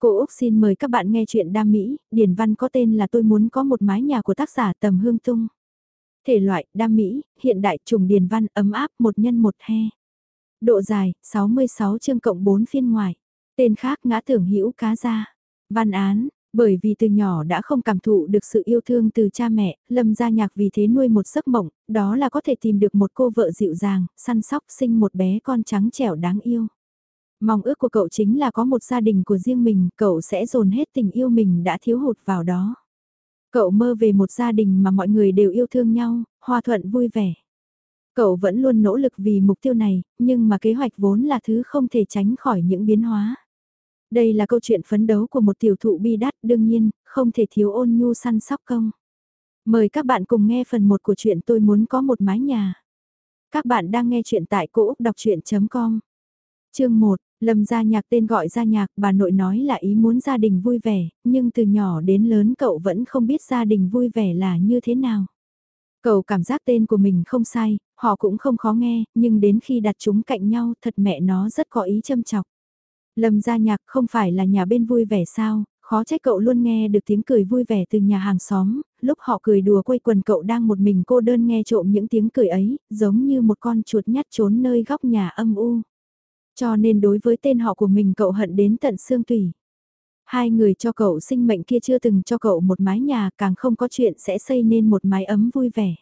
Cô Úc xin mời các bạn nghe chuyện đam mỹ, điển văn có tên là Tôi muốn có một mái nhà của tác giả Tầm Hương Tung. Thể loại, đam mỹ, hiện đại trùng điển văn ấm áp một nhân một he. Độ dài, 66 chương cộng 4 phiên ngoài. Tên khác ngã tưởng hữu cá ra. Văn án, bởi vì từ nhỏ đã không cảm thụ được sự yêu thương từ cha mẹ, Lâm gia nhạc vì thế nuôi một giấc mộng, đó là có thể tìm được một cô vợ dịu dàng, săn sóc sinh một bé con trắng trẻo đáng yêu. Mong ước của cậu chính là có một gia đình của riêng mình, cậu sẽ dồn hết tình yêu mình đã thiếu hụt vào đó. Cậu mơ về một gia đình mà mọi người đều yêu thương nhau, hòa thuận vui vẻ. Cậu vẫn luôn nỗ lực vì mục tiêu này, nhưng mà kế hoạch vốn là thứ không thể tránh khỏi những biến hóa. Đây là câu chuyện phấn đấu của một tiểu thụ bi đắt đương nhiên, không thể thiếu ôn nhu săn sóc công. Mời các bạn cùng nghe phần 1 của chuyện tôi muốn có một mái nhà. Các bạn đang nghe chuyện tại cỗ đọc chuyện.com Chương 1, Lâm gia nhạc tên gọi gia nhạc, bà nội nói là ý muốn gia đình vui vẻ, nhưng từ nhỏ đến lớn cậu vẫn không biết gia đình vui vẻ là như thế nào. Cậu cảm giác tên của mình không sai, họ cũng không khó nghe, nhưng đến khi đặt chúng cạnh nhau thật mẹ nó rất có ý châm chọc. Lâm gia nhạc không phải là nhà bên vui vẻ sao, khó trách cậu luôn nghe được tiếng cười vui vẻ từ nhà hàng xóm, lúc họ cười đùa quây quần cậu đang một mình cô đơn nghe trộm những tiếng cười ấy, giống như một con chuột nhắt trốn nơi góc nhà âm u. Cho nên đối với tên họ của mình cậu hận đến tận xương tủy. Hai người cho cậu sinh mệnh kia chưa từng cho cậu một mái nhà càng không có chuyện sẽ xây nên một mái ấm vui vẻ.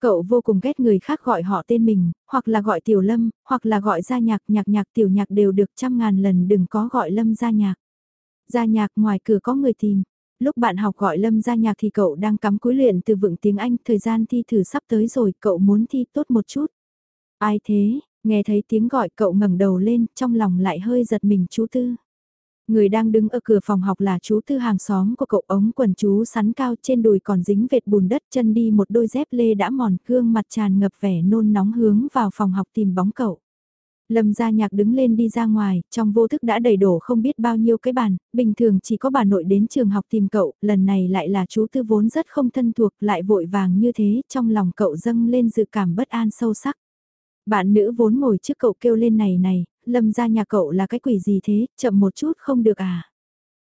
Cậu vô cùng ghét người khác gọi họ tên mình, hoặc là gọi tiểu lâm, hoặc là gọi gia nhạc nhạc nhạc tiểu nhạc đều được trăm ngàn lần đừng có gọi lâm gia nhạc. Gia nhạc ngoài cửa có người tìm. Lúc bạn học gọi lâm gia nhạc thì cậu đang cắm cúi luyện từ vựng tiếng Anh, thời gian thi thử sắp tới rồi, cậu muốn thi tốt một chút. Ai thế, Nghe thấy tiếng gọi cậu ngẩng đầu lên, trong lòng lại hơi giật mình chú Tư. Người đang đứng ở cửa phòng học là chú Tư hàng xóm của cậu ống quần chú sắn cao trên đùi còn dính vệt bùn đất chân đi một đôi dép lê đã mòn cương mặt tràn ngập vẻ nôn nóng hướng vào phòng học tìm bóng cậu. Lâm gia nhạc đứng lên đi ra ngoài, trong vô thức đã đầy đổ không biết bao nhiêu cái bàn, bình thường chỉ có bà nội đến trường học tìm cậu, lần này lại là chú tư vốn rất không thân thuộc, lại vội vàng như thế, trong lòng cậu dâng lên dự cảm bất an sâu sắc. Bạn nữ vốn ngồi trước cậu kêu lên này này, lâm ra nhà cậu là cái quỷ gì thế, chậm một chút không được à.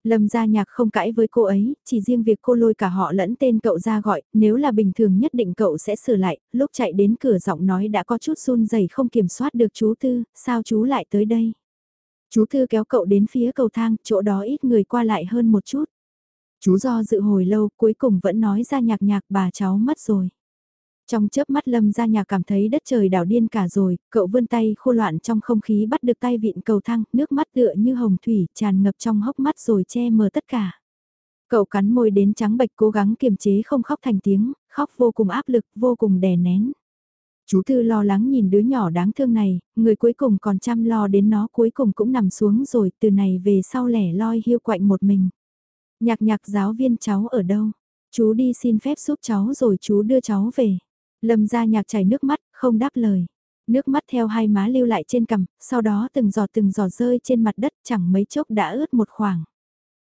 Lâm gia nhạc không cãi với cô ấy, chỉ riêng việc cô lôi cả họ lẫn tên cậu ra gọi, nếu là bình thường nhất định cậu sẽ sửa lại, lúc chạy đến cửa giọng nói đã có chút run rẩy không kiểm soát được chú Tư, sao chú lại tới đây? Chú Tư kéo cậu đến phía cầu thang, chỗ đó ít người qua lại hơn một chút. Chú do dự hồi lâu, cuối cùng vẫn nói ra nhạc nhạc bà cháu mất rồi. Trong chớp mắt Lâm ra nhà cảm thấy đất trời đảo điên cả rồi, cậu vươn tay khô loạn trong không khí bắt được tay vịn cầu thang, nước mắt tựa như hồng thủy tràn ngập trong hốc mắt rồi che mờ tất cả. Cậu cắn môi đến trắng bệch cố gắng kiềm chế không khóc thành tiếng, khóc vô cùng áp lực, vô cùng đè nén. Chú Tư lo lắng nhìn đứa nhỏ đáng thương này, người cuối cùng còn chăm lo đến nó cuối cùng cũng nằm xuống rồi, từ này về sau lẻ loi hiu quạnh một mình. Nhạc nhạc giáo viên cháu ở đâu? Chú đi xin phép giúp cháu rồi chú đưa cháu về. Lâm Gia nhạc chảy nước mắt, không đáp lời. Nước mắt theo hai má lưu lại trên cằm, sau đó từng giọt từng giọt rơi trên mặt đất chẳng mấy chốc đã ướt một khoảng.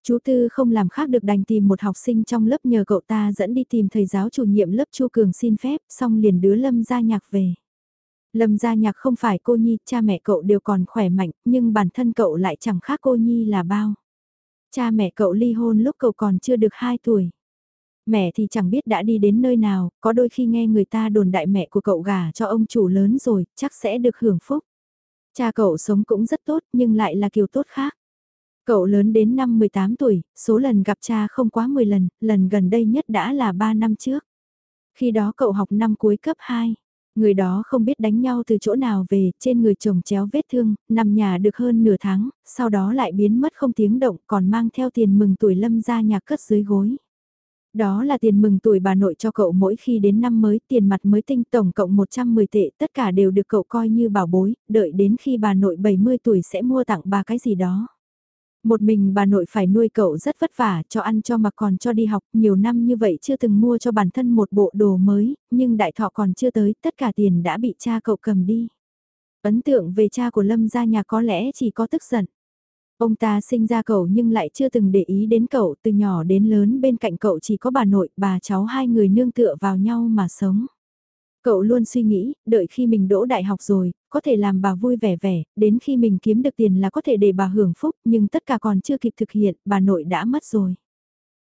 Chú Tư không làm khác được đành tìm một học sinh trong lớp nhờ cậu ta dẫn đi tìm thầy giáo chủ nhiệm lớp Chu Cường xin phép, xong liền đứa Lâm gia nhạc về. Lâm gia nhạc không phải cô Nhi, cha mẹ cậu đều còn khỏe mạnh, nhưng bản thân cậu lại chẳng khác cô Nhi là bao. Cha mẹ cậu ly hôn lúc cậu còn chưa được 2 tuổi. Mẹ thì chẳng biết đã đi đến nơi nào, có đôi khi nghe người ta đồn đại mẹ của cậu gả cho ông chủ lớn rồi, chắc sẽ được hưởng phúc. Cha cậu sống cũng rất tốt nhưng lại là kiểu tốt khác. Cậu lớn đến năm 18 tuổi, số lần gặp cha không quá 10 lần, lần gần đây nhất đã là 3 năm trước. Khi đó cậu học năm cuối cấp 2. Người đó không biết đánh nhau từ chỗ nào về, trên người chồng chéo vết thương, nằm nhà được hơn nửa tháng, sau đó lại biến mất không tiếng động còn mang theo tiền mừng tuổi lâm ra nhà cất dưới gối. Đó là tiền mừng tuổi bà nội cho cậu mỗi khi đến năm mới, tiền mặt mới tinh tổng cộng 110 tệ, tất cả đều được cậu coi như bảo bối, đợi đến khi bà nội 70 tuổi sẽ mua tặng bà cái gì đó. Một mình bà nội phải nuôi cậu rất vất vả, cho ăn cho mặc còn cho đi học, nhiều năm như vậy chưa từng mua cho bản thân một bộ đồ mới, nhưng đại thọ còn chưa tới, tất cả tiền đã bị cha cậu cầm đi. Ấn tượng về cha của Lâm gia nhà có lẽ chỉ có tức giận. Ông ta sinh ra cậu nhưng lại chưa từng để ý đến cậu, từ nhỏ đến lớn bên cạnh cậu chỉ có bà nội, bà cháu hai người nương tựa vào nhau mà sống. Cậu luôn suy nghĩ, đợi khi mình đỗ đại học rồi, có thể làm bà vui vẻ vẻ, đến khi mình kiếm được tiền là có thể để bà hưởng phúc, nhưng tất cả còn chưa kịp thực hiện, bà nội đã mất rồi.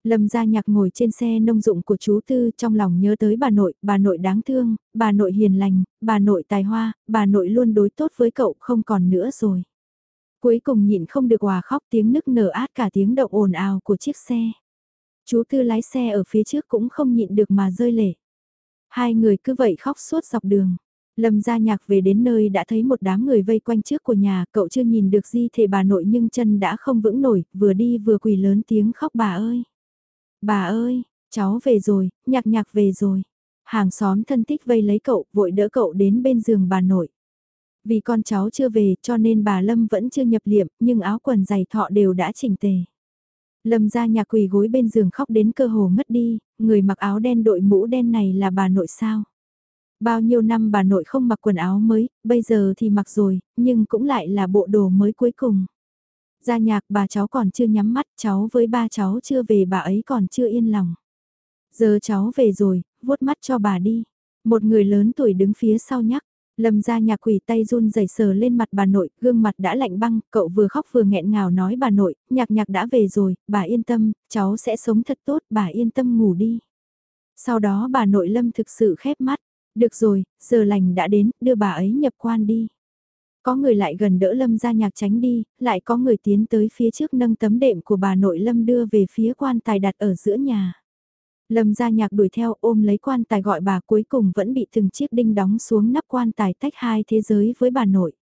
Lâm gia nhạc ngồi trên xe nông dụng của chú Tư trong lòng nhớ tới bà nội, bà nội đáng thương, bà nội hiền lành, bà nội tài hoa, bà nội luôn đối tốt với cậu không còn nữa rồi. Cuối cùng nhịn không được hòa khóc tiếng nức nở át cả tiếng động ồn ào của chiếc xe. Chú Tư lái xe ở phía trước cũng không nhịn được mà rơi lệ. Hai người cứ vậy khóc suốt dọc đường. Lâm gia nhạc về đến nơi đã thấy một đám người vây quanh trước của nhà, cậu chưa nhìn được di thể bà nội nhưng chân đã không vững nổi, vừa đi vừa quỳ lớn tiếng khóc bà ơi. Bà ơi, cháu về rồi, nhạc nhạc về rồi. Hàng xóm thân thích vây lấy cậu, vội đỡ cậu đến bên giường bà nội. Vì con cháu chưa về cho nên bà Lâm vẫn chưa nhập liệm, nhưng áo quần giày thọ đều đã chỉnh tề. Lâm ra nhà quỳ gối bên giường khóc đến cơ hồ ngất đi, người mặc áo đen đội mũ đen này là bà nội sao? Bao nhiêu năm bà nội không mặc quần áo mới, bây giờ thì mặc rồi, nhưng cũng lại là bộ đồ mới cuối cùng. Gia nhạc bà cháu còn chưa nhắm mắt, cháu với ba cháu chưa về bà ấy còn chưa yên lòng. Giờ cháu về rồi, vuốt mắt cho bà đi. Một người lớn tuổi đứng phía sau nhắc, Lâm ra nhà quỷ tay run rẩy sờ lên mặt bà nội, gương mặt đã lạnh băng, cậu vừa khóc vừa nghẹn ngào nói bà nội, nhạc nhạc đã về rồi, bà yên tâm, cháu sẽ sống thật tốt, bà yên tâm ngủ đi. Sau đó bà nội Lâm thực sự khép mắt, được rồi, giờ lành đã đến, đưa bà ấy nhập quan đi. Có người lại gần đỡ Lâm ra nhạc tránh đi, lại có người tiến tới phía trước nâng tấm đệm của bà nội Lâm đưa về phía quan tài đặt ở giữa nhà. Lâm gia nhạc đuổi theo ôm lấy quan tài gọi bà cuối cùng vẫn bị từng chiếc đinh đóng xuống nắp quan tài tách hai thế giới với bà nội.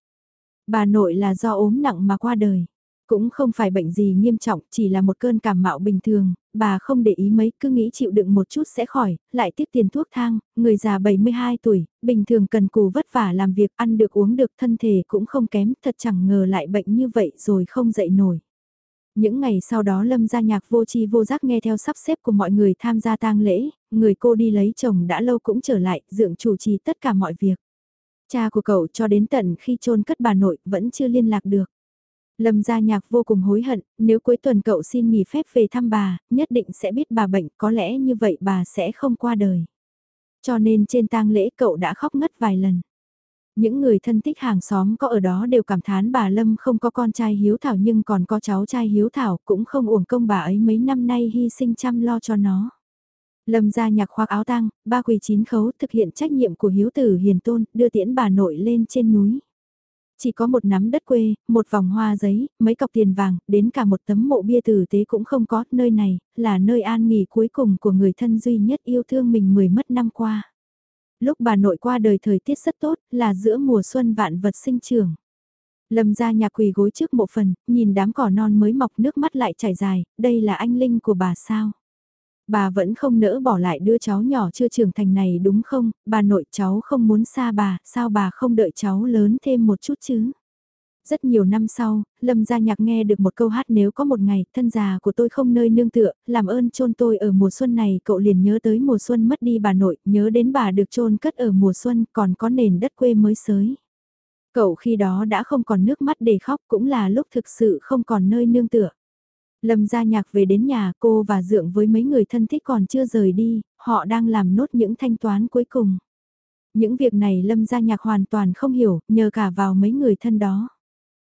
Bà nội là do ốm nặng mà qua đời. Cũng không phải bệnh gì nghiêm trọng, chỉ là một cơn cảm mạo bình thường, bà không để ý mấy, cứ nghĩ chịu đựng một chút sẽ khỏi, lại tiếp tiền thuốc thang, người già 72 tuổi, bình thường cần cù vất vả làm việc, ăn được uống được, thân thể cũng không kém, thật chẳng ngờ lại bệnh như vậy rồi không dậy nổi. Những ngày sau đó Lâm gia nhạc vô chi vô giác nghe theo sắp xếp của mọi người tham gia tang lễ, người cô đi lấy chồng đã lâu cũng trở lại, dựng chủ trì tất cả mọi việc. Cha của cậu cho đến tận khi chôn cất bà nội vẫn chưa liên lạc được. Lâm gia nhạc vô cùng hối hận, nếu cuối tuần cậu xin nghỉ phép về thăm bà, nhất định sẽ biết bà bệnh, có lẽ như vậy bà sẽ không qua đời. Cho nên trên tang lễ cậu đã khóc ngất vài lần. Những người thân thích hàng xóm có ở đó đều cảm thán bà Lâm không có con trai hiếu thảo nhưng còn có cháu trai hiếu thảo cũng không uổng công bà ấy mấy năm nay hy sinh chăm lo cho nó. Lâm ra nhạc khoác áo tang, ba quỳ chín khấu thực hiện trách nhiệm của hiếu tử hiền tôn, đưa tiễn bà nội lên trên núi. Chỉ có một nắm đất quê, một vòng hoa giấy, mấy cọc tiền vàng, đến cả một tấm mộ bia tử tế cũng không có, nơi này, là nơi an nghỉ cuối cùng của người thân duy nhất yêu thương mình mười mất năm qua. Lúc bà nội qua đời thời tiết rất tốt, là giữa mùa xuân vạn vật sinh trưởng. Lâm ra nhà quỳ gối trước mộ phần, nhìn đám cỏ non mới mọc nước mắt lại chảy dài, đây là anh linh của bà sao? Bà vẫn không nỡ bỏ lại đứa cháu nhỏ chưa trưởng thành này đúng không, bà nội cháu không muốn xa bà, sao bà không đợi cháu lớn thêm một chút chứ? Rất nhiều năm sau, Lâm Gia Nhạc nghe được một câu hát nếu có một ngày, thân già của tôi không nơi nương tựa, làm ơn chôn tôi ở mùa xuân này, cậu liền nhớ tới mùa xuân mất đi bà nội, nhớ đến bà được chôn cất ở mùa xuân, còn có nền đất quê mới sới. Cậu khi đó đã không còn nước mắt để khóc cũng là lúc thực sự không còn nơi nương tựa. Lâm Gia Nhạc về đến nhà cô và dượng với mấy người thân thích còn chưa rời đi, họ đang làm nốt những thanh toán cuối cùng. Những việc này Lâm Gia Nhạc hoàn toàn không hiểu, nhờ cả vào mấy người thân đó.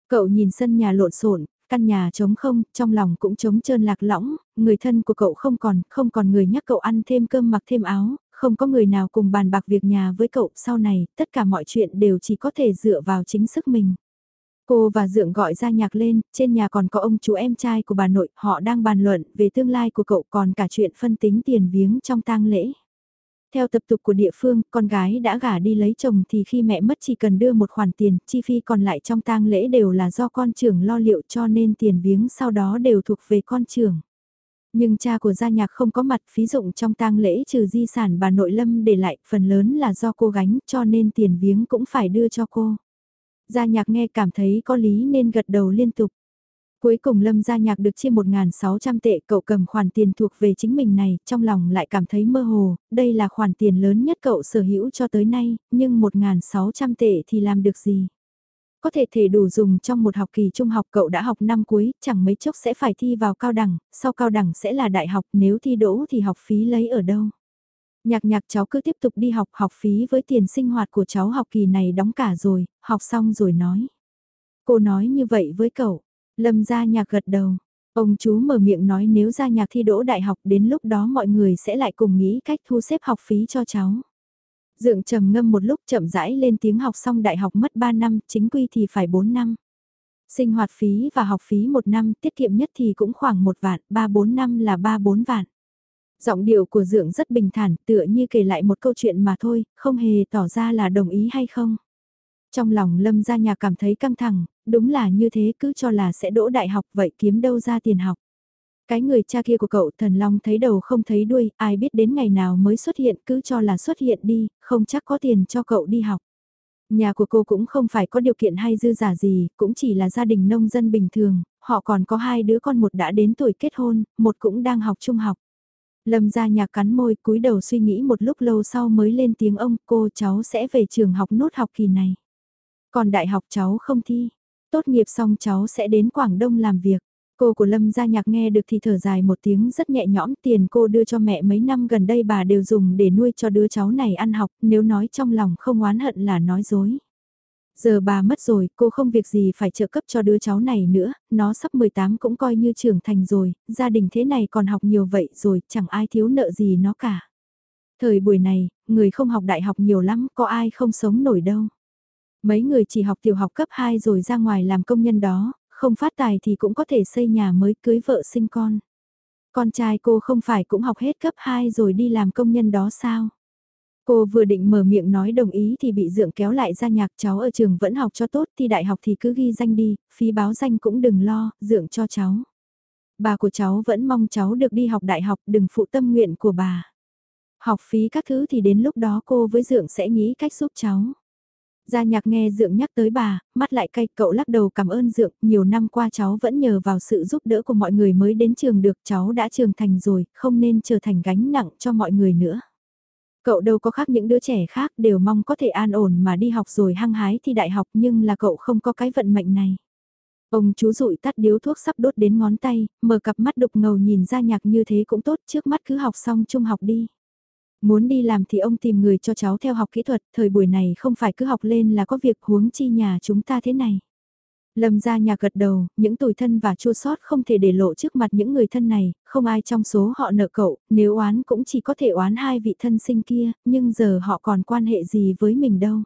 Cậu nhìn sân nhà lộn xộn, căn nhà trống không, trong lòng cũng trống trơn lạc lõng, người thân của cậu không còn, không còn người nhắc cậu ăn thêm cơm mặc thêm áo, không có người nào cùng bàn bạc việc nhà với cậu, sau này, tất cả mọi chuyện đều chỉ có thể dựa vào chính sức mình. Cô và Dượng gọi ra nhạc lên, trên nhà còn có ông chú em trai của bà nội, họ đang bàn luận về tương lai của cậu còn cả chuyện phân tính tiền viếng trong tang lễ. Theo tập tục của địa phương, con gái đã gả đi lấy chồng thì khi mẹ mất chỉ cần đưa một khoản tiền, chi phí còn lại trong tang lễ đều là do con trưởng lo liệu cho nên tiền viếng sau đó đều thuộc về con trưởng. Nhưng cha của gia nhạc không có mặt phí dụng trong tang lễ trừ di sản bà nội lâm để lại, phần lớn là do cô gánh cho nên tiền viếng cũng phải đưa cho cô. Gia nhạc nghe cảm thấy có lý nên gật đầu liên tục. Cuối cùng Lâm Gia Nhạc được chia 1.600 tệ cậu cầm khoản tiền thuộc về chính mình này, trong lòng lại cảm thấy mơ hồ, đây là khoản tiền lớn nhất cậu sở hữu cho tới nay, nhưng 1.600 tệ thì làm được gì? Có thể thể đủ dùng trong một học kỳ trung học cậu đã học năm cuối, chẳng mấy chốc sẽ phải thi vào cao đẳng, sau cao đẳng sẽ là đại học, nếu thi đỗ thì học phí lấy ở đâu? Nhạc nhạc cháu cứ tiếp tục đi học, học phí với tiền sinh hoạt của cháu học kỳ này đóng cả rồi, học xong rồi nói. Cô nói như vậy với cậu, lâm gia nhạc gật đầu. Ông chú mở miệng nói nếu ra nhạc thi đỗ đại học đến lúc đó mọi người sẽ lại cùng nghĩ cách thu xếp học phí cho cháu. Dượng trầm ngâm một lúc chậm rãi lên tiếng học xong đại học mất 3 năm, chính quy thì phải 4 năm. Sinh hoạt phí và học phí một năm tiết kiệm nhất thì cũng khoảng một vạn, 3-4 năm là 3-4 vạn. Giọng điệu của Dượng rất bình thản, tựa như kể lại một câu chuyện mà thôi, không hề tỏ ra là đồng ý hay không. Trong lòng Lâm gia nhà cảm thấy căng thẳng, đúng là như thế cứ cho là sẽ đỗ đại học vậy kiếm đâu ra tiền học. Cái người cha kia của cậu thần long thấy đầu không thấy đuôi, ai biết đến ngày nào mới xuất hiện cứ cho là xuất hiện đi, không chắc có tiền cho cậu đi học. Nhà của cô cũng không phải có điều kiện hay dư giả gì, cũng chỉ là gia đình nông dân bình thường, họ còn có hai đứa con một đã đến tuổi kết hôn, một cũng đang học trung học. Lâm ra nhà cắn môi cúi đầu suy nghĩ một lúc lâu sau mới lên tiếng ông cô cháu sẽ về trường học nốt học kỳ này. Còn đại học cháu không thi, tốt nghiệp xong cháu sẽ đến Quảng Đông làm việc. Cô của Lâm gia nhạc nghe được thì thở dài một tiếng rất nhẹ nhõm tiền cô đưa cho mẹ mấy năm gần đây bà đều dùng để nuôi cho đứa cháu này ăn học, nếu nói trong lòng không oán hận là nói dối. Giờ bà mất rồi, cô không việc gì phải trợ cấp cho đứa cháu này nữa, nó sắp 18 cũng coi như trưởng thành rồi, gia đình thế này còn học nhiều vậy rồi, chẳng ai thiếu nợ gì nó cả. Thời buổi này, người không học đại học nhiều lắm, có ai không sống nổi đâu. Mấy người chỉ học tiểu học cấp 2 rồi ra ngoài làm công nhân đó, không phát tài thì cũng có thể xây nhà mới cưới vợ sinh con. Con trai cô không phải cũng học hết cấp 2 rồi đi làm công nhân đó sao? Cô vừa định mở miệng nói đồng ý thì bị dượng kéo lại ra nhạc cháu ở trường vẫn học cho tốt thì đại học thì cứ ghi danh đi, phí báo danh cũng đừng lo, dượng cho cháu. Bà của cháu vẫn mong cháu được đi học đại học đừng phụ tâm nguyện của bà. Học phí các thứ thì đến lúc đó cô với dượng sẽ nghĩ cách giúp cháu. Gia nhạc nghe Dượng nhắc tới bà, mắt lại cay cậu lắc đầu cảm ơn Dượng, nhiều năm qua cháu vẫn nhờ vào sự giúp đỡ của mọi người mới đến trường được cháu đã trưởng thành rồi, không nên trở thành gánh nặng cho mọi người nữa. Cậu đâu có khác những đứa trẻ khác đều mong có thể an ổn mà đi học rồi hăng hái thi đại học nhưng là cậu không có cái vận mệnh này. Ông chú rụi tắt điếu thuốc sắp đốt đến ngón tay, mở cặp mắt đục ngầu nhìn ra nhạc như thế cũng tốt trước mắt cứ học xong trung học đi. Muốn đi làm thì ông tìm người cho cháu theo học kỹ thuật, thời buổi này không phải cứ học lên là có việc huống chi nhà chúng ta thế này. Lâm ra nhà gật đầu, những tủi thân và chua sót không thể để lộ trước mặt những người thân này, không ai trong số họ nợ cậu, nếu oán cũng chỉ có thể oán hai vị thân sinh kia, nhưng giờ họ còn quan hệ gì với mình đâu.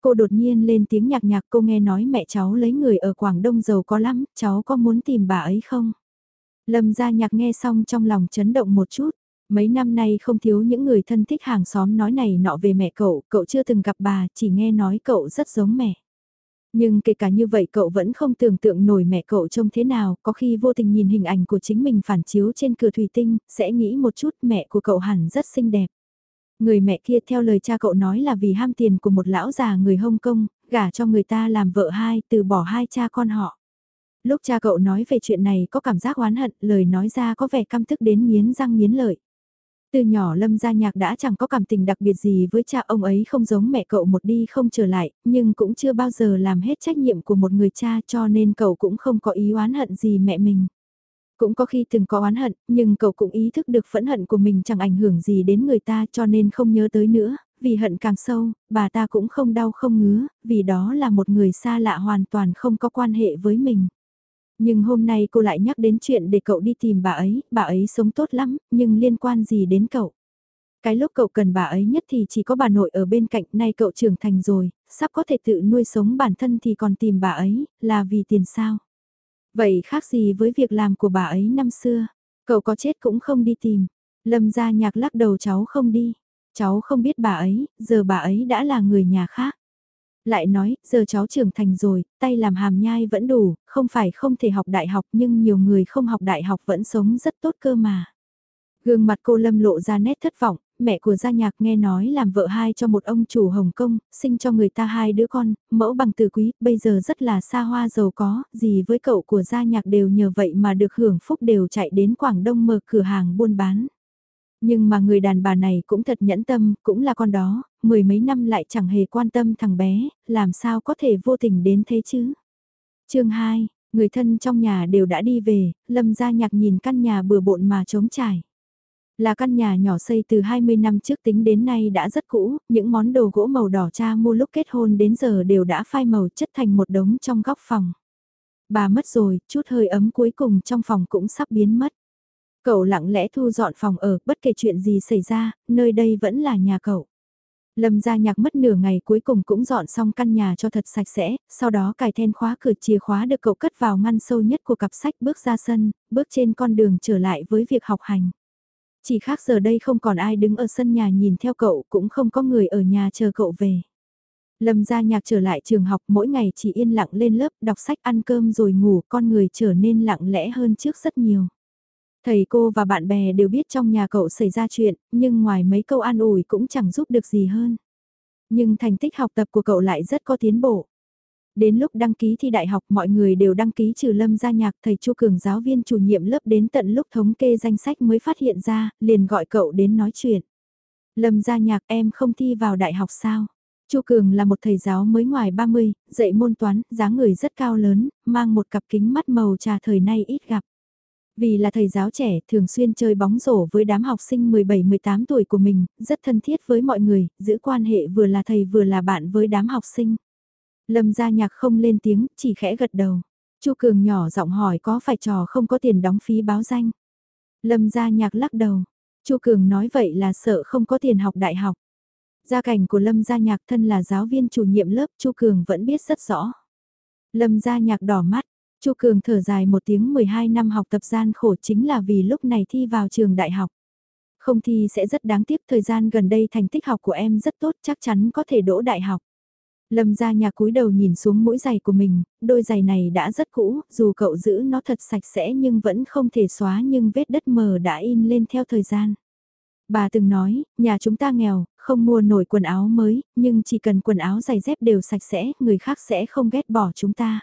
Cô đột nhiên lên tiếng nhạc nhạc cô nghe nói mẹ cháu lấy người ở Quảng Đông giàu có lắm, cháu có muốn tìm bà ấy không? Lâm ra nhạc nghe xong trong lòng chấn động một chút. Mấy năm nay không thiếu những người thân thích hàng xóm nói này nọ về mẹ cậu, cậu chưa từng gặp bà, chỉ nghe nói cậu rất giống mẹ. Nhưng kể cả như vậy cậu vẫn không tưởng tượng nổi mẹ cậu trông thế nào, có khi vô tình nhìn hình ảnh của chính mình phản chiếu trên cửa thủy tinh, sẽ nghĩ một chút mẹ của cậu hẳn rất xinh đẹp. Người mẹ kia theo lời cha cậu nói là vì ham tiền của một lão già người Hồng Kông, gả cho người ta làm vợ hai, từ bỏ hai cha con họ. Lúc cha cậu nói về chuyện này có cảm giác oán hận, lời nói ra có vẻ căm tức đến miến răng miến lợi. Từ nhỏ Lâm Gia Nhạc đã chẳng có cảm tình đặc biệt gì với cha ông ấy không giống mẹ cậu một đi không trở lại, nhưng cũng chưa bao giờ làm hết trách nhiệm của một người cha cho nên cậu cũng không có ý oán hận gì mẹ mình. Cũng có khi từng có oán hận, nhưng cậu cũng ý thức được phẫn hận của mình chẳng ảnh hưởng gì đến người ta cho nên không nhớ tới nữa, vì hận càng sâu, bà ta cũng không đau không ngứa, vì đó là một người xa lạ hoàn toàn không có quan hệ với mình. Nhưng hôm nay cô lại nhắc đến chuyện để cậu đi tìm bà ấy, bà ấy sống tốt lắm, nhưng liên quan gì đến cậu? Cái lúc cậu cần bà ấy nhất thì chỉ có bà nội ở bên cạnh, nay cậu trưởng thành rồi, sắp có thể tự nuôi sống bản thân thì còn tìm bà ấy, là vì tiền sao? Vậy khác gì với việc làm của bà ấy năm xưa? Cậu có chết cũng không đi tìm. Lâm ra nhạc lắc đầu cháu không đi. Cháu không biết bà ấy, giờ bà ấy đã là người nhà khác lại nói, giờ cháu trưởng thành rồi, tay làm hàm nhai vẫn đủ, không phải không thể học đại học nhưng nhiều người không học đại học vẫn sống rất tốt cơ mà. Gương mặt cô Lâm lộ ra nét thất vọng, mẹ của gia nhạc nghe nói làm vợ hai cho một ông chủ Hồng Kông, sinh cho người ta hai đứa con, mẫu bằng từ quý, bây giờ rất là xa hoa giàu có, gì với cậu của gia nhạc đều nhờ vậy mà được hưởng phúc đều chạy đến Quảng Đông mở cửa hàng buôn bán. Nhưng mà người đàn bà này cũng thật nhẫn tâm, cũng là con đó, mười mấy năm lại chẳng hề quan tâm thằng bé, làm sao có thể vô tình đến thế chứ. chương 2, người thân trong nhà đều đã đi về, lâm gia nhạc nhìn căn nhà bừa bộn mà trống trải. Là căn nhà nhỏ xây từ 20 năm trước tính đến nay đã rất cũ, những món đồ gỗ màu đỏ cha mua lúc kết hôn đến giờ đều đã phai màu chất thành một đống trong góc phòng. Bà mất rồi, chút hơi ấm cuối cùng trong phòng cũng sắp biến mất. Cậu lặng lẽ thu dọn phòng ở, bất kể chuyện gì xảy ra, nơi đây vẫn là nhà cậu. Lâm gia nhạc mất nửa ngày cuối cùng cũng dọn xong căn nhà cho thật sạch sẽ, sau đó cài then khóa cửa chìa khóa được cậu cất vào ngăn sâu nhất của cặp sách bước ra sân, bước trên con đường trở lại với việc học hành. Chỉ khác giờ đây không còn ai đứng ở sân nhà nhìn theo cậu cũng không có người ở nhà chờ cậu về. Lâm gia nhạc trở lại trường học mỗi ngày chỉ yên lặng lên lớp đọc sách ăn cơm rồi ngủ con người trở nên lặng lẽ hơn trước rất nhiều. Thầy cô và bạn bè đều biết trong nhà cậu xảy ra chuyện, nhưng ngoài mấy câu an ủi cũng chẳng giúp được gì hơn. Nhưng thành tích học tập của cậu lại rất có tiến bộ. Đến lúc đăng ký thi đại học mọi người đều đăng ký trừ lâm gia nhạc thầy Chu Cường giáo viên chủ nhiệm lớp đến tận lúc thống kê danh sách mới phát hiện ra, liền gọi cậu đến nói chuyện. Lâm gia nhạc em không thi vào đại học sao? Chu Cường là một thầy giáo mới ngoài 30, dạy môn toán, dáng người rất cao lớn, mang một cặp kính mắt màu trà thời nay ít gặp. Vì là thầy giáo trẻ, thường xuyên chơi bóng rổ với đám học sinh 17-18 tuổi của mình, rất thân thiết với mọi người, giữ quan hệ vừa là thầy vừa là bạn với đám học sinh. Lâm gia nhạc không lên tiếng, chỉ khẽ gật đầu. Chu Cường nhỏ giọng hỏi có phải trò không có tiền đóng phí báo danh. Lâm gia nhạc lắc đầu. Chu Cường nói vậy là sợ không có tiền học đại học. Gia cảnh của Lâm gia nhạc thân là giáo viên chủ nhiệm lớp Chu Cường vẫn biết rất rõ. Lâm gia nhạc đỏ mắt, Chu Cường thở dài một tiếng 12 năm học tập gian khổ chính là vì lúc này thi vào trường đại học. Không thi sẽ rất đáng tiếc thời gian gần đây thành tích học của em rất tốt chắc chắn có thể đỗ đại học. Lâm ra nhà cúi đầu nhìn xuống mũi giày của mình, đôi giày này đã rất cũ, dù cậu giữ nó thật sạch sẽ nhưng vẫn không thể xóa nhưng vết đất mờ đã in lên theo thời gian. Bà từng nói, nhà chúng ta nghèo, không mua nổi quần áo mới, nhưng chỉ cần quần áo giày dép đều sạch sẽ, người khác sẽ không ghét bỏ chúng ta.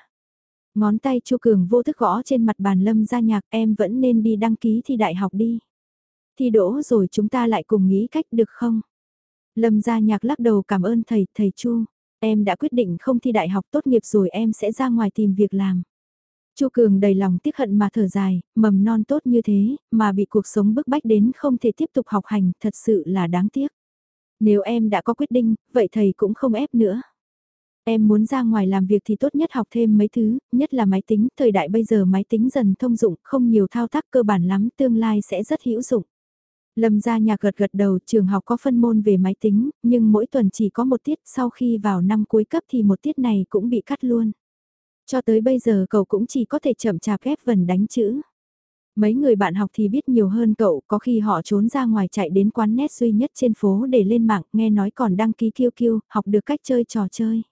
Ngón tay Chu Cường vô thức gõ trên mặt bàn lâm gia nhạc em vẫn nên đi đăng ký thi đại học đi. Thi đỗ rồi chúng ta lại cùng nghĩ cách được không? Lâm gia nhạc lắc đầu cảm ơn thầy, thầy Chu. Em đã quyết định không thi đại học tốt nghiệp rồi em sẽ ra ngoài tìm việc làm. Chu Cường đầy lòng tiếc hận mà thở dài, mầm non tốt như thế, mà bị cuộc sống bức bách đến không thể tiếp tục học hành, thật sự là đáng tiếc. Nếu em đã có quyết định, vậy thầy cũng không ép nữa. Em muốn ra ngoài làm việc thì tốt nhất học thêm mấy thứ, nhất là máy tính, thời đại bây giờ máy tính dần thông dụng, không nhiều thao tác cơ bản lắm, tương lai sẽ rất hữu dụng. Lâm gia nhà gật gật đầu, trường học có phân môn về máy tính, nhưng mỗi tuần chỉ có một tiết, sau khi vào năm cuối cấp thì một tiết này cũng bị cắt luôn. Cho tới bây giờ cậu cũng chỉ có thể chậm chạp ghép vần đánh chữ. Mấy người bạn học thì biết nhiều hơn cậu, có khi họ trốn ra ngoài chạy đến quán nét duy nhất trên phố để lên mạng, nghe nói còn đăng ký kiêu kiêu, học được cách chơi trò chơi.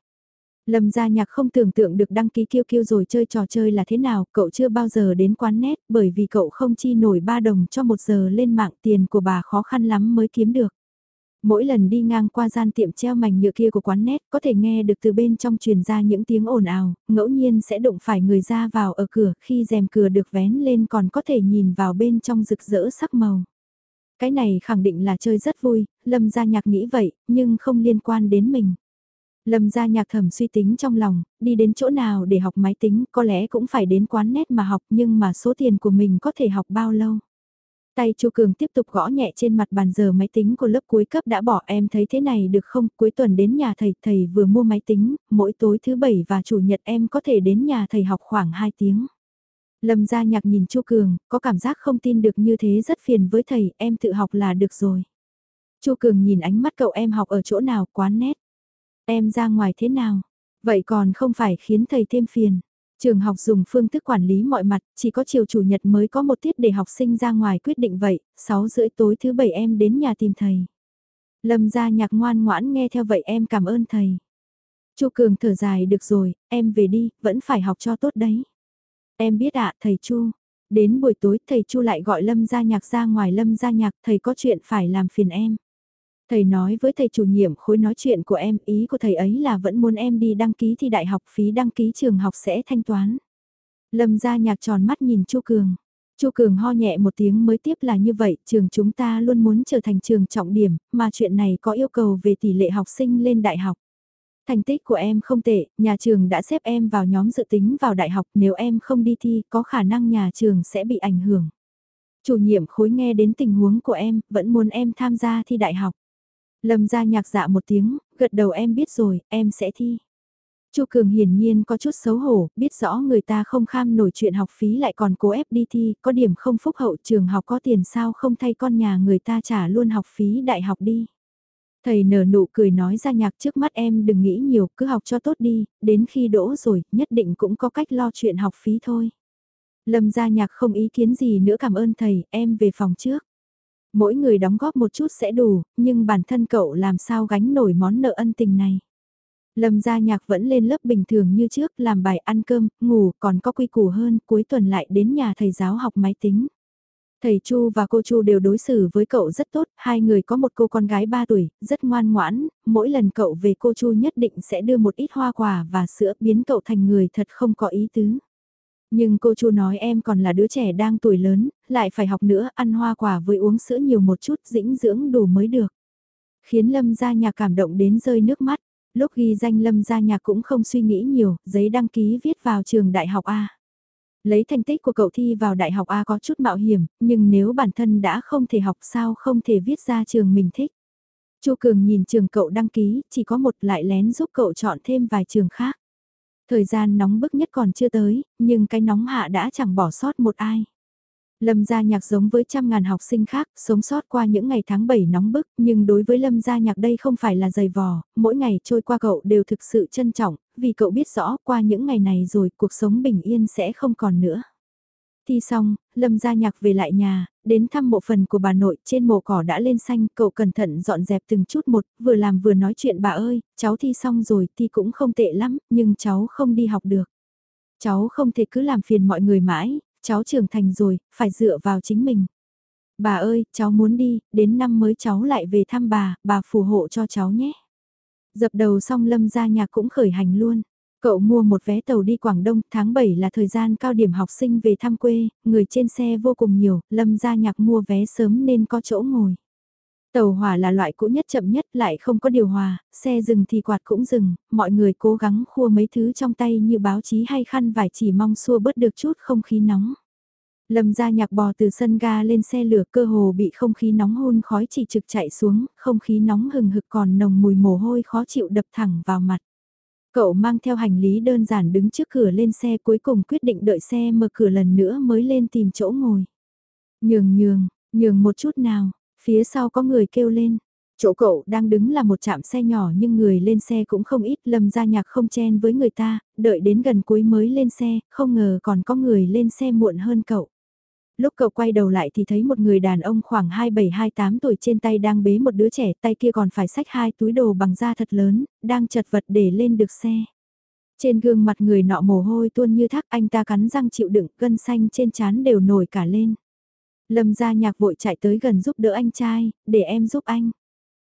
Lâm gia nhạc không tưởng tượng được đăng ký kiêu kiêu rồi chơi trò chơi là thế nào, cậu chưa bao giờ đến quán nét bởi vì cậu không chi nổi 3 đồng cho một giờ lên mạng tiền của bà khó khăn lắm mới kiếm được. Mỗi lần đi ngang qua gian tiệm treo mảnh nhựa kia của quán nét có thể nghe được từ bên trong truyền ra những tiếng ồn ào, ngẫu nhiên sẽ đụng phải người ra vào ở cửa khi rèm cửa được vén lên còn có thể nhìn vào bên trong rực rỡ sắc màu. Cái này khẳng định là chơi rất vui, Lâm gia nhạc nghĩ vậy, nhưng không liên quan đến mình. Lâm gia nhạc thẩm suy tính trong lòng, đi đến chỗ nào để học máy tính có lẽ cũng phải đến quán nét mà học nhưng mà số tiền của mình có thể học bao lâu. Tay Chu Cường tiếp tục gõ nhẹ trên mặt bàn giờ máy tính của lớp cuối cấp đã bỏ em thấy thế này được không? Cuối tuần đến nhà thầy, thầy vừa mua máy tính, mỗi tối thứ bảy và chủ nhật em có thể đến nhà thầy học khoảng 2 tiếng. Lâm gia nhạc nhìn Chu Cường, có cảm giác không tin được như thế rất phiền với thầy, em tự học là được rồi. Chu Cường nhìn ánh mắt cậu em học ở chỗ nào quán nét. Em ra ngoài thế nào? Vậy còn không phải khiến thầy thêm phiền. Trường học dùng phương thức quản lý mọi mặt, chỉ có chiều chủ nhật mới có một tiết để học sinh ra ngoài quyết định vậy, 6 rưỡi tối thứ bảy em đến nhà tìm thầy. Lâm ra nhạc ngoan ngoãn nghe theo vậy em cảm ơn thầy. Chu Cường thở dài được rồi, em về đi, vẫn phải học cho tốt đấy. Em biết ạ, thầy Chu. Đến buổi tối thầy Chu lại gọi Lâm gia nhạc ra ngoài Lâm gia nhạc, thầy có chuyện phải làm phiền em. Thầy nói với thầy chủ nhiệm khối nói chuyện của em, ý của thầy ấy là vẫn muốn em đi đăng ký thi đại học phí đăng ký trường học sẽ thanh toán. Lâm ra nhạc tròn mắt nhìn Chu Cường. Chu Cường ho nhẹ một tiếng mới tiếp là như vậy, trường chúng ta luôn muốn trở thành trường trọng điểm, mà chuyện này có yêu cầu về tỷ lệ học sinh lên đại học. Thành tích của em không tệ, nhà trường đã xếp em vào nhóm dự tính vào đại học, nếu em không đi thi có khả năng nhà trường sẽ bị ảnh hưởng. Chủ nhiệm khối nghe đến tình huống của em, vẫn muốn em tham gia thi đại học. Lâm gia nhạc dạ một tiếng, gật đầu em biết rồi, em sẽ thi. Chu Cường hiển nhiên có chút xấu hổ, biết rõ người ta không kham nổi chuyện học phí lại còn cố ép đi thi, có điểm không phúc hậu trường học có tiền sao không thay con nhà người ta trả luôn học phí đại học đi. Thầy nở nụ cười nói ra nhạc trước mắt em đừng nghĩ nhiều, cứ học cho tốt đi, đến khi đỗ rồi, nhất định cũng có cách lo chuyện học phí thôi. Lâm gia nhạc không ý kiến gì nữa cảm ơn thầy, em về phòng trước. Mỗi người đóng góp một chút sẽ đủ, nhưng bản thân cậu làm sao gánh nổi món nợ ân tình này. Lâm gia nhạc vẫn lên lớp bình thường như trước, làm bài ăn cơm, ngủ, còn có quy củ hơn, cuối tuần lại đến nhà thầy giáo học máy tính. Thầy Chu và cô Chu đều đối xử với cậu rất tốt, hai người có một cô con gái 3 tuổi, rất ngoan ngoãn, mỗi lần cậu về cô Chu nhất định sẽ đưa một ít hoa quả và sữa biến cậu thành người thật không có ý tứ. Nhưng cô Chu nói em còn là đứa trẻ đang tuổi lớn, lại phải học nữa, ăn hoa quả với uống sữa nhiều một chút, dĩnh dưỡng đủ mới được. Khiến Lâm gia nhà cảm động đến rơi nước mắt, lúc ghi danh Lâm gia nhà cũng không suy nghĩ nhiều, giấy đăng ký viết vào trường đại học A. Lấy thành tích của cậu thi vào đại học A có chút mạo hiểm, nhưng nếu bản thân đã không thể học sao không thể viết ra trường mình thích. Chu Cường nhìn trường cậu đăng ký, chỉ có một lại lén giúp cậu chọn thêm vài trường khác. Thời gian nóng bức nhất còn chưa tới, nhưng cái nóng hạ đã chẳng bỏ sót một ai. Lâm gia nhạc giống với trăm ngàn học sinh khác, sống sót qua những ngày tháng 7 nóng bức, nhưng đối với Lâm gia nhạc đây không phải là giày vò, mỗi ngày trôi qua cậu đều thực sự trân trọng, vì cậu biết rõ qua những ngày này rồi cuộc sống bình yên sẽ không còn nữa. Thi xong, Lâm gia nhạc về lại nhà, đến thăm mộ phần của bà nội, trên mộ cỏ đã lên xanh, cậu cẩn thận dọn dẹp từng chút một, vừa làm vừa nói chuyện bà ơi, cháu thi xong rồi, thi cũng không tệ lắm, nhưng cháu không đi học được. Cháu không thể cứ làm phiền mọi người mãi, cháu trưởng thành rồi, phải dựa vào chính mình. Bà ơi, cháu muốn đi, đến năm mới cháu lại về thăm bà, bà phù hộ cho cháu nhé. Dập đầu xong Lâm gia nhạc cũng khởi hành luôn. Cậu mua một vé tàu đi Quảng Đông, tháng 7 là thời gian cao điểm học sinh về thăm quê, người trên xe vô cùng nhiều, Lâm gia nhạc mua vé sớm nên có chỗ ngồi. Tàu hỏa là loại cũ nhất chậm nhất lại không có điều hòa, xe dừng thì quạt cũng dừng, mọi người cố gắng khua mấy thứ trong tay như báo chí hay khăn vải chỉ mong xua bớt được chút không khí nóng. Lâm gia nhạc bò từ sân ga lên xe lửa cơ hồ bị không khí nóng hôn khói chỉ trực chạy xuống, không khí nóng hừng hực còn nồng mùi mồ hôi khó chịu đập thẳng vào mặt. Cậu mang theo hành lý đơn giản đứng trước cửa lên xe cuối cùng quyết định đợi xe mở cửa lần nữa mới lên tìm chỗ ngồi. Nhường nhường, nhường một chút nào, phía sau có người kêu lên. Chỗ cậu đang đứng là một chạm xe nhỏ nhưng người lên xe cũng không ít lâm ra nhạc không chen với người ta, đợi đến gần cuối mới lên xe, không ngờ còn có người lên xe muộn hơn cậu. Lúc cậu quay đầu lại thì thấy một người đàn ông khoảng 27-28 tuổi trên tay đang bế một đứa trẻ, tay kia còn phải xách hai túi đồ bằng da thật lớn, đang chật vật để lên được xe. Trên gương mặt người nọ mồ hôi tuôn như thác anh ta cắn răng chịu đựng, gân xanh trên trán đều nổi cả lên. Lâm gia nhạc vội chạy tới gần giúp đỡ anh trai, để em giúp anh.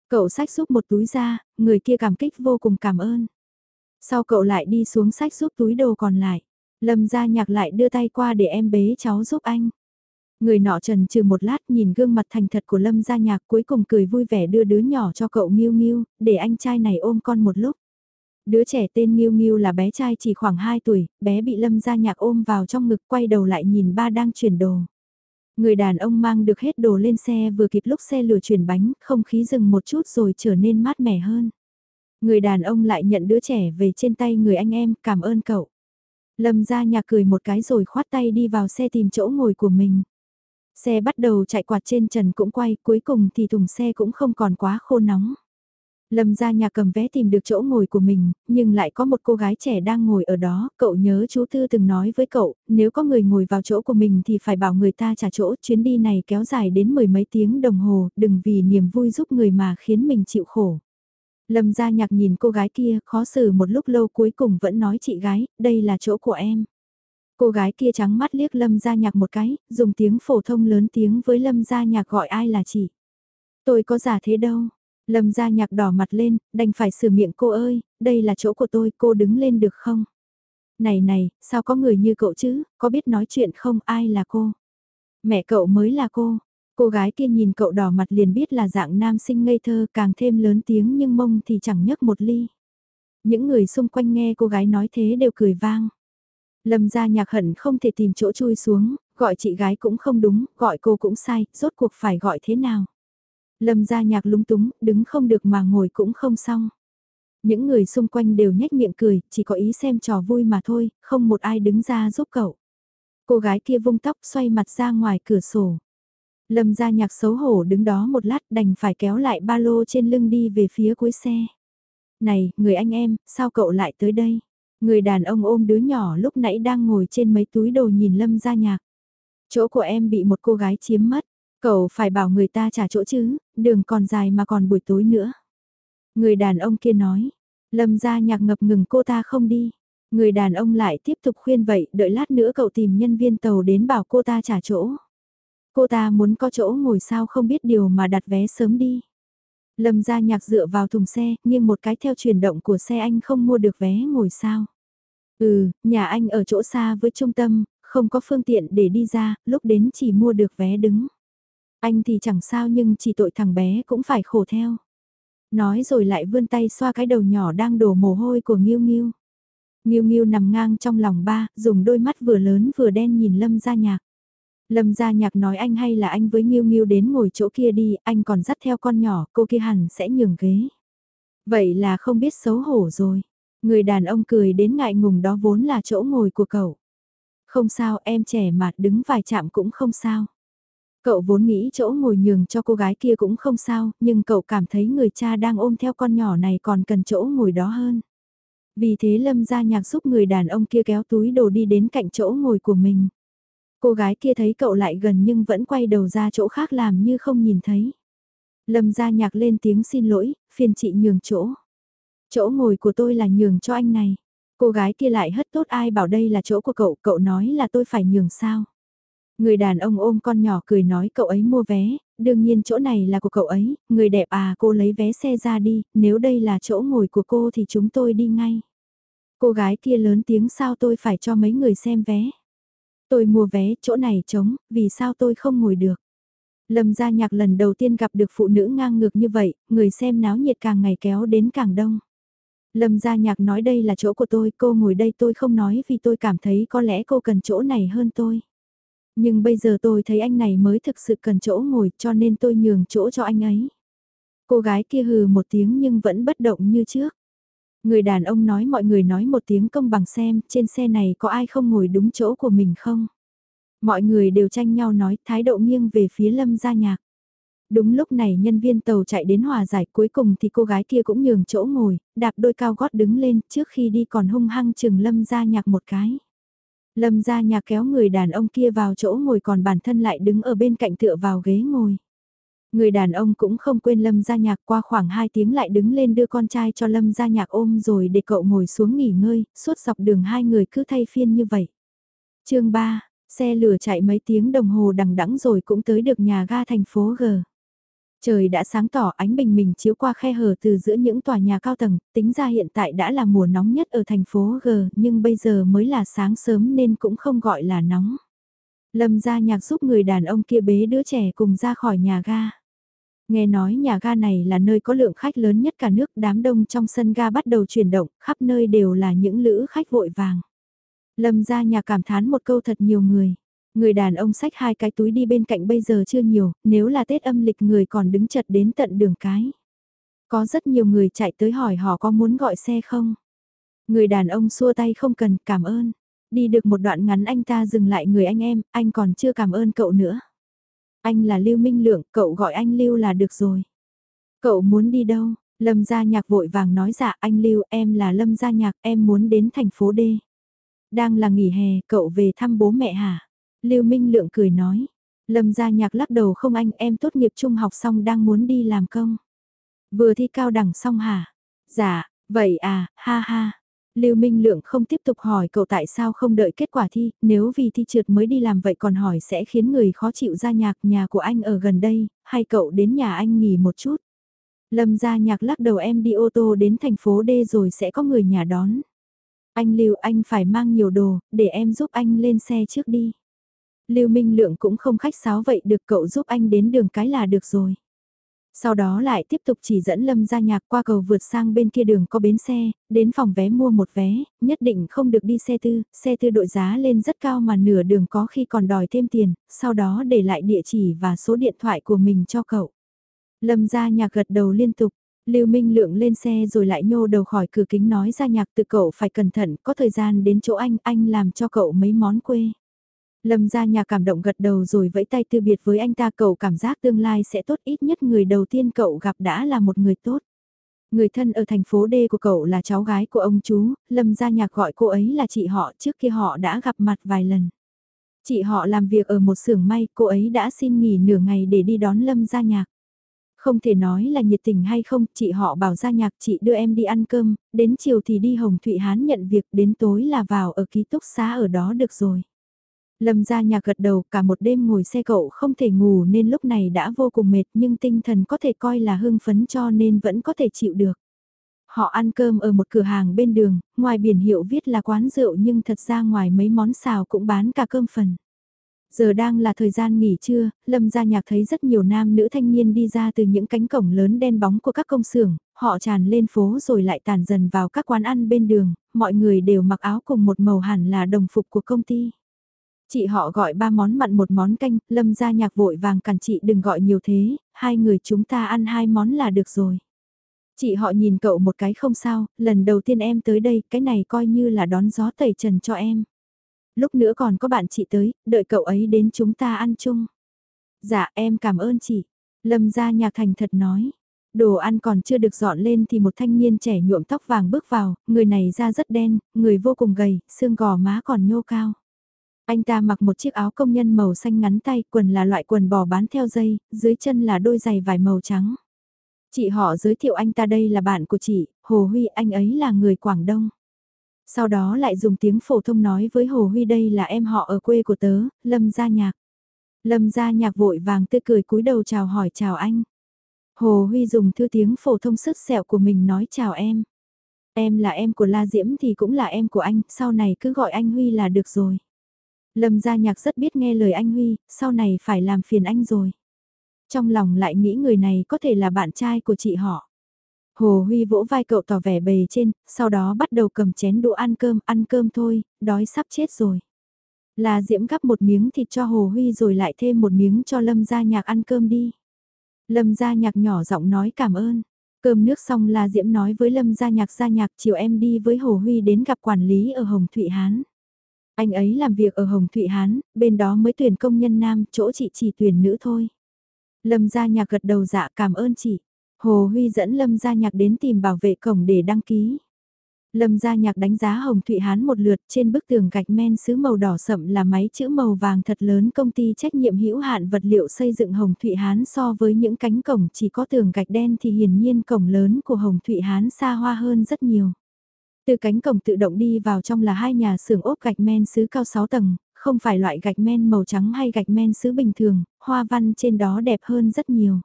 Cậu sách giúp một túi ra, người kia cảm kích vô cùng cảm ơn. Sau cậu lại đi xuống sách giúp túi đồ còn lại. Lâm gia nhạc lại đưa tay qua để em bế cháu giúp anh. Người nọ trần trừ một lát nhìn gương mặt thành thật của Lâm gia nhạc cuối cùng cười vui vẻ đưa đứa nhỏ cho cậu Miu Miu, để anh trai này ôm con một lúc. Đứa trẻ tên Miu Miu là bé trai chỉ khoảng 2 tuổi, bé bị Lâm gia nhạc ôm vào trong ngực quay đầu lại nhìn ba đang chuyển đồ. Người đàn ông mang được hết đồ lên xe vừa kịp lúc xe lửa chuyển bánh, không khí dừng một chút rồi trở nên mát mẻ hơn. Người đàn ông lại nhận đứa trẻ về trên tay người anh em, cảm ơn cậu. Lâm gia nhạc cười một cái rồi khoát tay đi vào xe tìm chỗ ngồi của mình. Xe bắt đầu chạy quạt trên trần cũng quay, cuối cùng thì thùng xe cũng không còn quá khô nóng. Lâm ra nhà cầm vé tìm được chỗ ngồi của mình, nhưng lại có một cô gái trẻ đang ngồi ở đó, cậu nhớ chú Tư từng nói với cậu, nếu có người ngồi vào chỗ của mình thì phải bảo người ta trả chỗ, chuyến đi này kéo dài đến mười mấy tiếng đồng hồ, đừng vì niềm vui giúp người mà khiến mình chịu khổ. Lâm ra nhạc nhìn cô gái kia, khó xử một lúc lâu cuối cùng vẫn nói chị gái, đây là chỗ của em. Cô gái kia trắng mắt liếc Lâm Gia Nhạc một cái, dùng tiếng phổ thông lớn tiếng với Lâm Gia Nhạc gọi ai là chị. Tôi có giả thế đâu. Lâm Gia Nhạc đỏ mặt lên, đành phải sửa miệng cô ơi, đây là chỗ của tôi, cô đứng lên được không? Này này, sao có người như cậu chứ, có biết nói chuyện không, ai là cô? Mẹ cậu mới là cô. Cô gái kia nhìn cậu đỏ mặt liền biết là dạng nam sinh ngây thơ càng thêm lớn tiếng nhưng mông thì chẳng nhấc một ly. Những người xung quanh nghe cô gái nói thế đều cười vang. Lâm gia nhạc hận không thể tìm chỗ chui xuống, Gọi chị gái cũng không đúng, gọi cô cũng sai, rốt cuộc phải gọi thế nào. Lâm gia nhạc lúng túng, đứng không được mà ngồi cũng không xong. Những người xung quanh đều nhếch miệng cười, chỉ có ý xem trò vui mà thôi, không một ai đứng ra giúp cậu. Cô gái kia vung tóc xoay mặt ra ngoài cửa sổ. Lâm gia nhạc xấu hổ đứng đó một lát đành phải kéo lại ba lô trên lưng đi về phía cuối xe. Này, người anh em, sao cậu lại tới đây? Người đàn ông ôm đứa nhỏ lúc nãy đang ngồi trên mấy túi đồ nhìn Lâm gia nhạc. Chỗ của em bị một cô gái chiếm mất. Cậu phải bảo người ta trả chỗ chứ, đường còn dài mà còn buổi tối nữa. Người đàn ông kia nói, Lâm gia nhạc ngập ngừng cô ta không đi. Người đàn ông lại tiếp tục khuyên vậy, đợi lát nữa cậu tìm nhân viên tàu đến bảo cô ta trả chỗ. Cô ta muốn có chỗ ngồi sao không biết điều mà đặt vé sớm đi. Lâm gia nhạc dựa vào thùng xe, nhưng một cái theo chuyển động của xe anh không mua được vé ngồi sao. Ừ, nhà anh ở chỗ xa với trung tâm, không có phương tiện để đi ra, lúc đến chỉ mua được vé đứng. Anh thì chẳng sao nhưng chỉ tội thằng bé cũng phải khổ theo. Nói rồi lại vươn tay xoa cái đầu nhỏ đang đổ mồ hôi của Nghiêu Nghiêu. Nghiêu Nghiêu nằm ngang trong lòng ba, dùng đôi mắt vừa lớn vừa đen nhìn Lâm Gia Nhạc. Lâm Gia Nhạc nói anh hay là anh với Nghiêu Nghiêu đến ngồi chỗ kia đi, anh còn dắt theo con nhỏ, cô kia hẳn sẽ nhường ghế. Vậy là không biết xấu hổ rồi. Người đàn ông cười đến ngại ngùng đó vốn là chỗ ngồi của cậu. Không sao em trẻ mà đứng vài chạm cũng không sao. Cậu vốn nghĩ chỗ ngồi nhường cho cô gái kia cũng không sao, nhưng cậu cảm thấy người cha đang ôm theo con nhỏ này còn cần chỗ ngồi đó hơn. Vì thế Lâm gia nhạc giúp người đàn ông kia kéo túi đồ đi đến cạnh chỗ ngồi của mình. Cô gái kia thấy cậu lại gần nhưng vẫn quay đầu ra chỗ khác làm như không nhìn thấy. Lâm ra nhạc lên tiếng xin lỗi, phiền chị nhường chỗ. Chỗ ngồi của tôi là nhường cho anh này. Cô gái kia lại hất tốt ai bảo đây là chỗ của cậu, cậu nói là tôi phải nhường sao. Người đàn ông ôm con nhỏ cười nói cậu ấy mua vé, đương nhiên chỗ này là của cậu ấy, người đẹp à cô lấy vé xe ra đi, nếu đây là chỗ ngồi của cô thì chúng tôi đi ngay. Cô gái kia lớn tiếng sao tôi phải cho mấy người xem vé. Tôi mua vé, chỗ này trống, vì sao tôi không ngồi được. Lâm gia nhạc lần đầu tiên gặp được phụ nữ ngang ngược như vậy, người xem náo nhiệt càng ngày kéo đến càng đông. Lâm gia nhạc nói đây là chỗ của tôi, cô ngồi đây tôi không nói vì tôi cảm thấy có lẽ cô cần chỗ này hơn tôi. Nhưng bây giờ tôi thấy anh này mới thực sự cần chỗ ngồi cho nên tôi nhường chỗ cho anh ấy. Cô gái kia hừ một tiếng nhưng vẫn bất động như trước. Người đàn ông nói mọi người nói một tiếng công bằng xem trên xe này có ai không ngồi đúng chỗ của mình không. Mọi người đều tranh nhau nói thái độ nghiêng về phía lâm gia nhạc. Đúng lúc này nhân viên tàu chạy đến hòa giải cuối cùng thì cô gái kia cũng nhường chỗ ngồi, đạp đôi cao gót đứng lên trước khi đi còn hung hăng chừng lâm gia nhạc một cái. Lâm gia nhạc kéo người đàn ông kia vào chỗ ngồi còn bản thân lại đứng ở bên cạnh tựa vào ghế ngồi. Người đàn ông cũng không quên Lâm gia nhạc qua khoảng 2 tiếng lại đứng lên đưa con trai cho Lâm gia nhạc ôm rồi để cậu ngồi xuống nghỉ ngơi, suốt dọc đường hai người cứ thay phiên như vậy. chương 3, xe lửa chạy mấy tiếng đồng hồ đằng đẵng rồi cũng tới được nhà ga thành phố G. Trời đã sáng tỏ ánh bình minh chiếu qua khe hở từ giữa những tòa nhà cao tầng, tính ra hiện tại đã là mùa nóng nhất ở thành phố G, nhưng bây giờ mới là sáng sớm nên cũng không gọi là nóng. Lâm ra nhạc giúp người đàn ông kia bế đứa trẻ cùng ra khỏi nhà ga. Nghe nói nhà ga này là nơi có lượng khách lớn nhất cả nước, đám đông trong sân ga bắt đầu chuyển động, khắp nơi đều là những lữ khách vội vàng. Lâm ra nhà cảm thán một câu thật nhiều người. Người đàn ông xách hai cái túi đi bên cạnh bây giờ chưa nhiều, nếu là Tết âm lịch người còn đứng chật đến tận đường cái. Có rất nhiều người chạy tới hỏi họ có muốn gọi xe không? Người đàn ông xua tay không cần, cảm ơn. Đi được một đoạn ngắn anh ta dừng lại người anh em, anh còn chưa cảm ơn cậu nữa. Anh là Lưu Minh Lượng, cậu gọi anh Lưu là được rồi. Cậu muốn đi đâu? Lâm Gia Nhạc vội vàng nói dạ anh Lưu em là Lâm Gia Nhạc em muốn đến thành phố D. Đang là nghỉ hè, cậu về thăm bố mẹ hả? Lưu Minh Lượng cười nói. Lâm gia nhạc lắc đầu không anh em tốt nghiệp trung học xong đang muốn đi làm công. Vừa thi cao đẳng xong hả? Dạ, vậy à, ha ha. Lưu Minh Lượng không tiếp tục hỏi cậu tại sao không đợi kết quả thi, nếu vì thi trượt mới đi làm vậy còn hỏi sẽ khiến người khó chịu ra nhạc nhà của anh ở gần đây, hay cậu đến nhà anh nghỉ một chút. Lâm gia nhạc lắc đầu em đi ô tô đến thành phố D rồi sẽ có người nhà đón. Anh Lưu anh phải mang nhiều đồ, để em giúp anh lên xe trước đi. Lưu Minh Lượng cũng không khách sáo vậy được cậu giúp anh đến đường cái là được rồi. Sau đó lại tiếp tục chỉ dẫn Lâm ra nhạc qua cầu vượt sang bên kia đường có bến xe, đến phòng vé mua một vé, nhất định không được đi xe tư, xe tư đội giá lên rất cao mà nửa đường có khi còn đòi thêm tiền, sau đó để lại địa chỉ và số điện thoại của mình cho cậu. Lâm ra nhạc gật đầu liên tục, Lưu Minh Lượng lên xe rồi lại nhô đầu khỏi cửa kính nói ra nhạc từ cậu phải cẩn thận, có thời gian đến chỗ anh, anh làm cho cậu mấy món quê. Lâm ra nhà cảm động gật đầu rồi vẫy tay từ biệt với anh ta cậu cảm giác tương lai sẽ tốt ít nhất người đầu tiên cậu gặp đã là một người tốt. Người thân ở thành phố D của cậu là cháu gái của ông chú, Lâm gia nhạc gọi cô ấy là chị họ trước kia họ đã gặp mặt vài lần. Chị họ làm việc ở một xưởng may, cô ấy đã xin nghỉ nửa ngày để đi đón Lâm gia nhạc. Không thể nói là nhiệt tình hay không, chị họ bảo gia nhạc chị đưa em đi ăn cơm, đến chiều thì đi Hồng Thụy Hán nhận việc, đến tối là vào ở ký túc xá ở đó được rồi. Lâm ra nhà gật đầu cả một đêm ngồi xe cậu không thể ngủ nên lúc này đã vô cùng mệt nhưng tinh thần có thể coi là hưng phấn cho nên vẫn có thể chịu được. Họ ăn cơm ở một cửa hàng bên đường, ngoài biển hiệu viết là quán rượu nhưng thật ra ngoài mấy món xào cũng bán cả cơm phần. Giờ đang là thời gian nghỉ trưa, Lâm gia nhạc thấy rất nhiều nam nữ thanh niên đi ra từ những cánh cổng lớn đen bóng của các công xưởng, họ tràn lên phố rồi lại tàn dần vào các quán ăn bên đường, mọi người đều mặc áo cùng một màu hẳn là đồng phục của công ty. Chị họ gọi ba món mặn một món canh, lâm gia nhạc vội vàng cản chị đừng gọi nhiều thế, hai người chúng ta ăn hai món là được rồi. Chị họ nhìn cậu một cái không sao, lần đầu tiên em tới đây, cái này coi như là đón gió tẩy trần cho em. Lúc nữa còn có bạn chị tới, đợi cậu ấy đến chúng ta ăn chung. Dạ em cảm ơn chị. Lâm gia nhạc thành thật nói. Đồ ăn còn chưa được dọn lên thì một thanh niên trẻ nhuộm tóc vàng bước vào, người này da rất đen, người vô cùng gầy, xương gò má còn nhô cao. Anh ta mặc một chiếc áo công nhân màu xanh ngắn tay, quần là loại quần bò bán theo dây, dưới chân là đôi giày vải màu trắng. Chị họ giới thiệu anh ta đây là bạn của chị, Hồ Huy anh ấy là người Quảng Đông. Sau đó lại dùng tiếng phổ thông nói với Hồ Huy đây là em họ ở quê của tớ, Lâm Gia Nhạc. Lâm Gia Nhạc vội vàng tươi cười cúi đầu chào hỏi chào anh. Hồ Huy dùng thư tiếng phổ thông sức sẹo của mình nói chào em. Em là em của La Diễm thì cũng là em của anh, sau này cứ gọi anh Huy là được rồi. Lâm gia nhạc rất biết nghe lời anh Huy, sau này phải làm phiền anh rồi. Trong lòng lại nghĩ người này có thể là bạn trai của chị họ. Hồ Huy vỗ vai cậu tỏ vẻ bề trên, sau đó bắt đầu cầm chén đũa ăn cơm, ăn cơm thôi, đói sắp chết rồi. Là Diễm gắp một miếng thịt cho Hồ Huy rồi lại thêm một miếng cho Lâm gia nhạc ăn cơm đi. Lâm gia nhạc nhỏ giọng nói cảm ơn. Cơm nước xong là Diễm nói với Lâm gia nhạc gia nhạc chiều em đi với Hồ Huy đến gặp quản lý ở Hồng Thụy Hán. Anh ấy làm việc ở Hồng Thụy Hán, bên đó mới tuyển công nhân nam, chỗ chị chỉ tuyển nữ thôi. Lâm gia nhạc gật đầu dạ cảm ơn chị. Hồ Huy dẫn Lâm gia nhạc đến tìm bảo vệ cổng để đăng ký. Lâm gia nhạc đánh giá Hồng Thụy Hán một lượt trên bức tường gạch men sứ màu đỏ sậm là máy chữ màu vàng thật lớn công ty trách nhiệm hữu hạn vật liệu xây dựng Hồng Thụy Hán so với những cánh cổng chỉ có tường gạch đen thì hiển nhiên cổng lớn của Hồng Thụy Hán xa hoa hơn rất nhiều. Từ cánh cổng tự động đi vào trong là hai nhà xưởng ốp gạch men sứ cao 6 tầng, không phải loại gạch men màu trắng hay gạch men sứ bình thường, hoa văn trên đó đẹp hơn rất nhiều.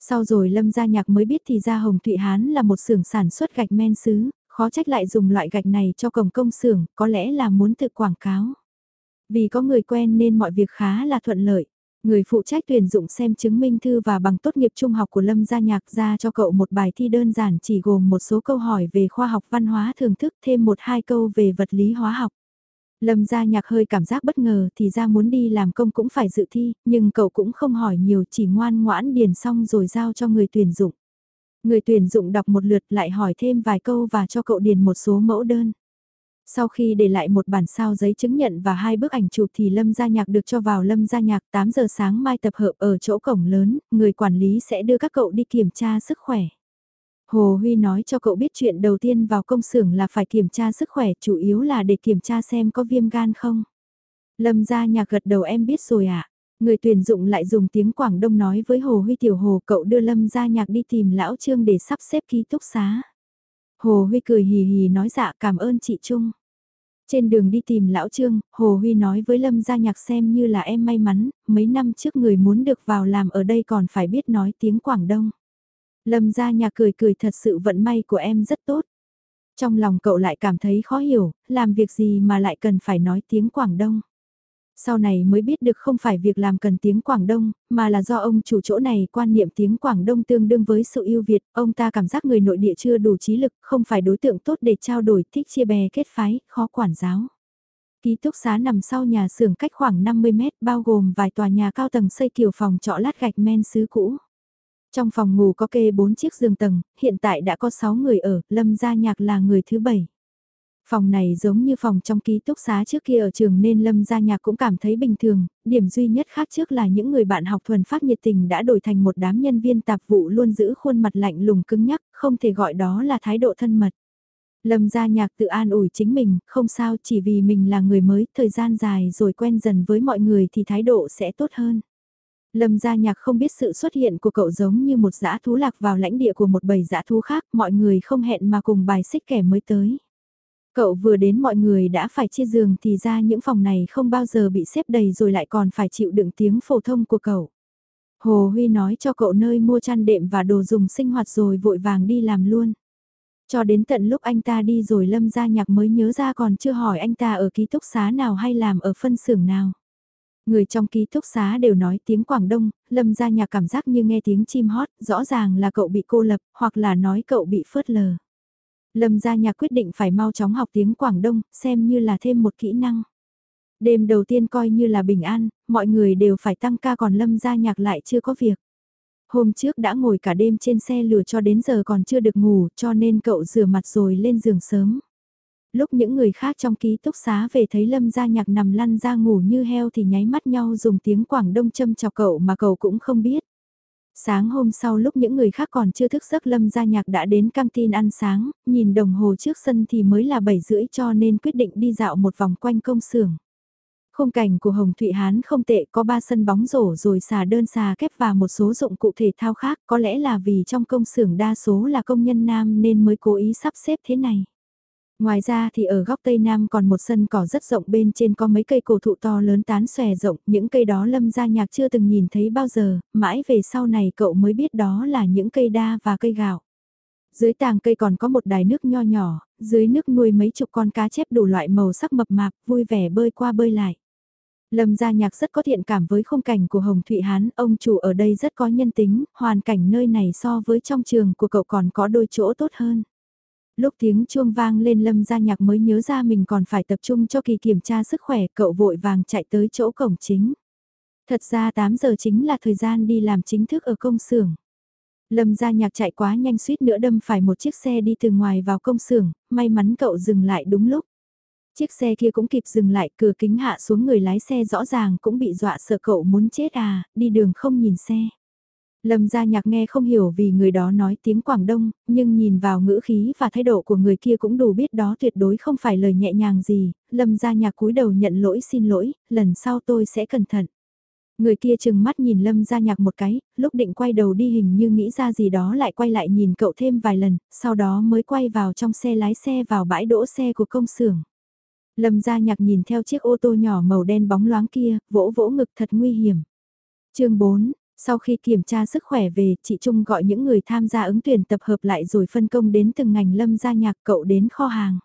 Sau rồi Lâm Gia Nhạc mới biết thì ra Hồng Thụy Hán là một xưởng sản xuất gạch men sứ, khó trách lại dùng loại gạch này cho cổng công xưởng, có lẽ là muốn tự quảng cáo. Vì có người quen nên mọi việc khá là thuận lợi. Người phụ trách tuyển dụng xem chứng minh thư và bằng tốt nghiệp trung học của Lâm Gia Nhạc ra cho cậu một bài thi đơn giản chỉ gồm một số câu hỏi về khoa học văn hóa thường thức thêm một hai câu về vật lý hóa học. Lâm Gia Nhạc hơi cảm giác bất ngờ thì ra muốn đi làm công cũng phải dự thi, nhưng cậu cũng không hỏi nhiều chỉ ngoan ngoãn điền xong rồi giao cho người tuyển dụng. Người tuyển dụng đọc một lượt lại hỏi thêm vài câu và cho cậu điền một số mẫu đơn. Sau khi để lại một bản sao giấy chứng nhận và hai bức ảnh chụp thì Lâm Gia Nhạc được cho vào Lâm Gia Nhạc 8 giờ sáng mai tập hợp ở chỗ cổng lớn, người quản lý sẽ đưa các cậu đi kiểm tra sức khỏe. Hồ Huy nói cho cậu biết chuyện đầu tiên vào công xưởng là phải kiểm tra sức khỏe chủ yếu là để kiểm tra xem có viêm gan không. Lâm Gia Nhạc gật đầu em biết rồi ạ. À? Người tuyển dụng lại dùng tiếng Quảng Đông nói với Hồ Huy Tiểu Hồ cậu đưa Lâm Gia Nhạc đi tìm Lão Trương để sắp xếp ký túc xá. Hồ Huy cười hì hì nói dạ cảm ơn chị Trung. Trên đường đi tìm Lão Trương, Hồ Huy nói với Lâm Gia Nhạc xem như là em may mắn, mấy năm trước người muốn được vào làm ở đây còn phải biết nói tiếng Quảng Đông. Lâm Gia Nhạc cười cười thật sự vận may của em rất tốt. Trong lòng cậu lại cảm thấy khó hiểu, làm việc gì mà lại cần phải nói tiếng Quảng Đông. Sau này mới biết được không phải việc làm cần tiếng Quảng Đông, mà là do ông chủ chỗ này quan niệm tiếng Quảng Đông tương đương với sự yêu Việt, ông ta cảm giác người nội địa chưa đủ trí lực, không phải đối tượng tốt để trao đổi, thích chia bè kết phái, khó quản giáo. Ký túc xá nằm sau nhà xưởng cách khoảng 50 mét, bao gồm vài tòa nhà cao tầng xây kiểu phòng trọ lát gạch men xứ cũ. Trong phòng ngủ có kê 4 chiếc giường tầng, hiện tại đã có 6 người ở, Lâm Gia Nhạc là người thứ 7. Phòng này giống như phòng trong ký túc xá trước kia ở trường nên Lâm Gia Nhạc cũng cảm thấy bình thường, điểm duy nhất khác trước là những người bạn học thuần phát nhiệt tình đã đổi thành một đám nhân viên tạp vụ luôn giữ khuôn mặt lạnh lùng cứng nhắc, không thể gọi đó là thái độ thân mật. Lâm Gia Nhạc tự an ủi chính mình, không sao chỉ vì mình là người mới, thời gian dài rồi quen dần với mọi người thì thái độ sẽ tốt hơn. Lâm Gia Nhạc không biết sự xuất hiện của cậu giống như một dã thú lạc vào lãnh địa của một bầy dã thú khác, mọi người không hẹn mà cùng bài xích kẻ mới tới. Cậu vừa đến mọi người đã phải chia giường thì ra những phòng này không bao giờ bị xếp đầy rồi lại còn phải chịu đựng tiếng phổ thông của cậu. Hồ Huy nói cho cậu nơi mua chăn đệm và đồ dùng sinh hoạt rồi vội vàng đi làm luôn. Cho đến tận lúc anh ta đi rồi Lâm Gia Nhạc mới nhớ ra còn chưa hỏi anh ta ở ký túc xá nào hay làm ở phân xưởng nào. Người trong ký túc xá đều nói tiếng Quảng Đông, Lâm Gia Nhạc cảm giác như nghe tiếng chim hót, rõ ràng là cậu bị cô lập, hoặc là nói cậu bị phớt lờ. Lâm Gia Nhạc quyết định phải mau chóng học tiếng Quảng Đông, xem như là thêm một kỹ năng. Đêm đầu tiên coi như là bình an, mọi người đều phải tăng ca còn Lâm Gia Nhạc lại chưa có việc. Hôm trước đã ngồi cả đêm trên xe lửa cho đến giờ còn chưa được ngủ cho nên cậu rửa mặt rồi lên giường sớm. Lúc những người khác trong ký túc xá về thấy Lâm Gia Nhạc nằm lăn ra ngủ như heo thì nháy mắt nhau dùng tiếng Quảng Đông châm chọc cậu mà cậu cũng không biết. Sáng hôm sau lúc những người khác còn chưa thức giấc Lâm Gia Nhạc đã đến căng tin ăn sáng, nhìn đồng hồ trước sân thì mới là 7 rưỡi cho nên quyết định đi dạo một vòng quanh công xưởng. Khung cảnh của Hồng Thụy Hán không tệ có 3 sân bóng rổ rồi xà đơn xà kép và một số dụng cụ thể thao khác có lẽ là vì trong công xưởng đa số là công nhân nam nên mới cố ý sắp xếp thế này. Ngoài ra thì ở góc tây nam còn một sân cỏ rất rộng bên trên có mấy cây cổ thụ to lớn tán xòe rộng, những cây đó lâm gia nhạc chưa từng nhìn thấy bao giờ, mãi về sau này cậu mới biết đó là những cây đa và cây gạo. Dưới tàng cây còn có một đài nước nho nhỏ, dưới nước nuôi mấy chục con cá chép đủ loại màu sắc mập mạp, vui vẻ bơi qua bơi lại. Lâm gia nhạc rất có thiện cảm với khung cảnh của Hồng Thụy Hán, ông chủ ở đây rất có nhân tính, hoàn cảnh nơi này so với trong trường của cậu còn có đôi chỗ tốt hơn. Lúc tiếng chuông vang lên lâm gia nhạc mới nhớ ra mình còn phải tập trung cho kỳ kiểm tra sức khỏe, cậu vội vàng chạy tới chỗ cổng chính. Thật ra 8 giờ chính là thời gian đi làm chính thức ở công xưởng. Lâm gia nhạc chạy quá nhanh suýt nữa đâm phải một chiếc xe đi từ ngoài vào công xưởng, may mắn cậu dừng lại đúng lúc. Chiếc xe kia cũng kịp dừng lại, cửa kính hạ xuống người lái xe rõ ràng cũng bị dọa sợ cậu muốn chết à, đi đường không nhìn xe. Lâm gia nhạc nghe không hiểu vì người đó nói tiếng Quảng Đông, nhưng nhìn vào ngữ khí và thái độ của người kia cũng đủ biết đó tuyệt đối không phải lời nhẹ nhàng gì, Lâm gia nhạc cúi đầu nhận lỗi xin lỗi, lần sau tôi sẽ cẩn thận. Người kia chừng mắt nhìn Lâm gia nhạc một cái, lúc định quay đầu đi hình như nghĩ ra gì đó lại quay lại nhìn cậu thêm vài lần, sau đó mới quay vào trong xe lái xe vào bãi đỗ xe của công xưởng. Lâm gia nhạc nhìn theo chiếc ô tô nhỏ màu đen bóng loáng kia, vỗ vỗ ngực thật nguy hiểm. chương 4, sau khi kiểm tra sức khỏe về, chị Trung gọi những người tham gia ứng tuyển tập hợp lại rồi phân công đến từng ngành lâm gia nhạc cậu đến kho hàng.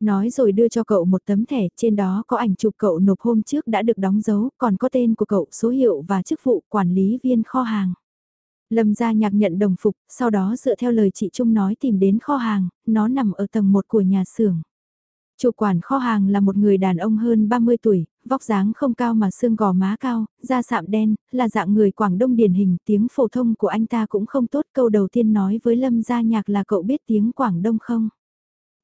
Nói rồi đưa cho cậu một tấm thẻ, trên đó có ảnh chụp cậu nộp hôm trước đã được đóng dấu, còn có tên của cậu, số hiệu và chức vụ quản lý viên kho hàng. Lâm gia nhạc nhận đồng phục, sau đó dựa theo lời chị Trung nói tìm đến kho hàng, nó nằm ở tầng 1 của nhà xưởng. Chủ quản kho hàng là một người đàn ông hơn 30 tuổi, vóc dáng không cao mà xương gò má cao, da sạm đen, là dạng người Quảng Đông điển hình, tiếng phổ thông của anh ta cũng không tốt. Câu đầu tiên nói với Lâm Gia Nhạc là cậu biết tiếng Quảng Đông không?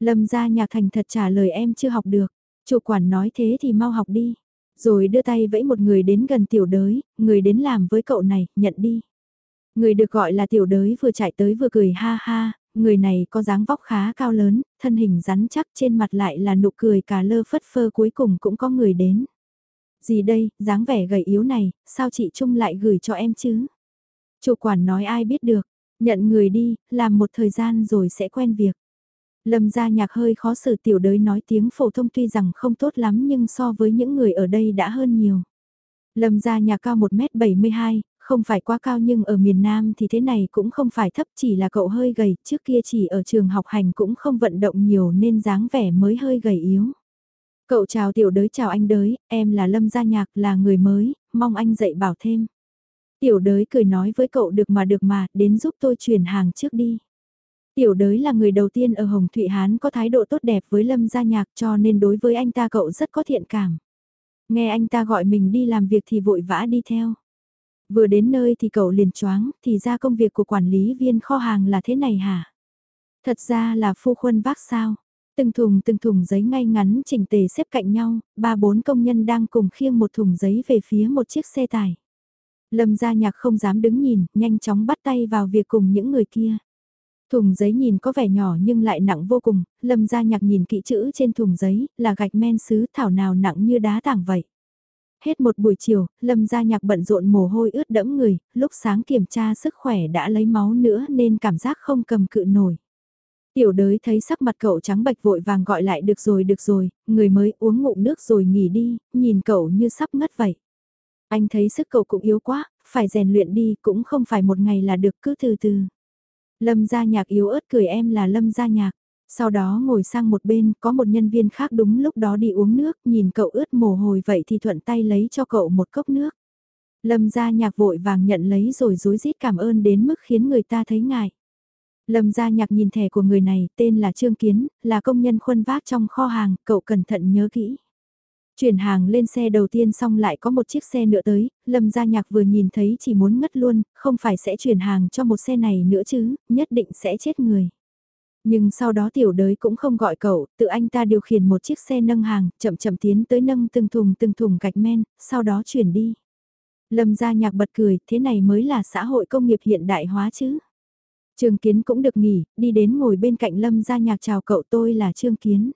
Lâm Gia Nhạc thành thật trả lời em chưa học được. Chủ quản nói thế thì mau học đi. Rồi đưa tay vẫy một người đến gần tiểu đới, người đến làm với cậu này, nhận đi. Người được gọi là tiểu đới vừa chạy tới vừa cười ha ha, người này có dáng vóc khá cao lớn, thân hình rắn chắc trên mặt lại là nụ cười cà lơ phất phơ cuối cùng cũng có người đến. Gì đây, dáng vẻ gầy yếu này, sao chị Trung lại gửi cho em chứ? Chủ quản nói ai biết được, nhận người đi, làm một thời gian rồi sẽ quen việc. Lâm gia nhạc hơi khó xử tiểu đới nói tiếng phổ thông tuy rằng không tốt lắm nhưng so với những người ở đây đã hơn nhiều. Lâm gia nhạc cao 1m72, không phải quá cao nhưng ở miền Nam thì thế này cũng không phải thấp chỉ là cậu hơi gầy, trước kia chỉ ở trường học hành cũng không vận động nhiều nên dáng vẻ mới hơi gầy yếu. Cậu chào tiểu đới chào anh đới, em là Lâm Gia Nhạc là người mới, mong anh dạy bảo thêm. Tiểu đới cười nói với cậu được mà được mà, đến giúp tôi chuyển hàng trước đi. Tiểu đới là người đầu tiên ở Hồng Thụy Hán có thái độ tốt đẹp với Lâm Gia Nhạc cho nên đối với anh ta cậu rất có thiện cảm. Nghe anh ta gọi mình đi làm việc thì vội vã đi theo. Vừa đến nơi thì cậu liền choáng, thì ra công việc của quản lý viên kho hàng là thế này hả? Thật ra là phu khuân vác sao? Từng thùng từng thùng giấy ngay ngắn chỉnh tề xếp cạnh nhau, ba bốn công nhân đang cùng khiêng một thùng giấy về phía một chiếc xe tải. Lâm gia nhạc không dám đứng nhìn, nhanh chóng bắt tay vào việc cùng những người kia. Thùng giấy nhìn có vẻ nhỏ nhưng lại nặng vô cùng, lâm gia nhạc nhìn kỹ chữ trên thùng giấy, là gạch men sứ thảo nào nặng như đá tảng vậy. Hết một buổi chiều, lâm gia nhạc bận rộn mồ hôi ướt đẫm người, lúc sáng kiểm tra sức khỏe đã lấy máu nữa nên cảm giác không cầm cự nổi. Tiểu đới thấy sắc mặt cậu trắng bạch vội vàng gọi lại được rồi được rồi, người mới uống ngụm nước rồi nghỉ đi, nhìn cậu như sắp ngất vậy. Anh thấy sức cậu cũng yếu quá, phải rèn luyện đi cũng không phải một ngày là được cứ từ từ. Lâm gia nhạc yếu ớt cười em là lâm gia nhạc. Sau đó ngồi sang một bên, có một nhân viên khác đúng lúc đó đi uống nước, nhìn cậu ướt mồ hôi vậy thì thuận tay lấy cho cậu một cốc nước. Lâm gia nhạc vội vàng nhận lấy rồi rối rít cảm ơn đến mức khiến người ta thấy ngại. Lâm gia nhạc nhìn thẻ của người này, tên là Trương Kiến, là công nhân khuân vác trong kho hàng, cậu cẩn thận nhớ kỹ. Chuyển hàng lên xe đầu tiên xong lại có một chiếc xe nữa tới, Lâm Gia Nhạc vừa nhìn thấy chỉ muốn ngất luôn, không phải sẽ chuyển hàng cho một xe này nữa chứ, nhất định sẽ chết người. Nhưng sau đó tiểu đới cũng không gọi cậu, tự anh ta điều khiển một chiếc xe nâng hàng, chậm chậm tiến tới nâng từng thùng từng thùng gạch men, sau đó chuyển đi. Lâm Gia Nhạc bật cười, thế này mới là xã hội công nghiệp hiện đại hóa chứ. Trương Kiến cũng được nghỉ, đi đến ngồi bên cạnh Lâm Gia Nhạc chào cậu tôi là Trương Kiến.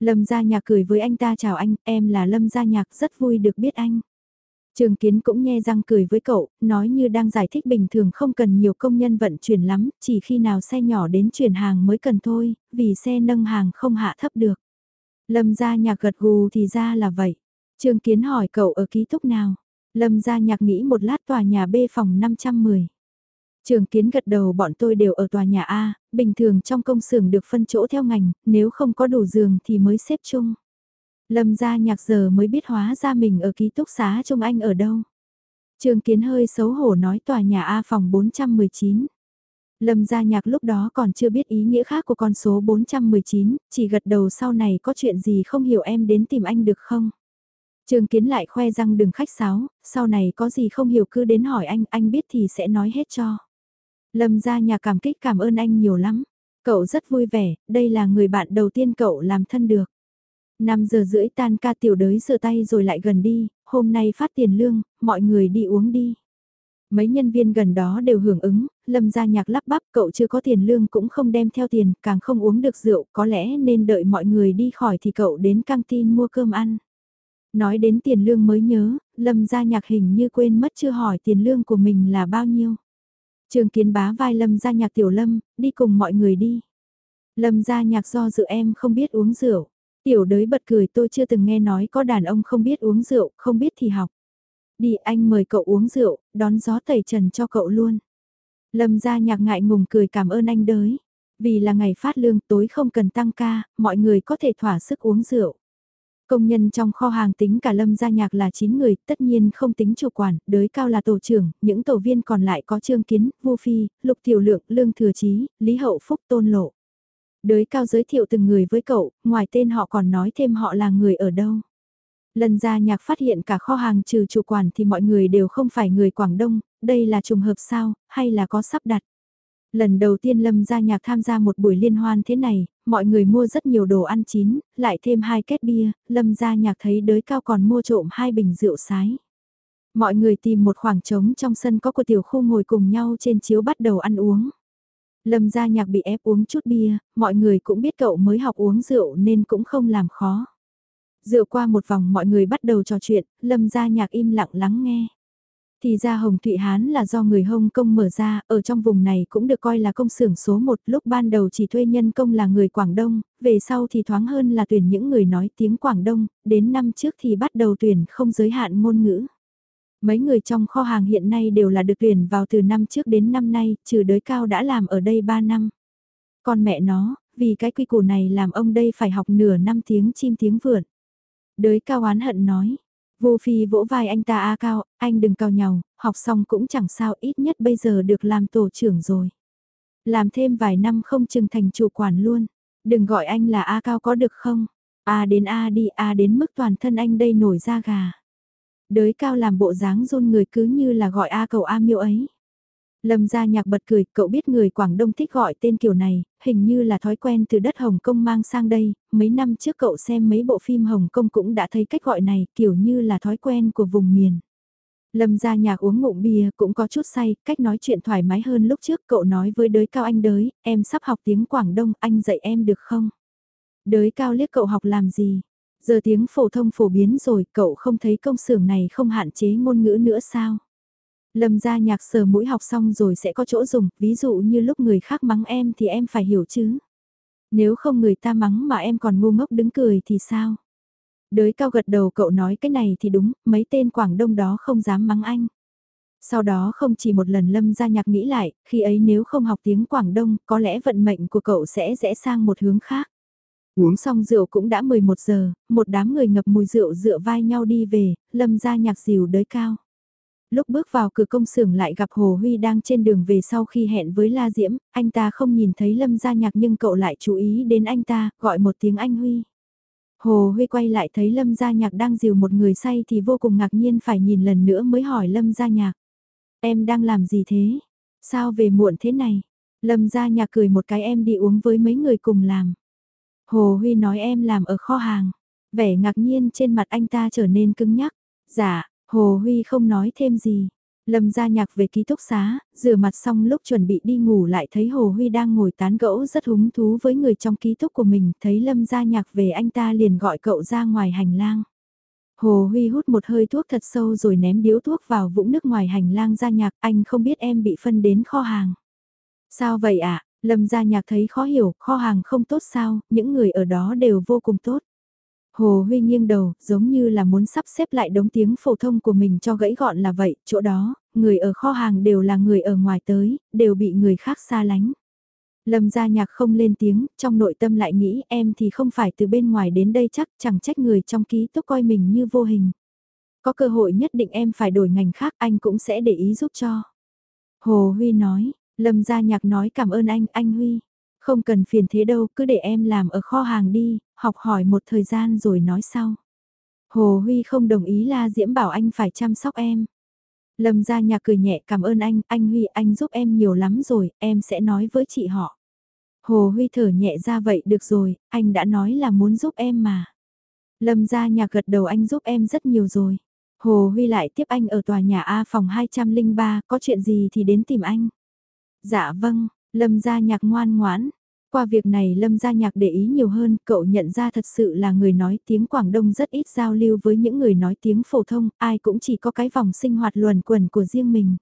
Lâm Gia Nhạc cười với anh ta chào anh, em là Lâm Gia Nhạc rất vui được biết anh. Trường Kiến cũng nghe răng cười với cậu, nói như đang giải thích bình thường không cần nhiều công nhân vận chuyển lắm, chỉ khi nào xe nhỏ đến chuyển hàng mới cần thôi, vì xe nâng hàng không hạ thấp được. Lâm Gia Nhạc gật gù thì ra là vậy. Trường Kiến hỏi cậu ở ký túc nào? Lâm Gia Nhạc nghĩ một lát tòa nhà B phòng 510. Trường kiến gật đầu bọn tôi đều ở tòa nhà A, bình thường trong công xưởng được phân chỗ theo ngành, nếu không có đủ giường thì mới xếp chung. Lâm gia nhạc giờ mới biết hóa ra mình ở ký túc xá trông anh ở đâu. Trường kiến hơi xấu hổ nói tòa nhà A phòng 419. Lâm gia nhạc lúc đó còn chưa biết ý nghĩa khác của con số 419, chỉ gật đầu sau này có chuyện gì không hiểu em đến tìm anh được không? Trường kiến lại khoe răng đừng khách sáo, sau này có gì không hiểu cứ đến hỏi anh, anh biết thì sẽ nói hết cho. Lâm gia nhà cảm kích cảm ơn anh nhiều lắm. Cậu rất vui vẻ, đây là người bạn đầu tiên cậu làm thân được. 5 giờ rưỡi tan ca tiểu đới rửa tay rồi lại gần đi, hôm nay phát tiền lương, mọi người đi uống đi. Mấy nhân viên gần đó đều hưởng ứng, lâm ra nhạc lắp bắp cậu chưa có tiền lương cũng không đem theo tiền, càng không uống được rượu, có lẽ nên đợi mọi người đi khỏi thì cậu đến căng tin mua cơm ăn. Nói đến tiền lương mới nhớ, lâm ra nhạc hình như quên mất chưa hỏi tiền lương của mình là bao nhiêu. Trường kiến bá vai Lâm gia nhạc tiểu Lâm, đi cùng mọi người đi. Lâm gia nhạc do dự em không biết uống rượu. Tiểu đới bật cười tôi chưa từng nghe nói có đàn ông không biết uống rượu, không biết thì học. Đi anh mời cậu uống rượu, đón gió tẩy trần cho cậu luôn. Lâm gia nhạc ngại ngùng cười cảm ơn anh đới. Vì là ngày phát lương tối không cần tăng ca, mọi người có thể thỏa sức uống rượu. Công nhân trong kho hàng tính cả lâm gia nhạc là 9 người, tất nhiên không tính chủ quản, đới cao là tổ trưởng, những tổ viên còn lại có Trương Kiến, Vu Phi, Lục Tiểu Lượng, Lương Thừa Chí, Lý Hậu Phúc Tôn Lộ. Đới cao giới thiệu từng người với cậu, ngoài tên họ còn nói thêm họ là người ở đâu. Lần ra nhạc phát hiện cả kho hàng trừ chủ quản thì mọi người đều không phải người Quảng Đông, đây là trùng hợp sao, hay là có sắp đặt. Lần đầu tiên Lâm gia nhạc tham gia một buổi liên hoan thế này, mọi người mua rất nhiều đồ ăn chín, lại thêm hai két bia, Lâm gia nhạc thấy đới cao còn mua trộm hai bình rượu sái. Mọi người tìm một khoảng trống trong sân có của tiểu khu ngồi cùng nhau trên chiếu bắt đầu ăn uống. Lâm gia nhạc bị ép uống chút bia, mọi người cũng biết cậu mới học uống rượu nên cũng không làm khó. Rượu qua một vòng mọi người bắt đầu trò chuyện, Lâm gia nhạc im lặng lắng nghe. Thì ra Hồng Thụy Hán là do người Hồng Kông mở ra, ở trong vùng này cũng được coi là công xưởng số 1, lúc ban đầu chỉ thuê nhân công là người Quảng Đông, về sau thì thoáng hơn là tuyển những người nói tiếng Quảng Đông, đến năm trước thì bắt đầu tuyển không giới hạn ngôn ngữ. Mấy người trong kho hàng hiện nay đều là được tuyển vào từ năm trước đến năm nay, trừ đới cao đã làm ở đây 3 năm. Còn mẹ nó, vì cái quy củ này làm ông đây phải học nửa năm tiếng chim tiếng vượn. Đới cao oán hận nói. Vô phi vỗ vai anh ta a cao, anh đừng cao nhau, học xong cũng chẳng sao ít nhất bây giờ được làm tổ trưởng rồi. Làm thêm vài năm không chừng thành chủ quản luôn. Đừng gọi anh là A cao có được không? A đến A đi A đến mức toàn thân anh đây nổi da gà. Đới cao làm bộ dáng run người cứ như là gọi A cầu A miêu ấy. Lâm gia nhạc bật cười, cậu biết người Quảng Đông thích gọi tên kiểu này, hình như là thói quen từ đất Hồng Kông mang sang đây, mấy năm trước cậu xem mấy bộ phim Hồng Kông cũng đã thấy cách gọi này, kiểu như là thói quen của vùng miền. Lâm gia nhạc uống ngụm bia cũng có chút say, cách nói chuyện thoải mái hơn lúc trước cậu nói với đới cao anh đới, em sắp học tiếng Quảng Đông, anh dạy em được không? Đới cao liếc cậu học làm gì? Giờ tiếng phổ thông phổ biến rồi, cậu không thấy công xưởng này không hạn chế ngôn ngữ nữa sao? Lâm gia nhạc sờ mũi học xong rồi sẽ có chỗ dùng, ví dụ như lúc người khác mắng em thì em phải hiểu chứ. Nếu không người ta mắng mà em còn ngu ngốc đứng cười thì sao? Đới cao gật đầu cậu nói cái này thì đúng, mấy tên Quảng Đông đó không dám mắng anh. Sau đó không chỉ một lần Lâm gia nhạc nghĩ lại, khi ấy nếu không học tiếng Quảng Đông, có lẽ vận mệnh của cậu sẽ rẽ sang một hướng khác. Uống xong rượu cũng đã 11 giờ, một đám người ngập mùi rượu dựa vai nhau đi về, Lâm gia nhạc dìu đới cao lúc bước vào cửa công xưởng lại gặp Hồ Huy đang trên đường về sau khi hẹn với La Diễm, anh ta không nhìn thấy Lâm Gia Nhạc nhưng cậu lại chú ý đến anh ta, gọi một tiếng anh Huy. Hồ Huy quay lại thấy Lâm Gia Nhạc đang dìu một người say thì vô cùng ngạc nhiên phải nhìn lần nữa mới hỏi Lâm Gia Nhạc. Em đang làm gì thế? Sao về muộn thế này? Lâm Gia Nhạc cười một cái em đi uống với mấy người cùng làm. Hồ Huy nói em làm ở kho hàng. Vẻ ngạc nhiên trên mặt anh ta trở nên cứng nhắc. Dạ, Hồ Huy không nói thêm gì. Lâm ra nhạc về ký túc xá, rửa mặt xong lúc chuẩn bị đi ngủ lại thấy Hồ Huy đang ngồi tán gẫu rất hứng thú với người trong ký túc của mình, thấy Lâm ra nhạc về anh ta liền gọi cậu ra ngoài hành lang. Hồ Huy hút một hơi thuốc thật sâu rồi ném điếu thuốc vào vũng nước ngoài hành lang ra nhạc, anh không biết em bị phân đến kho hàng. Sao vậy ạ? À? Lâm gia nhạc thấy khó hiểu, kho hàng không tốt sao, những người ở đó đều vô cùng tốt. Hồ Huy nghiêng đầu, giống như là muốn sắp xếp lại đống tiếng phổ thông của mình cho gãy gọn là vậy, chỗ đó, người ở kho hàng đều là người ở ngoài tới, đều bị người khác xa lánh. Lâm gia nhạc không lên tiếng, trong nội tâm lại nghĩ em thì không phải từ bên ngoài đến đây chắc chẳng trách người trong ký túc coi mình như vô hình. Có cơ hội nhất định em phải đổi ngành khác anh cũng sẽ để ý giúp cho. Hồ Huy nói, Lâm gia nhạc nói cảm ơn anh, anh Huy. Không cần phiền thế đâu, cứ để em làm ở kho hàng đi, học hỏi một thời gian rồi nói sau. Hồ Huy không đồng ý La Diễm bảo anh phải chăm sóc em. Lâm gia nhạc cười nhẹ cảm ơn anh, anh Huy anh giúp em nhiều lắm rồi, em sẽ nói với chị họ. Hồ Huy thở nhẹ ra vậy được rồi, anh đã nói là muốn giúp em mà. Lâm gia nhạc gật đầu anh giúp em rất nhiều rồi. Hồ Huy lại tiếp anh ở tòa nhà A phòng 203, có chuyện gì thì đến tìm anh. Dạ vâng, Lâm gia nhạc ngoan ngoãn, qua việc này Lâm Gia Nhạc để ý nhiều hơn, cậu nhận ra thật sự là người nói tiếng Quảng Đông rất ít giao lưu với những người nói tiếng phổ thông, ai cũng chỉ có cái vòng sinh hoạt luẩn quẩn của riêng mình.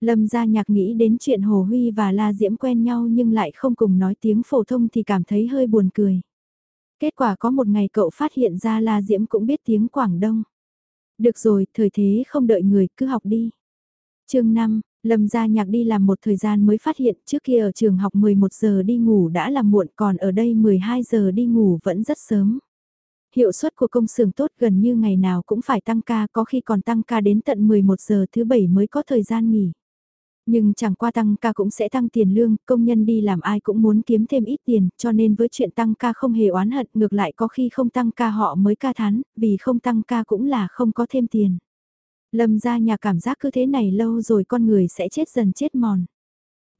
Lâm Gia Nhạc nghĩ đến chuyện Hồ Huy và La Diễm quen nhau nhưng lại không cùng nói tiếng phổ thông thì cảm thấy hơi buồn cười. Kết quả có một ngày cậu phát hiện ra La Diễm cũng biết tiếng Quảng Đông. Được rồi, thời thế không đợi người, cứ học đi. chương 5, Lâm gia nhạc đi làm một thời gian mới phát hiện trước kia ở trường học 11 giờ đi ngủ đã là muộn còn ở đây 12 giờ đi ngủ vẫn rất sớm. Hiệu suất của công xưởng tốt gần như ngày nào cũng phải tăng ca có khi còn tăng ca đến tận 11 giờ thứ bảy mới có thời gian nghỉ. Nhưng chẳng qua tăng ca cũng sẽ tăng tiền lương, công nhân đi làm ai cũng muốn kiếm thêm ít tiền, cho nên với chuyện tăng ca không hề oán hận, ngược lại có khi không tăng ca họ mới ca thán, vì không tăng ca cũng là không có thêm tiền. Lâm ra nhà cảm giác cứ thế này lâu rồi con người sẽ chết dần chết mòn.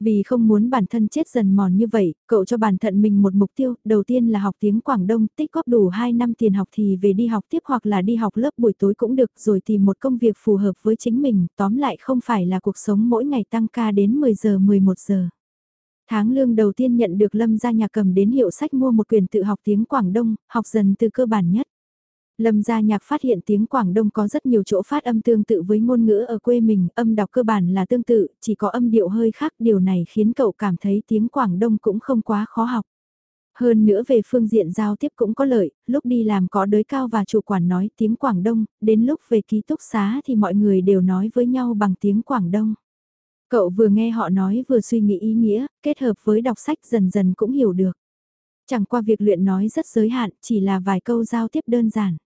Vì không muốn bản thân chết dần mòn như vậy, cậu cho bản thân mình một mục tiêu, đầu tiên là học tiếng Quảng Đông, tích góp đủ 2 năm tiền học thì về đi học tiếp hoặc là đi học lớp buổi tối cũng được rồi tìm một công việc phù hợp với chính mình, tóm lại không phải là cuộc sống mỗi ngày tăng ca đến 10 giờ 11 giờ. Tháng lương đầu tiên nhận được Lâm ra nhà cầm đến hiệu sách mua một quyền tự học tiếng Quảng Đông, học dần từ cơ bản nhất. Lâm gia nhạc phát hiện tiếng Quảng Đông có rất nhiều chỗ phát âm tương tự với ngôn ngữ ở quê mình, âm đọc cơ bản là tương tự, chỉ có âm điệu hơi khác, điều này khiến cậu cảm thấy tiếng Quảng Đông cũng không quá khó học. Hơn nữa về phương diện giao tiếp cũng có lợi, lúc đi làm có đới cao và chủ quản nói tiếng Quảng Đông, đến lúc về ký túc xá thì mọi người đều nói với nhau bằng tiếng Quảng Đông. Cậu vừa nghe họ nói vừa suy nghĩ ý nghĩa, kết hợp với đọc sách dần dần cũng hiểu được. Chẳng qua việc luyện nói rất giới hạn, chỉ là vài câu giao tiếp đơn giản.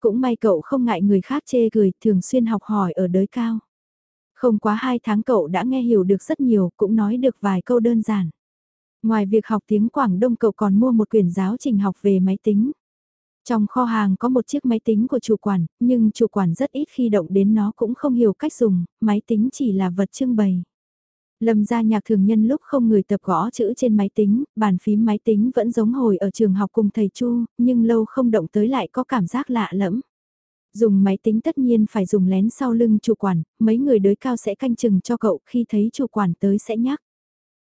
Cũng may cậu không ngại người khác chê cười, thường xuyên học hỏi ở đới cao. Không quá hai tháng cậu đã nghe hiểu được rất nhiều, cũng nói được vài câu đơn giản. Ngoài việc học tiếng Quảng Đông cậu còn mua một quyển giáo trình học về máy tính. Trong kho hàng có một chiếc máy tính của chủ quản, nhưng chủ quản rất ít khi động đến nó cũng không hiểu cách dùng, máy tính chỉ là vật trưng bày. Lâm gia nhạc thường nhân lúc không người tập gõ chữ trên máy tính, bàn phím máy tính vẫn giống hồi ở trường học cùng thầy Chu, nhưng lâu không động tới lại có cảm giác lạ lẫm. Dùng máy tính tất nhiên phải dùng lén sau lưng chủ quản, mấy người đới cao sẽ canh chừng cho cậu khi thấy chủ quản tới sẽ nhắc.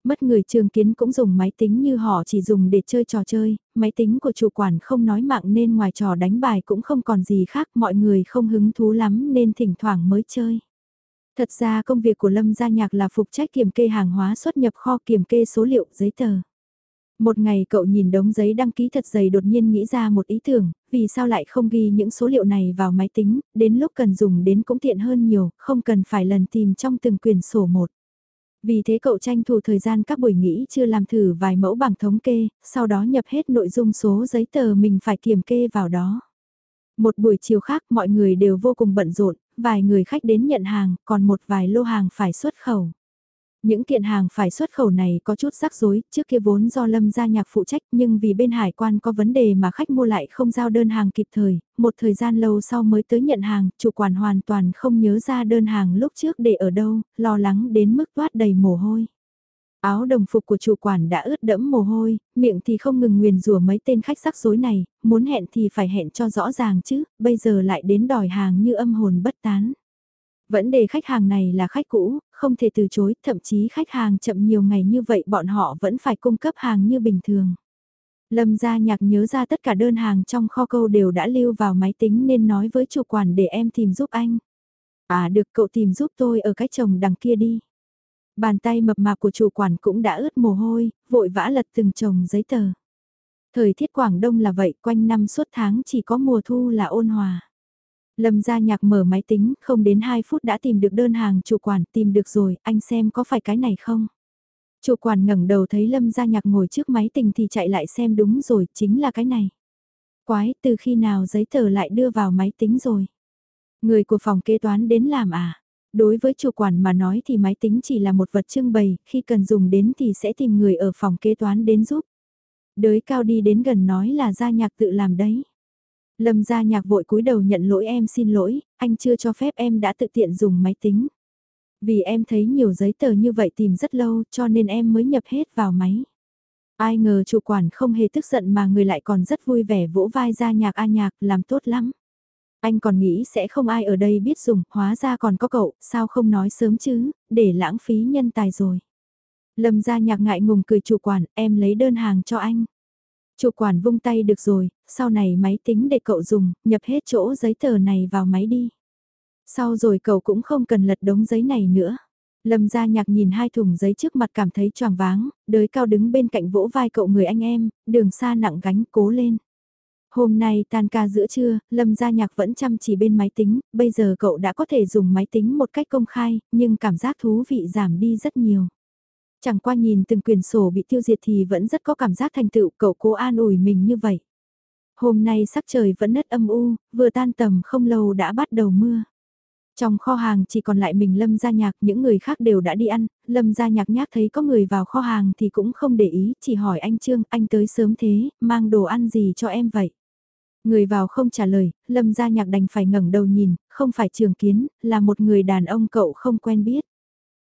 Mất người trường kiến cũng dùng máy tính như họ chỉ dùng để chơi trò chơi, máy tính của chủ quản không nói mạng nên ngoài trò đánh bài cũng không còn gì khác mọi người không hứng thú lắm nên thỉnh thoảng mới chơi. Thật ra công việc của Lâm Gia Nhạc là phục trách kiểm kê hàng hóa xuất nhập kho kiểm kê số liệu giấy tờ. Một ngày cậu nhìn đống giấy đăng ký thật dày đột nhiên nghĩ ra một ý tưởng, vì sao lại không ghi những số liệu này vào máy tính, đến lúc cần dùng đến cũng tiện hơn nhiều, không cần phải lần tìm trong từng quyển sổ một. Vì thế cậu tranh thủ thời gian các buổi nghỉ chưa làm thử vài mẫu bảng thống kê, sau đó nhập hết nội dung số giấy tờ mình phải kiểm kê vào đó. Một buổi chiều khác mọi người đều vô cùng bận rộn, vài người khách đến nhận hàng, còn một vài lô hàng phải xuất khẩu. Những kiện hàng phải xuất khẩu này có chút rắc rối, trước kia vốn do Lâm gia nhạc phụ trách nhưng vì bên hải quan có vấn đề mà khách mua lại không giao đơn hàng kịp thời, một thời gian lâu sau mới tới nhận hàng, chủ quản hoàn toàn không nhớ ra đơn hàng lúc trước để ở đâu, lo lắng đến mức toát đầy mồ hôi. Áo đồng phục của chủ quản đã ướt đẫm mồ hôi, miệng thì không ngừng nguyền rủa mấy tên khách sắc rối này, muốn hẹn thì phải hẹn cho rõ ràng chứ, bây giờ lại đến đòi hàng như âm hồn bất tán. Vẫn đề khách hàng này là khách cũ, không thể từ chối, thậm chí khách hàng chậm nhiều ngày như vậy bọn họ vẫn phải cung cấp hàng như bình thường. Lâm gia nhạc nhớ ra tất cả đơn hàng trong kho câu đều đã lưu vào máy tính nên nói với chủ quản để em tìm giúp anh. À được cậu tìm giúp tôi ở cái chồng đằng kia đi. Bàn tay mập mạp của chủ quản cũng đã ướt mồ hôi, vội vã lật từng chồng giấy tờ. Thời tiết Quảng Đông là vậy, quanh năm suốt tháng chỉ có mùa thu là ôn hòa. Lâm gia nhạc mở máy tính, không đến 2 phút đã tìm được đơn hàng chủ quản, tìm được rồi, anh xem có phải cái này không? Chủ quản ngẩng đầu thấy Lâm gia nhạc ngồi trước máy tình thì chạy lại xem đúng rồi, chính là cái này. Quái, từ khi nào giấy tờ lại đưa vào máy tính rồi? Người của phòng kế toán đến làm à? Đối với chủ quản mà nói thì máy tính chỉ là một vật trưng bày, khi cần dùng đến thì sẽ tìm người ở phòng kế toán đến giúp. Đới cao đi đến gần nói là gia nhạc tự làm đấy. Lâm gia nhạc vội cúi đầu nhận lỗi em xin lỗi, anh chưa cho phép em đã tự tiện dùng máy tính. Vì em thấy nhiều giấy tờ như vậy tìm rất lâu cho nên em mới nhập hết vào máy. Ai ngờ chủ quản không hề tức giận mà người lại còn rất vui vẻ vỗ vai gia nhạc a nhạc làm tốt lắm. Anh còn nghĩ sẽ không ai ở đây biết dùng, hóa ra còn có cậu, sao không nói sớm chứ, để lãng phí nhân tài rồi. Lâm gia nhạc ngại ngùng cười chủ quản, em lấy đơn hàng cho anh. Chủ quản vung tay được rồi, sau này máy tính để cậu dùng, nhập hết chỗ giấy tờ này vào máy đi. Sau rồi cậu cũng không cần lật đống giấy này nữa. Lâm gia nhạc nhìn hai thùng giấy trước mặt cảm thấy choàng váng, đới cao đứng bên cạnh vỗ vai cậu người anh em, đường xa nặng gánh cố lên. Hôm nay tan ca giữa trưa, Lâm Gia Nhạc vẫn chăm chỉ bên máy tính, bây giờ cậu đã có thể dùng máy tính một cách công khai, nhưng cảm giác thú vị giảm đi rất nhiều. Chẳng qua nhìn từng quyền sổ bị tiêu diệt thì vẫn rất có cảm giác thành tựu cậu cố an ủi mình như vậy. Hôm nay sắc trời vẫn nất âm u, vừa tan tầm không lâu đã bắt đầu mưa. Trong kho hàng chỉ còn lại mình Lâm Gia Nhạc, những người khác đều đã đi ăn, Lâm Gia Nhạc nhác thấy có người vào kho hàng thì cũng không để ý, chỉ hỏi anh Trương, anh tới sớm thế, mang đồ ăn gì cho em vậy? Người vào không trả lời, Lâm Gia Nhạc đành phải ngẩng đầu nhìn, không phải trường kiến, là một người đàn ông cậu không quen biết.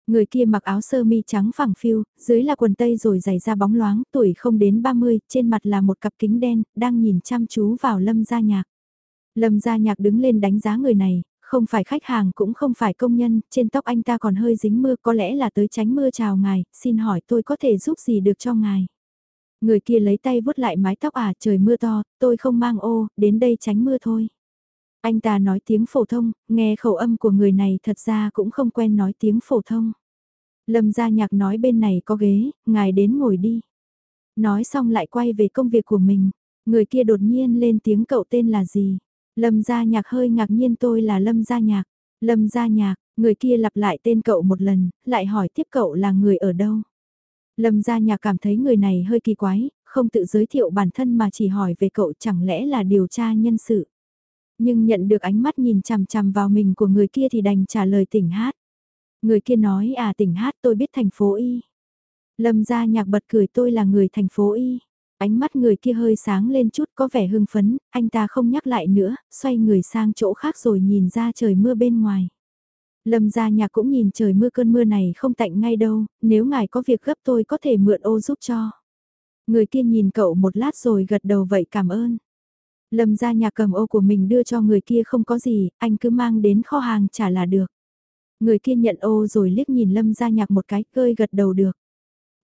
Người kia mặc áo sơ mi trắng phẳng phiu, dưới là quần tây rồi giày da bóng loáng, tuổi không đến 30, trên mặt là một cặp kính đen, đang nhìn chăm chú vào Lâm Gia Nhạc. Lâm Gia Nhạc đứng lên đánh giá người này, không phải khách hàng cũng không phải công nhân, trên tóc anh ta còn hơi dính mưa có lẽ là tới tránh mưa chào ngài, xin hỏi tôi có thể giúp gì được cho ngài. Người kia lấy tay vuốt lại mái tóc à trời mưa to, tôi không mang ô, đến đây tránh mưa thôi. Anh ta nói tiếng phổ thông, nghe khẩu âm của người này thật ra cũng không quen nói tiếng phổ thông. Lâm gia nhạc nói bên này có ghế, ngài đến ngồi đi. Nói xong lại quay về công việc của mình, người kia đột nhiên lên tiếng cậu tên là gì. Lâm gia nhạc hơi ngạc nhiên tôi là Lâm gia nhạc. Lâm gia nhạc, người kia lặp lại tên cậu một lần, lại hỏi tiếp cậu là người ở đâu. Lâm gia nhạc cảm thấy người này hơi kỳ quái, không tự giới thiệu bản thân mà chỉ hỏi về cậu chẳng lẽ là điều tra nhân sự. Nhưng nhận được ánh mắt nhìn chằm chằm vào mình của người kia thì đành trả lời tỉnh hát. Người kia nói à tỉnh hát tôi biết thành phố Y. Lâm gia nhạc bật cười tôi là người thành phố Y. Ánh mắt người kia hơi sáng lên chút có vẻ hưng phấn, anh ta không nhắc lại nữa, xoay người sang chỗ khác rồi nhìn ra trời mưa bên ngoài. Lâm gia nhạc cũng nhìn trời mưa cơn mưa này không tạnh ngay đâu, nếu ngài có việc gấp tôi có thể mượn ô giúp cho. Người kia nhìn cậu một lát rồi gật đầu vậy cảm ơn. Lâm gia nhạc cầm ô của mình đưa cho người kia không có gì, anh cứ mang đến kho hàng trả là được. Người kia nhận ô rồi liếc nhìn Lâm gia nhạc một cái, cơi gật đầu được.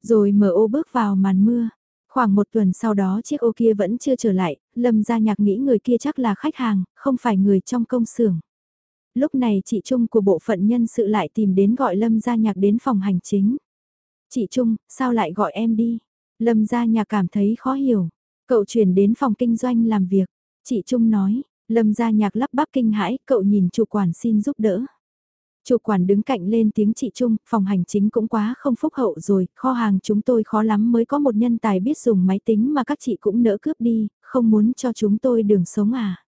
Rồi mở ô bước vào màn mưa. Khoảng một tuần sau đó chiếc ô kia vẫn chưa trở lại, Lâm gia nhạc nghĩ người kia chắc là khách hàng, không phải người trong công xưởng. Lúc này chị Trung của bộ phận nhân sự lại tìm đến gọi Lâm gia nhạc đến phòng hành chính. Chị Trung, sao lại gọi em đi? Lâm gia nhạc cảm thấy khó hiểu. Cậu chuyển đến phòng kinh doanh làm việc. Chị Trung nói, Lâm gia nhạc lắp bắp kinh hãi, cậu nhìn chủ quản xin giúp đỡ. Chủ quản đứng cạnh lên tiếng chị Trung, phòng hành chính cũng quá không phúc hậu rồi, kho hàng chúng tôi khó lắm mới có một nhân tài biết dùng máy tính mà các chị cũng nỡ cướp đi, không muốn cho chúng tôi đường sống à.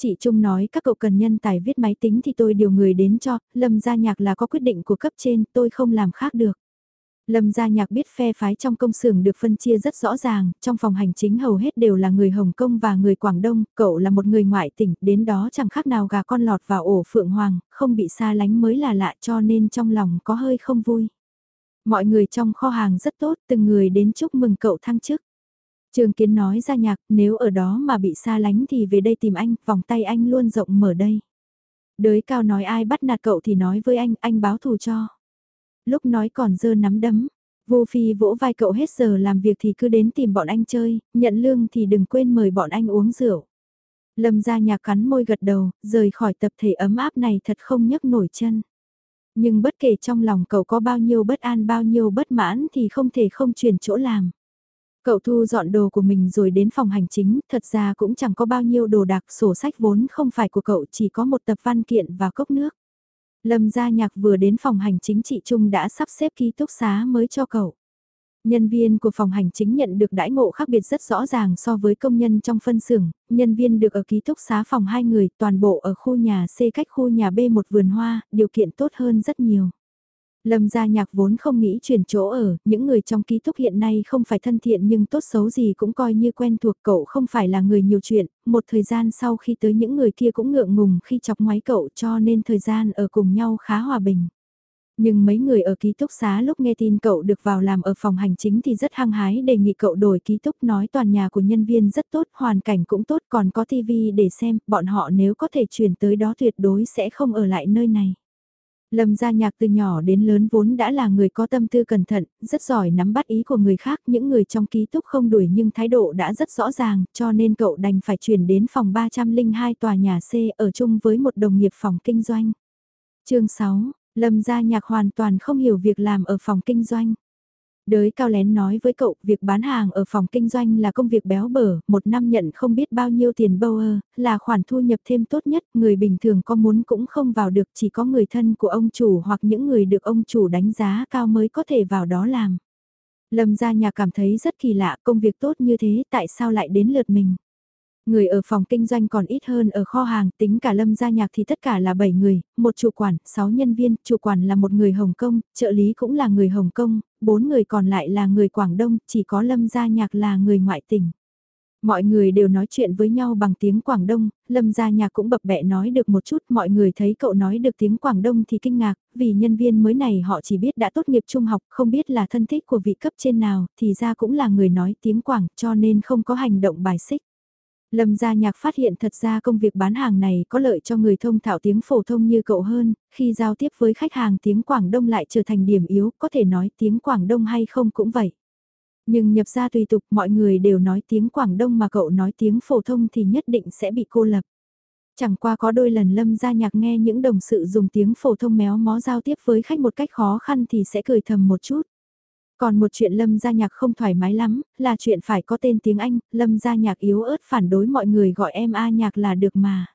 Chị Trung nói các cậu cần nhân tài viết máy tính thì tôi điều người đến cho, Lâm gia nhạc là có quyết định của cấp trên, tôi không làm khác được. Lâm gia nhạc biết phe phái trong công xưởng được phân chia rất rõ ràng, trong phòng hành chính hầu hết đều là người Hồng Kông và người Quảng Đông, cậu là một người ngoại tỉnh, đến đó chẳng khác nào gà con lọt vào ổ phượng hoàng, không bị xa lánh mới là lạ cho nên trong lòng có hơi không vui. Mọi người trong kho hàng rất tốt, từng người đến chúc mừng cậu thăng chức. Trường Kiến nói ra nhạc, nếu ở đó mà bị xa lánh thì về đây tìm anh, vòng tay anh luôn rộng mở đây. Đới cao nói ai bắt nạt cậu thì nói với anh, anh báo thù cho lúc nói còn dơ nắm đấm. Vô Phi vỗ vai cậu hết giờ làm việc thì cứ đến tìm bọn anh chơi, nhận lương thì đừng quên mời bọn anh uống rượu. Lâm ra nhà cắn môi gật đầu, rời khỏi tập thể ấm áp này thật không nhấc nổi chân. Nhưng bất kể trong lòng cậu có bao nhiêu bất an bao nhiêu bất mãn thì không thể không chuyển chỗ làm. Cậu thu dọn đồ của mình rồi đến phòng hành chính, thật ra cũng chẳng có bao nhiêu đồ đạc sổ sách vốn không phải của cậu chỉ có một tập văn kiện và cốc nước. Lâm gia nhạc vừa đến phòng hành chính chị trung đã sắp xếp ký túc xá mới cho cậu. Nhân viên của phòng hành chính nhận được đãi ngộ khác biệt rất rõ ràng so với công nhân trong phân xưởng, nhân viên được ở ký túc xá phòng hai người, toàn bộ ở khu nhà C cách khu nhà B một vườn hoa, điều kiện tốt hơn rất nhiều. Lâm gia nhạc vốn không nghĩ chuyển chỗ ở, những người trong ký túc hiện nay không phải thân thiện nhưng tốt xấu gì cũng coi như quen thuộc cậu không phải là người nhiều chuyện, một thời gian sau khi tới những người kia cũng ngượng ngùng khi chọc ngoái cậu cho nên thời gian ở cùng nhau khá hòa bình. Nhưng mấy người ở ký túc xá lúc nghe tin cậu được vào làm ở phòng hành chính thì rất hăng hái đề nghị cậu đổi ký túc nói toàn nhà của nhân viên rất tốt, hoàn cảnh cũng tốt còn có tivi để xem, bọn họ nếu có thể chuyển tới đó tuyệt đối sẽ không ở lại nơi này. Lâm gia nhạc từ nhỏ đến lớn vốn đã là người có tâm tư cẩn thận, rất giỏi nắm bắt ý của người khác, những người trong ký túc không đuổi nhưng thái độ đã rất rõ ràng, cho nên cậu đành phải chuyển đến phòng 302 tòa nhà C ở chung với một đồng nghiệp phòng kinh doanh. chương 6, Lâm gia nhạc hoàn toàn không hiểu việc làm ở phòng kinh doanh. Đới cao lén nói với cậu, việc bán hàng ở phòng kinh doanh là công việc béo bở, một năm nhận không biết bao nhiêu tiền bâu ơ, là khoản thu nhập thêm tốt nhất, người bình thường có muốn cũng không vào được, chỉ có người thân của ông chủ hoặc những người được ông chủ đánh giá cao mới có thể vào đó làm. Lâm gia nhà cảm thấy rất kỳ lạ, công việc tốt như thế, tại sao lại đến lượt mình? Người ở phòng kinh doanh còn ít hơn ở kho hàng, tính cả lâm gia nhạc thì tất cả là 7 người, một chủ quản, 6 nhân viên, chủ quản là một người Hồng Kông, trợ lý cũng là người Hồng Kông, 4 người còn lại là người Quảng Đông, chỉ có lâm gia nhạc là người ngoại tỉnh. Mọi người đều nói chuyện với nhau bằng tiếng Quảng Đông, Lâm Gia Nhạc cũng bập bẹ nói được một chút, mọi người thấy cậu nói được tiếng Quảng Đông thì kinh ngạc, vì nhân viên mới này họ chỉ biết đã tốt nghiệp trung học, không biết là thân thích của vị cấp trên nào, thì ra cũng là người nói tiếng Quảng, cho nên không có hành động bài xích. Lâm gia nhạc phát hiện thật ra công việc bán hàng này có lợi cho người thông thạo tiếng phổ thông như cậu hơn, khi giao tiếp với khách hàng tiếng Quảng Đông lại trở thành điểm yếu, có thể nói tiếng Quảng Đông hay không cũng vậy. Nhưng nhập ra tùy tục mọi người đều nói tiếng Quảng Đông mà cậu nói tiếng phổ thông thì nhất định sẽ bị cô lập. Chẳng qua có đôi lần Lâm gia nhạc nghe những đồng sự dùng tiếng phổ thông méo mó giao tiếp với khách một cách khó khăn thì sẽ cười thầm một chút. Còn một chuyện Lâm gia nhạc không thoải mái lắm, là chuyện phải có tên tiếng Anh, Lâm gia nhạc yếu ớt phản đối mọi người gọi em A nhạc là được mà.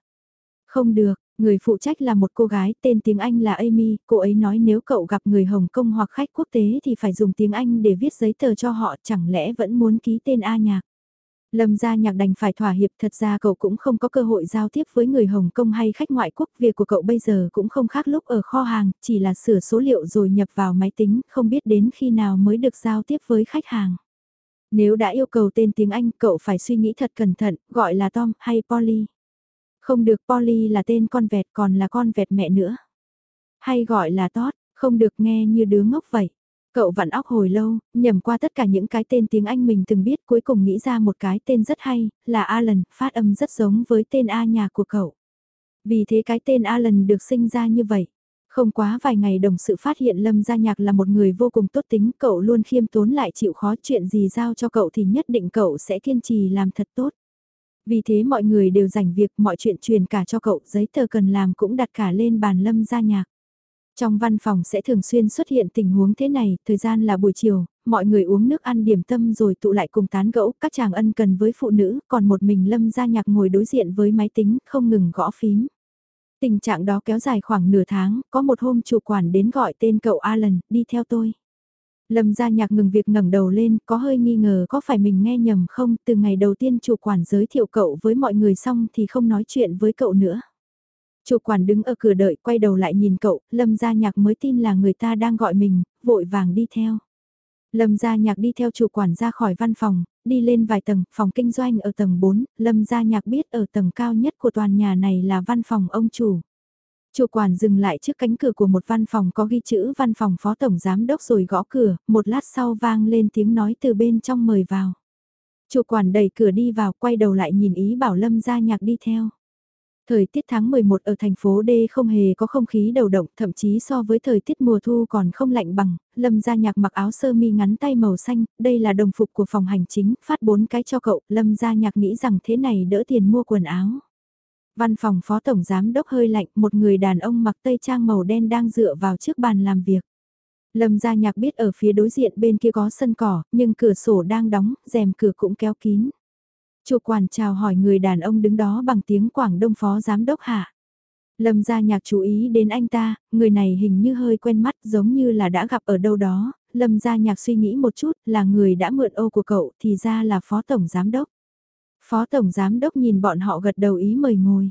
Không được, người phụ trách là một cô gái tên tiếng Anh là Amy, cô ấy nói nếu cậu gặp người Hồng Kông hoặc khách quốc tế thì phải dùng tiếng Anh để viết giấy tờ cho họ chẳng lẽ vẫn muốn ký tên A nhạc. Lâm gia nhạc đành phải thỏa hiệp thật ra cậu cũng không có cơ hội giao tiếp với người Hồng Kông hay khách ngoại quốc. Việc của cậu bây giờ cũng không khác lúc ở kho hàng, chỉ là sửa số liệu rồi nhập vào máy tính, không biết đến khi nào mới được giao tiếp với khách hàng. Nếu đã yêu cầu tên tiếng Anh, cậu phải suy nghĩ thật cẩn thận, gọi là Tom hay Polly. Không được Polly là tên con vẹt còn là con vẹt mẹ nữa. Hay gọi là Todd, không được nghe như đứa ngốc vậy. Cậu vặn óc hồi lâu, nhầm qua tất cả những cái tên tiếng Anh mình từng biết cuối cùng nghĩ ra một cái tên rất hay, là Alan, phát âm rất giống với tên A nhà của cậu. Vì thế cái tên Alan được sinh ra như vậy. Không quá vài ngày đồng sự phát hiện Lâm Gia Nhạc là một người vô cùng tốt tính, cậu luôn khiêm tốn lại chịu khó chuyện gì giao cho cậu thì nhất định cậu sẽ kiên trì làm thật tốt. Vì thế mọi người đều dành việc mọi chuyện truyền cả cho cậu, giấy tờ cần làm cũng đặt cả lên bàn Lâm Gia Nhạc. Trong văn phòng sẽ thường xuyên xuất hiện tình huống thế này, thời gian là buổi chiều, mọi người uống nước ăn điểm tâm rồi tụ lại cùng tán gẫu, các chàng ân cần với phụ nữ, còn một mình Lâm Gia Nhạc ngồi đối diện với máy tính, không ngừng gõ phím. Tình trạng đó kéo dài khoảng nửa tháng, có một hôm chủ quản đến gọi tên cậu Alan, đi theo tôi. Lâm gia nhạc ngừng việc ngẩng đầu lên, có hơi nghi ngờ có phải mình nghe nhầm không, từ ngày đầu tiên chủ quản giới thiệu cậu với mọi người xong thì không nói chuyện với cậu nữa. Chủ quản đứng ở cửa đợi, quay đầu lại nhìn cậu, Lâm gia nhạc mới tin là người ta đang gọi mình, vội vàng đi theo. Lâm gia nhạc đi theo chủ quản ra khỏi văn phòng, đi lên vài tầng, phòng kinh doanh ở tầng 4, Lâm gia nhạc biết ở tầng cao nhất của toàn nhà này là văn phòng ông chủ. Chủ quản dừng lại trước cánh cửa của một văn phòng có ghi chữ văn phòng phó tổng giám đốc rồi gõ cửa, một lát sau vang lên tiếng nói từ bên trong mời vào. Chủ quản đẩy cửa đi vào quay đầu lại nhìn ý bảo Lâm gia nhạc đi theo. Thời tiết tháng 11 ở thành phố D không hề có không khí đầu động, thậm chí so với thời tiết mùa thu còn không lạnh bằng, Lâm gia nhạc mặc áo sơ mi ngắn tay màu xanh, đây là đồng phục của phòng hành chính, phát bốn cái cho cậu, Lâm gia nhạc nghĩ rằng thế này đỡ tiền mua quần áo. Văn phòng phó tổng giám đốc hơi lạnh, một người đàn ông mặc tây trang màu đen đang dựa vào trước bàn làm việc. Lâm gia nhạc biết ở phía đối diện bên kia có sân cỏ, nhưng cửa sổ đang đóng, rèm cửa cũng kéo kín. Chủ quản chào hỏi người đàn ông đứng đó bằng tiếng Quảng Đông phó giám đốc hạ. Lâm gia nhạc chú ý đến anh ta, người này hình như hơi quen mắt giống như là đã gặp ở đâu đó. Lâm gia nhạc suy nghĩ một chút là người đã mượn ô của cậu thì ra là phó tổng giám đốc. Phó tổng giám đốc nhìn bọn họ gật đầu ý mời ngồi.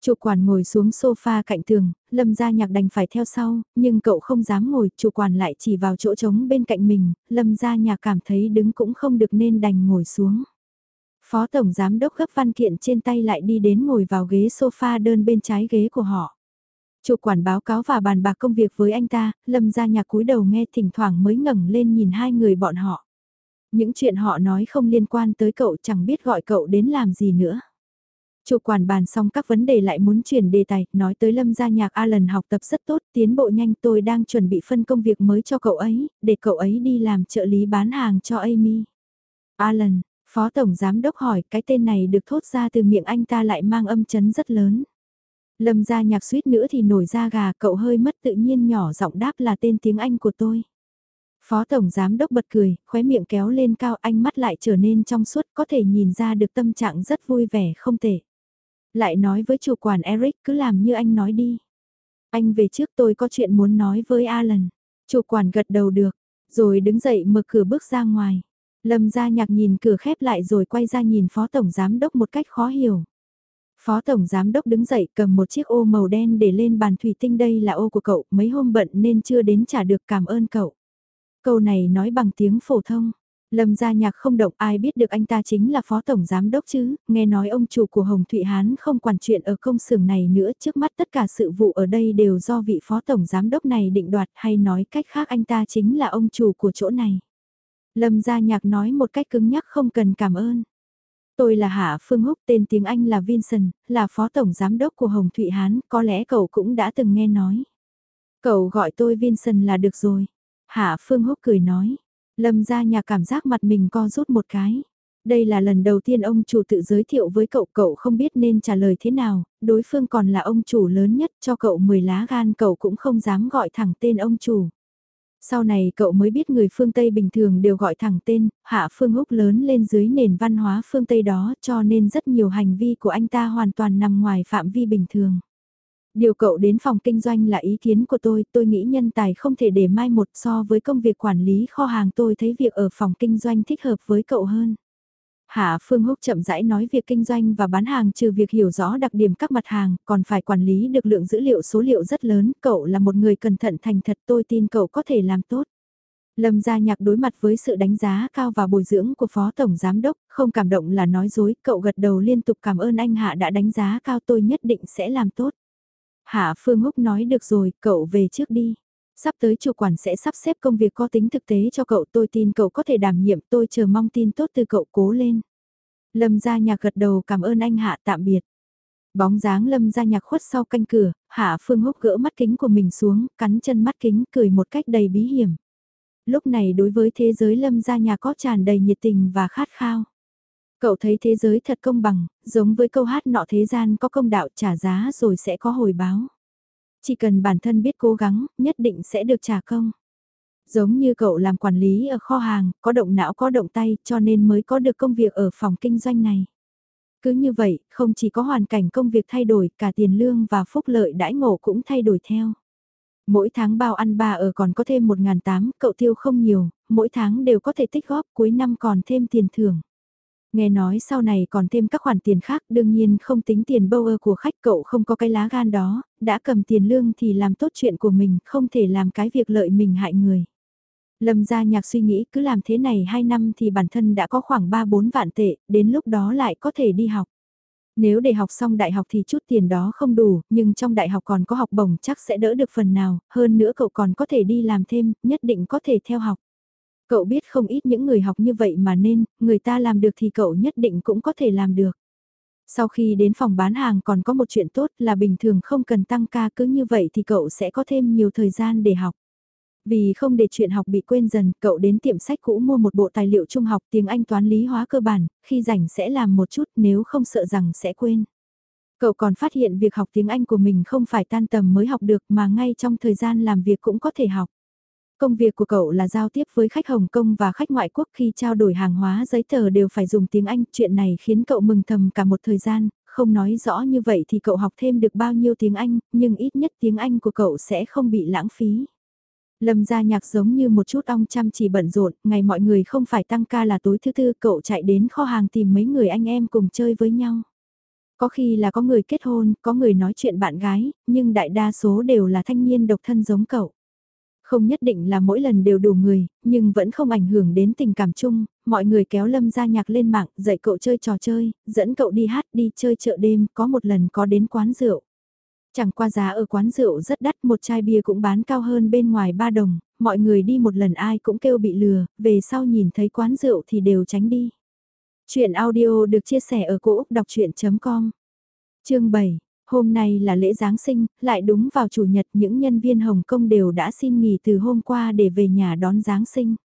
Chủ quản ngồi xuống sofa cạnh tường, lâm gia nhạc đành phải theo sau, nhưng cậu không dám ngồi, chủ quản lại chỉ vào chỗ trống bên cạnh mình, lâm gia nhạc cảm thấy đứng cũng không được nên đành ngồi xuống. Phó Tổng Giám Đốc gấp văn kiện trên tay lại đi đến ngồi vào ghế sofa đơn bên trái ghế của họ. Chủ quản báo cáo và bàn bạc công việc với anh ta, Lâm ra nhạc cúi đầu nghe thỉnh thoảng mới ngẩng lên nhìn hai người bọn họ. Những chuyện họ nói không liên quan tới cậu chẳng biết gọi cậu đến làm gì nữa. Chủ quản bàn xong các vấn đề lại muốn chuyển đề tài, nói tới Lâm gia nhạc Alan học tập rất tốt, tiến bộ nhanh tôi đang chuẩn bị phân công việc mới cho cậu ấy, để cậu ấy đi làm trợ lý bán hàng cho Amy. Alan, Phó Tổng Giám Đốc hỏi cái tên này được thốt ra từ miệng anh ta lại mang âm chấn rất lớn. Lâm ra nhạc suýt nữa thì nổi ra gà cậu hơi mất tự nhiên nhỏ giọng đáp là tên tiếng Anh của tôi. Phó Tổng Giám Đốc bật cười, khóe miệng kéo lên cao anh mắt lại trở nên trong suốt có thể nhìn ra được tâm trạng rất vui vẻ không tệ. Lại nói với chủ quản Eric cứ làm như anh nói đi. Anh về trước tôi có chuyện muốn nói với Alan. Chủ quản gật đầu được, rồi đứng dậy mở cửa bước ra ngoài. Lâm gia nhạc nhìn cửa khép lại rồi quay ra nhìn Phó Tổng Giám Đốc một cách khó hiểu. Phó Tổng Giám Đốc đứng dậy cầm một chiếc ô màu đen để lên bàn thủy tinh đây là ô của cậu, mấy hôm bận nên chưa đến trả được cảm ơn cậu. Câu này nói bằng tiếng phổ thông. Lâm gia nhạc không động ai biết được anh ta chính là phó tổng giám đốc chứ, nghe nói ông chủ của Hồng Thụy Hán không quản chuyện ở công xưởng này nữa trước mắt tất cả sự vụ ở đây đều do vị phó tổng giám đốc này định đoạt hay nói cách khác anh ta chính là ông chủ của chỗ này. Lâm gia nhạc nói một cách cứng nhắc không cần cảm ơn. Tôi là Hạ Phương Húc tên tiếng Anh là Vincent, là phó tổng giám đốc của Hồng Thụy Hán, có lẽ cậu cũng đã từng nghe nói. Cậu gọi tôi Vincent là được rồi. Hạ Phương Húc cười nói. Lâm gia nhạc cảm giác mặt mình co rút một cái. Đây là lần đầu tiên ông chủ tự giới thiệu với cậu, cậu không biết nên trả lời thế nào, đối phương còn là ông chủ lớn nhất cho cậu 10 lá gan cậu cũng không dám gọi thẳng tên ông chủ. Sau này cậu mới biết người phương Tây bình thường đều gọi thẳng tên, hạ phương húc lớn lên dưới nền văn hóa phương Tây đó cho nên rất nhiều hành vi của anh ta hoàn toàn nằm ngoài phạm vi bình thường. Điều cậu đến phòng kinh doanh là ý kiến của tôi, tôi nghĩ nhân tài không thể để mai một so với công việc quản lý kho hàng tôi thấy việc ở phòng kinh doanh thích hợp với cậu hơn. Hạ Phương Húc chậm rãi nói việc kinh doanh và bán hàng trừ việc hiểu rõ đặc điểm các mặt hàng, còn phải quản lý được lượng dữ liệu số liệu rất lớn, cậu là một người cẩn thận thành thật tôi tin cậu có thể làm tốt. Lâm Gia Nhạc đối mặt với sự đánh giá cao và bồi dưỡng của Phó Tổng Giám Đốc, không cảm động là nói dối, cậu gật đầu liên tục cảm ơn anh Hạ đã đánh giá cao tôi nhất định sẽ làm tốt. Hạ Phương Húc nói được rồi, cậu về trước đi. Sắp tới chủ quản sẽ sắp xếp công việc có tính thực tế cho cậu tôi tin cậu có thể đảm nhiệm tôi chờ mong tin tốt từ cậu cố lên. Lâm gia nhạc gật đầu cảm ơn anh Hạ tạm biệt. Bóng dáng lâm gia nhạc khuất sau canh cửa, Hạ Phương Húc gỡ mắt kính của mình xuống, cắn chân mắt kính cười một cách đầy bí hiểm. Lúc này đối với thế giới lâm gia nhạc có tràn đầy nhiệt tình và khát khao. Cậu thấy thế giới thật công bằng, giống với câu hát nọ thế gian có công đạo trả giá rồi sẽ có hồi báo. Chỉ cần bản thân biết cố gắng, nhất định sẽ được trả công. Giống như cậu làm quản lý ở kho hàng, có động não có động tay cho nên mới có được công việc ở phòng kinh doanh này. Cứ như vậy, không chỉ có hoàn cảnh công việc thay đổi, cả tiền lương và phúc lợi đãi ngộ cũng thay đổi theo. Mỗi tháng bao ăn bà ở còn có thêm 1.800, cậu tiêu không nhiều, mỗi tháng đều có thể tích góp cuối năm còn thêm tiền thưởng. Nghe nói sau này còn thêm các khoản tiền khác đương nhiên không tính tiền bâu của khách cậu không có cái lá gan đó, đã cầm tiền lương thì làm tốt chuyện của mình, không thể làm cái việc lợi mình hại người. Lâm gia nhạc suy nghĩ cứ làm thế này 2 năm thì bản thân đã có khoảng 3-4 vạn tệ, đến lúc đó lại có thể đi học. Nếu để học xong đại học thì chút tiền đó không đủ, nhưng trong đại học còn có học bổng chắc sẽ đỡ được phần nào, hơn nữa cậu còn có thể đi làm thêm, nhất định có thể theo học. Cậu biết không ít những người học như vậy mà nên, người ta làm được thì cậu nhất định cũng có thể làm được. Sau khi đến phòng bán hàng còn có một chuyện tốt là bình thường không cần tăng ca cứ như vậy thì cậu sẽ có thêm nhiều thời gian để học. Vì không để chuyện học bị quên dần, cậu đến tiệm sách cũ mua một bộ tài liệu trung học tiếng Anh toán lý hóa cơ bản, khi rảnh sẽ làm một chút nếu không sợ rằng sẽ quên. Cậu còn phát hiện việc học tiếng Anh của mình không phải tan tầm mới học được mà ngay trong thời gian làm việc cũng có thể học. Công việc của cậu là giao tiếp với khách Hồng Kông và khách ngoại quốc khi trao đổi hàng hóa giấy tờ đều phải dùng tiếng Anh. Chuyện này khiến cậu mừng thầm cả một thời gian, không nói rõ như vậy thì cậu học thêm được bao nhiêu tiếng Anh, nhưng ít nhất tiếng Anh của cậu sẽ không bị lãng phí. Lâm gia nhạc giống như một chút ong chăm chỉ bận rộn, ngày mọi người không phải tăng ca là tối thứ tư cậu chạy đến kho hàng tìm mấy người anh em cùng chơi với nhau. Có khi là có người kết hôn, có người nói chuyện bạn gái, nhưng đại đa số đều là thanh niên độc thân giống cậu. Không nhất định là mỗi lần đều đủ người, nhưng vẫn không ảnh hưởng đến tình cảm chung, mọi người kéo lâm gia nhạc lên mạng, dạy cậu chơi trò chơi, dẫn cậu đi hát đi chơi chợ đêm, có một lần có đến quán rượu. Chẳng qua giá ở quán rượu rất đắt, một chai bia cũng bán cao hơn bên ngoài 3 đồng, mọi người đi một lần ai cũng kêu bị lừa, về sau nhìn thấy quán rượu thì đều tránh đi. Chuyện audio được chia sẻ ở cỗ đọc chuyện.com Chương 7 Hôm nay là lễ Giáng sinh, lại đúng vào chủ nhật những nhân viên Hồng Kông đều đã xin nghỉ từ hôm qua để về nhà đón Giáng sinh.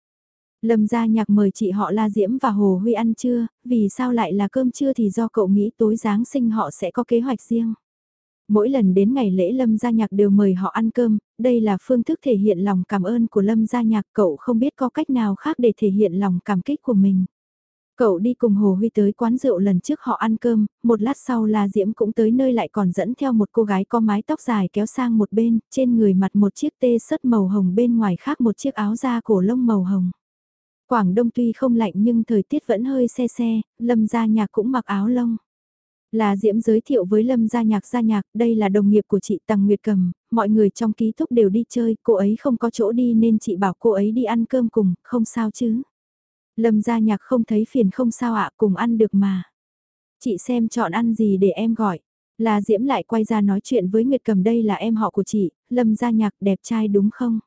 Lâm gia nhạc mời chị họ La Diễm và Hồ Huy ăn trưa, vì sao lại là cơm trưa thì do cậu nghĩ tối Giáng sinh họ sẽ có kế hoạch riêng. Mỗi lần đến ngày lễ Lâm Gia Nhạc đều mời họ ăn cơm, đây là phương thức thể hiện lòng cảm ơn của Lâm Gia Nhạc cậu không biết có cách nào khác để thể hiện lòng cảm kích của mình. Cậu đi cùng Hồ Huy tới quán rượu lần trước họ ăn cơm, một lát sau La Diễm cũng tới nơi lại còn dẫn theo một cô gái có mái tóc dài kéo sang một bên, trên người mặt một chiếc tê sớt màu hồng bên ngoài khác một chiếc áo da cổ lông màu hồng. Quảng Đông tuy không lạnh nhưng thời tiết vẫn hơi xe xe, Lâm Gia Nhạc cũng mặc áo lông. Là Diễm giới thiệu với Lâm Gia Nhạc Gia Nhạc, đây là đồng nghiệp của chị Tằng Nguyệt Cầm, mọi người trong ký túc đều đi chơi, cô ấy không có chỗ đi nên chị bảo cô ấy đi ăn cơm cùng, không sao chứ. Lâm Gia Nhạc không thấy phiền không sao ạ, cùng ăn được mà. Chị xem chọn ăn gì để em gọi. Là Diễm lại quay ra nói chuyện với Nguyệt Cầm đây là em họ của chị, Lâm Gia Nhạc đẹp trai đúng không?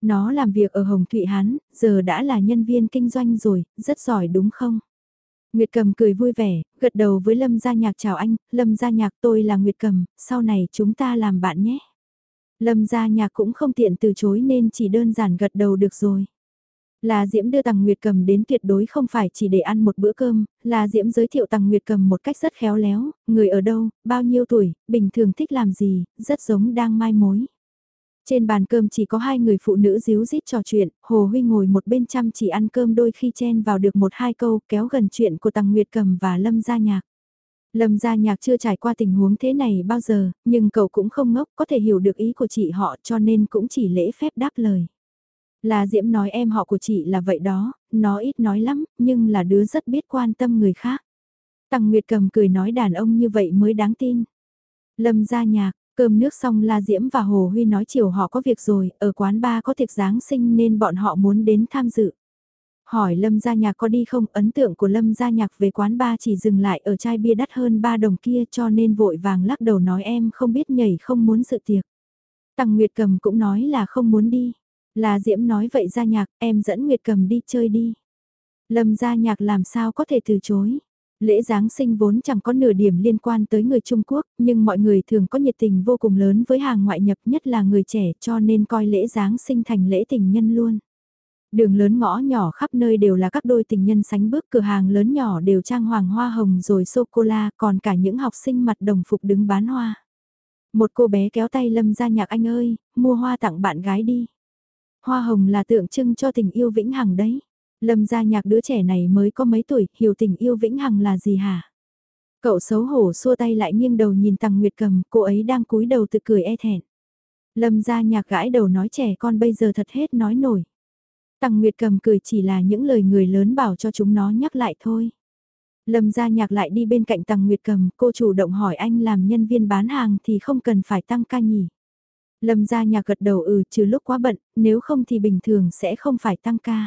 Nó làm việc ở Hồng Thụy Hán, giờ đã là nhân viên kinh doanh rồi, rất giỏi đúng không? Nguyệt Cầm cười vui vẻ, gật đầu với Lâm Gia Nhạc chào anh, Lâm Gia Nhạc tôi là Nguyệt Cầm, sau này chúng ta làm bạn nhé. Lâm Gia Nhạc cũng không tiện từ chối nên chỉ đơn giản gật đầu được rồi. Là Diễm đưa Tằng Nguyệt Cầm đến tuyệt đối không phải chỉ để ăn một bữa cơm, là Diễm giới thiệu Tằng Nguyệt Cầm một cách rất khéo léo, người ở đâu, bao nhiêu tuổi, bình thường thích làm gì, rất giống đang mai mối. Trên bàn cơm chỉ có hai người phụ nữ díu dít trò chuyện, Hồ Huy ngồi một bên chăm chỉ ăn cơm đôi khi chen vào được một hai câu kéo gần chuyện của Tằng Nguyệt Cầm và Lâm Gia Nhạc. Lâm Gia Nhạc chưa trải qua tình huống thế này bao giờ, nhưng cậu cũng không ngốc có thể hiểu được ý của chị họ cho nên cũng chỉ lễ phép đáp lời. Là Diễm nói em họ của chị là vậy đó, nó ít nói lắm, nhưng là đứa rất biết quan tâm người khác. Tăng Nguyệt cầm cười nói đàn ông như vậy mới đáng tin. Lâm ra nhạc, cơm nước xong La Diễm và Hồ Huy nói chiều họ có việc rồi, ở quán ba có tiệc Giáng sinh nên bọn họ muốn đến tham dự. Hỏi Lâm gia nhạc có đi không, ấn tượng của Lâm gia nhạc về quán ba chỉ dừng lại ở chai bia đắt hơn 3 đồng kia cho nên vội vàng lắc đầu nói em không biết nhảy không muốn dự tiệc. Tăng Nguyệt Cầm cũng nói là không muốn đi. Là Diễm nói vậy ra nhạc, em dẫn Nguyệt Cầm đi chơi đi. Lâm ra nhạc làm sao có thể từ chối. Lễ Giáng sinh vốn chẳng có nửa điểm liên quan tới người Trung Quốc, nhưng mọi người thường có nhiệt tình vô cùng lớn với hàng ngoại nhập nhất là người trẻ cho nên coi lễ Giáng sinh thành lễ tình nhân luôn. Đường lớn ngõ nhỏ khắp nơi đều là các đôi tình nhân sánh bước cửa hàng lớn nhỏ đều trang hoàng hoa hồng rồi sô-cô-la còn cả những học sinh mặt đồng phục đứng bán hoa. Một cô bé kéo tay Lâm ra nhạc anh ơi, mua hoa tặng bạn gái đi. Hoa hồng là tượng trưng cho tình yêu vĩnh hằng đấy. Lâm gia nhạc đứa trẻ này mới có mấy tuổi, hiểu tình yêu vĩnh hằng là gì hả? Cậu xấu hổ xua tay lại nghiêng đầu nhìn Tằng Nguyệt cầm, cô ấy đang cúi đầu tự cười e thẹn. Lâm gia nhạc gãi đầu nói trẻ con bây giờ thật hết nói nổi. Tằng Nguyệt cầm cười chỉ là những lời người lớn bảo cho chúng nó nhắc lại thôi. Lâm gia nhạc lại đi bên cạnh Tằng Nguyệt cầm, cô chủ động hỏi anh làm nhân viên bán hàng thì không cần phải tăng ca nhỉ. Lâm gia nhà gật đầu ừ trừ lúc quá bận, nếu không thì bình thường sẽ không phải tăng ca.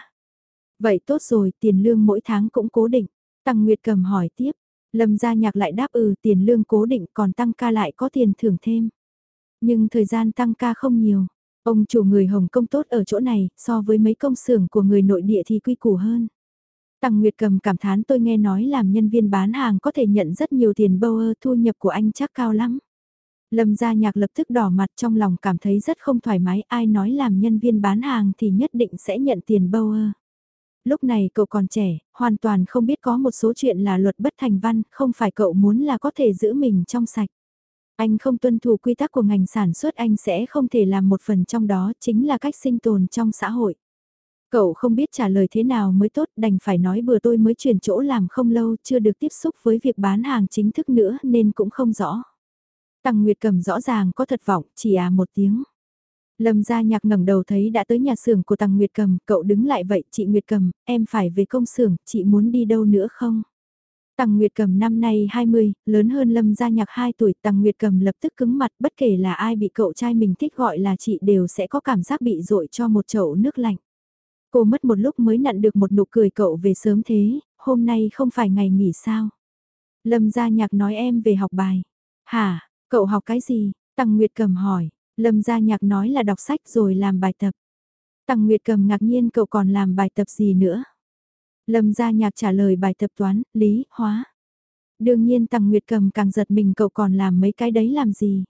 Vậy tốt rồi, tiền lương mỗi tháng cũng cố định. Tăng Nguyệt cầm hỏi tiếp. Lâm gia nhạc lại đáp ừ tiền lương cố định còn tăng ca lại có tiền thưởng thêm. Nhưng thời gian tăng ca không nhiều. Ông chủ người Hồng Kông tốt ở chỗ này, so với mấy công xưởng của người nội địa thì quy củ hơn. Tăng Nguyệt cầm cảm thán tôi nghe nói làm nhân viên bán hàng có thể nhận rất nhiều tiền bâu ơ thu nhập của anh chắc cao lắm. Lâm gia nhạc lập tức đỏ mặt trong lòng cảm thấy rất không thoải mái ai nói làm nhân viên bán hàng thì nhất định sẽ nhận tiền bâu ơ. Lúc này cậu còn trẻ, hoàn toàn không biết có một số chuyện là luật bất thành văn, không phải cậu muốn là có thể giữ mình trong sạch. Anh không tuân thủ quy tắc của ngành sản xuất anh sẽ không thể làm một phần trong đó chính là cách sinh tồn trong xã hội. Cậu không biết trả lời thế nào mới tốt đành phải nói bừa tôi mới chuyển chỗ làm không lâu chưa được tiếp xúc với việc bán hàng chính thức nữa nên cũng không rõ. Tăng Nguyệt cầm rõ ràng có thật vọng chỉ à một tiếng. Lâm gia nhạc ngẩng đầu thấy đã tới nhà xưởng của Tăng Nguyệt cầm, cậu đứng lại vậy chị Nguyệt cầm, em phải về công xưởng, chị muốn đi đâu nữa không? Tằng Nguyệt Cầm năm nay 20, lớn hơn Lâm Gia Nhạc 2 tuổi, Tằng Nguyệt Cầm lập tức cứng mặt bất kể là ai bị cậu trai mình thích gọi là chị đều sẽ có cảm giác bị dội cho một chậu nước lạnh. Cô mất một lúc mới nhận được một nụ cười cậu về sớm thế, hôm nay không phải ngày nghỉ sao. Lâm Gia Nhạc nói em về học bài. Hả, cậu học cái gì? Tằng Nguyệt Cầm hỏi, Lâm Gia Nhạc nói là đọc sách rồi làm bài tập. Tằng Nguyệt Cầm ngạc nhiên cậu còn làm bài tập gì nữa? Lâm gia nhạc trả lời bài tập toán, lý, hóa. Đương nhiên Tăng Nguyệt Cầm càng giật mình cậu còn làm mấy cái đấy làm gì.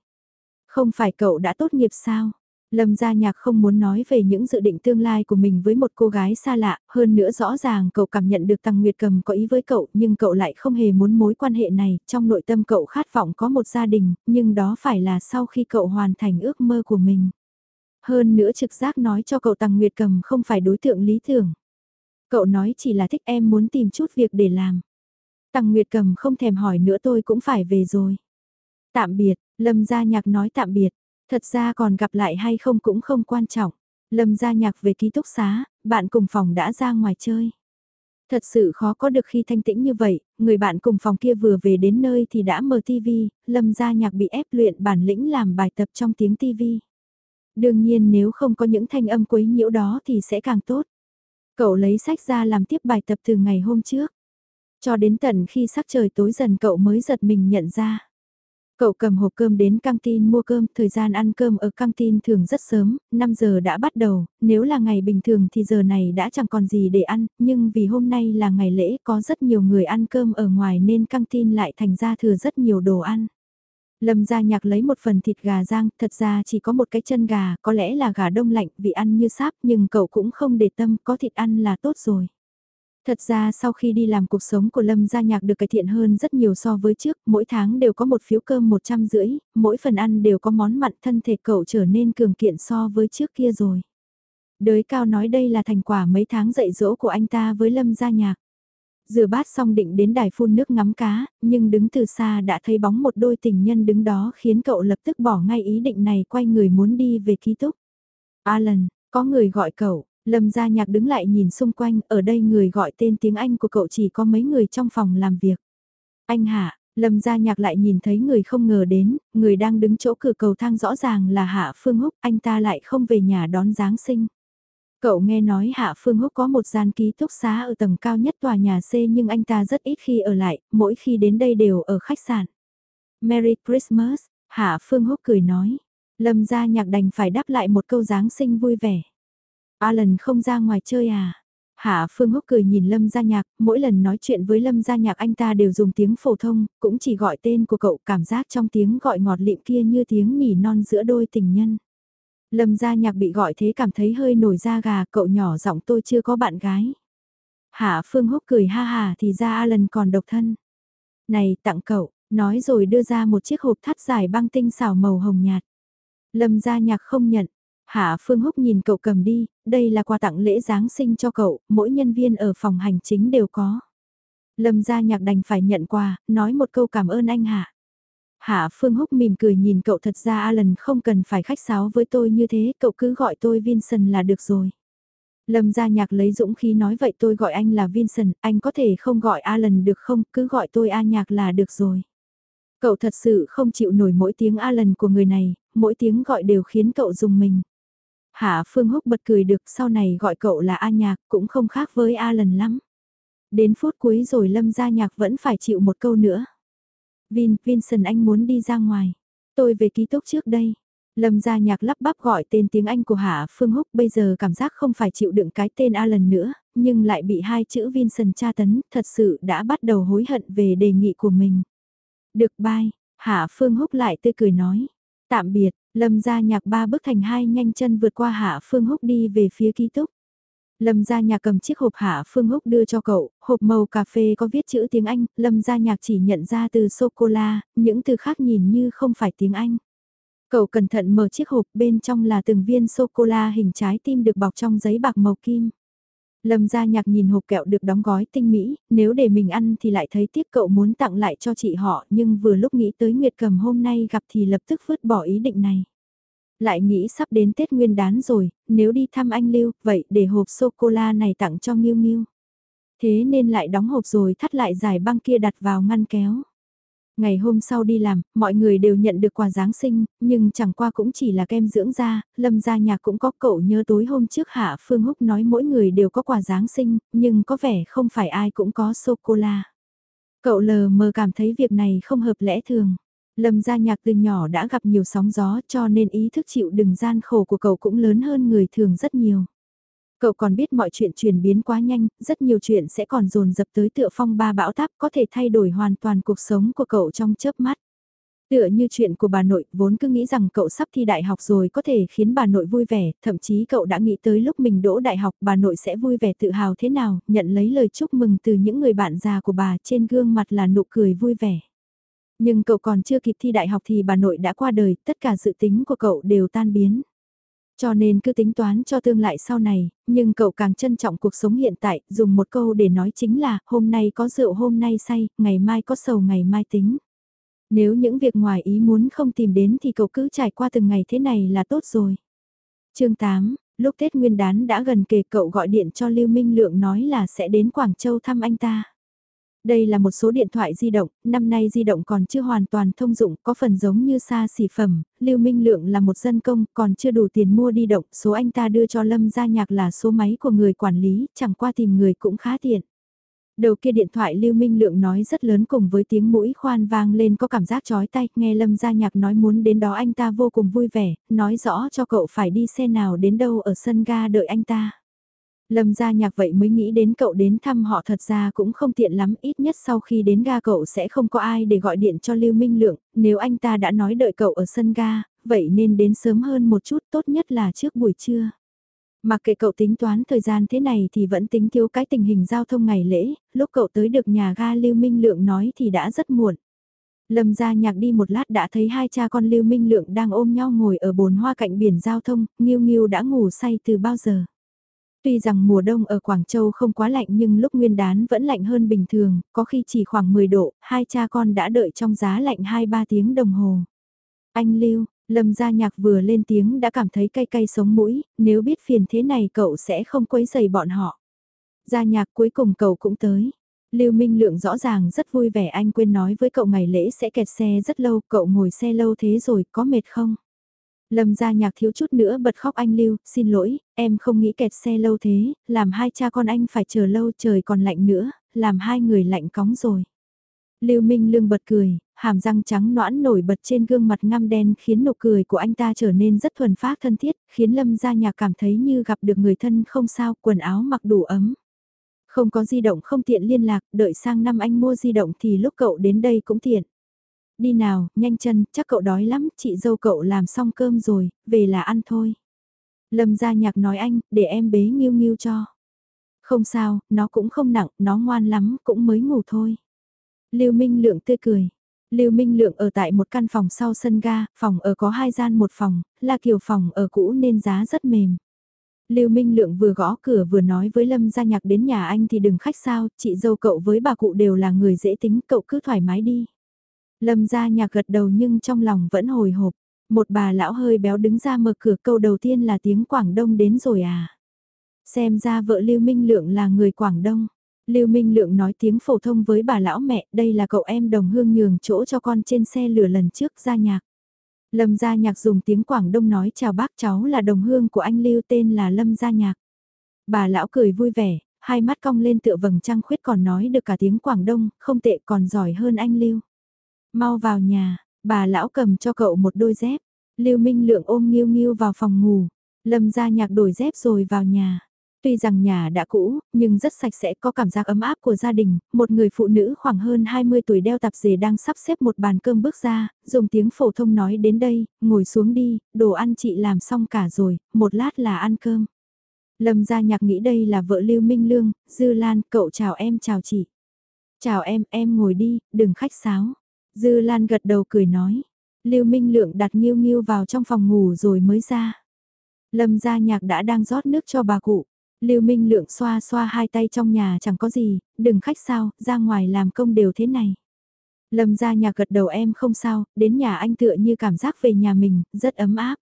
Không phải cậu đã tốt nghiệp sao? Lâm gia nhạc không muốn nói về những dự định tương lai của mình với một cô gái xa lạ, hơn nữa rõ ràng cậu cảm nhận được Tăng Nguyệt Cầm có ý với cậu nhưng cậu lại không hề muốn mối quan hệ này, trong nội tâm cậu khát vọng có một gia đình, nhưng đó phải là sau khi cậu hoàn thành ước mơ của mình. Hơn nữa trực giác nói cho cậu Tăng Nguyệt Cầm không phải đối tượng lý tưởng. Cậu nói chỉ là thích em muốn tìm chút việc để làm. Tăng Nguyệt Cầm không thèm hỏi nữa tôi cũng phải về rồi. Tạm biệt, Lâm Gia Nhạc nói tạm biệt. Thật ra còn gặp lại hay không cũng không quan trọng. Lâm Gia Nhạc về ký túc xá, bạn cùng phòng đã ra ngoài chơi. Thật sự khó có được khi thanh tĩnh như vậy, người bạn cùng phòng kia vừa về đến nơi thì đã mở tivi, Lâm Gia Nhạc bị ép luyện bản lĩnh làm bài tập trong tiếng tivi. Đương nhiên nếu không có những thanh âm quấy nhiễu đó thì sẽ càng tốt. Cậu lấy sách ra làm tiếp bài tập từ ngày hôm trước. Cho đến tận khi sắc trời tối dần cậu mới giật mình nhận ra. Cậu cầm hộp cơm đến căng tin mua cơm, thời gian ăn cơm ở căng tin thường rất sớm, 5 giờ đã bắt đầu, nếu là ngày bình thường thì giờ này đã chẳng còn gì để ăn, nhưng vì hôm nay là ngày lễ có rất nhiều người ăn cơm ở ngoài nên căng tin lại thành ra thừa rất nhiều đồ ăn. Lâm gia nhạc lấy một phần thịt gà rang, thật ra chỉ có một cái chân gà, có lẽ là gà đông lạnh vì ăn như sáp nhưng cậu cũng không để tâm, có thịt ăn là tốt rồi. Thật ra sau khi đi làm cuộc sống của Lâm Gia Nhạc được cải thiện hơn rất nhiều so với trước, mỗi tháng đều có một phiếu cơm 100 rưỡi, mỗi phần ăn đều có món mặn thân thể cậu trở nên cường kiện so với trước kia rồi. Đới cao nói đây là thành quả mấy tháng dạy dỗ của anh ta với Lâm Gia Nhạc. Rửa bát xong định đến đài phun nước ngắm cá, nhưng đứng từ xa đã thấy bóng một đôi tình nhân đứng đó khiến cậu lập tức bỏ ngay ý định này quay người muốn đi về ký túc. Alan, có người gọi cậu, Lâm gia nhạc đứng lại nhìn xung quanh, ở đây người gọi tên tiếng Anh của cậu chỉ có mấy người trong phòng làm việc. Anh Hạ, Lâm gia nhạc lại nhìn thấy người không ngờ đến, người đang đứng chỗ cửa cầu thang rõ ràng là Hạ Phương Húc, anh ta lại không về nhà đón Giáng sinh. Cậu nghe nói Hạ Phương Húc có một gian ký túc xá ở tầng cao nhất tòa nhà C nhưng anh ta rất ít khi ở lại, mỗi khi đến đây đều ở khách sạn. Merry Christmas, Hạ Phương Húc cười nói. Lâm gia nhạc đành phải đáp lại một câu Giáng sinh vui vẻ. Alan không ra ngoài chơi à? Hạ Phương Húc cười nhìn Lâm Gia Nhạc, mỗi lần nói chuyện với Lâm Gia Nhạc anh ta đều dùng tiếng phổ thông, cũng chỉ gọi tên của cậu cảm giác trong tiếng gọi ngọt lịm kia như tiếng nỉ non giữa đôi tình nhân. Lâm Gia Nhạc bị gọi thế cảm thấy hơi nổi da gà, cậu nhỏ giọng tôi chưa có bạn gái. Hạ Phương Húc cười ha hà thì ra Alan còn độc thân. Này tặng cậu, nói rồi đưa ra một chiếc hộp thắt dài băng tinh xảo màu hồng nhạt. Lâm Gia Nhạc không nhận, Hạ Phương Húc nhìn cậu cầm đi, đây là quà tặng lễ Giáng sinh cho cậu, mỗi nhân viên ở phòng hành chính đều có. Lâm gia nhạc đành phải nhận quà, nói một câu cảm ơn anh Hạ. Hạ Phương Húc mỉm cười nhìn cậu thật ra Alan không cần phải khách sáo với tôi như thế, cậu cứ gọi tôi Vincent là được rồi. Lâm gia nhạc lấy dũng khí nói vậy tôi gọi anh là Vincent, anh có thể không gọi Alan được không, cứ gọi tôi A nhạc là được rồi. Cậu thật sự không chịu nổi mỗi tiếng Alan của người này, mỗi tiếng gọi đều khiến cậu dùng mình. Hạ Phương Húc bật cười được sau này gọi cậu là A Nhạc cũng không khác với A lần lắm. Đến phút cuối rồi Lâm Gia Nhạc vẫn phải chịu một câu nữa. Vin, Vincent anh muốn đi ra ngoài. Tôi về ký túc trước đây. Lâm Gia Nhạc lắp bắp gọi tên tiếng Anh của Hạ Phương Húc bây giờ cảm giác không phải chịu đựng cái tên A lần nữa, nhưng lại bị hai chữ Vincent tra tấn, thật sự đã bắt đầu hối hận về đề nghị của mình. Được bye, Hạ Phương Húc lại tươi cười nói. Tạm biệt, Lâm gia nhạc ba bước thành hai nhanh chân vượt qua Hạ Phương Húc đi về phía ký túc. Lâm gia nhạc cầm chiếc hộp Hạ Phương Húc đưa cho cậu, hộp màu cà phê có viết chữ tiếng Anh, Lâm gia nhạc chỉ nhận ra từ sô-cô-la, những từ khác nhìn như không phải tiếng Anh. Cậu cẩn thận mở chiếc hộp bên trong là từng viên sô-cô-la hình trái tim được bọc trong giấy bạc màu kim. Lâm gia nhạc nhìn hộp kẹo được đóng gói tinh mỹ, nếu để mình ăn thì lại thấy tiếc cậu muốn tặng lại cho chị họ nhưng vừa lúc nghĩ tới Nguyệt Cầm hôm nay gặp thì lập tức vứt bỏ ý định này. Lại nghĩ sắp đến Tết Nguyên đán rồi, nếu đi thăm anh Lưu, vậy để hộp sô-cô-la này tặng cho Nghiêu Nghiêu. Thế nên lại đóng hộp rồi thắt lại giải băng kia đặt vào ngăn kéo. Ngày hôm sau đi làm, mọi người đều nhận được quà Giáng sinh, nhưng chẳng qua cũng chỉ là kem dưỡng da, lâm gia nhạc cũng có cậu nhớ tối hôm trước Hạ Phương Húc nói mỗi người đều có quà Giáng sinh, nhưng có vẻ không phải ai cũng có sô-cô-la. Cậu lờ mờ cảm thấy việc này không hợp lẽ thường. Lâm gia nhạc từ nhỏ đã gặp nhiều sóng gió cho nên ý thức chịu đựng gian khổ của cậu cũng lớn hơn người thường rất nhiều. Cậu còn biết mọi chuyện chuyển biến quá nhanh, rất nhiều chuyện sẽ còn dồn dập tới tựa phong ba bão táp có thể thay đổi hoàn toàn cuộc sống của cậu trong chớp mắt. Tựa như chuyện của bà nội, vốn cứ nghĩ rằng cậu sắp thi đại học rồi có thể khiến bà nội vui vẻ, thậm chí cậu đã nghĩ tới lúc mình đỗ đại học bà nội sẽ vui vẻ tự hào thế nào, nhận lấy lời chúc mừng từ những người bạn già của bà trên gương mặt là nụ cười vui vẻ. Nhưng cậu còn chưa kịp thi đại học thì bà nội đã qua đời, tất cả dự tính của cậu đều tan biến. Cho nên cứ tính toán cho tương lai sau này, nhưng cậu càng trân trọng cuộc sống hiện tại, dùng một câu để nói chính là, hôm nay có rượu hôm nay say, ngày mai có sầu ngày mai tính. Nếu những việc ngoài ý muốn không tìm đến thì cậu cứ trải qua từng ngày thế này là tốt rồi. chương 8, lúc Tết Nguyên đán đã gần kề cậu gọi điện cho Lưu Minh Lượng nói là sẽ đến Quảng Châu thăm anh ta. Đây là một số điện thoại di động, năm nay di động còn chưa hoàn toàn thông dụng, có phần giống như xa xỉ phẩm, Lưu Minh Lượng là một dân công, còn chưa đủ tiền mua đi động, số anh ta đưa cho Lâm gia nhạc là số máy của người quản lý, chẳng qua tìm người cũng khá tiện. Đầu kia điện thoại Lưu Minh Lượng nói rất lớn cùng với tiếng mũi khoan vang lên có cảm giác chói tay, nghe Lâm gia nhạc nói muốn đến đó anh ta vô cùng vui vẻ, nói rõ cho cậu phải đi xe nào đến đâu ở sân ga đợi anh ta. Lâm gia nhạc vậy mới nghĩ đến cậu đến thăm họ thật ra cũng không tiện lắm, ít nhất sau khi đến ga cậu sẽ không có ai để gọi điện cho Lưu Minh Lượng, nếu anh ta đã nói đợi cậu ở sân ga, vậy nên đến sớm hơn một chút tốt nhất là trước buổi trưa. Mặc kệ cậu tính toán thời gian thế này thì vẫn tính thiếu cái tình hình giao thông ngày lễ, lúc cậu tới được nhà ga Lưu Minh Lượng nói thì đã rất muộn. Lâm gia nhạc đi một lát đã thấy hai cha con Lưu Minh Lượng đang ôm nhau ngồi ở bồn hoa cạnh biển giao thông, Nghiêu Nghiêu đã ngủ say từ bao giờ. Tuy rằng mùa đông ở Quảng Châu không quá lạnh nhưng lúc nguyên đán vẫn lạnh hơn bình thường, có khi chỉ khoảng 10 độ, hai cha con đã đợi trong giá lạnh 2-3 tiếng đồng hồ. Anh Lưu, Lâm gia nhạc vừa lên tiếng đã cảm thấy cay cay sống mũi, nếu biết phiền thế này cậu sẽ không quấy dày bọn họ. Gia nhạc cuối cùng cậu cũng tới. Lưu Minh Lượng rõ ràng rất vui vẻ anh quên nói với cậu ngày lễ sẽ kẹt xe rất lâu, cậu ngồi xe lâu thế rồi, có mệt không? Lâm gia nhạc thiếu chút nữa bật khóc anh Lưu, xin lỗi, em không nghĩ kẹt xe lâu thế, làm hai cha con anh phải chờ lâu trời còn lạnh nữa, làm hai người lạnh cóng rồi. Lưu Minh Lương bật cười, hàm răng trắng noãn nổi bật trên gương mặt ngăm đen khiến nụ cười của anh ta trở nên rất thuần phác thân thiết, khiến Lâm gia nhạc cảm thấy như gặp được người thân không sao, quần áo mặc đủ ấm. Không có di động không tiện liên lạc, đợi sang năm anh mua di động thì lúc cậu đến đây cũng tiện. Đi nào, nhanh chân, chắc cậu đói lắm, chị dâu cậu làm xong cơm rồi, về là ăn thôi. Lâm gia nhạc nói anh, để em bế nghiêu nghiêu cho. Không sao, nó cũng không nặng, nó ngoan lắm, cũng mới ngủ thôi. Lưu Minh Lượng tươi cười. Lưu Minh Lượng ở tại một căn phòng sau sân ga, phòng ở có hai gian một phòng, là kiểu phòng ở cũ nên giá rất mềm. Lưu Minh Lượng vừa gõ cửa vừa nói với Lâm Gia Nhạc đến nhà anh thì đừng khách sao, chị dâu cậu với bà cụ đều là người dễ tính, cậu cứ thoải mái đi. Lâm Gia Nhạc gật đầu nhưng trong lòng vẫn hồi hộp. Một bà lão hơi béo đứng ra mở cửa câu đầu tiên là tiếng Quảng Đông đến rồi à. Xem ra vợ Lưu Minh Lượng là người Quảng Đông. Lưu Minh Lượng nói tiếng phổ thông với bà lão mẹ, đây là cậu em đồng hương nhường chỗ cho con trên xe lửa lần trước ra nhạc. Lâm Gia Nhạc dùng tiếng Quảng Đông nói chào bác cháu là đồng hương của anh Lưu tên là Lâm Gia Nhạc. Bà lão cười vui vẻ, hai mắt cong lên tựa vầng trăng khuyết còn nói được cả tiếng Quảng Đông, không tệ còn giỏi hơn anh Lưu. Mau vào nhà, bà lão cầm cho cậu một đôi dép. Lưu Minh Lượng ôm Nghiêu Nghiêu vào phòng ngủ. Lâm Gia Nhạc đổi dép rồi vào nhà. Tuy rằng nhà đã cũ, nhưng rất sạch sẽ có cảm giác ấm áp của gia đình, một người phụ nữ khoảng hơn 20 tuổi đeo tạp dề đang sắp xếp một bàn cơm bước ra, dùng tiếng phổ thông nói đến đây, ngồi xuống đi, đồ ăn chị làm xong cả rồi, một lát là ăn cơm. Lâm gia nhạc nghĩ đây là vợ Lưu Minh Lương, Dư Lan, cậu chào em chào chị. Chào em, em ngồi đi, đừng khách sáo. Dư Lan gật đầu cười nói. Lưu Minh Lượng đặt Nghiêu Nghiêu vào trong phòng ngủ rồi mới ra. Lâm gia nhạc đã đang rót nước cho bà cụ. Lưu Minh Lượng xoa xoa hai tay trong nhà chẳng có gì, đừng khách sao, ra ngoài làm công đều thế này. Lâm Gia Nhạc gật đầu em không sao, đến nhà anh tựa như cảm giác về nhà mình, rất ấm áp.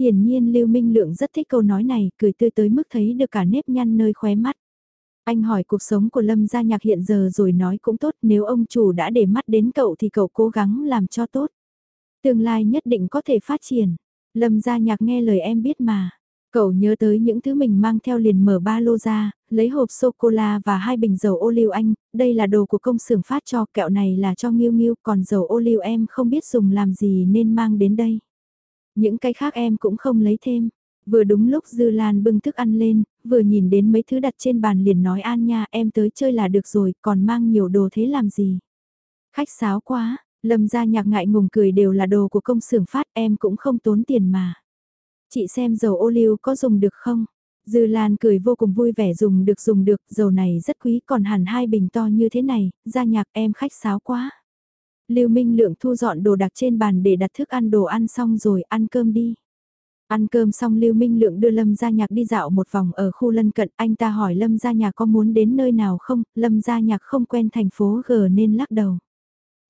Hiển nhiên Lưu Minh Lượng rất thích câu nói này, cười tươi tới mức thấy được cả nếp nhăn nơi khóe mắt. Anh hỏi cuộc sống của Lâm gia nhạc hiện giờ rồi nói cũng tốt nếu ông chủ đã để mắt đến cậu thì cậu cố gắng làm cho tốt. Tương lai nhất định có thể phát triển. Lâm gia nhạc nghe lời em biết mà. Cậu nhớ tới những thứ mình mang theo liền mở ba lô ra, lấy hộp sô-cô-la và hai bình dầu ô liu anh, đây là đồ của công xưởng phát cho, kẹo này là cho Nghiêu Nghiêu, còn dầu ô liu em không biết dùng làm gì nên mang đến đây. Những cái khác em cũng không lấy thêm. Vừa đúng lúc Dư Lan bưng thức ăn lên, vừa nhìn đến mấy thứ đặt trên bàn liền nói An nha em tới chơi là được rồi, còn mang nhiều đồ thế làm gì. Khách sáo quá, lâm ra nhạc ngại ngùng cười đều là đồ của công xưởng phát em cũng không tốn tiền mà. Chị xem dầu ô liu có dùng được không? Dư Lan cười vô cùng vui vẻ dùng được dùng được, dầu này rất quý còn hẳn hai bình to như thế này, ra nhạc em khách sáo quá. Lưu Minh Lượng thu dọn đồ đặt trên bàn để đặt thức ăn đồ ăn xong rồi ăn cơm đi. Ăn cơm xong Lưu Minh Lượng đưa Lâm Gia Nhạc đi dạo một vòng ở khu lân cận, anh ta hỏi Lâm Gia Nhạc có muốn đến nơi nào không, Lâm Gia Nhạc không quen thành phố G nên lắc đầu.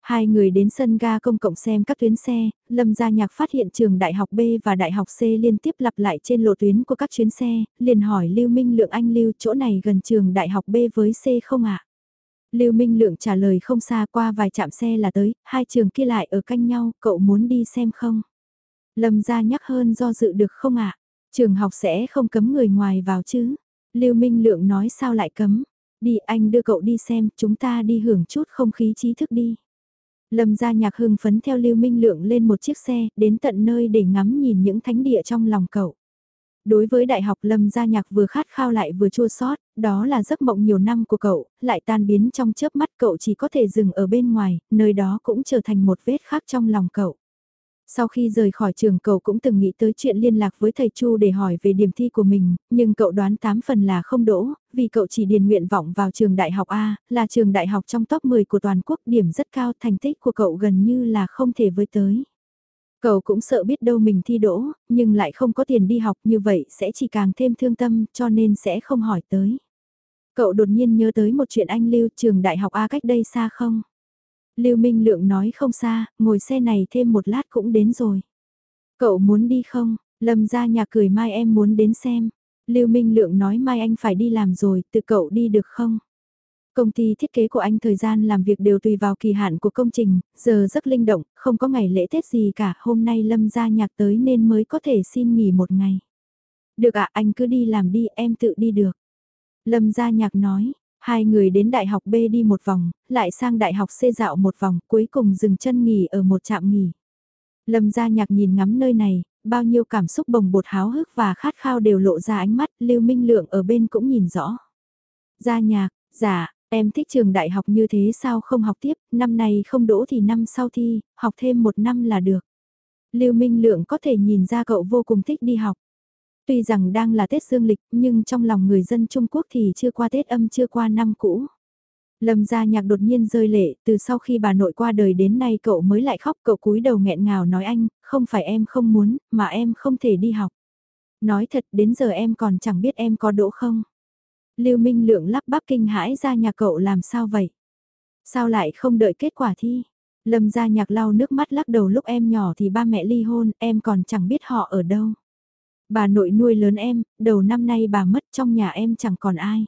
Hai người đến sân ga công cộng xem các tuyến xe, Lâm Gia Nhạc phát hiện trường Đại học B và Đại học C liên tiếp lặp lại trên lộ tuyến của các chuyến xe, liền hỏi Lưu Minh Lượng anh Lưu chỗ này gần trường Đại học B với C không ạ? Lưu Minh Lượng trả lời không xa qua vài trạm xe là tới, hai trường kia lại ở canh nhau, cậu muốn đi xem không? Lâm Gia nhắc hơn do dự được không ạ? Trường học sẽ không cấm người ngoài vào chứ? Lưu Minh Lượng nói sao lại cấm? Đi anh đưa cậu đi xem, chúng ta đi hưởng chút không khí trí thức đi. Lâm gia nhạc hưng phấn theo Lưu Minh Lượng lên một chiếc xe, đến tận nơi để ngắm nhìn những thánh địa trong lòng cậu. Đối với đại học Lâm gia nhạc vừa khát khao lại vừa chua xót, đó là giấc mộng nhiều năm của cậu, lại tan biến trong chớp mắt cậu chỉ có thể dừng ở bên ngoài, nơi đó cũng trở thành một vết khác trong lòng cậu. Sau khi rời khỏi trường cậu cũng từng nghĩ tới chuyện liên lạc với thầy Chu để hỏi về điểm thi của mình, nhưng cậu đoán 8 phần là không đỗ, vì cậu chỉ điền nguyện vọng vào trường đại học A, là trường đại học trong top 10 của toàn quốc điểm rất cao thành tích của cậu gần như là không thể với tới. Cậu cũng sợ biết đâu mình thi đỗ, nhưng lại không có tiền đi học như vậy sẽ chỉ càng thêm thương tâm cho nên sẽ không hỏi tới. Cậu đột nhiên nhớ tới một chuyện anh lưu trường đại học A cách đây xa không? Lưu Minh Lượng nói không xa, ngồi xe này thêm một lát cũng đến rồi. Cậu muốn đi không? Lâm gia nhà cười mai em muốn đến xem. Lưu Minh Lượng nói mai anh phải đi làm rồi, tự cậu đi được không? Công ty thiết kế của anh thời gian làm việc đều tùy vào kỳ hạn của công trình, giờ rất linh động, không có ngày lễ Tết gì cả, hôm nay Lâm gia nhạc tới nên mới có thể xin nghỉ một ngày. Được ạ, anh cứ đi làm đi, em tự đi được. Lâm gia nhạc nói, hai người đến đại học B đi một vòng, lại sang đại học C dạo một vòng, cuối cùng dừng chân nghỉ ở một trạm nghỉ. Lâm gia nhạc nhìn ngắm nơi này, bao nhiêu cảm xúc bồng bột háo hức và khát khao đều lộ ra ánh mắt, Lưu Minh Lượng ở bên cũng nhìn rõ. Gia nhạc, dạ, em thích trường đại học như thế sao không học tiếp, năm này không đỗ thì năm sau thi, học thêm một năm là được. Lưu Minh Lượng có thể nhìn ra cậu vô cùng thích đi học. Tuy rằng đang là Tết Dương lịch, nhưng trong lòng người dân Trung Quốc thì chưa qua Tết âm chưa qua năm cũ. Lâm gia nhạc đột nhiên rơi lệ, từ sau khi bà nội qua đời đến nay cậu mới lại khóc, cậu cúi đầu nghẹn ngào nói anh, không phải em không muốn, mà em không thể đi học. Nói thật đến giờ em còn chẳng biết em có đỗ không. Lưu Minh Lượng lắp bắp kinh hãi ra nhà cậu làm sao vậy? Sao lại không đợi kết quả thi? Lâm gia nhạc lau nước mắt lắc đầu lúc em nhỏ thì ba mẹ ly hôn, em còn chẳng biết họ ở đâu. Bà nội nuôi lớn em, đầu năm nay bà mất trong nhà em chẳng còn ai.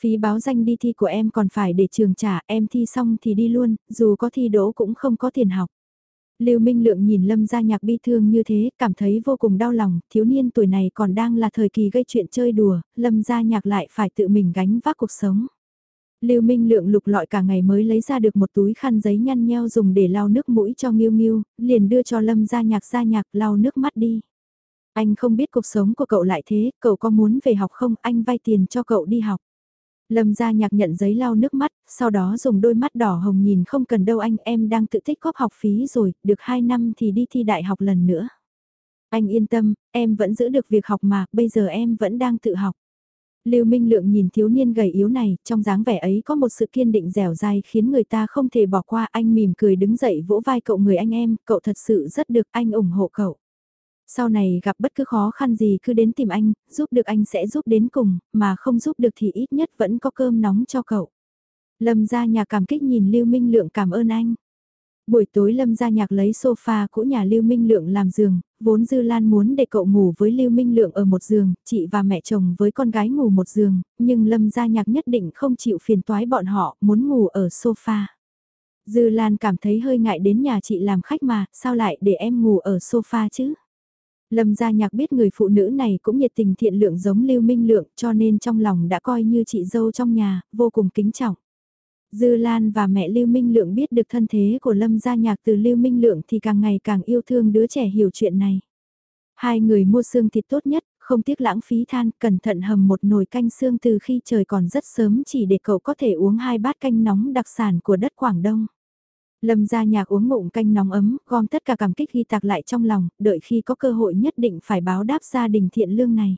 Phí báo danh đi thi của em còn phải để trường trả, em thi xong thì đi luôn, dù có thi đỗ cũng không có tiền học. Lưu Minh Lượng nhìn Lâm gia nhạc bi thương như thế, cảm thấy vô cùng đau lòng, thiếu niên tuổi này còn đang là thời kỳ gây chuyện chơi đùa, Lâm gia nhạc lại phải tự mình gánh vác cuộc sống. Lưu Minh Lượng lục lọi cả ngày mới lấy ra được một túi khăn giấy nhăn nheo dùng để lau nước mũi cho Nghiêu Nghiêu, liền đưa cho Lâm gia nhạc gia nhạc lau nước mắt đi. Anh không biết cuộc sống của cậu lại thế, cậu có muốn về học không, anh vay tiền cho cậu đi học. Lâm gia nhạc nhận giấy lau nước mắt, sau đó dùng đôi mắt đỏ hồng nhìn không cần đâu anh em đang tự tích góp học phí rồi, được 2 năm thì đi thi đại học lần nữa. Anh yên tâm, em vẫn giữ được việc học mà, bây giờ em vẫn đang tự học. Lưu Minh Lượng nhìn thiếu niên gầy yếu này, trong dáng vẻ ấy có một sự kiên định dẻo dai khiến người ta không thể bỏ qua. Anh mỉm cười đứng dậy vỗ vai cậu người anh em, cậu thật sự rất được anh ủng hộ cậu. Sau này gặp bất cứ khó khăn gì cứ đến tìm anh, giúp được anh sẽ giúp đến cùng, mà không giúp được thì ít nhất vẫn có cơm nóng cho cậu. Lâm ra nhà cảm kích nhìn Lưu Minh Lượng cảm ơn anh. Buổi tối Lâm ra nhạc lấy sofa cũ nhà Lưu Minh Lượng làm giường, vốn Dư Lan muốn để cậu ngủ với Lưu Minh Lượng ở một giường, chị và mẹ chồng với con gái ngủ một giường, nhưng Lâm ra nhạc nhất định không chịu phiền toái bọn họ, muốn ngủ ở sofa. Dư Lan cảm thấy hơi ngại đến nhà chị làm khách mà, sao lại để em ngủ ở sofa chứ? Lâm gia nhạc biết người phụ nữ này cũng nhiệt tình thiện lượng giống Lưu Minh Lượng cho nên trong lòng đã coi như chị dâu trong nhà, vô cùng kính trọng. Dư Lan và mẹ Lưu Minh Lượng biết được thân thế của Lâm gia nhạc từ Lưu Minh Lượng thì càng ngày càng yêu thương đứa trẻ hiểu chuyện này. Hai người mua xương thịt tốt nhất, không tiếc lãng phí than, cẩn thận hầm một nồi canh xương từ khi trời còn rất sớm chỉ để cậu có thể uống hai bát canh nóng đặc sản của đất Quảng Đông. Lâm ra nhạc uống ngụm canh nóng ấm, gom tất cả cảm kích ghi tạc lại trong lòng, đợi khi có cơ hội nhất định phải báo đáp gia đình thiện lương này.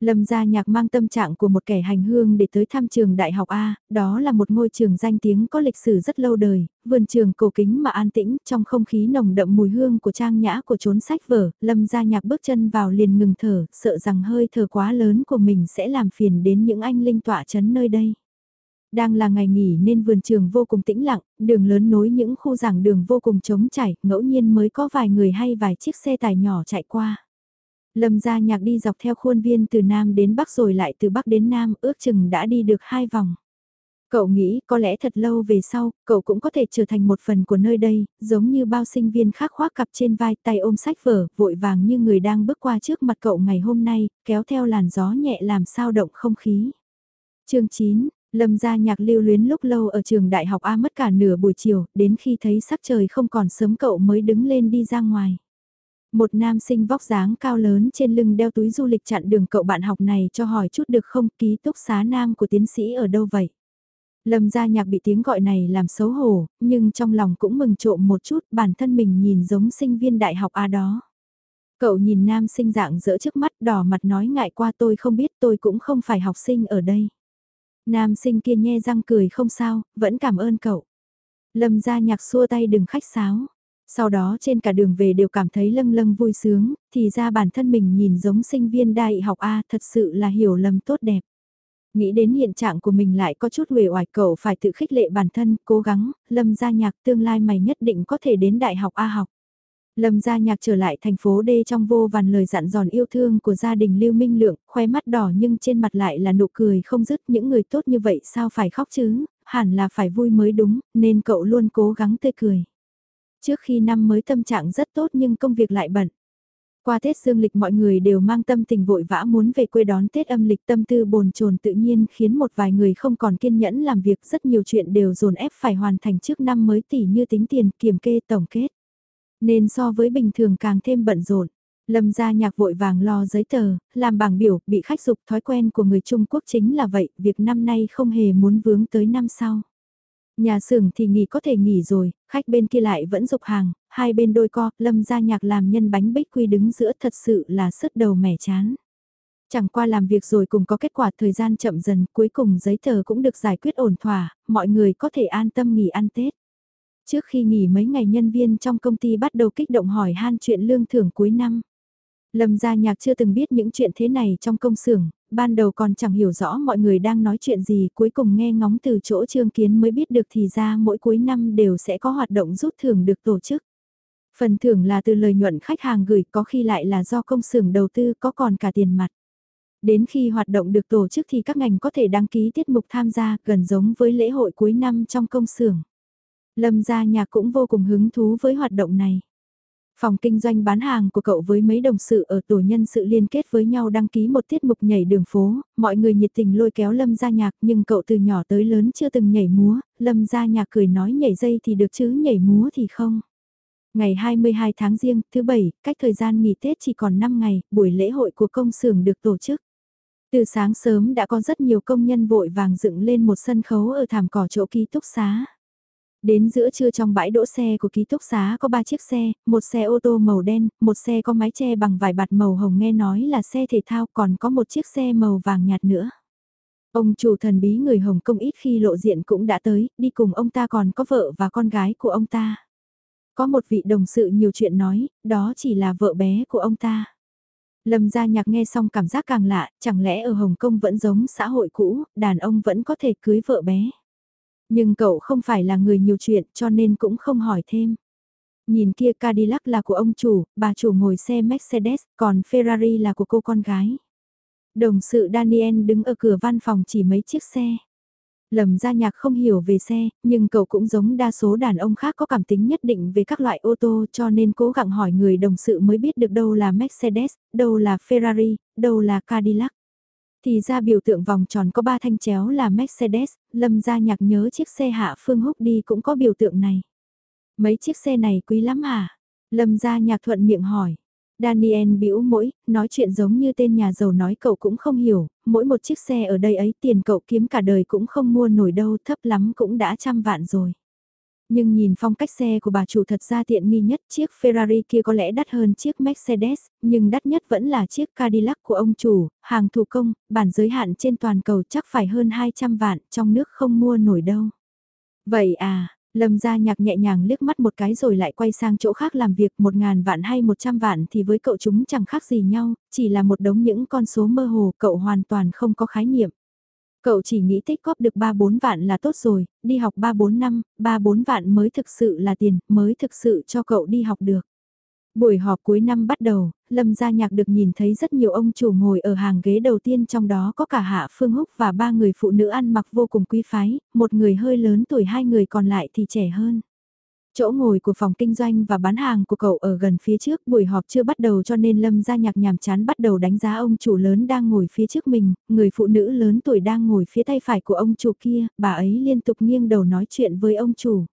Lâm gia nhạc mang tâm trạng của một kẻ hành hương để tới thăm trường Đại học A, đó là một ngôi trường danh tiếng có lịch sử rất lâu đời, vườn trường cổ kính mà an tĩnh, trong không khí nồng đậm mùi hương của trang nhã của chốn sách vở, Lâm gia nhạc bước chân vào liền ngừng thở, sợ rằng hơi thở quá lớn của mình sẽ làm phiền đến những anh linh tọa chấn nơi đây. Đang là ngày nghỉ nên vườn trường vô cùng tĩnh lặng, đường lớn nối những khu giảng đường vô cùng trống chảy, ngẫu nhiên mới có vài người hay vài chiếc xe tải nhỏ chạy qua. Lâm gia nhạc đi dọc theo khuôn viên từ Nam đến Bắc rồi lại từ Bắc đến Nam, ước chừng đã đi được hai vòng. Cậu nghĩ có lẽ thật lâu về sau, cậu cũng có thể trở thành một phần của nơi đây, giống như bao sinh viên khác khoác cặp trên vai tay ôm sách vở, vội vàng như người đang bước qua trước mặt cậu ngày hôm nay, kéo theo làn gió nhẹ làm sao động không khí. chương 9, Lâm gia nhạc lưu luyến lúc lâu ở trường đại học A mất cả nửa buổi chiều, đến khi thấy sắc trời không còn sớm cậu mới đứng lên đi ra ngoài. Một nam sinh vóc dáng cao lớn trên lưng đeo túi du lịch chặn đường cậu bạn học này cho hỏi chút được không ký túc xá nam của tiến sĩ ở đâu vậy. Lâm gia nhạc bị tiếng gọi này làm xấu hổ, nhưng trong lòng cũng mừng trộm một chút bản thân mình nhìn giống sinh viên đại học A đó. Cậu nhìn nam sinh dạng dỡ trước mắt đỏ mặt nói ngại qua tôi không biết tôi cũng không phải học sinh ở đây. Nam sinh kia nhe răng cười không sao, vẫn cảm ơn cậu. Lâm ra nhạc xua tay đừng khách sáo. Sau đó trên cả đường về đều cảm thấy lâng lâng vui sướng, thì ra bản thân mình nhìn giống sinh viên đại học A thật sự là hiểu lầm tốt đẹp. Nghĩ đến hiện trạng của mình lại có chút uể oải cậu phải tự khích lệ bản thân, cố gắng, lâm ra nhạc tương lai mày nhất định có thể đến đại học A học. Lâm gia nhạc trở lại thành phố D trong vô vàn lời dặn dòn yêu thương của gia đình Lưu Minh Lượng, khoe mắt đỏ nhưng trên mặt lại là nụ cười không dứt những người tốt như vậy sao phải khóc chứ, hẳn là phải vui mới đúng, nên cậu luôn cố gắng tươi cười. Trước khi năm mới tâm trạng rất tốt nhưng công việc lại bận. Qua Tết Dương lịch mọi người đều mang tâm tình vội vã muốn về quê đón Tết âm lịch tâm tư bồn chồn tự nhiên khiến một vài người không còn kiên nhẫn làm việc rất nhiều chuyện đều dồn ép phải hoàn thành trước năm mới tỷ như tính tiền kiểm kê tổng kết. Nên so với bình thường càng thêm bận rộn. Lâm gia nhạc vội vàng lo giấy tờ, làm bảng biểu, bị khách dục thói quen của người Trung Quốc chính là vậy, việc năm nay không hề muốn vướng tới năm sau. Nhà xưởng thì nghỉ có thể nghỉ rồi, khách bên kia lại vẫn dục hàng, hai bên đôi co, lâm gia nhạc làm nhân bánh bích quy đứng giữa thật sự là sứt đầu mẻ chán. Chẳng qua làm việc rồi cùng có kết quả thời gian chậm dần, cuối cùng giấy tờ cũng được giải quyết ổn thỏa, mọi người có thể an tâm nghỉ ăn Tết. Trước khi nghỉ mấy ngày nhân viên trong công ty bắt đầu kích động hỏi han chuyện lương thưởng cuối năm. Lâm gia nhạc chưa từng biết những chuyện thế này trong công xưởng, ban đầu còn chẳng hiểu rõ mọi người đang nói chuyện gì, cuối cùng nghe ngóng từ chỗ trương kiến mới biết được thì ra mỗi cuối năm đều sẽ có hoạt động rút thưởng được tổ chức. Phần thưởng là từ lời nhuận khách hàng gửi có khi lại là do công xưởng đầu tư có còn cả tiền mặt. Đến khi hoạt động được tổ chức thì các ngành có thể đăng ký tiết mục tham gia gần giống với lễ hội cuối năm trong công xưởng. Lâm gia nhà cũng vô cùng hứng thú với hoạt động này. Phòng kinh doanh bán hàng của cậu với mấy đồng sự ở tổ nhân sự liên kết với nhau đăng ký một tiết mục nhảy đường phố, mọi người nhiệt tình lôi kéo Lâm gia nhạc nhưng cậu từ nhỏ tới lớn chưa từng nhảy múa, Lâm gia nhạc cười nói nhảy dây thì được chứ nhảy múa thì không. Ngày 22 tháng riêng, thứ bảy, cách thời gian nghỉ Tết chỉ còn 5 ngày, buổi lễ hội của công xưởng được tổ chức. Từ sáng sớm đã có rất nhiều công nhân vội vàng dựng lên một sân khấu ở thảm cỏ chỗ ký túc xá. Đến giữa trưa trong bãi đỗ xe của ký túc xá có 3 chiếc xe, một xe ô tô màu đen, một xe có mái che bằng vải bạt màu hồng nghe nói là xe thể thao còn có một chiếc xe màu vàng nhạt nữa. Ông chủ thần bí người Hồng Kông ít khi lộ diện cũng đã tới, đi cùng ông ta còn có vợ và con gái của ông ta. Có một vị đồng sự nhiều chuyện nói, đó chỉ là vợ bé của ông ta. Lâm gia nhạc nghe xong cảm giác càng lạ, chẳng lẽ ở Hồng Kông vẫn giống xã hội cũ, đàn ông vẫn có thể cưới vợ bé. Nhưng cậu không phải là người nhiều chuyện cho nên cũng không hỏi thêm. Nhìn kia Cadillac là của ông chủ, bà chủ ngồi xe Mercedes, còn Ferrari là của cô con gái. Đồng sự Daniel đứng ở cửa văn phòng chỉ mấy chiếc xe. Lầm ra nhạc không hiểu về xe, nhưng cậu cũng giống đa số đàn ông khác có cảm tính nhất định về các loại ô tô cho nên cố gắng hỏi người đồng sự mới biết được đâu là Mercedes, đâu là Ferrari, đâu là Cadillac. Thì ra biểu tượng vòng tròn có ba thanh chéo là Mercedes, lâm ra nhạc nhớ chiếc xe hạ phương húc đi cũng có biểu tượng này. Mấy chiếc xe này quý lắm hả? Lâm ra nhạc thuận miệng hỏi. Daniel bĩu mũi, nói chuyện giống như tên nhà giàu nói cậu cũng không hiểu, mỗi một chiếc xe ở đây ấy tiền cậu kiếm cả đời cũng không mua nổi đâu, thấp lắm cũng đã trăm vạn rồi. Nhưng nhìn phong cách xe của bà chủ thật ra tiện nghi nhất, chiếc Ferrari kia có lẽ đắt hơn chiếc Mercedes, nhưng đắt nhất vẫn là chiếc Cadillac của ông chủ, hàng thủ công, bản giới hạn trên toàn cầu chắc phải hơn 200 vạn, trong nước không mua nổi đâu. Vậy à, Lâm gia nhạc nhẹ nhàng liếc mắt một cái rồi lại quay sang chỗ khác làm việc một ngàn vạn hay một trăm vạn thì với cậu chúng chẳng khác gì nhau, chỉ là một đống những con số mơ hồ cậu hoàn toàn không có khái niệm. Cậu chỉ nghĩ tích góp được 3-4 vạn là tốt rồi, đi học 3-4 năm, 3-4 vạn mới thực sự là tiền, mới thực sự cho cậu đi học được. Buổi họp cuối năm bắt đầu, Lâm Gia Nhạc được nhìn thấy rất nhiều ông chủ ngồi ở hàng ghế đầu tiên trong đó có cả Hạ Phương Húc và ba người phụ nữ ăn mặc vô cùng quý phái, một người hơi lớn tuổi hai người còn lại thì trẻ hơn. Chỗ ngồi của phòng kinh doanh và bán hàng của cậu ở gần phía trước buổi họp chưa bắt đầu cho nên Lâm gia nhạc nhàm chán bắt đầu đánh giá ông chủ lớn đang ngồi phía trước mình, người phụ nữ lớn tuổi đang ngồi phía tay phải của ông chủ kia, bà ấy liên tục nghiêng đầu nói chuyện với ông chủ.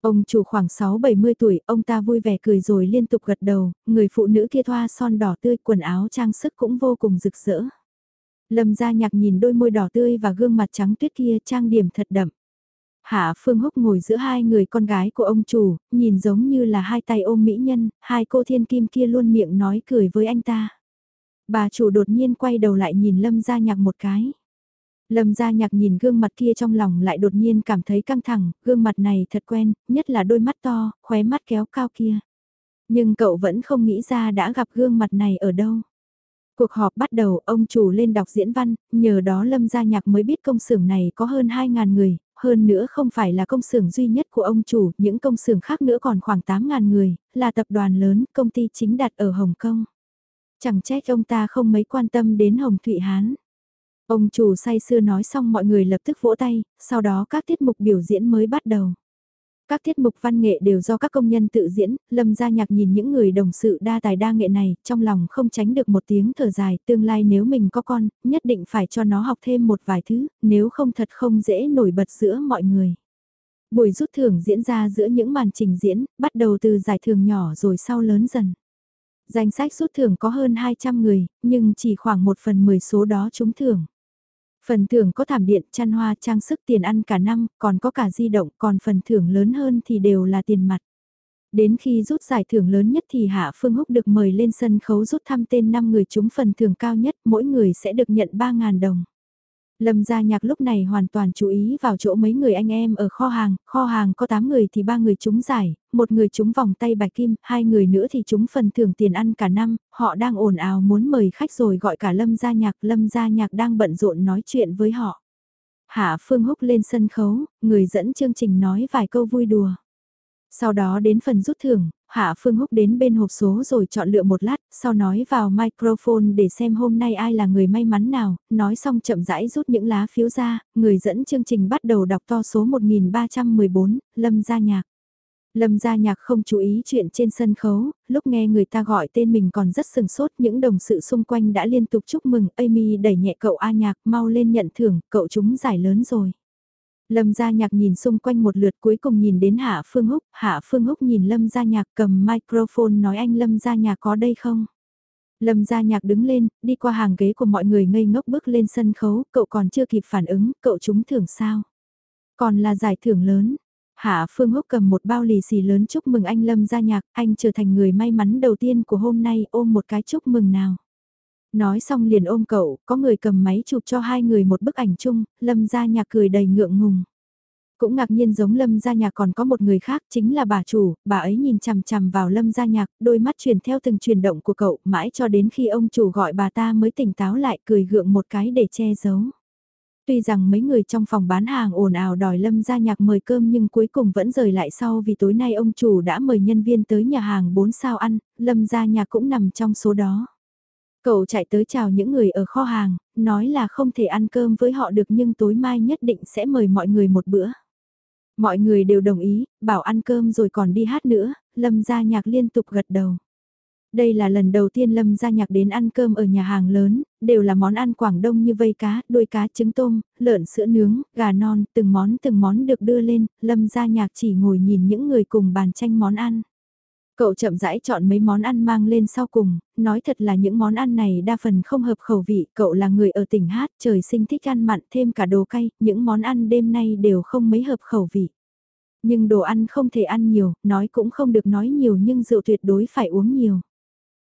Ông chủ khoảng 6-70 tuổi, ông ta vui vẻ cười rồi liên tục gật đầu, người phụ nữ kia thoa son đỏ tươi, quần áo trang sức cũng vô cùng rực rỡ. Lâm gia nhạc nhìn đôi môi đỏ tươi và gương mặt trắng tuyết kia trang điểm thật đậm. Hạ Phương Húc ngồi giữa hai người con gái của ông chủ, nhìn giống như là hai tay ôm mỹ nhân, hai cô thiên kim kia luôn miệng nói cười với anh ta. Bà chủ đột nhiên quay đầu lại nhìn Lâm Gia Nhạc một cái. Lâm Gia Nhạc nhìn gương mặt kia trong lòng lại đột nhiên cảm thấy căng thẳng, gương mặt này thật quen, nhất là đôi mắt to, khóe mắt kéo cao kia. Nhưng cậu vẫn không nghĩ ra đã gặp gương mặt này ở đâu. Cuộc họp bắt đầu, ông chủ lên đọc diễn văn, nhờ đó Lâm Gia Nhạc mới biết công xưởng này có hơn 2.000 người, hơn nữa không phải là công xưởng duy nhất của ông chủ, những công xưởng khác nữa còn khoảng 8.000 người, là tập đoàn lớn, công ty chính đặt ở Hồng Kông. Chẳng trách ông ta không mấy quan tâm đến Hồng Thụy Hán. Ông chủ say sưa nói xong mọi người lập tức vỗ tay, sau đó các tiết mục biểu diễn mới bắt đầu. Các tiết mục văn nghệ đều do các công nhân tự diễn, Lâm Gia Nhạc nhìn những người đồng sự đa tài đa nghệ này, trong lòng không tránh được một tiếng thở dài, tương lai nếu mình có con, nhất định phải cho nó học thêm một vài thứ, nếu không thật không dễ nổi bật giữa mọi người. Buổi rút thưởng diễn ra giữa những màn trình diễn, bắt đầu từ giải thưởng nhỏ rồi sau lớn dần. Danh sách rút thưởng có hơn 200 người, nhưng chỉ khoảng một phần 10 số đó trúng thưởng. Phần thưởng có thảm điện, chăn hoa, trang sức tiền ăn cả năm, còn có cả di động, còn phần thưởng lớn hơn thì đều là tiền mặt. Đến khi rút giải thưởng lớn nhất thì Hạ Phương Húc được mời lên sân khấu rút thăm tên 5 người trúng phần thưởng cao nhất, mỗi người sẽ được nhận 3.000 đồng. Lâm gia nhạc lúc này hoàn toàn chú ý vào chỗ mấy người anh em ở kho hàng, kho hàng có 8 người thì ba người trúng giải, một người trúng vòng tay bạch kim, hai người nữa thì trúng phần thưởng tiền ăn cả năm, họ đang ồn ào muốn mời khách rồi gọi cả Lâm gia nhạc, Lâm gia nhạc đang bận rộn nói chuyện với họ. Hạ Phương Húc lên sân khấu, người dẫn chương trình nói vài câu vui đùa. Sau đó đến phần rút thưởng, Hạ Phương Húc đến bên hộp số rồi chọn lựa một lát, sau nói vào microphone để xem hôm nay ai là người may mắn nào, nói xong chậm rãi rút những lá phiếu ra, người dẫn chương trình bắt đầu đọc to số 1314, Lâm Gia Nhạc. Lâm Gia Nhạc không chú ý chuyện trên sân khấu, lúc nghe người ta gọi tên mình còn rất sừng sốt, những đồng sự xung quanh đã liên tục chúc mừng, Amy đẩy nhẹ cậu A Nhạc, mau lên nhận thưởng, cậu chúng giải lớn rồi. Lâm Gia Nhạc nhìn xung quanh một lượt cuối cùng nhìn đến Hạ Phương Húc, Hạ Phương Húc nhìn Lâm Gia Nhạc cầm microphone nói anh Lâm Gia Nhạc có đây không? Lâm Gia Nhạc đứng lên, đi qua hàng ghế của mọi người ngây ngốc bước lên sân khấu, cậu còn chưa kịp phản ứng, cậu trúng thưởng sao? Còn là giải thưởng lớn. Hạ Phương Húc cầm một bao lì xì lớn chúc mừng anh Lâm Gia Nhạc, anh trở thành người may mắn đầu tiên của hôm nay ôm một cái chúc mừng nào. Nói xong liền ôm cậu, có người cầm máy chụp cho hai người một bức ảnh chung, Lâm Gia Nhạc cười đầy ngượng ngùng. Cũng ngạc nhiên giống Lâm Gia Nhạc còn có một người khác chính là bà chủ, bà ấy nhìn chằm chằm vào Lâm Gia Nhạc, đôi mắt truyền theo từng chuyển động của cậu mãi cho đến khi ông chủ gọi bà ta mới tỉnh táo lại cười gượng một cái để che giấu. Tuy rằng mấy người trong phòng bán hàng ồn ào đòi Lâm Gia Nhạc mời cơm nhưng cuối cùng vẫn rời lại sau vì tối nay ông chủ đã mời nhân viên tới nhà hàng 4 sao ăn, Lâm Gia Nhạc cũng nằm trong số đó. Cậu chạy tới chào những người ở kho hàng, nói là không thể ăn cơm với họ được nhưng tối mai nhất định sẽ mời mọi người một bữa. Mọi người đều đồng ý, bảo ăn cơm rồi còn đi hát nữa, Lâm gia nhạc liên tục gật đầu. Đây là lần đầu tiên Lâm gia nhạc đến ăn cơm ở nhà hàng lớn, đều là món ăn Quảng Đông như vây cá, đuôi cá, trứng tôm, lợn sữa nướng, gà non, từng món từng món được đưa lên, Lâm gia nhạc chỉ ngồi nhìn những người cùng bàn tranh món ăn. Cậu chậm rãi chọn mấy món ăn mang lên sau cùng, nói thật là những món ăn này đa phần không hợp khẩu vị, cậu là người ở tỉnh Hát, trời sinh thích ăn mặn thêm cả đồ cay, những món ăn đêm nay đều không mấy hợp khẩu vị. Nhưng đồ ăn không thể ăn nhiều, nói cũng không được nói nhiều nhưng rượu tuyệt đối phải uống nhiều.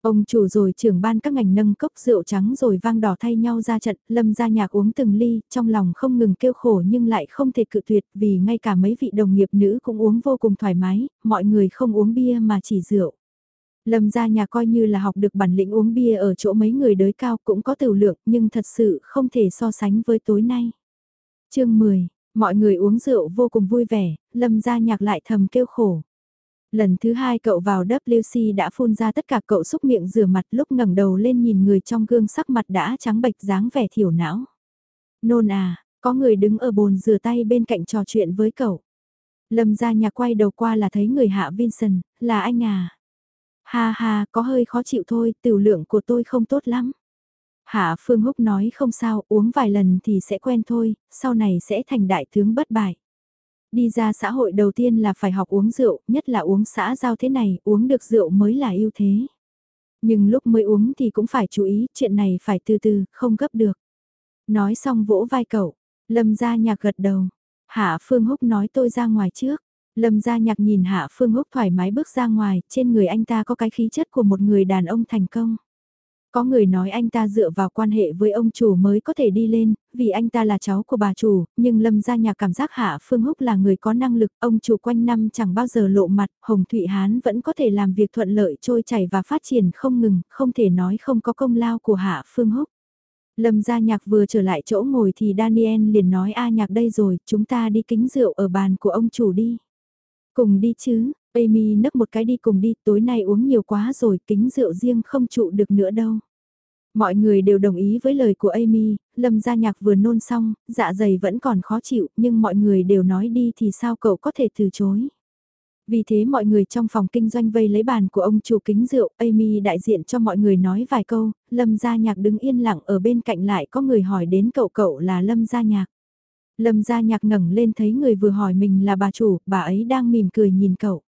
Ông chủ rồi trưởng ban các ngành nâng cốc rượu trắng rồi vang đỏ thay nhau ra trận, lâm ra nhạc uống từng ly, trong lòng không ngừng kêu khổ nhưng lại không thể cự tuyệt vì ngay cả mấy vị đồng nghiệp nữ cũng uống vô cùng thoải mái, mọi người không uống bia mà chỉ rượu. Lâm ra nhà coi như là học được bản lĩnh uống bia ở chỗ mấy người đới cao cũng có tiểu lượng nhưng thật sự không thể so sánh với tối nay. chương 10, mọi người uống rượu vô cùng vui vẻ, lâm ra nhạc lại thầm kêu khổ. Lần thứ hai cậu vào WC đã phun ra tất cả cậu xúc miệng rửa mặt lúc ngẩng đầu lên nhìn người trong gương sắc mặt đã trắng bệch dáng vẻ thiểu não. Nôn à, có người đứng ở bồn rửa tay bên cạnh trò chuyện với cậu. Lâm ra nhà quay đầu qua là thấy người hạ Vincent, là anh à. Ha ha, có hơi khó chịu thôi, tiểu lượng của tôi không tốt lắm. Hạ Phương Húc nói không sao, uống vài lần thì sẽ quen thôi, sau này sẽ thành đại tướng bất bại. Đi ra xã hội đầu tiên là phải học uống rượu, nhất là uống xã giao thế này, uống được rượu mới là ưu thế. Nhưng lúc mới uống thì cũng phải chú ý, chuyện này phải từ từ, không gấp được. Nói xong vỗ vai cậu, Lâm gia nhạc gật đầu. Hạ Phương Húc nói tôi ra ngoài trước. Lâm gia nhạc nhìn Hạ Phương Húc thoải mái bước ra ngoài, trên người anh ta có cái khí chất của một người đàn ông thành công. Có người nói anh ta dựa vào quan hệ với ông chủ mới có thể đi lên, vì anh ta là cháu của bà chủ, nhưng Lâm gia nhà cảm giác Hạ Phương Húc là người có năng lực, ông chủ quanh năm chẳng bao giờ lộ mặt, Hồng Thụy Hán vẫn có thể làm việc thuận lợi trôi chảy và phát triển không ngừng, không thể nói không có công lao của Hạ Phương Húc. Lâm gia nhạc vừa trở lại chỗ ngồi thì Daniel liền nói a nhạc đây rồi, chúng ta đi kính rượu ở bàn của ông chủ đi. Cùng đi chứ, Amy nấp một cái đi cùng đi, tối nay uống nhiều quá rồi, kính rượu riêng không trụ được nữa đâu. Mọi người đều đồng ý với lời của Amy, Lâm gia nhạc vừa nôn xong, dạ dày vẫn còn khó chịu, nhưng mọi người đều nói đi thì sao cậu có thể từ chối. Vì thế mọi người trong phòng kinh doanh vây lấy bàn của ông chủ kính rượu, Amy đại diện cho mọi người nói vài câu, Lâm Gia Nhạc đứng yên lặng ở bên cạnh lại có người hỏi đến cậu cậu là Lâm Gia Nhạc. Lâm Gia Nhạc ngẩng lên thấy người vừa hỏi mình là bà chủ, bà ấy đang mỉm cười nhìn cậu.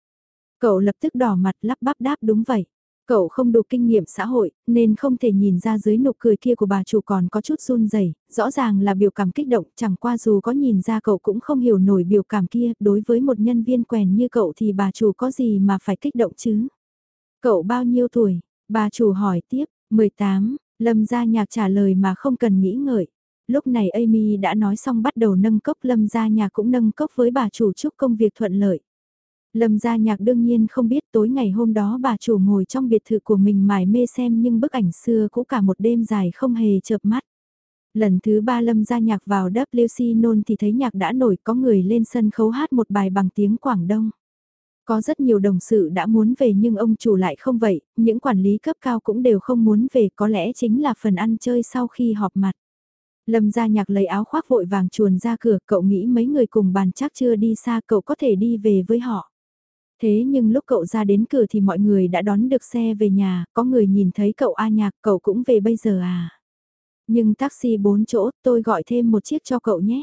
Cậu lập tức đỏ mặt lắp bắp đáp đúng vậy. Cậu không đủ kinh nghiệm xã hội, nên không thể nhìn ra dưới nụ cười kia của bà chủ còn có chút run rẩy rõ ràng là biểu cảm kích động, chẳng qua dù có nhìn ra cậu cũng không hiểu nổi biểu cảm kia, đối với một nhân viên quèn như cậu thì bà chủ có gì mà phải kích động chứ? Cậu bao nhiêu tuổi? Bà chủ hỏi tiếp, 18, Lâm gia nhạc trả lời mà không cần nghĩ ngợi. Lúc này Amy đã nói xong bắt đầu nâng cốc Lâm gia nhạc cũng nâng cốc với bà chủ chúc công việc thuận lợi. Lâm gia nhạc đương nhiên không biết tối ngày hôm đó bà chủ ngồi trong biệt thự của mình mải mê xem nhưng bức ảnh xưa cũ cả một đêm dài không hề chợp mắt. Lần thứ ba Lâm gia nhạc vào WC nôn thì thấy nhạc đã nổi có người lên sân khấu hát một bài bằng tiếng Quảng Đông. Có rất nhiều đồng sự đã muốn về nhưng ông chủ lại không vậy, những quản lý cấp cao cũng đều không muốn về có lẽ chính là phần ăn chơi sau khi họp mặt. Lâm gia nhạc lấy áo khoác vội vàng chuồn ra cửa, cậu nghĩ mấy người cùng bàn chắc chưa đi xa cậu có thể đi về với họ. Thế nhưng lúc cậu ra đến cửa thì mọi người đã đón được xe về nhà, có người nhìn thấy cậu A nhạc, cậu cũng về bây giờ à. Nhưng taxi 4 chỗ, tôi gọi thêm một chiếc cho cậu nhé.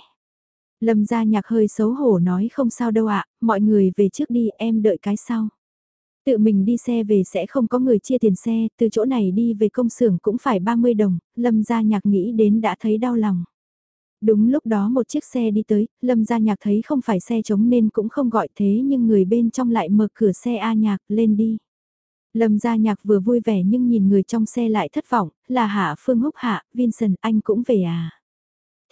Lâm gia nhạc hơi xấu hổ nói không sao đâu ạ, mọi người về trước đi em đợi cái sau. Tự mình đi xe về sẽ không có người chia tiền xe, từ chỗ này đi về công xưởng cũng phải 30 đồng, Lâm gia nhạc nghĩ đến đã thấy đau lòng. Đúng lúc đó một chiếc xe đi tới, Lâm gia nhạc thấy không phải xe chống nên cũng không gọi thế nhưng người bên trong lại mở cửa xe A nhạc lên đi. Lâm gia nhạc vừa vui vẻ nhưng nhìn người trong xe lại thất vọng, là Hạ Phương Húc Hạ, Vincent anh cũng về à.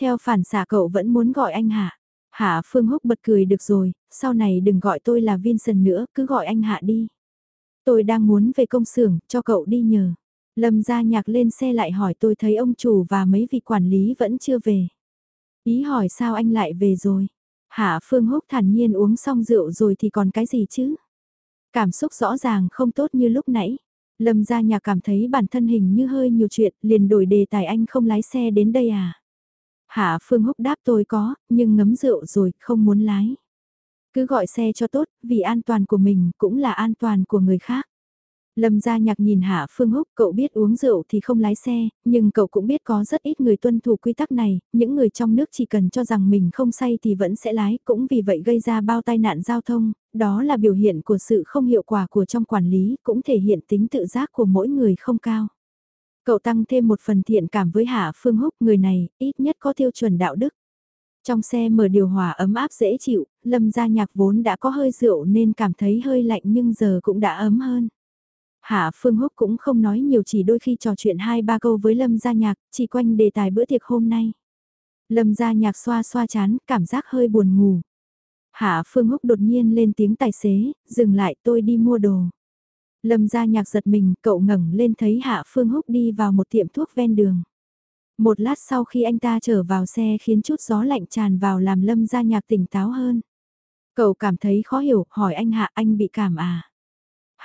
Theo phản xạ cậu vẫn muốn gọi anh Hạ. Hạ Phương Húc bật cười được rồi, sau này đừng gọi tôi là Vincent nữa, cứ gọi anh Hạ đi. Tôi đang muốn về công xưởng, cho cậu đi nhờ. Lâm gia nhạc lên xe lại hỏi tôi thấy ông chủ và mấy vị quản lý vẫn chưa về. Ý hỏi sao anh lại về rồi? Hạ Phương Húc thản nhiên uống xong rượu rồi thì còn cái gì chứ? Cảm xúc rõ ràng không tốt như lúc nãy. Lâm gia nhà cảm thấy bản thân hình như hơi nhiều chuyện, liền đổi đề tài anh không lái xe đến đây à? Hạ Phương Húc đáp tôi có, nhưng ngấm rượu rồi, không muốn lái. Cứ gọi xe cho tốt, vì an toàn của mình cũng là an toàn của người khác. Lâm gia nhạc nhìn Hạ Phương Húc, cậu biết uống rượu thì không lái xe, nhưng cậu cũng biết có rất ít người tuân thủ quy tắc này, những người trong nước chỉ cần cho rằng mình không say thì vẫn sẽ lái, cũng vì vậy gây ra bao tai nạn giao thông, đó là biểu hiện của sự không hiệu quả của trong quản lý, cũng thể hiện tính tự giác của mỗi người không cao. Cậu tăng thêm một phần thiện cảm với Hạ Phương Húc, người này, ít nhất có tiêu chuẩn đạo đức. Trong xe mở điều hòa ấm áp dễ chịu, Lâm gia nhạc vốn đã có hơi rượu nên cảm thấy hơi lạnh nhưng giờ cũng đã ấm hơn. Hạ Phương Húc cũng không nói nhiều chỉ đôi khi trò chuyện hai ba câu với Lâm Gia Nhạc, chỉ quanh đề tài bữa tiệc hôm nay. Lâm Gia Nhạc xoa xoa chán, cảm giác hơi buồn ngủ. Hạ Phương Húc đột nhiên lên tiếng tài xế, dừng lại tôi đi mua đồ. Lâm Gia Nhạc giật mình, cậu ngẩng lên thấy Hạ Phương Húc đi vào một tiệm thuốc ven đường. Một lát sau khi anh ta trở vào xe khiến chút gió lạnh tràn vào làm Lâm Gia Nhạc tỉnh táo hơn. Cậu cảm thấy khó hiểu, hỏi anh Hạ anh bị cảm à?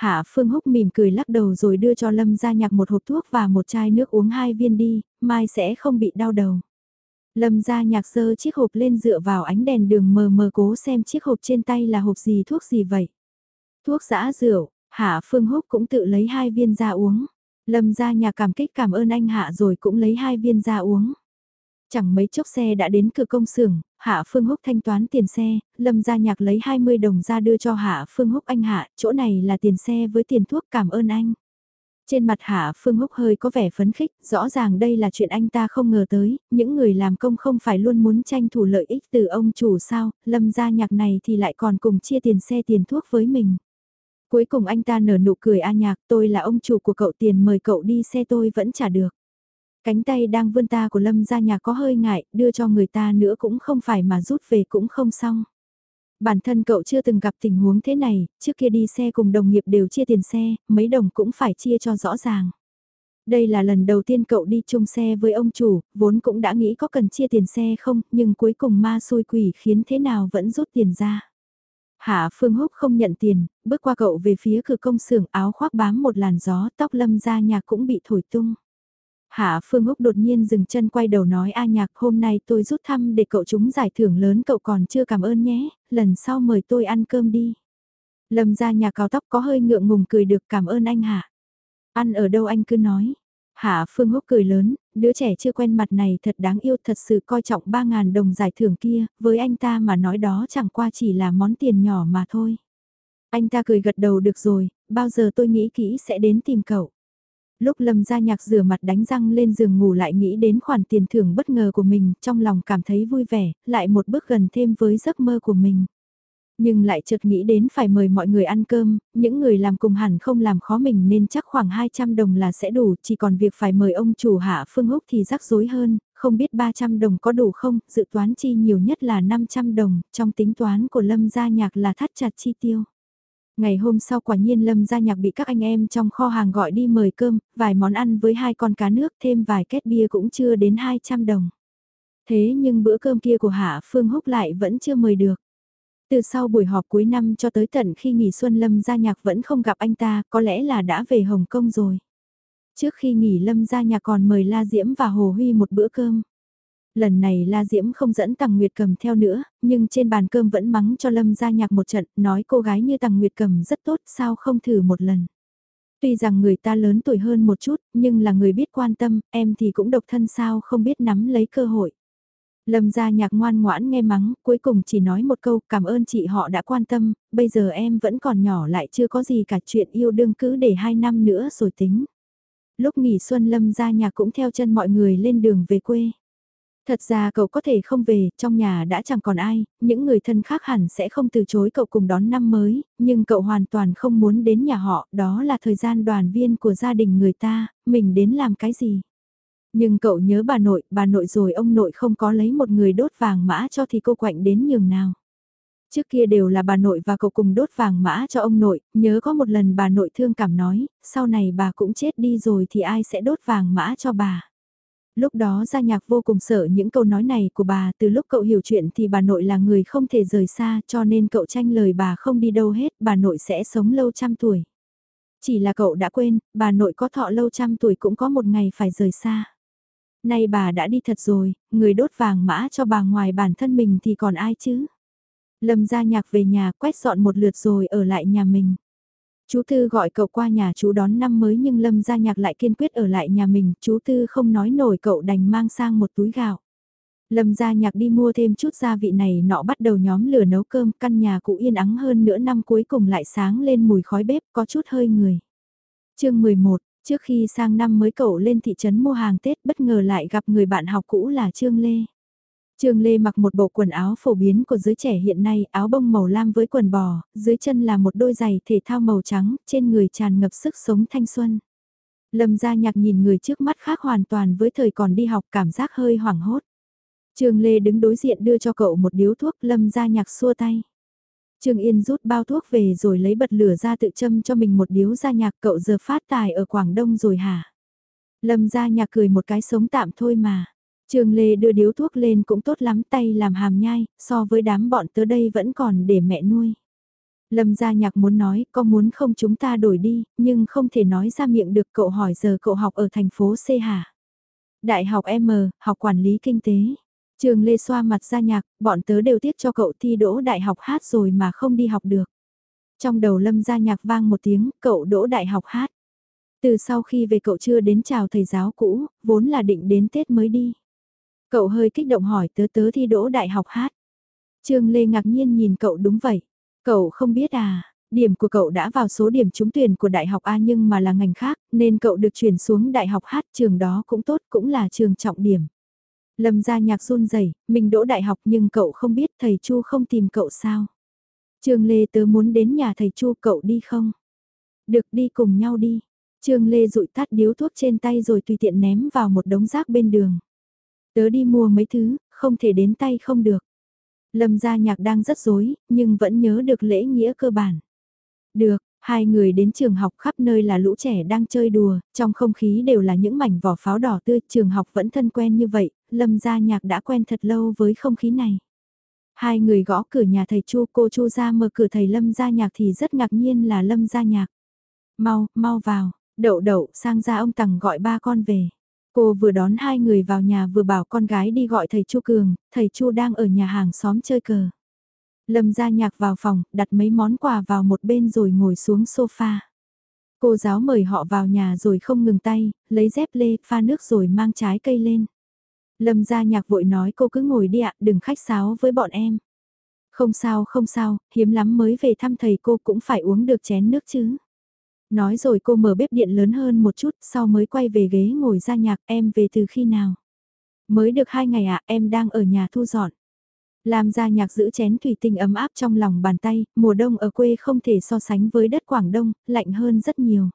Hạ Phương Húc mỉm cười lắc đầu rồi đưa cho Lâm Gia Nhạc một hộp thuốc và một chai nước uống hai viên đi, mai sẽ không bị đau đầu. Lâm Gia Nhạc sơ chiếc hộp lên dựa vào ánh đèn đường mờ mờ cố xem chiếc hộp trên tay là hộp gì thuốc gì vậy. Thuốc giã rượu, Hạ Phương Húc cũng tự lấy hai viên ra uống. Lâm Gia Nhạc cảm kích cảm ơn anh Hạ rồi cũng lấy hai viên ra uống. Chẳng mấy chốc xe đã đến cửa công xưởng, Hạ Phương Húc thanh toán tiền xe, Lâm Gia Nhạc lấy 20 đồng ra đưa cho Hạ Phương Húc anh Hạ, chỗ này là tiền xe với tiền thuốc cảm ơn anh. Trên mặt Hạ Phương Húc hơi có vẻ phấn khích, rõ ràng đây là chuyện anh ta không ngờ tới, những người làm công không phải luôn muốn tranh thủ lợi ích từ ông chủ sao, Lâm Gia Nhạc này thì lại còn cùng chia tiền xe tiền thuốc với mình. Cuối cùng anh ta nở nụ cười a nhạc tôi là ông chủ của cậu tiền mời cậu đi xe tôi vẫn trả được. Cánh tay đang vươn ta của Lâm ra nhà có hơi ngại, đưa cho người ta nữa cũng không phải mà rút về cũng không xong. Bản thân cậu chưa từng gặp tình huống thế này, trước kia đi xe cùng đồng nghiệp đều chia tiền xe, mấy đồng cũng phải chia cho rõ ràng. Đây là lần đầu tiên cậu đi chung xe với ông chủ, vốn cũng đã nghĩ có cần chia tiền xe không, nhưng cuối cùng ma xui quỷ khiến thế nào vẫn rút tiền ra. Hạ Phương Húc không nhận tiền, bước qua cậu về phía cửa công xưởng áo khoác bám một làn gió, tóc lâm ra nhà cũng bị thổi tung. Hạ Phương Húc đột nhiên dừng chân quay đầu nói A Nhạc hôm nay tôi rút thăm để cậu chúng giải thưởng lớn cậu còn chưa cảm ơn nhé, lần sau mời tôi ăn cơm đi. Lâm ra nhà cao tóc có hơi ngượng ngùng cười được cảm ơn anh Hạ. Ăn ở đâu anh cứ nói. Hạ Phương Húc cười lớn, đứa trẻ chưa quen mặt này thật đáng yêu thật sự coi trọng 3.000 đồng giải thưởng kia, với anh ta mà nói đó chẳng qua chỉ là món tiền nhỏ mà thôi. Anh ta cười gật đầu được rồi, bao giờ tôi nghĩ kỹ sẽ đến tìm cậu. Lúc Lâm gia nhạc rửa mặt đánh răng lên giường ngủ lại nghĩ đến khoản tiền thưởng bất ngờ của mình, trong lòng cảm thấy vui vẻ, lại một bước gần thêm với giấc mơ của mình. Nhưng lại chợt nghĩ đến phải mời mọi người ăn cơm, những người làm cùng hẳn không làm khó mình nên chắc khoảng 200 đồng là sẽ đủ, chỉ còn việc phải mời ông chủ hạ Phương Húc thì rắc rối hơn, không biết 300 đồng có đủ không, dự toán chi nhiều nhất là 500 đồng, trong tính toán của Lâm Gia Nhạc là thắt chặt chi tiêu. Ngày hôm sau quả nhiên Lâm Gia Nhạc bị các anh em trong kho hàng gọi đi mời cơm, vài món ăn với hai con cá nước thêm vài két bia cũng chưa đến 200 đồng. Thế nhưng bữa cơm kia của Hạ Phương Húc lại vẫn chưa mời được. Từ sau buổi họp cuối năm cho tới tận khi nghỉ xuân Lâm Gia Nhạc vẫn không gặp anh ta, có lẽ là đã về Hồng Kông rồi. Trước khi nghỉ Lâm Gia Nhạc còn mời La Diễm và Hồ Huy một bữa cơm. Lần này La Diễm không dẫn Tằng Nguyệt Cầm theo nữa, nhưng trên bàn cơm vẫn mắng cho Lâm Gia Nhạc một trận, nói cô gái như Tằng Nguyệt Cầm rất tốt, sao không thử một lần. Tuy rằng người ta lớn tuổi hơn một chút, nhưng là người biết quan tâm, em thì cũng độc thân sao không biết nắm lấy cơ hội. Lâm gia nhạc ngoan ngoãn nghe mắng, cuối cùng chỉ nói một câu cảm ơn chị họ đã quan tâm, bây giờ em vẫn còn nhỏ lại chưa có gì cả chuyện yêu đương cứ để hai năm nữa rồi tính. Lúc nghỉ xuân Lâm gia nhạc cũng theo chân mọi người lên đường về quê. Thật ra cậu có thể không về, trong nhà đã chẳng còn ai, những người thân khác hẳn sẽ không từ chối cậu cùng đón năm mới, nhưng cậu hoàn toàn không muốn đến nhà họ, đó là thời gian đoàn viên của gia đình người ta, mình đến làm cái gì. Nhưng cậu nhớ bà nội, bà nội rồi ông nội không có lấy một người đốt vàng mã cho thì cô quạnh đến nhường nào. Trước kia đều là bà nội và cậu cùng đốt vàng mã cho ông nội, nhớ có một lần bà nội thương cảm nói, sau này bà cũng chết đi rồi thì ai sẽ đốt vàng mã cho bà. Lúc đó gia nhạc vô cùng sợ những câu nói này của bà, từ lúc cậu hiểu chuyện thì bà nội là người không thể rời xa cho nên cậu tranh lời bà không đi đâu hết, bà nội sẽ sống lâu trăm tuổi. Chỉ là cậu đã quên, bà nội có thọ lâu trăm tuổi cũng có một ngày phải rời xa. Nay bà đã đi thật rồi, người đốt vàng mã cho bà ngoài bản thân mình thì còn ai chứ? Lâm gia nhạc về nhà quét dọn một lượt rồi ở lại nhà mình. Chú Tư gọi cậu qua nhà chú đón năm mới nhưng Lâm gia nhạc lại kiên quyết ở lại nhà mình, chú Tư không nói nổi cậu đành mang sang một túi gạo. Lâm gia nhạc đi mua thêm chút gia vị này nọ bắt đầu nhóm lửa nấu cơm, căn nhà cụ yên ắng hơn nửa năm cuối cùng lại sáng lên mùi khói bếp có chút hơi người. chương 11, Trước khi sang năm mới cậu lên thị trấn mua hàng Tết bất ngờ lại gặp người bạn học cũ là Trương Lê. Trương Lê mặc một bộ quần áo phổ biến của giới trẻ hiện nay, áo bông màu lam với quần bò, dưới chân là một đôi giày thể thao màu trắng, trên người tràn ngập sức sống thanh xuân. Lâm gia nhạc nhìn người trước mắt khác hoàn toàn với thời còn đi học cảm giác hơi hoảng hốt. Trương Lê đứng đối diện đưa cho cậu một điếu thuốc, Lâm gia nhạc xua tay. Trương Yên rút bao thuốc về rồi lấy bật lửa ra tự châm cho mình một điếu Gia nhạc cậu giờ phát tài ở Quảng Đông rồi hả? Lâm Gia nhạc cười một cái sống tạm thôi mà. Trường Lê đưa điếu thuốc lên cũng tốt lắm tay làm hàm nhai, so với đám bọn tớ đây vẫn còn để mẹ nuôi. Lâm gia nhạc muốn nói, có muốn không chúng ta đổi đi, nhưng không thể nói ra miệng được cậu hỏi giờ cậu học ở thành phố C hả? Đại học M, học quản lý kinh tế. Trường Lê xoa mặt ra nhạc, bọn tớ đều tiếc cho cậu thi đỗ đại học hát rồi mà không đi học được. Trong đầu lâm ra nhạc vang một tiếng, cậu đỗ đại học hát. Từ sau khi về cậu chưa đến chào thầy giáo cũ, vốn là định đến Tết mới đi. Cậu hơi kích động hỏi tớ tớ thi đỗ đại học hát. Trương Lê ngạc nhiên nhìn cậu đúng vậy. Cậu không biết à, điểm của cậu đã vào số điểm trúng tuyển của đại học A nhưng mà là ngành khác, nên cậu được chuyển xuống đại học hát trường đó cũng tốt cũng là trường trọng điểm. Lâm gia nhạc run rẩy, mình đỗ đại học nhưng cậu không biết thầy Chu không tìm cậu sao. Trương Lê tớ muốn đến nhà thầy Chu cậu đi không? Được đi cùng nhau đi. Trương Lê rụi tắt điếu thuốc trên tay rồi tùy tiện ném vào một đống rác bên đường. Tớ đi mua mấy thứ, không thể đến tay không được. Lâm gia nhạc đang rất dối, nhưng vẫn nhớ được lễ nghĩa cơ bản. Được, Hai người đến trường học khắp nơi là lũ trẻ đang chơi đùa, trong không khí đều là những mảnh vỏ pháo đỏ tươi, trường học vẫn thân quen như vậy, Lâm Gia Nhạc đã quen thật lâu với không khí này. Hai người gõ cửa nhà thầy Chu, cô Chu ra mở cửa thầy Lâm Gia Nhạc thì rất ngạc nhiên là Lâm Gia Nhạc. Mau, mau vào, đậu đậu sang ra ông Tằng gọi ba con về. Cô vừa đón hai người vào nhà vừa bảo con gái đi gọi thầy Chu Cường, thầy Chu đang ở nhà hàng xóm chơi cờ. Lâm gia nhạc vào phòng, đặt mấy món quà vào một bên rồi ngồi xuống sofa. Cô giáo mời họ vào nhà rồi không ngừng tay, lấy dép lê, pha nước rồi mang trái cây lên. Lâm gia nhạc vội nói cô cứ ngồi đi ạ, đừng khách sáo với bọn em. Không sao không sao, hiếm lắm mới về thăm thầy cô cũng phải uống được chén nước chứ. Nói rồi cô mở bếp điện lớn hơn một chút, sau mới quay về ghế ngồi ra nhạc em về từ khi nào. Mới được hai ngày ạ, em đang ở nhà thu dọn. Làm ra nhạc giữ chén thủy tinh ấm áp trong lòng bàn tay, mùa đông ở quê không thể so sánh với đất Quảng Đông, lạnh hơn rất nhiều.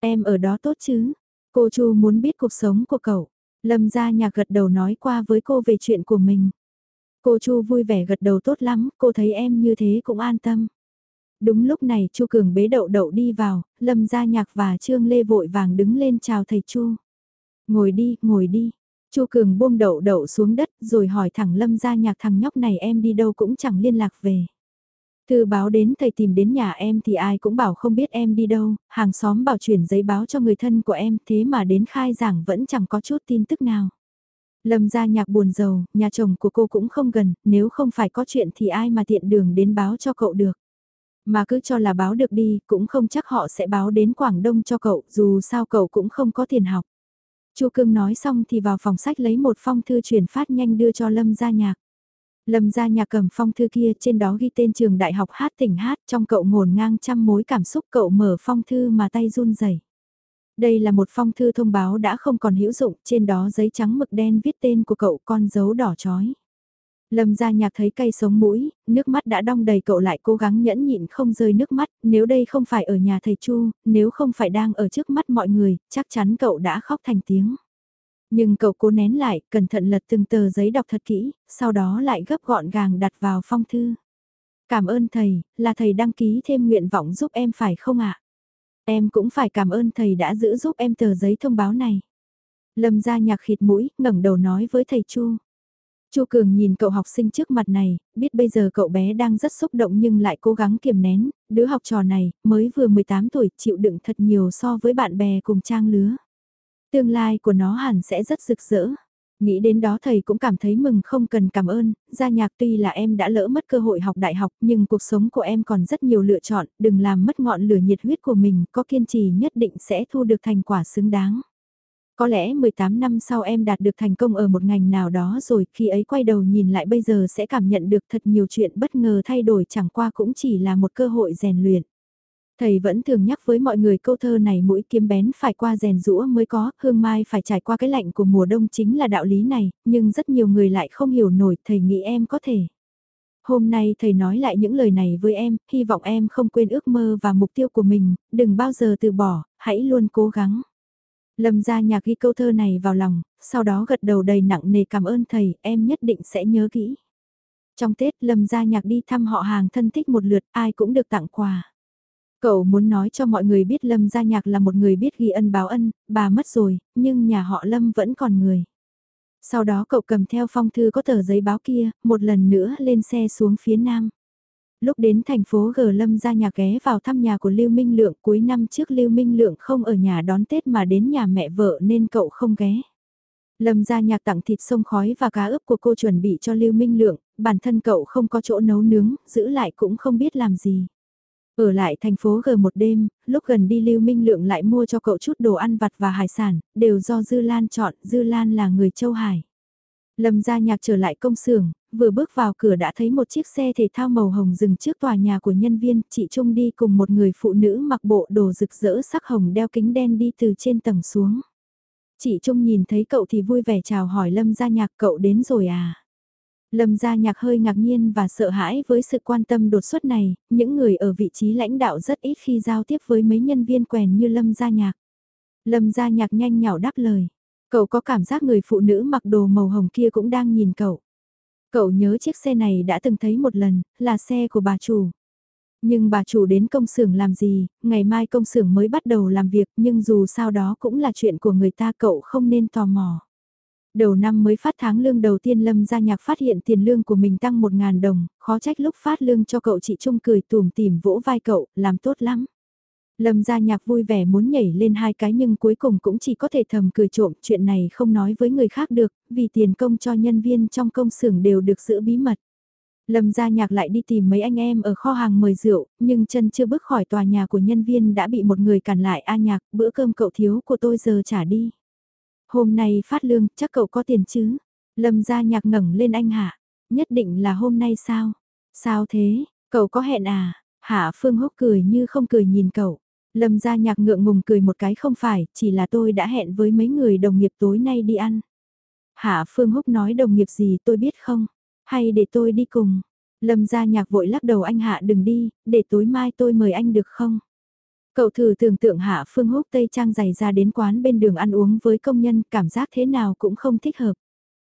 Em ở đó tốt chứ? Cô Chu muốn biết cuộc sống của cậu. Lâm gia nhạc gật đầu nói qua với cô về chuyện của mình. Cô Chu vui vẻ gật đầu tốt lắm, cô thấy em như thế cũng an tâm. Đúng lúc này Chu Cường bế đậu đậu đi vào, Lâm Gia Nhạc và Trương Lê vội vàng đứng lên chào thầy Chu. Ngồi đi, ngồi đi. Chu Cường buông đậu đậu xuống đất rồi hỏi thẳng Lâm Gia Nhạc thằng nhóc này em đi đâu cũng chẳng liên lạc về. Thư báo đến thầy tìm đến nhà em thì ai cũng bảo không biết em đi đâu, hàng xóm bảo chuyển giấy báo cho người thân của em thế mà đến khai giảng vẫn chẳng có chút tin tức nào. Lâm gia nhạc buồn giàu, nhà chồng của cô cũng không gần, nếu không phải có chuyện thì ai mà tiện đường đến báo cho cậu được. Mà cứ cho là báo được đi, cũng không chắc họ sẽ báo đến Quảng Đông cho cậu, dù sao cậu cũng không có tiền học. Chu Cương nói xong thì vào phòng sách lấy một phong thư chuyển phát nhanh đưa cho Lâm Gia Nhạc. Lâm Gia Nhạc cầm phong thư kia trên đó ghi tên trường đại học hát tỉnh hát trong cậu ngổn ngang trăm mối cảm xúc cậu mở phong thư mà tay run rẩy. Đây là một phong thư thông báo đã không còn hữu dụng, trên đó giấy trắng mực đen viết tên của cậu con dấu đỏ chói. Lâm gia nhạc thấy cay sống mũi, nước mắt đã đong đầy cậu lại cố gắng nhẫn nhịn không rơi nước mắt, nếu đây không phải ở nhà thầy Chu, nếu không phải đang ở trước mắt mọi người, chắc chắn cậu đã khóc thành tiếng. Nhưng cậu cố nén lại, cẩn thận lật từng tờ giấy đọc thật kỹ, sau đó lại gấp gọn gàng đặt vào phong thư. Cảm ơn thầy, là thầy đăng ký thêm nguyện vọng giúp em phải không ạ? Em cũng phải cảm ơn thầy đã giữ giúp em tờ giấy thông báo này. Lâm gia nhạc khịt mũi, ngẩng đầu nói với thầy Chu. Chu Cường nhìn cậu học sinh trước mặt này, biết bây giờ cậu bé đang rất xúc động nhưng lại cố gắng kiềm nén, đứa học trò này mới vừa 18 tuổi chịu đựng thật nhiều so với bạn bè cùng trang lứa. Tương lai của nó hẳn sẽ rất rực rỡ. Nghĩ đến đó thầy cũng cảm thấy mừng không cần cảm ơn, gia nhạc tuy là em đã lỡ mất cơ hội học đại học nhưng cuộc sống của em còn rất nhiều lựa chọn, đừng làm mất ngọn lửa nhiệt huyết của mình, có kiên trì nhất định sẽ thu được thành quả xứng đáng. Có lẽ 18 năm sau em đạt được thành công ở một ngành nào đó rồi, khi ấy quay đầu nhìn lại bây giờ sẽ cảm nhận được thật nhiều chuyện bất ngờ thay đổi chẳng qua cũng chỉ là một cơ hội rèn luyện. Thầy vẫn thường nhắc với mọi người câu thơ này mũi kiếm bén phải qua rèn rũa mới có, hương mai phải trải qua cái lạnh của mùa đông chính là đạo lý này, nhưng rất nhiều người lại không hiểu nổi, thầy nghĩ em có thể. Hôm nay thầy nói lại những lời này với em, hy vọng em không quên ước mơ và mục tiêu của mình, đừng bao giờ từ bỏ, hãy luôn cố gắng. Lâm gia nhạc ghi câu thơ này vào lòng, sau đó gật đầu đầy nặng nề cảm ơn thầy, em nhất định sẽ nhớ kỹ. Trong Tết Lâm gia nhạc đi thăm họ hàng thân thích một lượt, ai cũng được tặng quà. Cậu muốn nói cho mọi người biết Lâm gia nhạc là một người biết ghi ân báo ân, bà mất rồi, nhưng nhà họ Lâm vẫn còn người. Sau đó cậu cầm theo phong thư có tờ giấy báo kia, một lần nữa lên xe xuống phía nam lúc đến thành phố G Lâm ra nhà ghé vào thăm nhà của Lưu Minh Lượng cuối năm trước Lưu Minh Lượng không ở nhà đón Tết mà đến nhà mẹ vợ nên cậu không ghé. Lâm ra nhạc tặng thịt sông khói và cá ướp của cô chuẩn bị cho Lưu Minh Lượng, bản thân cậu không có chỗ nấu nướng, giữ lại cũng không biết làm gì. Ở lại thành phố G một đêm, lúc gần đi Lưu Minh Lượng lại mua cho cậu chút đồ ăn vặt và hải sản, đều do Dư Lan chọn, Dư Lan là người châu Hải. Lâm gia nhạc trở lại công xưởng, vừa bước vào cửa đã thấy một chiếc xe thể thao màu hồng dừng trước tòa nhà của nhân viên, chị Trung đi cùng một người phụ nữ mặc bộ đồ rực rỡ sắc hồng đeo kính đen đi từ trên tầng xuống. Chị Trung nhìn thấy cậu thì vui vẻ chào hỏi Lâm gia nhạc cậu đến rồi à? Lâm gia nhạc hơi ngạc nhiên và sợ hãi với sự quan tâm đột xuất này, những người ở vị trí lãnh đạo rất ít khi giao tiếp với mấy nhân viên quèn như Lâm gia nhạc. Lâm gia nhạc nhanh nhảu đáp lời. Cậu có cảm giác người phụ nữ mặc đồ màu hồng kia cũng đang nhìn cậu. Cậu nhớ chiếc xe này đã từng thấy một lần, là xe của bà chủ. Nhưng bà chủ đến công xưởng làm gì, ngày mai công xưởng mới bắt đầu làm việc nhưng dù sao đó cũng là chuyện của người ta cậu không nên tò mò. Đầu năm mới phát tháng lương đầu tiên Lâm gia nhạc phát hiện tiền lương của mình tăng 1.000 đồng, khó trách lúc phát lương cho cậu chị Trung cười tùm tìm vỗ vai cậu, làm tốt lắm. Lâm gia nhạc vui vẻ muốn nhảy lên hai cái nhưng cuối cùng cũng chỉ có thể thầm cười trộm chuyện này không nói với người khác được, vì tiền công cho nhân viên trong công xưởng đều được giữ bí mật. Lâm gia nhạc lại đi tìm mấy anh em ở kho hàng mời rượu, nhưng chân chưa bước khỏi tòa nhà của nhân viên đã bị một người cản lại A nhạc, bữa cơm cậu thiếu của tôi giờ trả đi. Hôm nay phát lương, chắc cậu có tiền chứ? Lâm gia nhạc ngẩng lên anh Hạ, nhất định là hôm nay sao? Sao thế, cậu có hẹn à? Hạ Phương Húc cười như không cười nhìn cậu. Lâm gia nhạc ngượng ngùng cười một cái không phải, chỉ là tôi đã hẹn với mấy người đồng nghiệp tối nay đi ăn. Hạ Phương Húc nói đồng nghiệp gì tôi biết không? Hay để tôi đi cùng? Lâm gia nhạc vội lắc đầu anh Hạ đừng đi, để tối mai tôi mời anh được không? Cậu thử tưởng tượng Hạ Phương Húc Tây Trang giày ra đến quán bên đường ăn uống với công nhân, cảm giác thế nào cũng không thích hợp.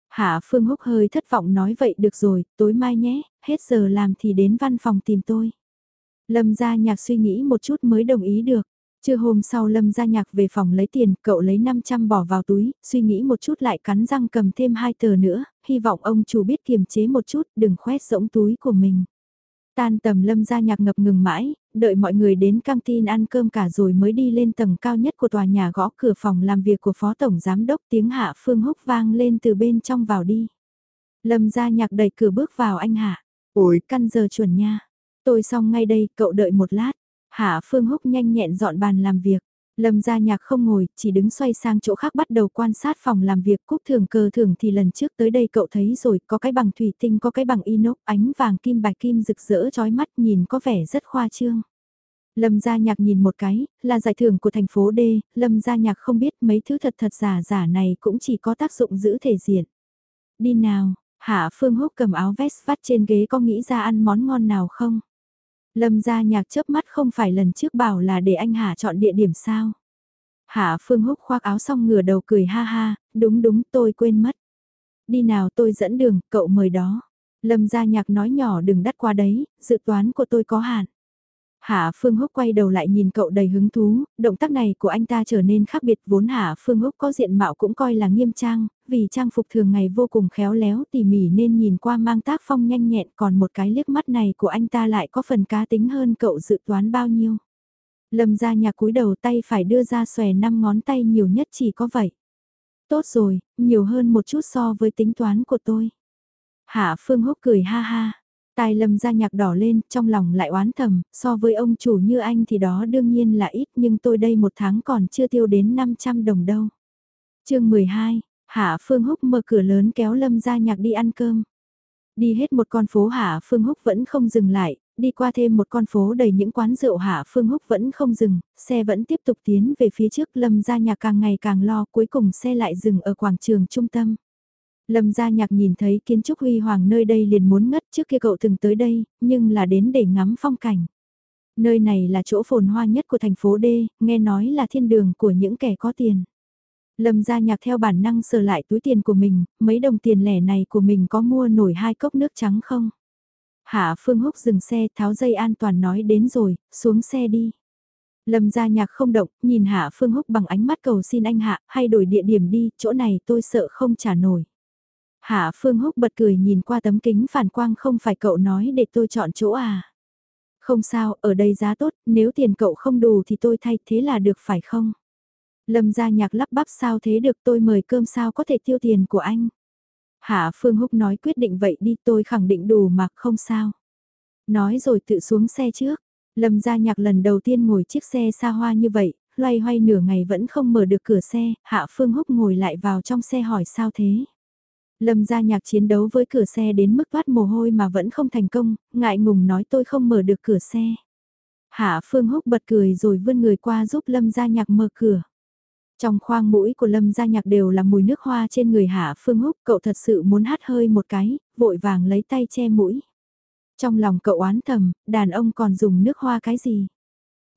Hạ Phương Húc hơi thất vọng nói vậy được rồi, tối mai nhé, hết giờ làm thì đến văn phòng tìm tôi. Lâm gia nhạc suy nghĩ một chút mới đồng ý được. Trưa hôm sau Lâm gia nhạc về phòng lấy tiền, cậu lấy 500 bỏ vào túi, suy nghĩ một chút lại cắn răng cầm thêm hai tờ nữa, hy vọng ông chủ biết kiềm chế một chút, đừng khoét rỗng túi của mình. Tan tầm Lâm gia nhạc ngập ngừng mãi, đợi mọi người đến căng tin ăn cơm cả rồi mới đi lên tầng cao nhất của tòa nhà gõ cửa phòng làm việc của Phó Tổng Giám Đốc tiếng Hạ Phương Húc vang lên từ bên trong vào đi. Lâm gia nhạc đẩy cửa bước vào anh Hạ. Ôi, căn giờ chuẩn nha. Tôi xong ngay đây, cậu đợi một lát. Hạ Phương Húc nhanh nhẹn dọn bàn làm việc. Lâm gia nhạc không ngồi, chỉ đứng xoay sang chỗ khác bắt đầu quan sát phòng làm việc cúc thường cơ thường thì lần trước tới đây cậu thấy rồi, có cái bằng thủy tinh có cái bằng inox ánh vàng kim bạch kim rực rỡ chói mắt nhìn có vẻ rất khoa trương. Lâm gia nhạc nhìn một cái, là giải thưởng của thành phố D, Lâm gia nhạc không biết mấy thứ thật thật giả giả này cũng chỉ có tác dụng giữ thể diện. Đi nào, Hạ Phương Húc cầm áo vest vắt trên ghế có nghĩ ra ăn món ngon nào không? Lâm gia nhạc chớp mắt không phải lần trước bảo là để anh Hạ chọn địa điểm sao. Hạ Phương Húc khoác áo xong ngửa đầu cười ha ha, đúng đúng tôi quên mất. Đi nào tôi dẫn đường, cậu mời đó. Lâm gia nhạc nói nhỏ đừng đắt qua đấy, dự toán của tôi có hạn. Hạ Phương Húc quay đầu lại nhìn cậu đầy hứng thú, động tác này của anh ta trở nên khác biệt vốn Hạ Phương Húc có diện mạo cũng coi là nghiêm trang, vì trang phục thường ngày vô cùng khéo léo tỉ mỉ nên nhìn qua mang tác phong nhanh nhẹn còn một cái liếc mắt này của anh ta lại có phần cá tính hơn cậu dự toán bao nhiêu. Lâm ra nhà cúi đầu tay phải đưa ra xòe năm ngón tay nhiều nhất chỉ có vậy. Tốt rồi, nhiều hơn một chút so với tính toán của tôi. Hạ Phương Húc cười ha ha tài lâm ra nhạc đỏ lên, trong lòng lại oán thầm, so với ông chủ như anh thì đó đương nhiên là ít nhưng tôi đây một tháng còn chưa tiêu đến 500 đồng đâu. chương 12, Hạ Phương Húc mở cửa lớn kéo lâm ra nhạc đi ăn cơm. Đi hết một con phố Hạ Phương Húc vẫn không dừng lại, đi qua thêm một con phố đầy những quán rượu Hạ Phương Húc vẫn không dừng, xe vẫn tiếp tục tiến về phía trước lâm ra nhạc càng ngày càng lo cuối cùng xe lại dừng ở quảng trường trung tâm. Lâm gia nhạc nhìn thấy kiến trúc huy hoàng nơi đây liền muốn ngất trước kia cậu từng tới đây, nhưng là đến để ngắm phong cảnh. Nơi này là chỗ phồn hoa nhất của thành phố D, nghe nói là thiên đường của những kẻ có tiền. Lâm gia nhạc theo bản năng sờ lại túi tiền của mình, mấy đồng tiền lẻ này của mình có mua nổi hai cốc nước trắng không? Hạ Phương Húc dừng xe tháo dây an toàn nói đến rồi, xuống xe đi. Lâm gia nhạc không động, nhìn Hạ Phương Húc bằng ánh mắt cầu xin anh Hạ, hay đổi địa điểm đi, chỗ này tôi sợ không trả nổi. Hạ Phương Húc bật cười nhìn qua tấm kính phản quang không phải cậu nói để tôi chọn chỗ à. Không sao, ở đây giá tốt, nếu tiền cậu không đủ thì tôi thay thế là được phải không? Lâm gia nhạc lắp bắp sao thế được tôi mời cơm sao có thể tiêu tiền của anh? Hạ Phương Húc nói quyết định vậy đi tôi khẳng định đủ mà không sao. Nói rồi tự xuống xe trước. Lâm gia nhạc lần đầu tiên ngồi chiếc xe xa hoa như vậy, loay hoay nửa ngày vẫn không mở được cửa xe, Hạ Phương Húc ngồi lại vào trong xe hỏi sao thế. Lâm gia nhạc chiến đấu với cửa xe đến mức toát mồ hôi mà vẫn không thành công, ngại ngùng nói tôi không mở được cửa xe. Hạ Phương Húc bật cười rồi vươn người qua giúp Lâm gia nhạc mở cửa. Trong khoang mũi của Lâm gia nhạc đều là mùi nước hoa trên người Hạ Phương Húc, cậu thật sự muốn hát hơi một cái, vội vàng lấy tay che mũi. Trong lòng cậu oán thầm, đàn ông còn dùng nước hoa cái gì?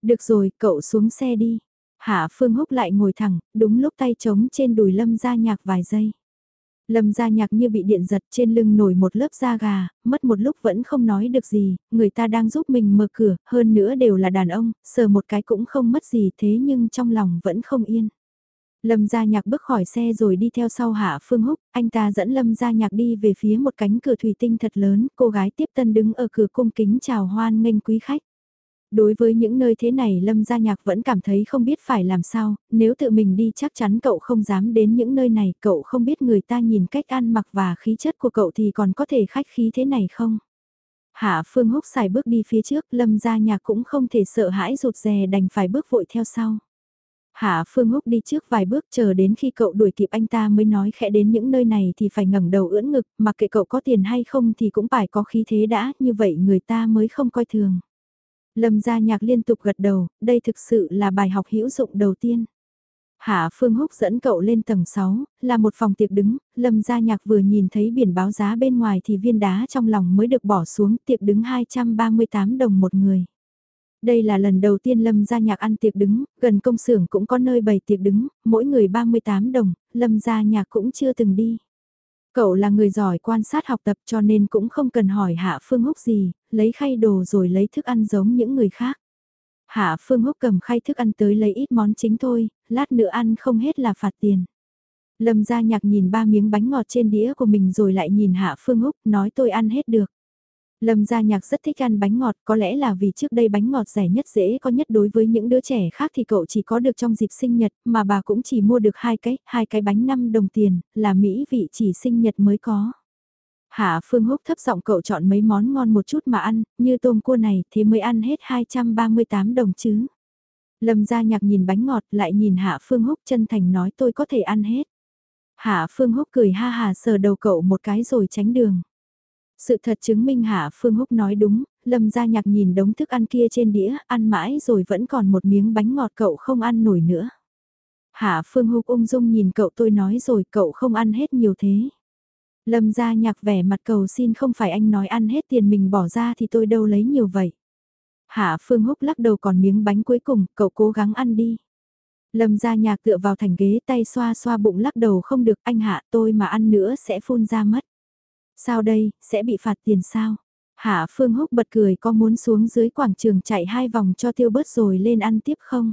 Được rồi, cậu xuống xe đi. Hạ Phương Húc lại ngồi thẳng, đúng lúc tay trống trên đùi Lâm gia nhạc vài giây. Lâm gia nhạc như bị điện giật trên lưng nổi một lớp da gà, mất một lúc vẫn không nói được gì, người ta đang giúp mình mở cửa, hơn nữa đều là đàn ông, sờ một cái cũng không mất gì thế nhưng trong lòng vẫn không yên. Lâm gia nhạc bước khỏi xe rồi đi theo sau Hạ Phương Húc, anh ta dẫn Lâm gia nhạc đi về phía một cánh cửa thủy tinh thật lớn, cô gái tiếp tân đứng ở cửa cung kính chào hoan nghênh quý khách. Đối với những nơi thế này Lâm Gia Nhạc vẫn cảm thấy không biết phải làm sao, nếu tự mình đi chắc chắn cậu không dám đến những nơi này, cậu không biết người ta nhìn cách ăn mặc và khí chất của cậu thì còn có thể khách khí thế này không? Hạ Phương Húc xài bước đi phía trước, Lâm Gia Nhạc cũng không thể sợ hãi rụt rè đành phải bước vội theo sau. Hạ Phương Húc đi trước vài bước chờ đến khi cậu đuổi kịp anh ta mới nói khẽ đến những nơi này thì phải ngẩng đầu ưỡn ngực, mặc kệ cậu có tiền hay không thì cũng phải có khí thế đã, như vậy người ta mới không coi thường. Lâm gia nhạc liên tục gật đầu, đây thực sự là bài học hữu dụng đầu tiên. Hạ Phương Húc dẫn cậu lên tầng 6, là một phòng tiệc đứng, Lâm Gia Nhạc vừa nhìn thấy biển báo giá bên ngoài thì viên đá trong lòng mới được bỏ xuống tiệc đứng 238 đồng một người. Đây là lần đầu tiên Lâm Gia Nhạc ăn tiệc đứng, gần công xưởng cũng có nơi bày tiệc đứng, mỗi người 38 đồng, Lâm Gia Nhạc cũng chưa từng đi. Cậu là người giỏi quan sát học tập cho nên cũng không cần hỏi Hạ Phương Húc gì, lấy khay đồ rồi lấy thức ăn giống những người khác. Hạ Phương Húc cầm khay thức ăn tới lấy ít món chính thôi, lát nữa ăn không hết là phạt tiền. Lâm gia nhạc nhìn ba miếng bánh ngọt trên đĩa của mình rồi lại nhìn Hạ Phương Húc nói tôi ăn hết được. Lâm gia nhạc rất thích ăn bánh ngọt, có lẽ là vì trước đây bánh ngọt rẻ nhất dễ có nhất đối với những đứa trẻ khác thì cậu chỉ có được trong dịp sinh nhật, mà bà cũng chỉ mua được hai cái, hai cái bánh 5 đồng tiền, là mỹ vị chỉ sinh nhật mới có. Hạ Phương Húc thấp giọng cậu chọn mấy món ngon một chút mà ăn, như tôm cua này thế mới ăn hết 238 đồng chứ. Lâm gia nhạc nhìn bánh ngọt lại nhìn Hạ Phương Húc chân thành nói tôi có thể ăn hết. Hạ Phương Húc cười ha hà sờ đầu cậu một cái rồi tránh đường. Sự thật chứng minh Hạ Phương Húc nói đúng, Lâm gia nhạc nhìn đống thức ăn kia trên đĩa, ăn mãi rồi vẫn còn một miếng bánh ngọt cậu không ăn nổi nữa. Hạ Phương Húc ung dung nhìn cậu tôi nói rồi cậu không ăn hết nhiều thế. Lâm gia nhạc vẻ mặt cầu xin không phải anh nói ăn hết tiền mình bỏ ra thì tôi đâu lấy nhiều vậy. Hạ Phương Húc lắc đầu còn miếng bánh cuối cùng, cậu cố gắng ăn đi. Lâm gia nhạc tựa vào thành ghế tay xoa xoa bụng lắc đầu không được anh Hạ tôi mà ăn nữa sẽ phun ra mất. Sao đây, sẽ bị phạt tiền sao? Hạ Phương Húc bật cười có muốn xuống dưới quảng trường chạy hai vòng cho tiêu bớt rồi lên ăn tiếp không?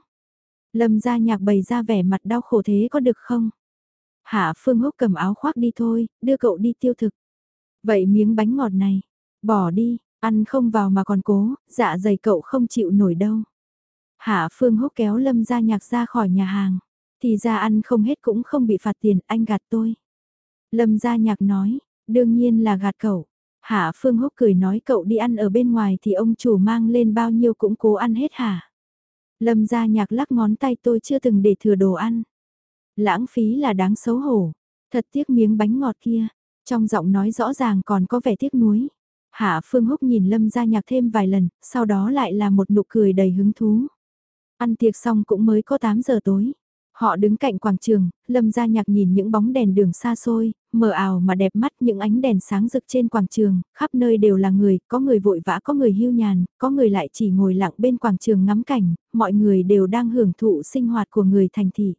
Lâm gia nhạc bày ra vẻ mặt đau khổ thế có được không? Hạ Phương Húc cầm áo khoác đi thôi, đưa cậu đi tiêu thực. Vậy miếng bánh ngọt này, bỏ đi, ăn không vào mà còn cố, dạ dày cậu không chịu nổi đâu. Hạ Phương Húc kéo Lâm gia nhạc ra khỏi nhà hàng. Thì ra ăn không hết cũng không bị phạt tiền, anh gạt tôi. Lâm gia nhạc nói, đương nhiên là gạt cậu. Hạ Phương Húc cười nói cậu đi ăn ở bên ngoài thì ông chủ mang lên bao nhiêu cũng cố ăn hết hả? Lâm gia nhạc lắc ngón tay tôi chưa từng để thừa đồ ăn. Lãng phí là đáng xấu hổ. Thật tiếc miếng bánh ngọt kia. Trong giọng nói rõ ràng còn có vẻ tiếc nuối. Hạ Phương Húc nhìn Lâm gia nhạc thêm vài lần, sau đó lại là một nụ cười đầy hứng thú. Ăn tiệc xong cũng mới có 8 giờ tối. Họ đứng cạnh quảng trường, Lâm gia nhạc nhìn những bóng đèn đường xa xôi, mờ ảo mà đẹp mắt những ánh đèn sáng rực trên quảng trường, khắp nơi đều là người, có người vội vã có người hưu nhàn, có người lại chỉ ngồi lặng bên quảng trường ngắm cảnh, mọi người đều đang hưởng thụ sinh hoạt của người thành thị.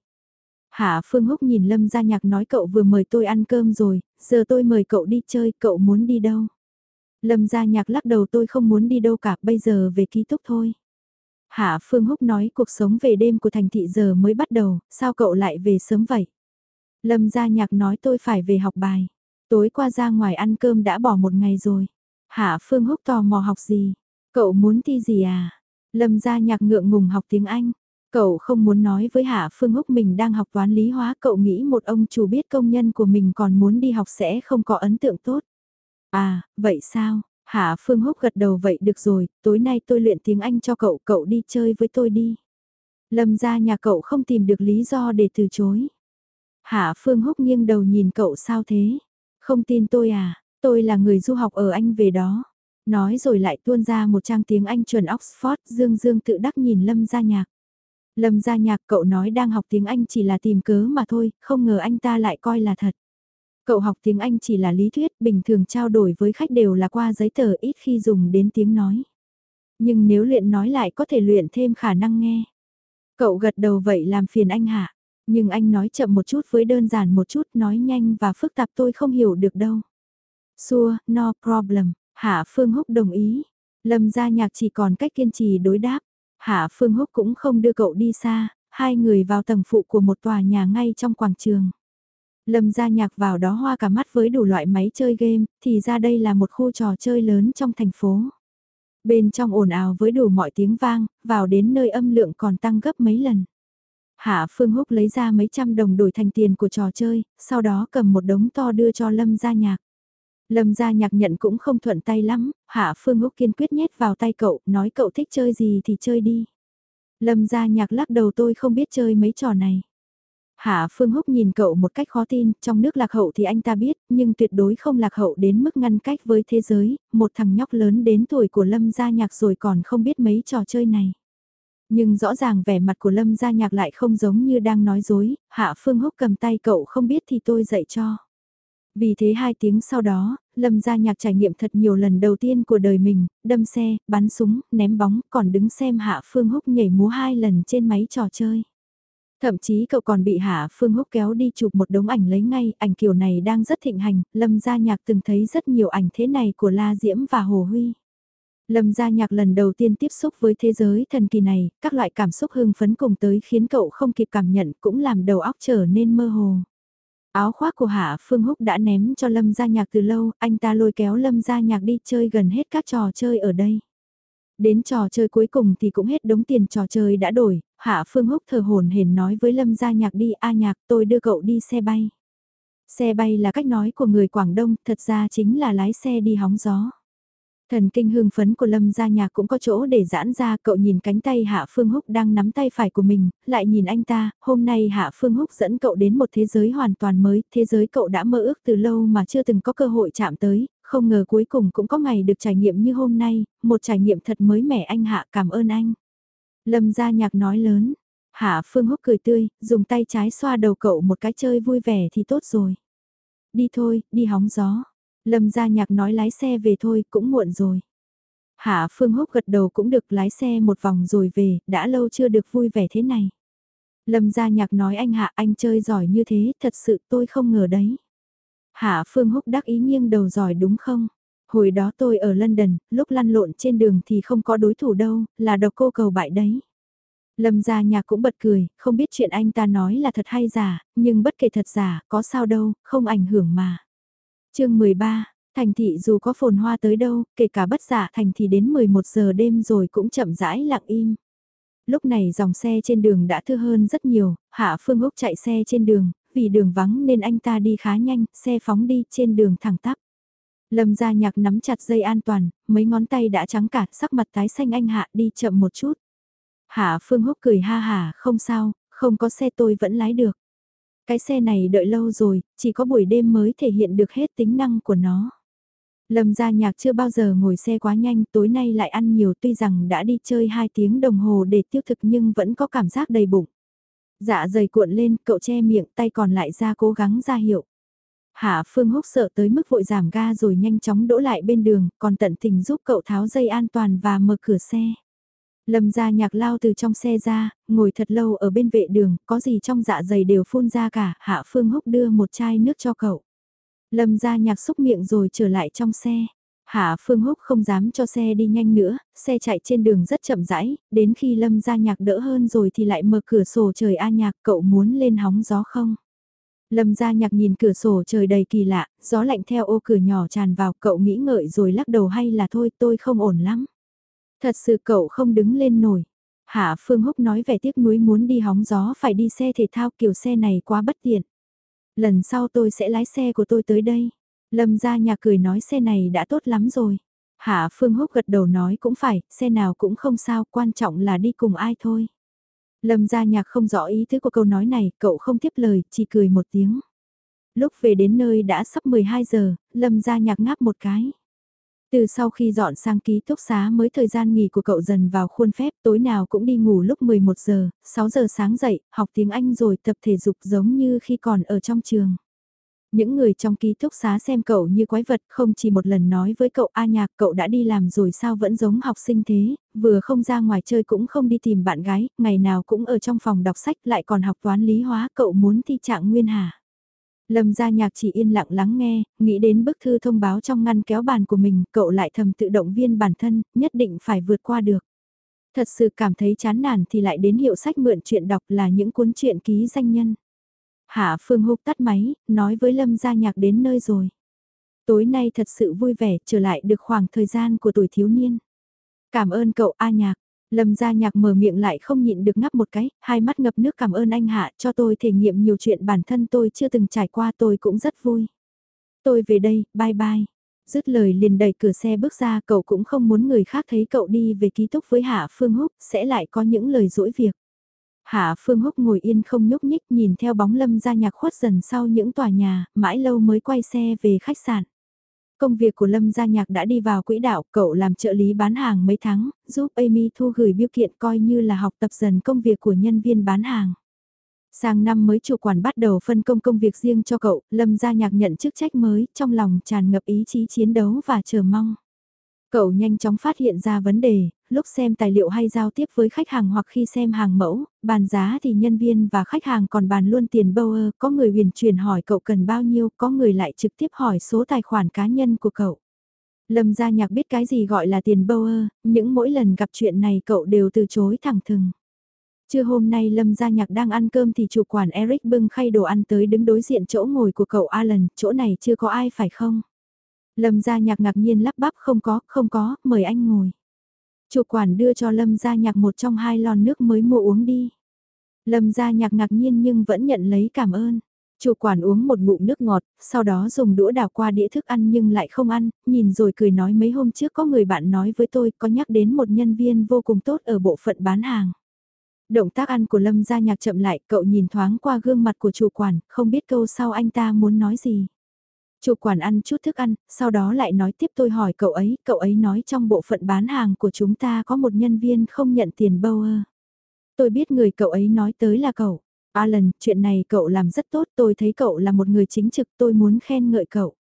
Hạ Phương Húc nhìn Lâm Gia Nhạc nói cậu vừa mời tôi ăn cơm rồi, giờ tôi mời cậu đi chơi, cậu muốn đi đâu? Lâm Gia Nhạc lắc đầu tôi không muốn đi đâu cả, bây giờ về ký túc thôi. Hạ Phương Húc nói cuộc sống về đêm của thành thị giờ mới bắt đầu, sao cậu lại về sớm vậy? Lâm Gia Nhạc nói tôi phải về học bài. Tối qua ra ngoài ăn cơm đã bỏ một ngày rồi. Hạ Phương Húc tò mò học gì? Cậu muốn thi gì à? Lâm Gia Nhạc ngượng ngùng học tiếng Anh. Cậu không muốn nói với Hạ Phương Húc mình đang học toán lý hóa, cậu nghĩ một ông chủ biết công nhân của mình còn muốn đi học sẽ không có ấn tượng tốt. À, vậy sao? Hạ Phương Húc gật đầu vậy được rồi, tối nay tôi luyện tiếng Anh cho cậu, cậu đi chơi với tôi đi. Lâm ra nhà cậu không tìm được lý do để từ chối. Hạ Phương Húc nghiêng đầu nhìn cậu sao thế? Không tin tôi à, tôi là người du học ở Anh về đó. Nói rồi lại tuôn ra một trang tiếng Anh chuẩn Oxford, Dương Dương tự đắc nhìn Lâm ra nhạc. Lâm gia nhạc cậu nói đang học tiếng Anh chỉ là tìm cớ mà thôi, không ngờ anh ta lại coi là thật. Cậu học tiếng Anh chỉ là lý thuyết, bình thường trao đổi với khách đều là qua giấy tờ ít khi dùng đến tiếng nói. Nhưng nếu luyện nói lại có thể luyện thêm khả năng nghe. Cậu gật đầu vậy làm phiền anh hả? Nhưng anh nói chậm một chút với đơn giản một chút, nói nhanh và phức tạp tôi không hiểu được đâu. Sure, no problem, Hạ Phương Húc đồng ý. Lâm gia nhạc chỉ còn cách kiên trì đối đáp. Hạ Phương Húc cũng không đưa cậu đi xa, hai người vào tầng phụ của một tòa nhà ngay trong quảng trường. Lâm gia nhạc vào đó hoa cả mắt với đủ loại máy chơi game, thì ra đây là một khu trò chơi lớn trong thành phố. Bên trong ồn ào với đủ mọi tiếng vang, vào đến nơi âm lượng còn tăng gấp mấy lần. Hạ Phương Húc lấy ra mấy trăm đồng đổi thành tiền của trò chơi, sau đó cầm một đống to đưa cho Lâm gia nhạc. Lâm gia nhạc nhận cũng không thuận tay lắm, Hạ Phương Húc kiên quyết nhét vào tay cậu, nói cậu thích chơi gì thì chơi đi. Lâm gia nhạc lắc đầu tôi không biết chơi mấy trò này. Hạ Phương Húc nhìn cậu một cách khó tin, trong nước lạc hậu thì anh ta biết, nhưng tuyệt đối không lạc hậu đến mức ngăn cách với thế giới, một thằng nhóc lớn đến tuổi của Lâm Gia Nhạc rồi còn không biết mấy trò chơi này. Nhưng rõ ràng vẻ mặt của Lâm Gia Nhạc lại không giống như đang nói dối, Hạ Phương Húc cầm tay cậu không biết thì tôi dạy cho. Vì thế hai tiếng sau đó, Lâm Gia Nhạc trải nghiệm thật nhiều lần đầu tiên của đời mình, đâm xe, bắn súng, ném bóng, còn đứng xem Hạ Phương Húc nhảy múa hai lần trên máy trò chơi. Thậm chí cậu còn bị Hạ Phương Húc kéo đi chụp một đống ảnh lấy ngay, ảnh kiểu này đang rất thịnh hành, Lâm Gia Nhạc từng thấy rất nhiều ảnh thế này của La Diễm và Hồ Huy. Lâm Gia Nhạc lần đầu tiên tiếp xúc với thế giới thần kỳ này, các loại cảm xúc hưng phấn cùng tới khiến cậu không kịp cảm nhận cũng làm đầu óc trở nên mơ hồ. Áo khoác của Hạ Phương Húc đã ném cho Lâm Gia Nhạc từ lâu, anh ta lôi kéo Lâm Gia Nhạc đi chơi gần hết các trò chơi ở đây. Đến trò chơi cuối cùng thì cũng hết đống tiền trò chơi đã đổi, Hạ Phương Húc thờ hồn hển nói với Lâm Gia Nhạc đi A Nhạc tôi đưa cậu đi xe bay. Xe bay là cách nói của người Quảng Đông, thật ra chính là lái xe đi hóng gió. Thần kinh hương phấn của Lâm Gia Nhạc cũng có chỗ để giãn ra, cậu nhìn cánh tay Hạ Phương Húc đang nắm tay phải của mình, lại nhìn anh ta, hôm nay Hạ Phương Húc dẫn cậu đến một thế giới hoàn toàn mới, thế giới cậu đã mơ ước từ lâu mà chưa từng có cơ hội chạm tới, không ngờ cuối cùng cũng có ngày được trải nghiệm như hôm nay, một trải nghiệm thật mới mẻ anh Hạ cảm ơn anh. Lâm Gia Nhạc nói lớn, Hạ Phương Húc cười tươi, dùng tay trái xoa đầu cậu một cái chơi vui vẻ thì tốt rồi. Đi thôi, đi hóng gió. Lâm gia nhạc nói lái xe về thôi, cũng muộn rồi. Hạ Phương Húc gật đầu cũng được lái xe một vòng rồi về, đã lâu chưa được vui vẻ thế này. Lâm gia nhạc nói anh Hạ anh chơi giỏi như thế, thật sự tôi không ngờ đấy. Hạ Phương Húc đắc ý nghiêng đầu giỏi đúng không? Hồi đó tôi ở London, lúc lăn lộn trên đường thì không có đối thủ đâu, là độc cô cầu bại đấy. Lâm gia nhạc cũng bật cười, không biết chuyện anh ta nói là thật hay giả, nhưng bất kể thật giả, có sao đâu, không ảnh hưởng mà chương 13, thành thị dù có phồn hoa tới đâu, kể cả bất giả thành thị đến 11 giờ đêm rồi cũng chậm rãi lặng im. Lúc này dòng xe trên đường đã thưa hơn rất nhiều, Hạ Phương Úc chạy xe trên đường, vì đường vắng nên anh ta đi khá nhanh, xe phóng đi trên đường thẳng tắp. Lâm gia nhạc nắm chặt dây an toàn, mấy ngón tay đã trắng cả, sắc mặt tái xanh anh Hạ đi chậm một chút. Hạ Phương Húc cười ha hà, không sao, không có xe tôi vẫn lái được. Cái xe này đợi lâu rồi, chỉ có buổi đêm mới thể hiện được hết tính năng của nó. Lâm gia nhạc chưa bao giờ ngồi xe quá nhanh, tối nay lại ăn nhiều tuy rằng đã đi chơi 2 tiếng đồng hồ để tiêu thực nhưng vẫn có cảm giác đầy bụng. Dạ dày cuộn lên, cậu che miệng tay còn lại ra cố gắng ra hiệu. Hạ Phương Húc sợ tới mức vội giảm ga rồi nhanh chóng đỗ lại bên đường, còn tận tình giúp cậu tháo dây an toàn và mở cửa xe. Lâm gia nhạc lao từ trong xe ra, ngồi thật lâu ở bên vệ đường, có gì trong dạ dày đều phun ra cả, Hạ Phương Húc đưa một chai nước cho cậu. Lâm gia nhạc xúc miệng rồi trở lại trong xe. Hạ Phương Húc không dám cho xe đi nhanh nữa, xe chạy trên đường rất chậm rãi, đến khi Lâm gia nhạc đỡ hơn rồi thì lại mở cửa sổ trời A nhạc cậu muốn lên hóng gió không? Lâm gia nhạc nhìn cửa sổ trời đầy kỳ lạ, gió lạnh theo ô cửa nhỏ tràn vào cậu nghĩ ngợi rồi lắc đầu hay là thôi tôi không ổn lắm. Thật sự cậu không đứng lên nổi. Hạ Phương Húc nói vẻ tiếc nuối muốn đi hóng gió phải đi xe thể thao kiểu xe này quá bất tiện. Lần sau tôi sẽ lái xe của tôi tới đây. Lâm gia nhạc cười nói xe này đã tốt lắm rồi. Hạ Phương Húc gật đầu nói cũng phải, xe nào cũng không sao, quan trọng là đi cùng ai thôi. Lâm gia nhạc không rõ ý thứ của câu nói này, cậu không tiếp lời, chỉ cười một tiếng. Lúc về đến nơi đã sắp 12 giờ, Lâm gia nhạc ngáp một cái. Từ sau khi dọn sang ký túc xá mới thời gian nghỉ của cậu dần vào khuôn phép tối nào cũng đi ngủ lúc 11 giờ, 6 giờ sáng dậy, học tiếng Anh rồi tập thể dục giống như khi còn ở trong trường. Những người trong ký túc xá xem cậu như quái vật không chỉ một lần nói với cậu A nhạc cậu đã đi làm rồi sao vẫn giống học sinh thế, vừa không ra ngoài chơi cũng không đi tìm bạn gái, ngày nào cũng ở trong phòng đọc sách lại còn học toán lý hóa cậu muốn thi trạng nguyên hả. Lâm gia nhạc chỉ yên lặng lắng nghe, nghĩ đến bức thư thông báo trong ngăn kéo bàn của mình, cậu lại thầm tự động viên bản thân, nhất định phải vượt qua được. Thật sự cảm thấy chán nản thì lại đến hiệu sách mượn chuyện đọc là những cuốn truyện ký danh nhân. Hạ Phương Húc tắt máy, nói với Lâm gia nhạc đến nơi rồi. Tối nay thật sự vui vẻ, trở lại được khoảng thời gian của tuổi thiếu niên. Cảm ơn cậu A nhạc. Lâm gia nhạc mở miệng lại không nhịn được ngắp một cái, hai mắt ngập nước cảm ơn anh Hạ cho tôi thể nghiệm nhiều chuyện bản thân tôi chưa từng trải qua tôi cũng rất vui. Tôi về đây, bye bye. Dứt lời liền đẩy cửa xe bước ra cậu cũng không muốn người khác thấy cậu đi về ký túc với Hạ Phương Húc sẽ lại có những lời dỗi việc. Hạ Phương Húc ngồi yên không nhúc nhích nhìn theo bóng lâm ra nhạc khuất dần sau những tòa nhà, mãi lâu mới quay xe về khách sạn. Công việc của Lâm Gia Nhạc đã đi vào quỹ đạo, cậu làm trợ lý bán hàng mấy tháng, giúp Amy thu gửi biêu kiện coi như là học tập dần công việc của nhân viên bán hàng. Sang năm mới chủ quản bắt đầu phân công công việc riêng cho cậu, Lâm Gia Nhạc nhận chức trách mới, trong lòng tràn ngập ý chí chiến đấu và chờ mong. Cậu nhanh chóng phát hiện ra vấn đề, lúc xem tài liệu hay giao tiếp với khách hàng hoặc khi xem hàng mẫu, bàn giá thì nhân viên và khách hàng còn bàn luôn tiền Bower, có người huyền truyền hỏi cậu cần bao nhiêu, có người lại trực tiếp hỏi số tài khoản cá nhân của cậu. Lâm gia nhạc biết cái gì gọi là tiền Bower, những mỗi lần gặp chuyện này cậu đều từ chối thẳng thừng. Trưa hôm nay Lâm Gia Nhạc đang ăn cơm thì chủ quản Eric bưng khay đồ ăn tới đứng đối diện chỗ ngồi của cậu Alan, chỗ này chưa có ai phải không? Lâm Gia Nhạc ngạc nhiên lắp bắp không có, không có, mời anh ngồi. Chủ quản đưa cho Lâm Gia Nhạc một trong hai lon nước mới mua uống đi. Lâm Gia Nhạc ngạc nhiên nhưng vẫn nhận lấy cảm ơn. Chủ quản uống một ngụm nước ngọt, sau đó dùng đũa đào qua đĩa thức ăn nhưng lại không ăn, nhìn rồi cười nói mấy hôm trước có người bạn nói với tôi có nhắc đến một nhân viên vô cùng tốt ở bộ phận bán hàng. Động tác ăn của Lâm Gia Nhạc chậm lại, cậu nhìn thoáng qua gương mặt của chủ quản, không biết câu sau anh ta muốn nói gì. Chủ quản ăn chút thức ăn, sau đó lại nói tiếp tôi hỏi cậu ấy, cậu ấy nói trong bộ phận bán hàng của chúng ta có một nhân viên không nhận tiền bao ơ Tôi biết người cậu ấy nói tới là cậu. Alan, chuyện này cậu làm rất tốt, tôi thấy cậu là một người chính trực, tôi muốn khen ngợi cậu.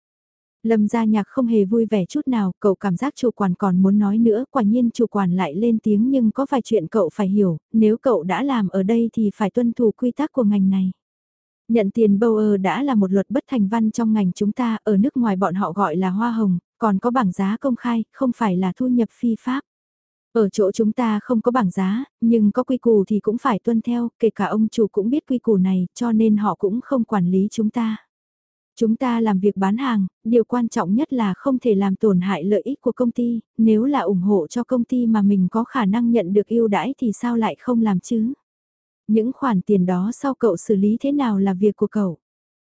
Lâm gia nhạc không hề vui vẻ chút nào, cậu cảm giác chủ quản còn muốn nói nữa, quả nhiên chủ quản lại lên tiếng nhưng có vài chuyện cậu phải hiểu, nếu cậu đã làm ở đây thì phải tuân thủ quy tắc của ngành này. Nhận tiền Bower đã là một luật bất thành văn trong ngành chúng ta, ở nước ngoài bọn họ gọi là hoa hồng, còn có bảng giá công khai, không phải là thu nhập phi pháp. Ở chỗ chúng ta không có bảng giá, nhưng có quy củ thì cũng phải tuân theo, kể cả ông chủ cũng biết quy củ này, cho nên họ cũng không quản lý chúng ta. Chúng ta làm việc bán hàng, điều quan trọng nhất là không thể làm tổn hại lợi ích của công ty, nếu là ủng hộ cho công ty mà mình có khả năng nhận được ưu đãi thì sao lại không làm chứ? Những khoản tiền đó sau cậu xử lý thế nào là việc của cậu?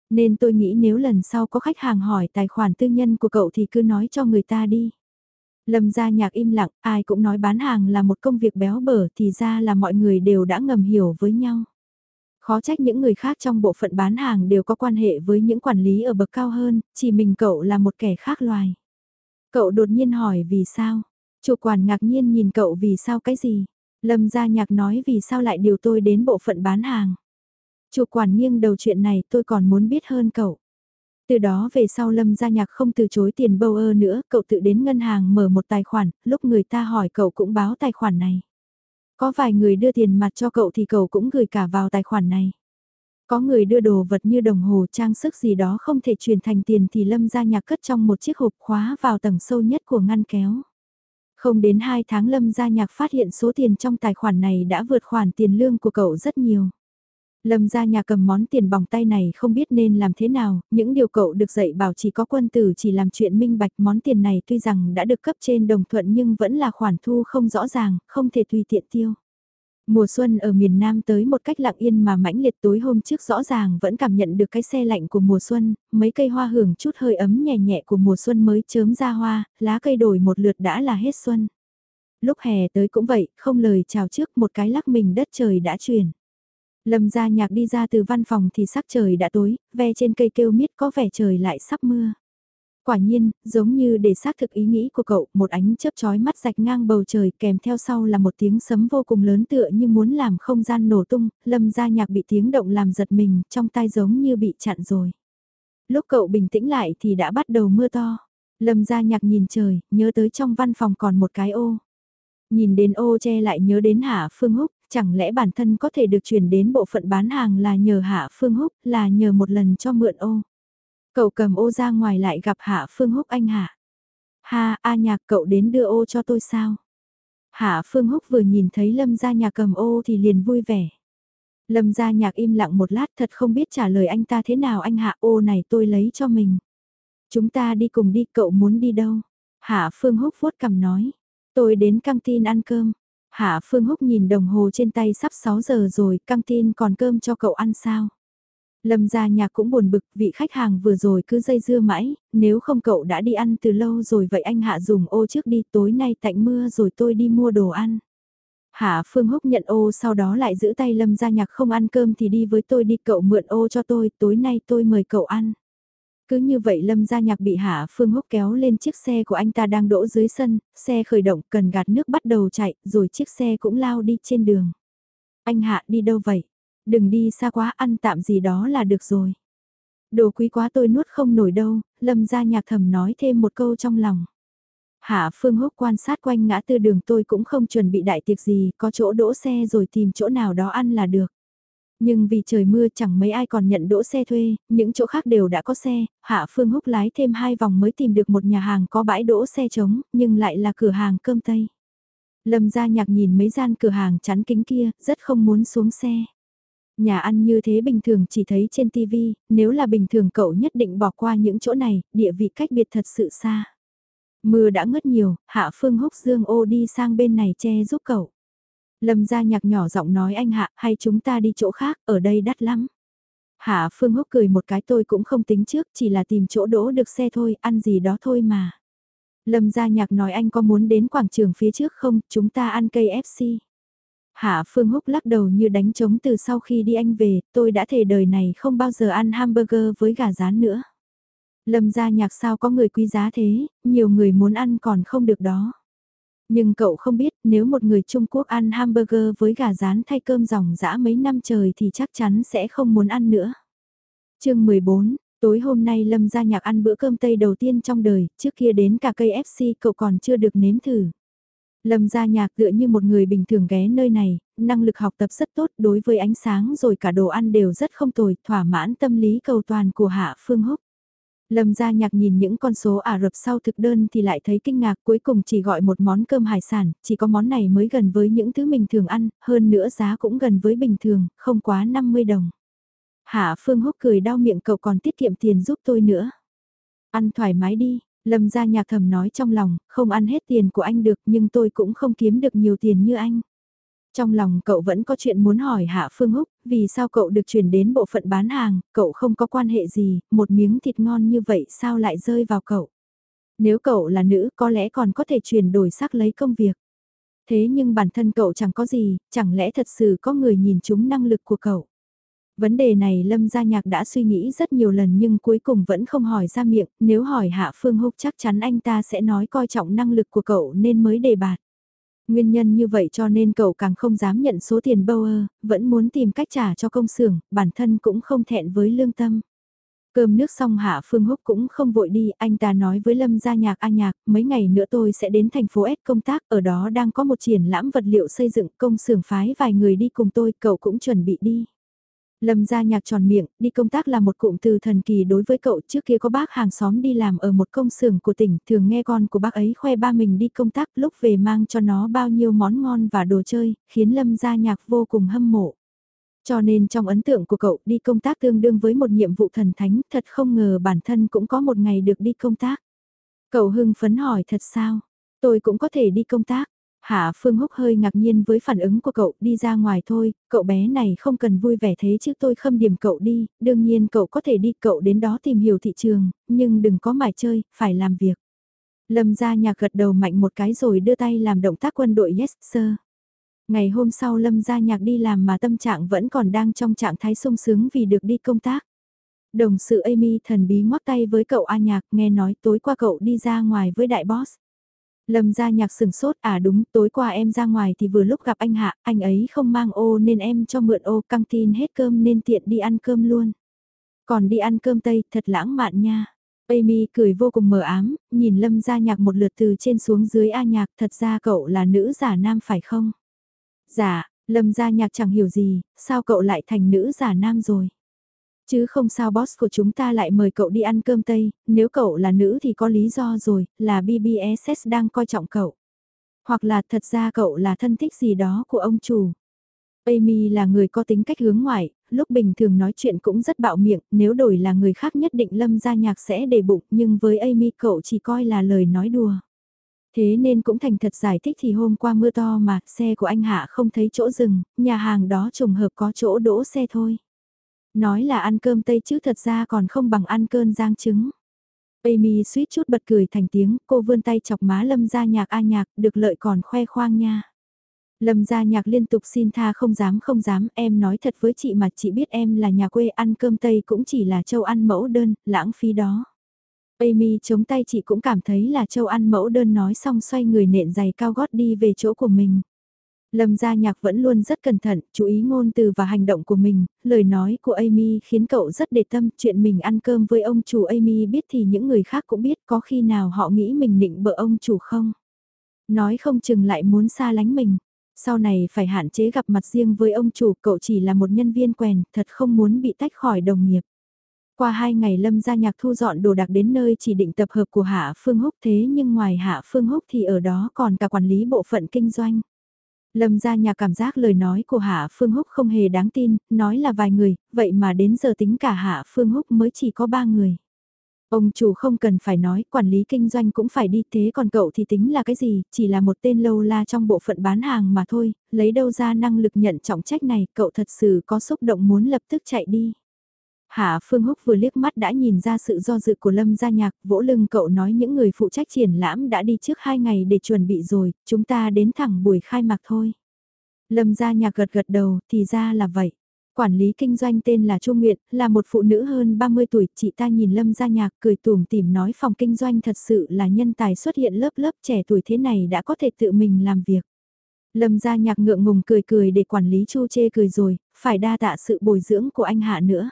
Nên tôi nghĩ nếu lần sau có khách hàng hỏi tài khoản tư nhân của cậu thì cứ nói cho người ta đi. Lâm gia nhạc im lặng, ai cũng nói bán hàng là một công việc béo bở thì ra là mọi người đều đã ngầm hiểu với nhau. Khó trách những người khác trong bộ phận bán hàng đều có quan hệ với những quản lý ở bậc cao hơn, chỉ mình cậu là một kẻ khác loài. Cậu đột nhiên hỏi vì sao? Chủ quản ngạc nhiên nhìn cậu vì sao cái gì? Lâm gia nhạc nói vì sao lại điều tôi đến bộ phận bán hàng. Chủ quản nghiêng đầu chuyện này tôi còn muốn biết hơn cậu. Từ đó về sau Lâm gia nhạc không từ chối tiền bâu ơ nữa, cậu tự đến ngân hàng mở một tài khoản, lúc người ta hỏi cậu cũng báo tài khoản này. Có vài người đưa tiền mặt cho cậu thì cậu cũng gửi cả vào tài khoản này. Có người đưa đồ vật như đồng hồ trang sức gì đó không thể chuyển thành tiền thì Lâm gia nhạc cất trong một chiếc hộp khóa vào tầng sâu nhất của ngăn kéo. Không đến 2 tháng Lâm Gia Nhạc phát hiện số tiền trong tài khoản này đã vượt khoản tiền lương của cậu rất nhiều. Lâm Gia Nhạc cầm món tiền bỏng tay này không biết nên làm thế nào, những điều cậu được dạy bảo chỉ có quân tử chỉ làm chuyện minh bạch món tiền này tuy rằng đã được cấp trên đồng thuận nhưng vẫn là khoản thu không rõ ràng, không thể tùy tiện tiêu. Mùa xuân ở miền Nam tới một cách lặng yên mà mãnh liệt tối hôm trước rõ ràng vẫn cảm nhận được cái xe lạnh của mùa xuân, mấy cây hoa hưởng chút hơi ấm nhẹ nhẹ của mùa xuân mới chớm ra hoa, lá cây đổi một lượt đã là hết xuân. Lúc hè tới cũng vậy, không lời chào trước một cái lắc mình đất trời đã chuyển. Lâm gia nhạc đi ra từ văn phòng thì sắc trời đã tối, ve trên cây kêu miết có vẻ trời lại sắp mưa. Quả nhiên, giống như để xác thực ý nghĩ của cậu, một ánh chớp chói mắt rạch ngang bầu trời kèm theo sau là một tiếng sấm vô cùng lớn tựa như muốn làm không gian nổ tung, lâm gia nhạc bị tiếng động làm giật mình, trong tai giống như bị chặn rồi. Lúc cậu bình tĩnh lại thì đã bắt đầu mưa to. Lâm gia nhạc nhìn trời, nhớ tới trong văn phòng còn một cái ô. Nhìn đến ô che lại nhớ đến Hạ Phương Húc, chẳng lẽ bản thân có thể được chuyển đến bộ phận bán hàng là nhờ Hạ Phương Húc, là nhờ một lần cho mượn ô. Cậu cầm ô ra ngoài lại gặp Hạ Phương Húc anh Hạ. Ha, A nhạc cậu đến đưa ô cho tôi sao? Hạ Phương Húc vừa nhìn thấy Lâm gia nhạc cầm ô thì liền vui vẻ. Lâm gia nhạc im lặng một lát thật không biết trả lời anh ta thế nào anh Hạ ô này tôi lấy cho mình. Chúng ta đi cùng đi cậu muốn đi đâu? Hạ Phương Húc vuốt cầm nói. Tôi đến căng tin ăn cơm. Hạ Phương Húc nhìn đồng hồ trên tay sắp 6 giờ rồi, căng tin còn cơm cho cậu ăn sao? Lâm gia nhạc cũng buồn bực, vị khách hàng vừa rồi cứ dây dưa mãi, nếu không cậu đã đi ăn từ lâu rồi vậy anh Hạ dùng ô trước đi, tối nay tạnh mưa rồi tôi đi mua đồ ăn. Hạ Phương Húc nhận ô sau đó lại giữ tay Lâm gia nhạc không ăn cơm thì đi với tôi đi cậu mượn ô cho tôi, tối nay tôi mời cậu ăn. Cứ như vậy Lâm gia nhạc bị Hạ Phương Húc kéo lên chiếc xe của anh ta đang đỗ dưới sân, xe khởi động cần gạt nước bắt đầu chạy, rồi chiếc xe cũng lao đi trên đường. Anh Hạ đi đâu vậy? Đừng đi xa quá ăn tạm gì đó là được rồi. Đồ quý quá tôi nuốt không nổi đâu, Lâm gia nhạc thầm nói thêm một câu trong lòng. Hạ Phương Húc quan sát quanh ngã tư đường tôi cũng không chuẩn bị đại tiệc gì, có chỗ đỗ xe rồi tìm chỗ nào đó ăn là được. Nhưng vì trời mưa chẳng mấy ai còn nhận đỗ xe thuê, những chỗ khác đều đã có xe, Hạ Phương Húc lái thêm hai vòng mới tìm được một nhà hàng có bãi đỗ xe trống, nhưng lại là cửa hàng cơm Tây. Lâm gia nhạc nhìn mấy gian cửa hàng chắn kính kia, rất không muốn xuống xe. Nhà ăn như thế bình thường chỉ thấy trên TV, nếu là bình thường cậu nhất định bỏ qua những chỗ này, địa vị cách biệt thật sự xa. Mưa đã ngất nhiều, Hạ Phương húc dương ô đi sang bên này che giúp cậu. Lâm gia nhạc nhỏ giọng nói anh Hạ, hay chúng ta đi chỗ khác, ở đây đắt lắm. Hạ Phương Húc cười một cái tôi cũng không tính trước, chỉ là tìm chỗ đỗ được xe thôi, ăn gì đó thôi mà. Lâm gia nhạc nói anh có muốn đến quảng trường phía trước không, chúng ta ăn cây FC. Hạ Phương Húc lắc đầu như đánh trống từ sau khi đi anh về, tôi đã thề đời này không bao giờ ăn hamburger với gà rán nữa. Lâm gia nhạc sao có người quý giá thế, nhiều người muốn ăn còn không được đó. Nhưng cậu không biết nếu một người Trung Quốc ăn hamburger với gà rán thay cơm dòng dã mấy năm trời thì chắc chắn sẽ không muốn ăn nữa. chương 14, tối hôm nay Lâm gia nhạc ăn bữa cơm Tây đầu tiên trong đời, trước kia đến cả cây FC cậu còn chưa được nếm thử. Lâm gia nhạc tựa như một người bình thường ghé nơi này, năng lực học tập rất tốt đối với ánh sáng rồi cả đồ ăn đều rất không tồi, thỏa mãn tâm lý cầu toàn của Hạ Phương Húc. Lâm gia nhạc nhìn những con số Ả Rập sau thực đơn thì lại thấy kinh ngạc cuối cùng chỉ gọi một món cơm hải sản, chỉ có món này mới gần với những thứ mình thường ăn, hơn nữa giá cũng gần với bình thường, không quá 50 đồng. Hạ Phương Húc cười đau miệng cậu còn tiết kiệm tiền giúp tôi nữa. Ăn thoải mái đi, Lâm gia nhạc thầm nói trong lòng, không ăn hết tiền của anh được nhưng tôi cũng không kiếm được nhiều tiền như anh. Trong lòng cậu vẫn có chuyện muốn hỏi Hạ Phương Húc, vì sao cậu được chuyển đến bộ phận bán hàng, cậu không có quan hệ gì, một miếng thịt ngon như vậy sao lại rơi vào cậu. Nếu cậu là nữ có lẽ còn có thể chuyển đổi sắc lấy công việc. Thế nhưng bản thân cậu chẳng có gì, chẳng lẽ thật sự có người nhìn chúng năng lực của cậu. Vấn đề này Lâm Gia Nhạc đã suy nghĩ rất nhiều lần nhưng cuối cùng vẫn không hỏi ra miệng, nếu hỏi Hạ Phương Húc chắc chắn anh ta sẽ nói coi trọng năng lực của cậu nên mới đề bạt. Nguyên nhân như vậy cho nên cậu càng không dám nhận số tiền Bower, vẫn muốn tìm cách trả cho công xưởng, bản thân cũng không thẹn với lương tâm. Cơm nước xong Hạ Phương Húc cũng không vội đi, anh ta nói với Lâm Gia Nhạc A Nhạc, mấy ngày nữa tôi sẽ đến thành phố S công tác, ở đó đang có một triển lãm vật liệu xây dựng công xưởng phái vài người đi cùng tôi, cậu cũng chuẩn bị đi. Lâm gia nhạc tròn miệng, đi công tác là một cụm từ thần kỳ đối với cậu trước kia có bác hàng xóm đi làm ở một công xưởng của tỉnh, thường nghe con của bác ấy khoe ba mình đi công tác lúc về mang cho nó bao nhiêu món ngon và đồ chơi, khiến Lâm gia nhạc vô cùng hâm mộ. Cho nên trong ấn tượng của cậu đi công tác tương đương với một nhiệm vụ thần thánh, thật không ngờ bản thân cũng có một ngày được đi công tác. Cậu hưng phấn hỏi thật sao, tôi cũng có thể đi công tác. Hạ Phương Húc hơi ngạc nhiên với phản ứng của cậu đi ra ngoài thôi, cậu bé này không cần vui vẻ thế chứ tôi khâm điểm cậu đi, đương nhiên cậu có thể đi cậu đến đó tìm hiểu thị trường, nhưng đừng có mải chơi, phải làm việc. Lâm ra nhạc gật đầu mạnh một cái rồi đưa tay làm động tác quân đội yes sir. Ngày hôm sau Lâm ra nhạc đi làm mà tâm trạng vẫn còn đang trong trạng thái sung sướng vì được đi công tác. Đồng sự Amy thần bí ngoắc tay với cậu A nhạc nghe nói tối qua cậu đi ra ngoài với đại boss. Lâm gia nhạc sừng sốt à đúng tối qua em ra ngoài thì vừa lúc gặp anh Hạ, anh ấy không mang ô nên em cho mượn ô căng tin hết cơm nên tiện đi ăn cơm luôn. Còn đi ăn cơm Tây, thật lãng mạn nha. Amy cười vô cùng mờ ám, nhìn Lâm Gia Nhạc một lượt từ trên xuống dưới A Nhạc, thật ra cậu là nữ giả nam phải không? Dạ, Lâm Gia Nhạc chẳng hiểu gì, sao cậu lại thành nữ giả nam rồi? Chứ không sao boss của chúng ta lại mời cậu đi ăn cơm Tây, nếu cậu là nữ thì có lý do rồi, là BBSS đang coi trọng cậu. Hoặc là thật ra cậu là thân thích gì đó của ông chủ. Amy là người có tính cách hướng ngoại, lúc bình thường nói chuyện cũng rất bạo miệng, nếu đổi là người khác nhất định lâm gia nhạc sẽ để bụng, nhưng với Amy cậu chỉ coi là lời nói đùa. Thế nên cũng thành thật giải thích thì hôm qua mưa to mà, xe của anh Hạ không thấy chỗ dừng, nhà hàng đó trùng hợp có chỗ đỗ xe thôi. Nói là ăn cơm Tây chứ thật ra còn không bằng ăn cơn giang trứng. Amy suýt chút bật cười thành tiếng, cô vươn tay chọc má lâm gia nhạc a nhạc, được lợi còn khoe khoang nha. Lâm gia nhạc liên tục xin tha không dám không dám, em nói thật với chị mà chị biết em là nhà quê ăn cơm Tây cũng chỉ là châu ăn mẫu đơn, lãng phí đó. Amy chống tay chị cũng cảm thấy là châu ăn mẫu đơn nói xong xoay người nện giày cao gót đi về chỗ của mình. Lâm gia nhạc vẫn luôn rất cẩn thận, chú ý ngôn từ và hành động của mình, lời nói của Amy khiến cậu rất để tâm, chuyện mình ăn cơm với ông chủ Amy biết thì những người khác cũng biết có khi nào họ nghĩ mình định bợ ông chủ không. Nói không chừng lại muốn xa lánh mình. Sau này phải hạn chế gặp mặt riêng với ông chủ, cậu chỉ là một nhân viên quèn, thật không muốn bị tách khỏi đồng nghiệp. Qua hai ngày Lâm gia nhạc thu dọn đồ đạc đến nơi chỉ định tập hợp của Hạ Phương Húc thế nhưng ngoài Hạ Phương Húc thì ở đó còn cả quản lý bộ phận kinh doanh. Lâm ra nhà cảm giác lời nói của Hạ Phương Húc không hề đáng tin, nói là vài người, vậy mà đến giờ tính cả Hạ Phương Húc mới chỉ có ba người. Ông chủ không cần phải nói, quản lý kinh doanh cũng phải đi thế còn cậu thì tính là cái gì, chỉ là một tên lâu la trong bộ phận bán hàng mà thôi, lấy đâu ra năng lực nhận trọng trách này, cậu thật sự có xúc động muốn lập tức chạy đi. Hạ Phương Húc vừa liếc mắt đã nhìn ra sự do dự của Lâm Gia Nhạc, vỗ lưng cậu nói những người phụ trách triển lãm đã đi trước hai ngày để chuẩn bị rồi, chúng ta đến thẳng buổi khai mạc thôi. Lâm Gia Nhạc gật gật đầu, thì ra là vậy. Quản lý kinh doanh tên là Chu Nguyệt, là một phụ nữ hơn 30 tuổi, chị ta nhìn Lâm Gia Nhạc cười tủm tỉm nói phòng kinh doanh thật sự là nhân tài xuất hiện lớp lớp trẻ tuổi thế này đã có thể tự mình làm việc. Lâm Gia Nhạc ngượng ngùng cười cười để quản lý Chu chê cười rồi, phải đa tạ sự bồi dưỡng của anh Hạ nữa.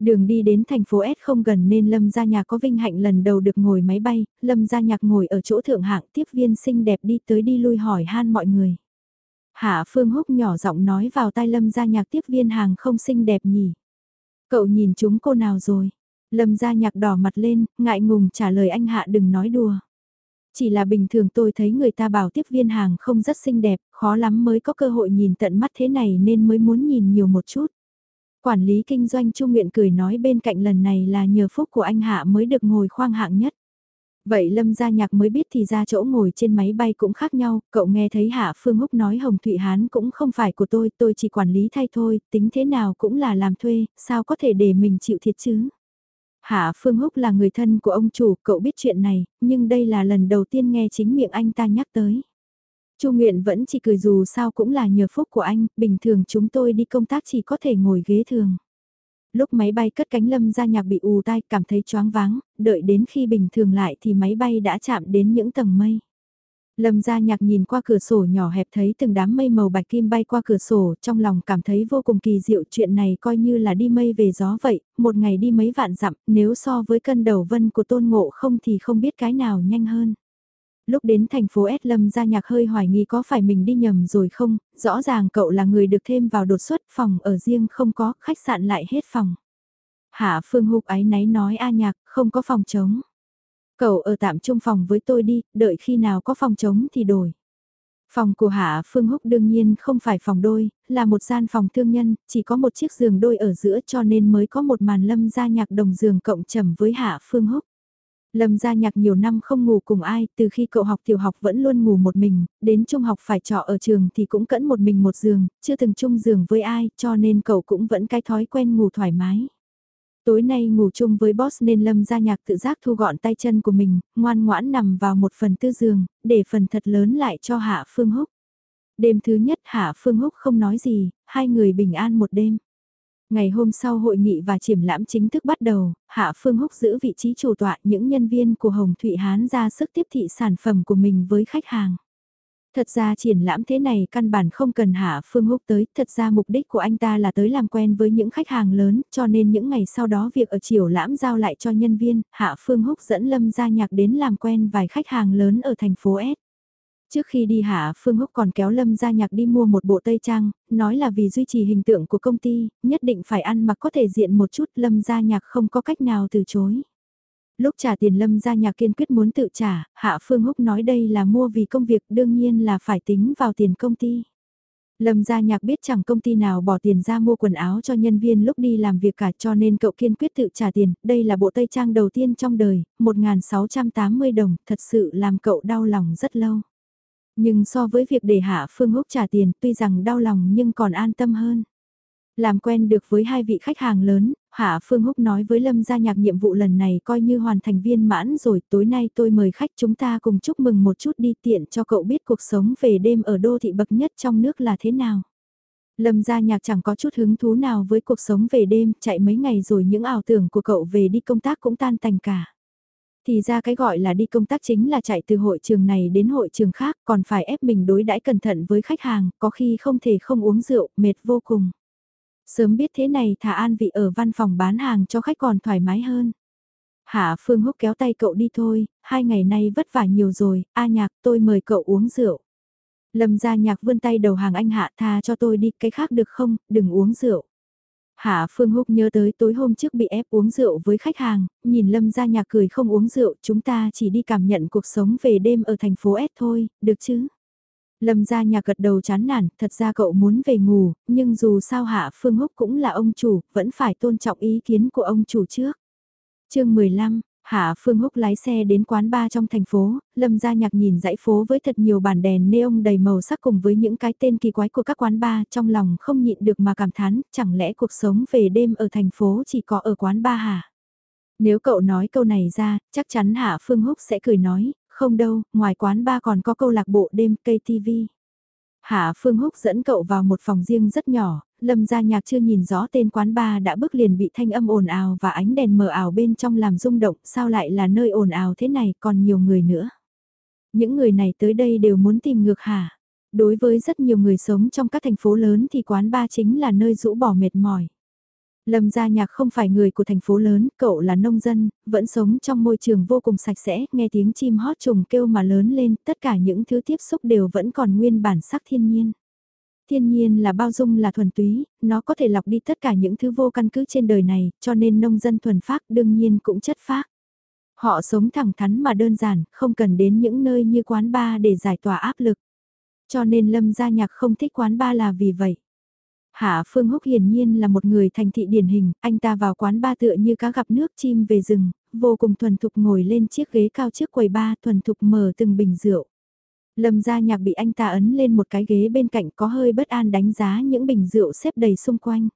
Đường đi đến thành phố S không gần nên Lâm Gia Nhạc có vinh hạnh lần đầu được ngồi máy bay, Lâm Gia Nhạc ngồi ở chỗ thượng hạng tiếp viên xinh đẹp đi tới đi lui hỏi han mọi người. Hạ Phương Húc nhỏ giọng nói vào tai Lâm Gia Nhạc tiếp viên hàng không xinh đẹp nhỉ. Cậu nhìn chúng cô nào rồi? Lâm Gia Nhạc đỏ mặt lên, ngại ngùng trả lời anh Hạ đừng nói đùa. Chỉ là bình thường tôi thấy người ta bảo tiếp viên hàng không rất xinh đẹp, khó lắm mới có cơ hội nhìn tận mắt thế này nên mới muốn nhìn nhiều một chút. Quản lý kinh doanh Chu Nguyện cười nói bên cạnh lần này là nhờ phúc của anh Hạ mới được ngồi khoang hạng nhất. Vậy Lâm Gia Nhạc mới biết thì ra chỗ ngồi trên máy bay cũng khác nhau, cậu nghe thấy Hạ Phương Húc nói Hồng Thụy Hán cũng không phải của tôi, tôi chỉ quản lý thay thôi, tính thế nào cũng là làm thuê, sao có thể để mình chịu thiệt chứ? Hạ Phương Húc là người thân của ông chủ, cậu biết chuyện này, nhưng đây là lần đầu tiên nghe chính miệng anh ta nhắc tới. Chu Nguyện vẫn chỉ cười dù sao cũng là nhờ phúc của anh, bình thường chúng tôi đi công tác chỉ có thể ngồi ghế thường. Lúc máy bay cất cánh lâm ra nhạc bị ù tai cảm thấy choáng váng, đợi đến khi bình thường lại thì máy bay đã chạm đến những tầng mây. Lâm gia nhạc nhìn qua cửa sổ nhỏ hẹp thấy từng đám mây màu bạch kim bay qua cửa sổ, trong lòng cảm thấy vô cùng kỳ diệu chuyện này coi như là đi mây về gió vậy, một ngày đi mấy vạn dặm, nếu so với cân đầu vân của tôn ngộ không thì không biết cái nào nhanh hơn. Lúc đến thành phố S Lâm gia nhạc hơi hoài nghi có phải mình đi nhầm rồi không, rõ ràng cậu là người được thêm vào đột xuất phòng ở riêng không có, khách sạn lại hết phòng. Hạ Phương Hục ái náy nói A nhạc, không có phòng trống. Cậu ở tạm chung phòng với tôi đi, đợi khi nào có phòng trống thì đổi. Phòng của Hạ Phương Húc đương nhiên không phải phòng đôi, là một gian phòng thương nhân, chỉ có một chiếc giường đôi ở giữa cho nên mới có một màn lâm gia nhạc đồng giường cộng trầm với Hạ Phương Húc. Lâm gia nhạc nhiều năm không ngủ cùng ai, từ khi cậu học tiểu học vẫn luôn ngủ một mình, đến trung học phải trọ ở trường thì cũng cẫn một mình một giường, chưa từng chung giường với ai, cho nên cậu cũng vẫn cái thói quen ngủ thoải mái. Tối nay ngủ chung với boss nên Lâm gia nhạc tự giác thu gọn tay chân của mình, ngoan ngoãn nằm vào một phần tư giường, để phần thật lớn lại cho Hạ Phương Húc. Đêm thứ nhất Hạ Phương Húc không nói gì, hai người bình an một đêm. Ngày hôm sau hội nghị và triển lãm chính thức bắt đầu, Hạ Phương Húc giữ vị trí chủ tọa những nhân viên của Hồng Thụy Hán ra sức tiếp thị sản phẩm của mình với khách hàng. Thật ra triển lãm thế này căn bản không cần Hạ Phương Húc tới, thật ra mục đích của anh ta là tới làm quen với những khách hàng lớn, cho nên những ngày sau đó việc ở triển lãm giao lại cho nhân viên, Hạ Phương Húc dẫn Lâm Gia Nhạc đến làm quen vài khách hàng lớn ở thành phố S. Trước khi đi Hạ Phương Húc còn kéo Lâm Gia Nhạc đi mua một bộ tây trang, nói là vì duy trì hình tượng của công ty, nhất định phải ăn mặc có thể diện một chút Lâm Gia Nhạc không có cách nào từ chối. Lúc trả tiền Lâm Gia Nhạc kiên quyết muốn tự trả, Hạ Phương Húc nói đây là mua vì công việc đương nhiên là phải tính vào tiền công ty. Lâm Gia Nhạc biết chẳng công ty nào bỏ tiền ra mua quần áo cho nhân viên lúc đi làm việc cả cho nên cậu kiên quyết tự trả tiền, đây là bộ tây trang đầu tiên trong đời, 1.680 đồng, thật sự làm cậu đau lòng rất lâu. Nhưng so với việc để Hạ Phương Húc trả tiền tuy rằng đau lòng nhưng còn an tâm hơn. Làm quen được với hai vị khách hàng lớn, Hạ Phương Húc nói với Lâm gia nhạc nhiệm vụ lần này coi như hoàn thành viên mãn rồi, tối nay tôi mời khách chúng ta cùng chúc mừng một chút đi tiện cho cậu biết cuộc sống về đêm ở đô thị bậc nhất trong nước là thế nào. Lâm gia nhạc chẳng có chút hứng thú nào với cuộc sống về đêm, chạy mấy ngày rồi những ảo tưởng của cậu về đi công tác cũng tan tành cả. Thì ra cái gọi là đi công tác chính là chạy từ hội trường này đến hội trường khác, còn phải ép mình đối đãi cẩn thận với khách hàng, có khi không thể không uống rượu, mệt vô cùng. Sớm biết thế này thả an vị ở văn phòng bán hàng cho khách còn thoải mái hơn. Hạ Phương Húc kéo tay cậu đi thôi, hai ngày nay vất vả nhiều rồi, a nhạc tôi mời cậu uống rượu. Lâm gia nhạc vươn tay đầu hàng anh hạ tha cho tôi đi, cái khác được không, đừng uống rượu. Hạ Phương Húc nhớ tới tối hôm trước bị ép uống rượu với khách hàng, nhìn Lâm gia nhạc cười không uống rượu, chúng ta chỉ đi cảm nhận cuộc sống về đêm ở thành phố S thôi, được chứ? Lâm gia nhà gật đầu chán nản, thật ra cậu muốn về ngủ, nhưng dù sao Hạ Phương Húc cũng là ông chủ, vẫn phải tôn trọng ý kiến của ông chủ trước. chương 15, Hạ Phương Húc lái xe đến quán bar trong thành phố, Lâm gia nhạc nhìn dãy phố với thật nhiều bản đèn neon đầy màu sắc cùng với những cái tên kỳ quái của các quán bar trong lòng không nhịn được mà cảm thán, chẳng lẽ cuộc sống về đêm ở thành phố chỉ có ở quán bar hả? Nếu cậu nói câu này ra, chắc chắn Hạ Phương Húc sẽ cười nói, không đâu, ngoài quán bar còn có câu lạc bộ đêm KTV. Hạ Phương Húc dẫn cậu vào một phòng riêng rất nhỏ, Lâm gia nhạc chưa nhìn rõ tên quán ba đã bước liền bị thanh âm ồn ào và ánh đèn mờ ảo bên trong làm rung động, sao lại là nơi ồn ào thế này còn nhiều người nữa. Những người này tới đây đều muốn tìm ngược hả? Đối với rất nhiều người sống trong các thành phố lớn thì quán ba chính là nơi rũ bỏ mệt mỏi. Lâm Gia Nhạc không phải người của thành phố lớn, cậu là nông dân, vẫn sống trong môi trường vô cùng sạch sẽ, nghe tiếng chim hót trùng kêu mà lớn lên, tất cả những thứ tiếp xúc đều vẫn còn nguyên bản sắc thiên nhiên. Thiên nhiên là bao dung là thuần túy, nó có thể lọc đi tất cả những thứ vô căn cứ trên đời này, cho nên nông dân thuần phác đương nhiên cũng chất phác. Họ sống thẳng thắn mà đơn giản, không cần đến những nơi như quán bar để giải tỏa áp lực. Cho nên Lâm Gia Nhạc không thích quán bar là vì vậy. Hạ Phương Húc hiển nhiên là một người thành thị điển hình, anh ta vào quán ba tựa như cá gặp nước chim về rừng, vô cùng thuần thục ngồi lên chiếc ghế cao trước quầy ba thuần thục mở từng bình rượu. Lâm gia nhạc bị anh ta ấn lên một cái ghế bên cạnh có hơi bất an đánh giá những bình rượu xếp đầy xung quanh.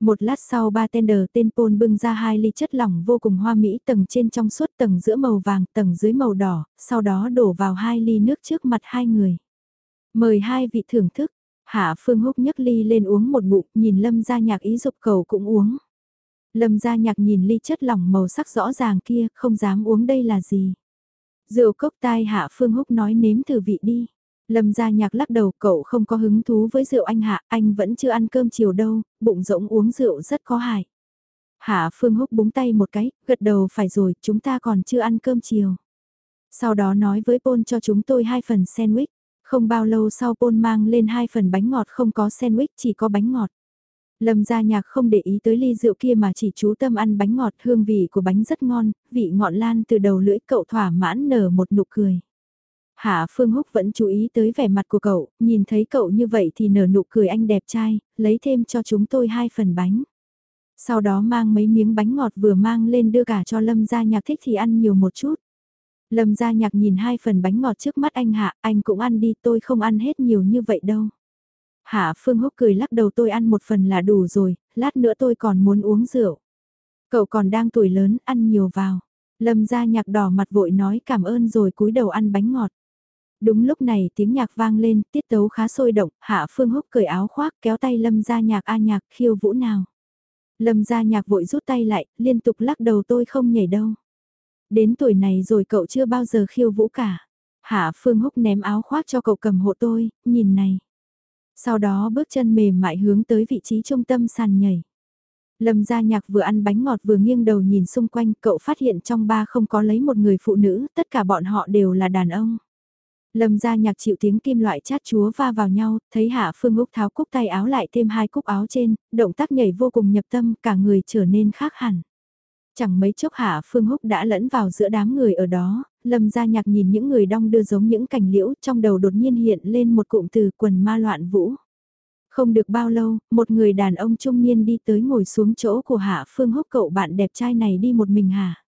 Một lát sau bartender tên Paul bưng ra hai ly chất lỏng vô cùng hoa mỹ tầng trên trong suốt tầng giữa màu vàng tầng dưới màu đỏ, sau đó đổ vào hai ly nước trước mặt hai người. Mời hai vị thưởng thức, Hạ Phương Húc nhấc ly lên uống một ngụm, nhìn Lâm Gia Nhạc ý dục cầu cũng uống. Lâm Gia Nhạc nhìn ly chất lỏng màu sắc rõ ràng kia, không dám uống đây là gì. Rượu cốc tai Hạ Phương Húc nói nếm thử vị đi. Lâm Gia Nhạc lắc đầu, cậu không có hứng thú với rượu anh Hạ, anh vẫn chưa ăn cơm chiều đâu, bụng rỗng uống rượu rất có hại. Hạ Phương Húc búng tay một cái, gật đầu phải rồi, chúng ta còn chưa ăn cơm chiều. Sau đó nói với Paul cho chúng tôi hai phần sandwich. Không bao lâu sau Paul mang lên hai phần bánh ngọt không có sandwich chỉ có bánh ngọt. Lâm gia nhạc không để ý tới ly rượu kia mà chỉ chú tâm ăn bánh ngọt hương vị của bánh rất ngon, vị ngọt lan từ đầu lưỡi cậu thỏa mãn nở một nụ cười. Hạ Phương Húc vẫn chú ý tới vẻ mặt của cậu, nhìn thấy cậu như vậy thì nở nụ cười anh đẹp trai, lấy thêm cho chúng tôi hai phần bánh. Sau đó mang mấy miếng bánh ngọt vừa mang lên đưa cả cho Lâm gia nhạc thích thì ăn nhiều một chút. Lâm gia nhạc nhìn hai phần bánh ngọt trước mắt anh Hạ, anh cũng ăn đi tôi không ăn hết nhiều như vậy đâu. Hạ Phương Húc cười lắc đầu tôi ăn một phần là đủ rồi, lát nữa tôi còn muốn uống rượu. Cậu còn đang tuổi lớn, ăn nhiều vào. Lâm gia nhạc đỏ mặt vội nói cảm ơn rồi cúi đầu ăn bánh ngọt. Đúng lúc này tiếng nhạc vang lên, tiết tấu khá sôi động, Hạ Phương Húc cởi áo khoác kéo tay Lâm gia nhạc a nhạc khiêu vũ nào. Lâm gia nhạc vội rút tay lại, liên tục lắc đầu tôi không nhảy đâu. Đến tuổi này rồi cậu chưa bao giờ khiêu vũ cả. Hạ Phương Húc ném áo khoác cho cậu cầm hộ tôi, nhìn này. Sau đó bước chân mềm mại hướng tới vị trí trung tâm sàn nhảy. Lâm gia nhạc vừa ăn bánh ngọt vừa nghiêng đầu nhìn xung quanh, cậu phát hiện trong ba không có lấy một người phụ nữ, tất cả bọn họ đều là đàn ông. Lâm gia nhạc chịu tiếng kim loại chát chúa va vào nhau, thấy Hạ Phương Úc tháo cúc tay áo lại thêm hai cúc áo trên, động tác nhảy vô cùng nhập tâm, cả người trở nên khác hẳn. Chẳng mấy chốc Hạ Phương Húc đã lẫn vào giữa đám người ở đó, Lâm gia nhạc nhìn những người đong đưa giống những cành liễu, trong đầu đột nhiên hiện lên một cụm từ quần ma loạn vũ. Không được bao lâu, một người đàn ông trung niên đi tới ngồi xuống chỗ của Hạ Phương Húc cậu bạn đẹp trai này đi một mình hả?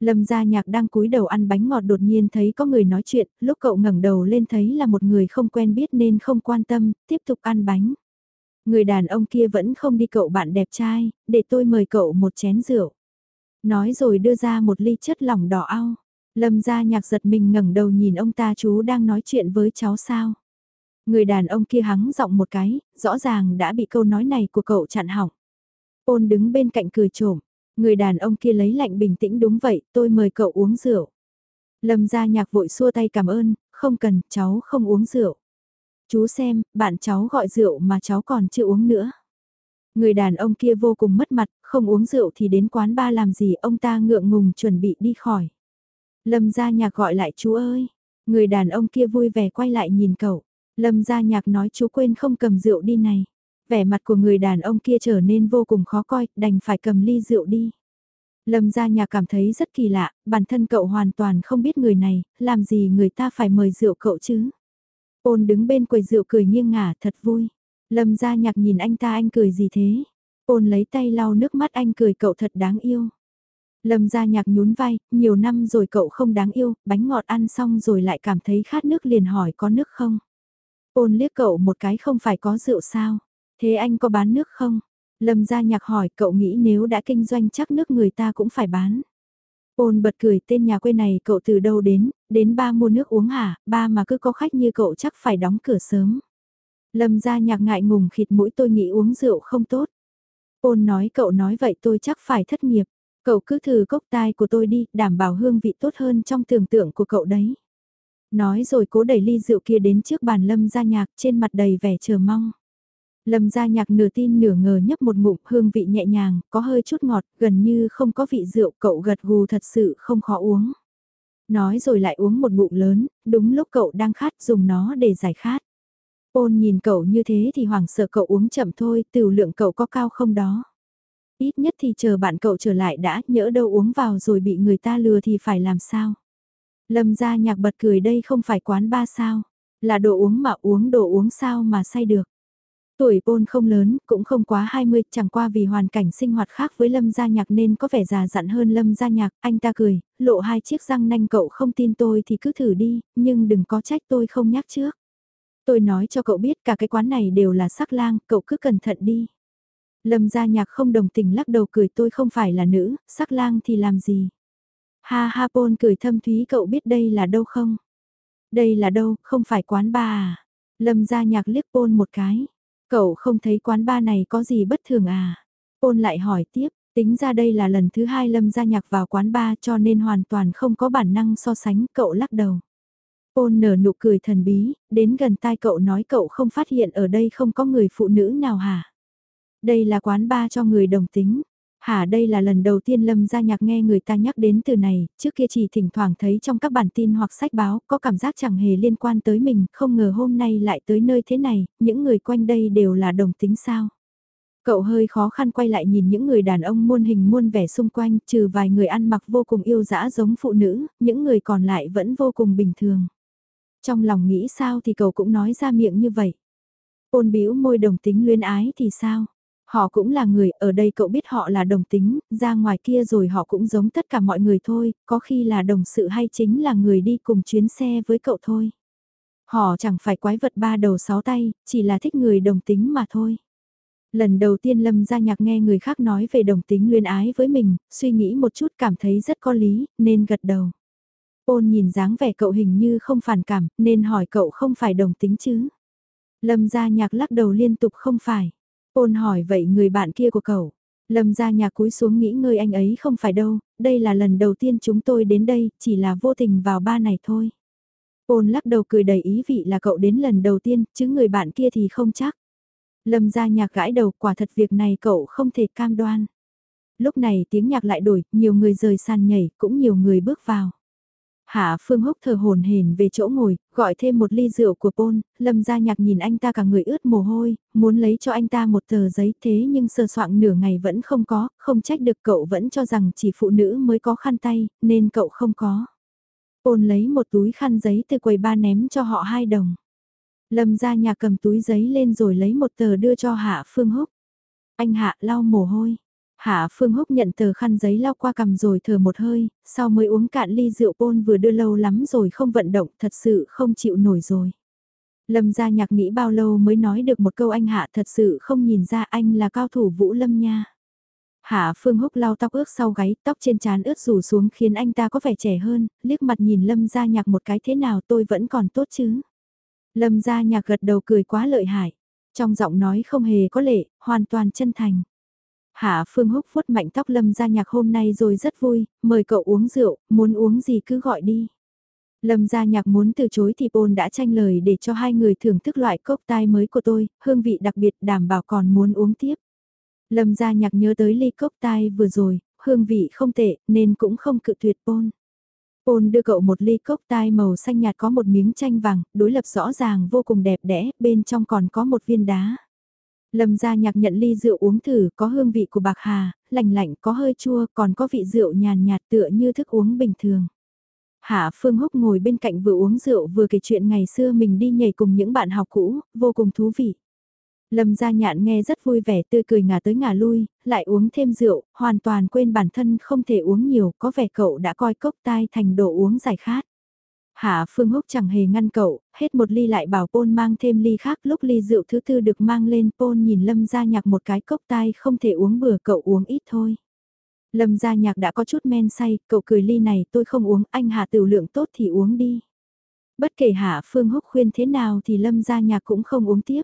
Lâm gia nhạc đang cúi đầu ăn bánh ngọt đột nhiên thấy có người nói chuyện, lúc cậu ngẩng đầu lên thấy là một người không quen biết nên không quan tâm, tiếp tục ăn bánh. Người đàn ông kia vẫn không đi cậu bạn đẹp trai, để tôi mời cậu một chén rượu. Nói rồi đưa ra một ly chất lỏng đỏ ao. Lâm gia nhạc giật mình ngẩng đầu nhìn ông ta chú đang nói chuyện với cháu sao. Người đàn ông kia hắng giọng một cái, rõ ràng đã bị câu nói này của cậu chặn hỏng. Ôn đứng bên cạnh cười trộm, người đàn ông kia lấy lạnh bình tĩnh đúng vậy, tôi mời cậu uống rượu. Lâm gia nhạc vội xua tay cảm ơn, không cần, cháu không uống rượu. Chú xem, bạn cháu gọi rượu mà cháu còn chưa uống nữa. Người đàn ông kia vô cùng mất mặt, không uống rượu thì đến quán ba làm gì ông ta ngượng ngùng chuẩn bị đi khỏi. Lâm gia nhạc gọi lại chú ơi. Người đàn ông kia vui vẻ quay lại nhìn cậu. Lâm gia nhạc nói chú quên không cầm rượu đi này. Vẻ mặt của người đàn ông kia trở nên vô cùng khó coi, đành phải cầm ly rượu đi. Lâm gia nhạc cảm thấy rất kỳ lạ, bản thân cậu hoàn toàn không biết người này, làm gì người ta phải mời rượu cậu chứ. Ôn đứng bên quầy rượu cười nghiêng ngả thật vui. Lâm gia nhạc nhìn anh ta anh cười gì thế? Ôn lấy tay lau nước mắt anh cười cậu thật đáng yêu. Lâm gia nhạc nhún vai, nhiều năm rồi cậu không đáng yêu, bánh ngọt ăn xong rồi lại cảm thấy khát nước liền hỏi có nước không? Ôn liếc cậu một cái không phải có rượu sao? Thế anh có bán nước không? Lâm gia nhạc hỏi cậu nghĩ nếu đã kinh doanh chắc nước người ta cũng phải bán. Ôn bật cười tên nhà quê này cậu từ đâu đến, đến ba mua nước uống hả, ba mà cứ có khách như cậu chắc phải đóng cửa sớm. Lâm gia nhạc ngại ngùng khịt mũi tôi nghĩ uống rượu không tốt. Ôn nói cậu nói vậy tôi chắc phải thất nghiệp. Cậu cứ thử cốc tai của tôi đi, đảm bảo hương vị tốt hơn trong tưởng tượng của cậu đấy. Nói rồi cố đẩy ly rượu kia đến trước bàn lâm gia nhạc trên mặt đầy vẻ chờ mong. Lâm gia nhạc nửa tin nửa ngờ nhấp một ngụm hương vị nhẹ nhàng, có hơi chút ngọt, gần như không có vị rượu cậu gật gù thật sự không khó uống. Nói rồi lại uống một ngụm lớn, đúng lúc cậu đang khát dùng nó để giải khát. Ôn nhìn cậu như thế thì hoảng sợ cậu uống chậm thôi, tiểu lượng cậu có cao không đó. Ít nhất thì chờ bạn cậu trở lại đã, nhỡ đâu uống vào rồi bị người ta lừa thì phải làm sao. Lâm gia nhạc bật cười đây không phải quán ba sao, là đồ uống mà uống đồ uống sao mà say được. Tuổi ôn không lớn, cũng không quá 20, chẳng qua vì hoàn cảnh sinh hoạt khác với Lâm Gia Nhạc nên có vẻ già dặn hơn Lâm Gia Nhạc, anh ta cười, lộ hai chiếc răng nanh cậu không tin tôi thì cứ thử đi, nhưng đừng có trách tôi không nhắc trước. Tôi nói cho cậu biết cả cái quán này đều là sắc lang, cậu cứ cẩn thận đi. Lâm gia nhạc không đồng tình lắc đầu cười tôi không phải là nữ, sắc lang thì làm gì. Ha ha bôn cười thâm thúy cậu biết đây là đâu không? Đây là đâu, không phải quán ba à? Lâm gia nhạc liếc bôn một cái. Cậu không thấy quán ba này có gì bất thường à? bôn lại hỏi tiếp, tính ra đây là lần thứ hai Lâm gia nhạc vào quán ba cho nên hoàn toàn không có bản năng so sánh cậu lắc đầu. Ôn nở nụ cười thần bí, đến gần tai cậu nói cậu không phát hiện ở đây không có người phụ nữ nào hả? Đây là quán ba cho người đồng tính. Hả đây là lần đầu tiên Lâm gia nhạc nghe người ta nhắc đến từ này, trước kia chỉ thỉnh thoảng thấy trong các bản tin hoặc sách báo, có cảm giác chẳng hề liên quan tới mình, không ngờ hôm nay lại tới nơi thế này, những người quanh đây đều là đồng tính sao. Cậu hơi khó khăn quay lại nhìn những người đàn ông muôn hình muôn vẻ xung quanh, trừ vài người ăn mặc vô cùng yêu dã giống phụ nữ, những người còn lại vẫn vô cùng bình thường. Trong lòng nghĩ sao thì cậu cũng nói ra miệng như vậy. Ôn bĩu môi đồng tính luyến ái thì sao? Họ cũng là người, ở đây cậu biết họ là đồng tính, ra ngoài kia rồi họ cũng giống tất cả mọi người thôi, có khi là đồng sự hay chính là người đi cùng chuyến xe với cậu thôi. Họ chẳng phải quái vật ba đầu sáu tay, chỉ là thích người đồng tính mà thôi. Lần đầu tiên Lâm gia nhạc nghe người khác nói về đồng tính luyên ái với mình, suy nghĩ một chút cảm thấy rất có lý, nên gật đầu. Ôn nhìn dáng vẻ cậu hình như không phản cảm, nên hỏi cậu không phải đồng tính chứ. Lâm gia nhạc lắc đầu liên tục không phải. Ôn hỏi vậy người bạn kia của cậu. Lâm gia nhạc cúi xuống nghĩ ngơi anh ấy không phải đâu, đây là lần đầu tiên chúng tôi đến đây, chỉ là vô tình vào ba này thôi. Ôn lắc đầu cười đầy ý vị là cậu đến lần đầu tiên, chứ người bạn kia thì không chắc. Lâm gia nhạc gãi đầu quả thật việc này cậu không thể cam đoan. Lúc này tiếng nhạc lại đổi, nhiều người rời sàn nhảy, cũng nhiều người bước vào. Hạ Phương Húc thở hồn hển về chỗ ngồi, gọi thêm một ly rượu của Pôn, Lâm Gia Nhạc nhìn anh ta cả người ướt mồ hôi, muốn lấy cho anh ta một tờ giấy thế nhưng sờ soạng nửa ngày vẫn không có, không trách được cậu vẫn cho rằng chỉ phụ nữ mới có khăn tay, nên cậu không có. Pôn lấy một túi khăn giấy từ quầy ba ném cho họ hai đồng. Lâm Gia Nhạc cầm túi giấy lên rồi lấy một tờ đưa cho Hạ Phương Húc. Anh Hạ lau mồ hôi. Hạ Phương Húc nhận tờ khăn giấy lau qua cầm rồi thở một hơi, sau mới uống cạn ly rượu bôn vừa đưa lâu lắm rồi không vận động, thật sự không chịu nổi rồi. Lâm gia nhạc nghĩ bao lâu mới nói được một câu anh Hạ thật sự không nhìn ra anh là cao thủ Vũ Lâm nha. Hạ Phương Húc lau tóc ướt sau gáy, tóc trên trán ướt rủ xuống khiến anh ta có vẻ trẻ hơn, liếc mặt nhìn Lâm gia nhạc một cái thế nào tôi vẫn còn tốt chứ. Lâm gia nhạc gật đầu cười quá lợi hại, trong giọng nói không hề có lệ, hoàn toàn chân thành. Hạ Phương Húc vuốt mạnh tóc Lâm gia nhạc hôm nay rồi rất vui, mời cậu uống rượu, muốn uống gì cứ gọi đi. Lâm gia nhạc muốn từ chối thì Bôn đã tranh lời để cho hai người thưởng thức loại cốc tai mới của tôi, hương vị đặc biệt đảm bảo còn muốn uống tiếp. Lâm gia nhạc nhớ tới ly cốc tai vừa rồi, hương vị không tệ nên cũng không cự tuyệt Bôn. Bôn đưa cậu một ly cốc tai màu xanh nhạt có một miếng chanh vàng, đối lập rõ ràng vô cùng đẹp đẽ, bên trong còn có một viên đá. Lâm gia nhạc nhận ly rượu uống thử có hương vị của bạc hà, lạnh lạnh có hơi chua còn có vị rượu nhàn nhạt tựa như thức uống bình thường. Hạ Phương Húc ngồi bên cạnh vừa uống rượu vừa kể chuyện ngày xưa mình đi nhảy cùng những bạn học cũ, vô cùng thú vị. Lâm gia nhạn nghe rất vui vẻ tươi cười ngả tới ngả lui, lại uống thêm rượu, hoàn toàn quên bản thân không thể uống nhiều, có vẻ cậu đã coi cốc tai thành đồ uống giải khát. Hạ Phương Húc chẳng hề ngăn cậu, hết một ly lại bảo Pôn mang thêm ly khác lúc ly rượu thứ tư được mang lên Pôn nhìn Lâm Gia Nhạc một cái cốc tai không thể uống bừa cậu uống ít thôi. Lâm Gia Nhạc đã có chút men say, cậu cười ly này tôi không uống, anh Hạ tiểu lượng tốt thì uống đi. Bất kể Hạ Phương Húc khuyên thế nào thì Lâm Gia Nhạc cũng không uống tiếp.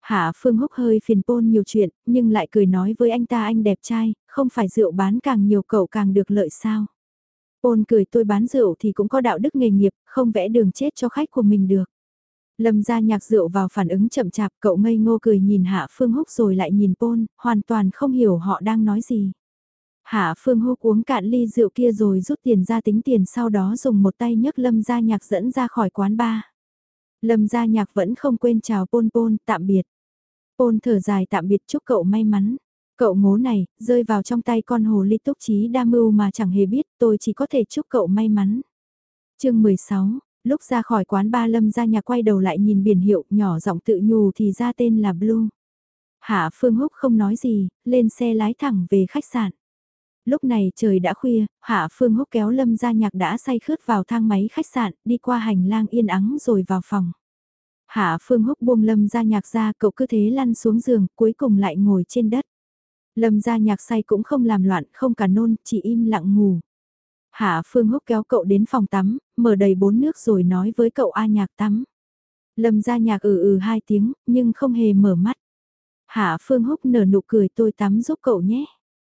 Hạ Phương Húc hơi phiền Pôn nhiều chuyện, nhưng lại cười nói với anh ta anh đẹp trai, không phải rượu bán càng nhiều cậu càng được lợi sao. Ôn cười tôi bán rượu thì cũng có đạo đức nghề nghiệp, không vẽ đường chết cho khách của mình được. Lâm ra nhạc rượu vào phản ứng chậm chạp, cậu ngây ngô cười nhìn Hạ Phương Húc rồi lại nhìn Pôn, hoàn toàn không hiểu họ đang nói gì. Hạ Phương Húc uống cạn ly rượu kia rồi rút tiền ra tính tiền sau đó dùng một tay nhấc Lâm ra nhạc dẫn ra khỏi quán bar. Lâm ra nhạc vẫn không quên chào Pôn Pôn, tạm biệt. Pôn thở dài tạm biệt chúc cậu may mắn. Cậu ngố này, rơi vào trong tay con hồ ly túc trí đa mưu mà chẳng hề biết, tôi chỉ có thể chúc cậu may mắn. chương 16, lúc ra khỏi quán ba lâm ra nhà quay đầu lại nhìn biển hiệu nhỏ giọng tự nhủ thì ra tên là Blue. Hạ Phương Húc không nói gì, lên xe lái thẳng về khách sạn. Lúc này trời đã khuya, Hạ Phương Húc kéo Lâm ra nhạc đã say khướt vào thang máy khách sạn, đi qua hành lang yên ắng rồi vào phòng. Hạ Phương Húc buông Lâm ra nhạc ra cậu cứ thế lăn xuống giường, cuối cùng lại ngồi trên đất. Lâm gia nhạc say cũng không làm loạn, không cả nôn, chỉ im lặng ngủ. Hạ Phương Húc kéo cậu đến phòng tắm, mở đầy bốn nước rồi nói với cậu A nhạc tắm. Lâm gia nhạc ừ ừ hai tiếng, nhưng không hề mở mắt. Hạ Phương Húc nở nụ cười tôi tắm giúp cậu nhé.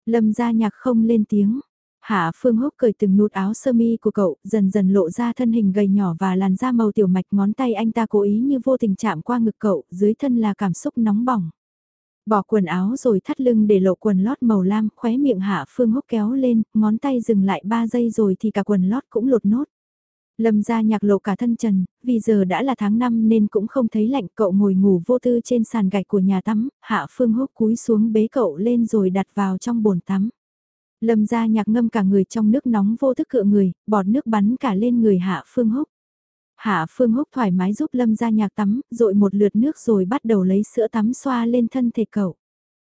Lâm gia nhạc không lên tiếng. Hạ Phương Húc cởi từng nút áo sơ mi của cậu, dần dần lộ ra thân hình gầy nhỏ và làn da màu tiểu mạch ngón tay anh ta cố ý như vô tình chạm qua ngực cậu, dưới thân là cảm xúc nóng bỏng. Bỏ quần áo rồi thắt lưng để lộ quần lót màu lam, khóe miệng hạ phương húc kéo lên, ngón tay dừng lại 3 giây rồi thì cả quần lót cũng lột nốt. Lâm ra nhạc lộ cả thân trần, vì giờ đã là tháng 5 nên cũng không thấy lạnh cậu ngồi ngủ vô tư trên sàn gạch của nhà tắm, hạ phương húc cúi xuống bế cậu lên rồi đặt vào trong bồn tắm. Lâm ra nhạc ngâm cả người trong nước nóng vô thức cựa người, bọt nước bắn cả lên người hạ phương húc. Hạ Phương Húc thoải mái giúp Lâm ra nhạc tắm, rội một lượt nước rồi bắt đầu lấy sữa tắm xoa lên thân thể cậu.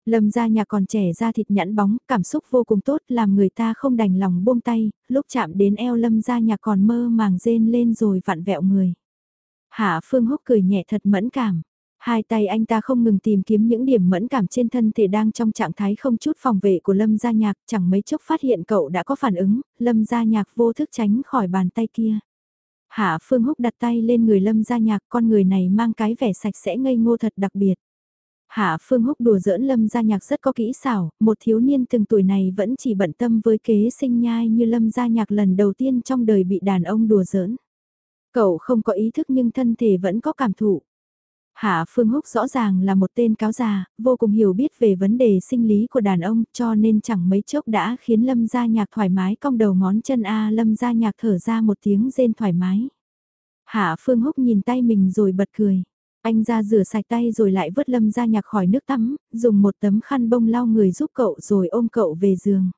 Lâm ra nhạc còn trẻ ra thịt nhẵn bóng, cảm xúc vô cùng tốt làm người ta không đành lòng buông tay, lúc chạm đến eo Lâm ra nhạc còn mơ màng rên lên rồi vặn vẹo người. Hạ Phương Húc cười nhẹ thật mẫn cảm. Hai tay anh ta không ngừng tìm kiếm những điểm mẫn cảm trên thân thể đang trong trạng thái không chút phòng vệ của Lâm Gia Nhạc, chẳng mấy chốc phát hiện cậu đã có phản ứng, Lâm Gia Nhạc vô thức tránh khỏi bàn tay kia. Hạ Phương Húc đặt tay lên người Lâm Gia Nhạc, con người này mang cái vẻ sạch sẽ ngây ngô thật đặc biệt. Hạ Phương Húc đùa giỡn Lâm Gia Nhạc rất có kỹ xảo, một thiếu niên từng tuổi này vẫn chỉ bận tâm với kế sinh nhai như Lâm Gia Nhạc lần đầu tiên trong đời bị đàn ông đùa giỡn. Cậu không có ý thức nhưng thân thể vẫn có cảm thụ. Hạ Phương Húc rõ ràng là một tên cáo già, vô cùng hiểu biết về vấn đề sinh lý của đàn ông cho nên chẳng mấy chốc đã khiến Lâm Gia Nhạc thoải mái cong đầu ngón chân A Lâm Gia Nhạc thở ra một tiếng rên thoải mái. Hạ Phương Húc nhìn tay mình rồi bật cười. Anh ra rửa sạch tay rồi lại vứt Lâm Gia Nhạc khỏi nước tắm, dùng một tấm khăn bông lau người giúp cậu rồi ôm cậu về giường.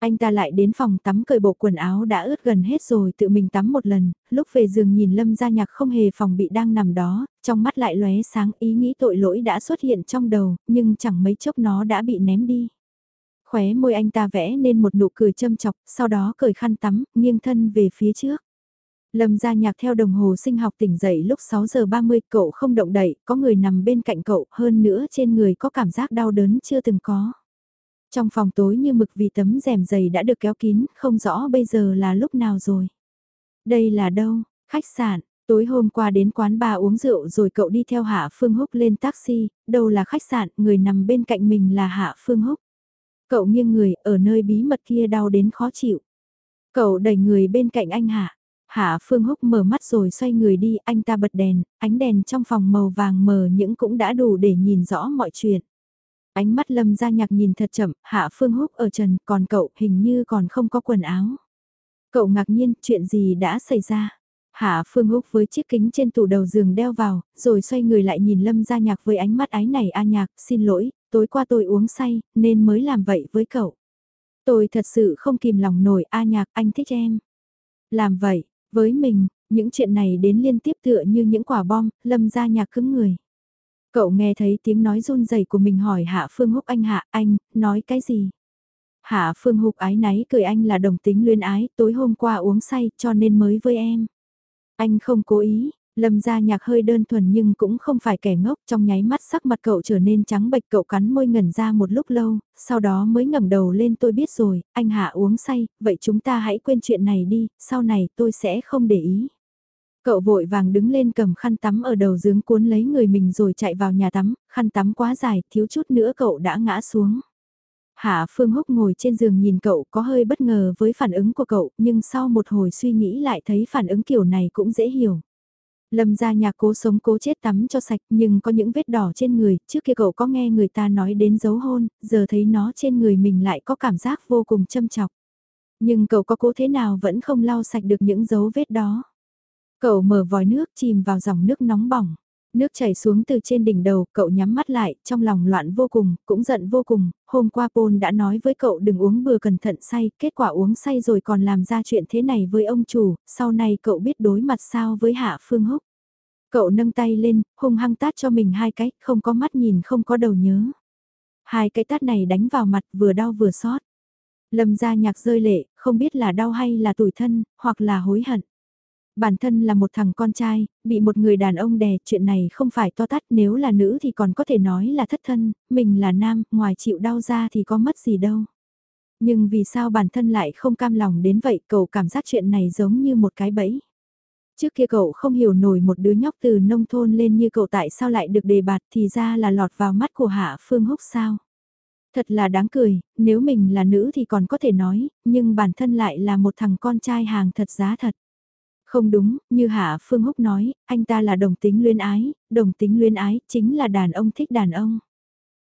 Anh ta lại đến phòng tắm cởi bộ quần áo đã ướt gần hết rồi tự mình tắm một lần, lúc về giường nhìn Lâm Gia Nhạc không hề phòng bị đang nằm đó, trong mắt lại lóe sáng ý nghĩ tội lỗi đã xuất hiện trong đầu, nhưng chẳng mấy chốc nó đã bị ném đi. Khóe môi anh ta vẽ nên một nụ cười châm chọc, sau đó cởi khăn tắm, nghiêng thân về phía trước. Lâm Gia Nhạc theo đồng hồ sinh học tỉnh dậy lúc 6 giờ 30, cậu không động đậy, có người nằm bên cạnh cậu, hơn nữa trên người có cảm giác đau đớn chưa từng có. Trong phòng tối như mực vì tấm rèm dày đã được kéo kín, không rõ bây giờ là lúc nào rồi. Đây là đâu? Khách sạn. Tối hôm qua đến quán bà uống rượu rồi cậu đi theo Hạ Phương Húc lên taxi, đâu là khách sạn, người nằm bên cạnh mình là Hạ Phương Húc. Cậu nghiêng người, ở nơi bí mật kia đau đến khó chịu. Cậu đẩy người bên cạnh anh Hạ. Hạ Phương Húc mở mắt rồi xoay người đi, anh ta bật đèn, ánh đèn trong phòng màu vàng mờ những cũng đã đủ để nhìn rõ mọi chuyện. Ánh mắt lâm ra nhạc nhìn thật chậm, hạ phương húc ở trần, còn cậu hình như còn không có quần áo. Cậu ngạc nhiên, chuyện gì đã xảy ra? Hạ Phương Húc với chiếc kính trên tủ đầu giường đeo vào, rồi xoay người lại nhìn Lâm Gia Nhạc với ánh mắt ái này a nhạc, xin lỗi, tối qua tôi uống say, nên mới làm vậy với cậu. Tôi thật sự không kìm lòng nổi a nhạc, anh thích em. Làm vậy, với mình, những chuyện này đến liên tiếp tựa như những quả bom, Lâm Gia Nhạc cứng người. Cậu nghe thấy tiếng nói run rẩy của mình hỏi Hạ Phương Húc anh Hạ, anh, nói cái gì? Hạ Phương Húc ái náy cười anh là đồng tính luyên ái, tối hôm qua uống say cho nên mới với em. Anh không cố ý, Lâm gia nhạc hơi đơn thuần nhưng cũng không phải kẻ ngốc trong nháy mắt sắc mặt cậu trở nên trắng bệch cậu cắn môi ngẩn ra một lúc lâu, sau đó mới ngẩng đầu lên tôi biết rồi, anh Hạ uống say, vậy chúng ta hãy quên chuyện này đi, sau này tôi sẽ không để ý. Cậu vội vàng đứng lên cầm khăn tắm ở đầu giường cuốn lấy người mình rồi chạy vào nhà tắm, khăn tắm quá dài, thiếu chút nữa cậu đã ngã xuống. Hạ Phương Húc ngồi trên giường nhìn cậu có hơi bất ngờ với phản ứng của cậu, nhưng sau một hồi suy nghĩ lại thấy phản ứng kiểu này cũng dễ hiểu. Lâm ra nhà cố sống cố chết tắm cho sạch nhưng có những vết đỏ trên người, trước kia cậu có nghe người ta nói đến dấu hôn, giờ thấy nó trên người mình lại có cảm giác vô cùng châm chọc. Nhưng cậu có cố thế nào vẫn không lau sạch được những dấu vết đó. Cậu mở vòi nước chìm vào dòng nước nóng bỏng. Nước chảy xuống từ trên đỉnh đầu, cậu nhắm mắt lại, trong lòng loạn vô cùng, cũng giận vô cùng, hôm qua Paul đã nói với cậu đừng uống bừa cẩn thận say, kết quả uống say rồi còn làm ra chuyện thế này với ông chủ, sau này cậu biết đối mặt sao với Hạ Phương Húc. Cậu nâng tay lên, hung hăng tát cho mình hai cái, không có mắt nhìn không có đầu nhớ. Hai cái tát này đánh vào mặt vừa đau vừa xót. Lâm ra nhạc rơi lệ, không biết là đau hay là tủi thân, hoặc là hối hận. Bản thân là một thằng con trai, bị một người đàn ông đè, chuyện này không phải to tát, nếu là nữ thì còn có thể nói là thất thân, mình là nam, ngoài chịu đau ra thì có mất gì đâu. Nhưng vì sao bản thân lại không cam lòng đến vậy, cậu cảm giác chuyện này giống như một cái bẫy. Trước kia cậu không hiểu nổi một đứa nhóc từ nông thôn lên như cậu tại sao lại được đề bạt thì ra là lọt vào mắt của Hạ Phương Húc sao. Thật là đáng cười, nếu mình là nữ thì còn có thể nói, nhưng bản thân lại là một thằng con trai hàng thật giá thật. Không đúng, như Hạ Phương Húc nói, anh ta là đồng tính luyên ái, đồng tính luyên ái chính là đàn ông thích đàn ông.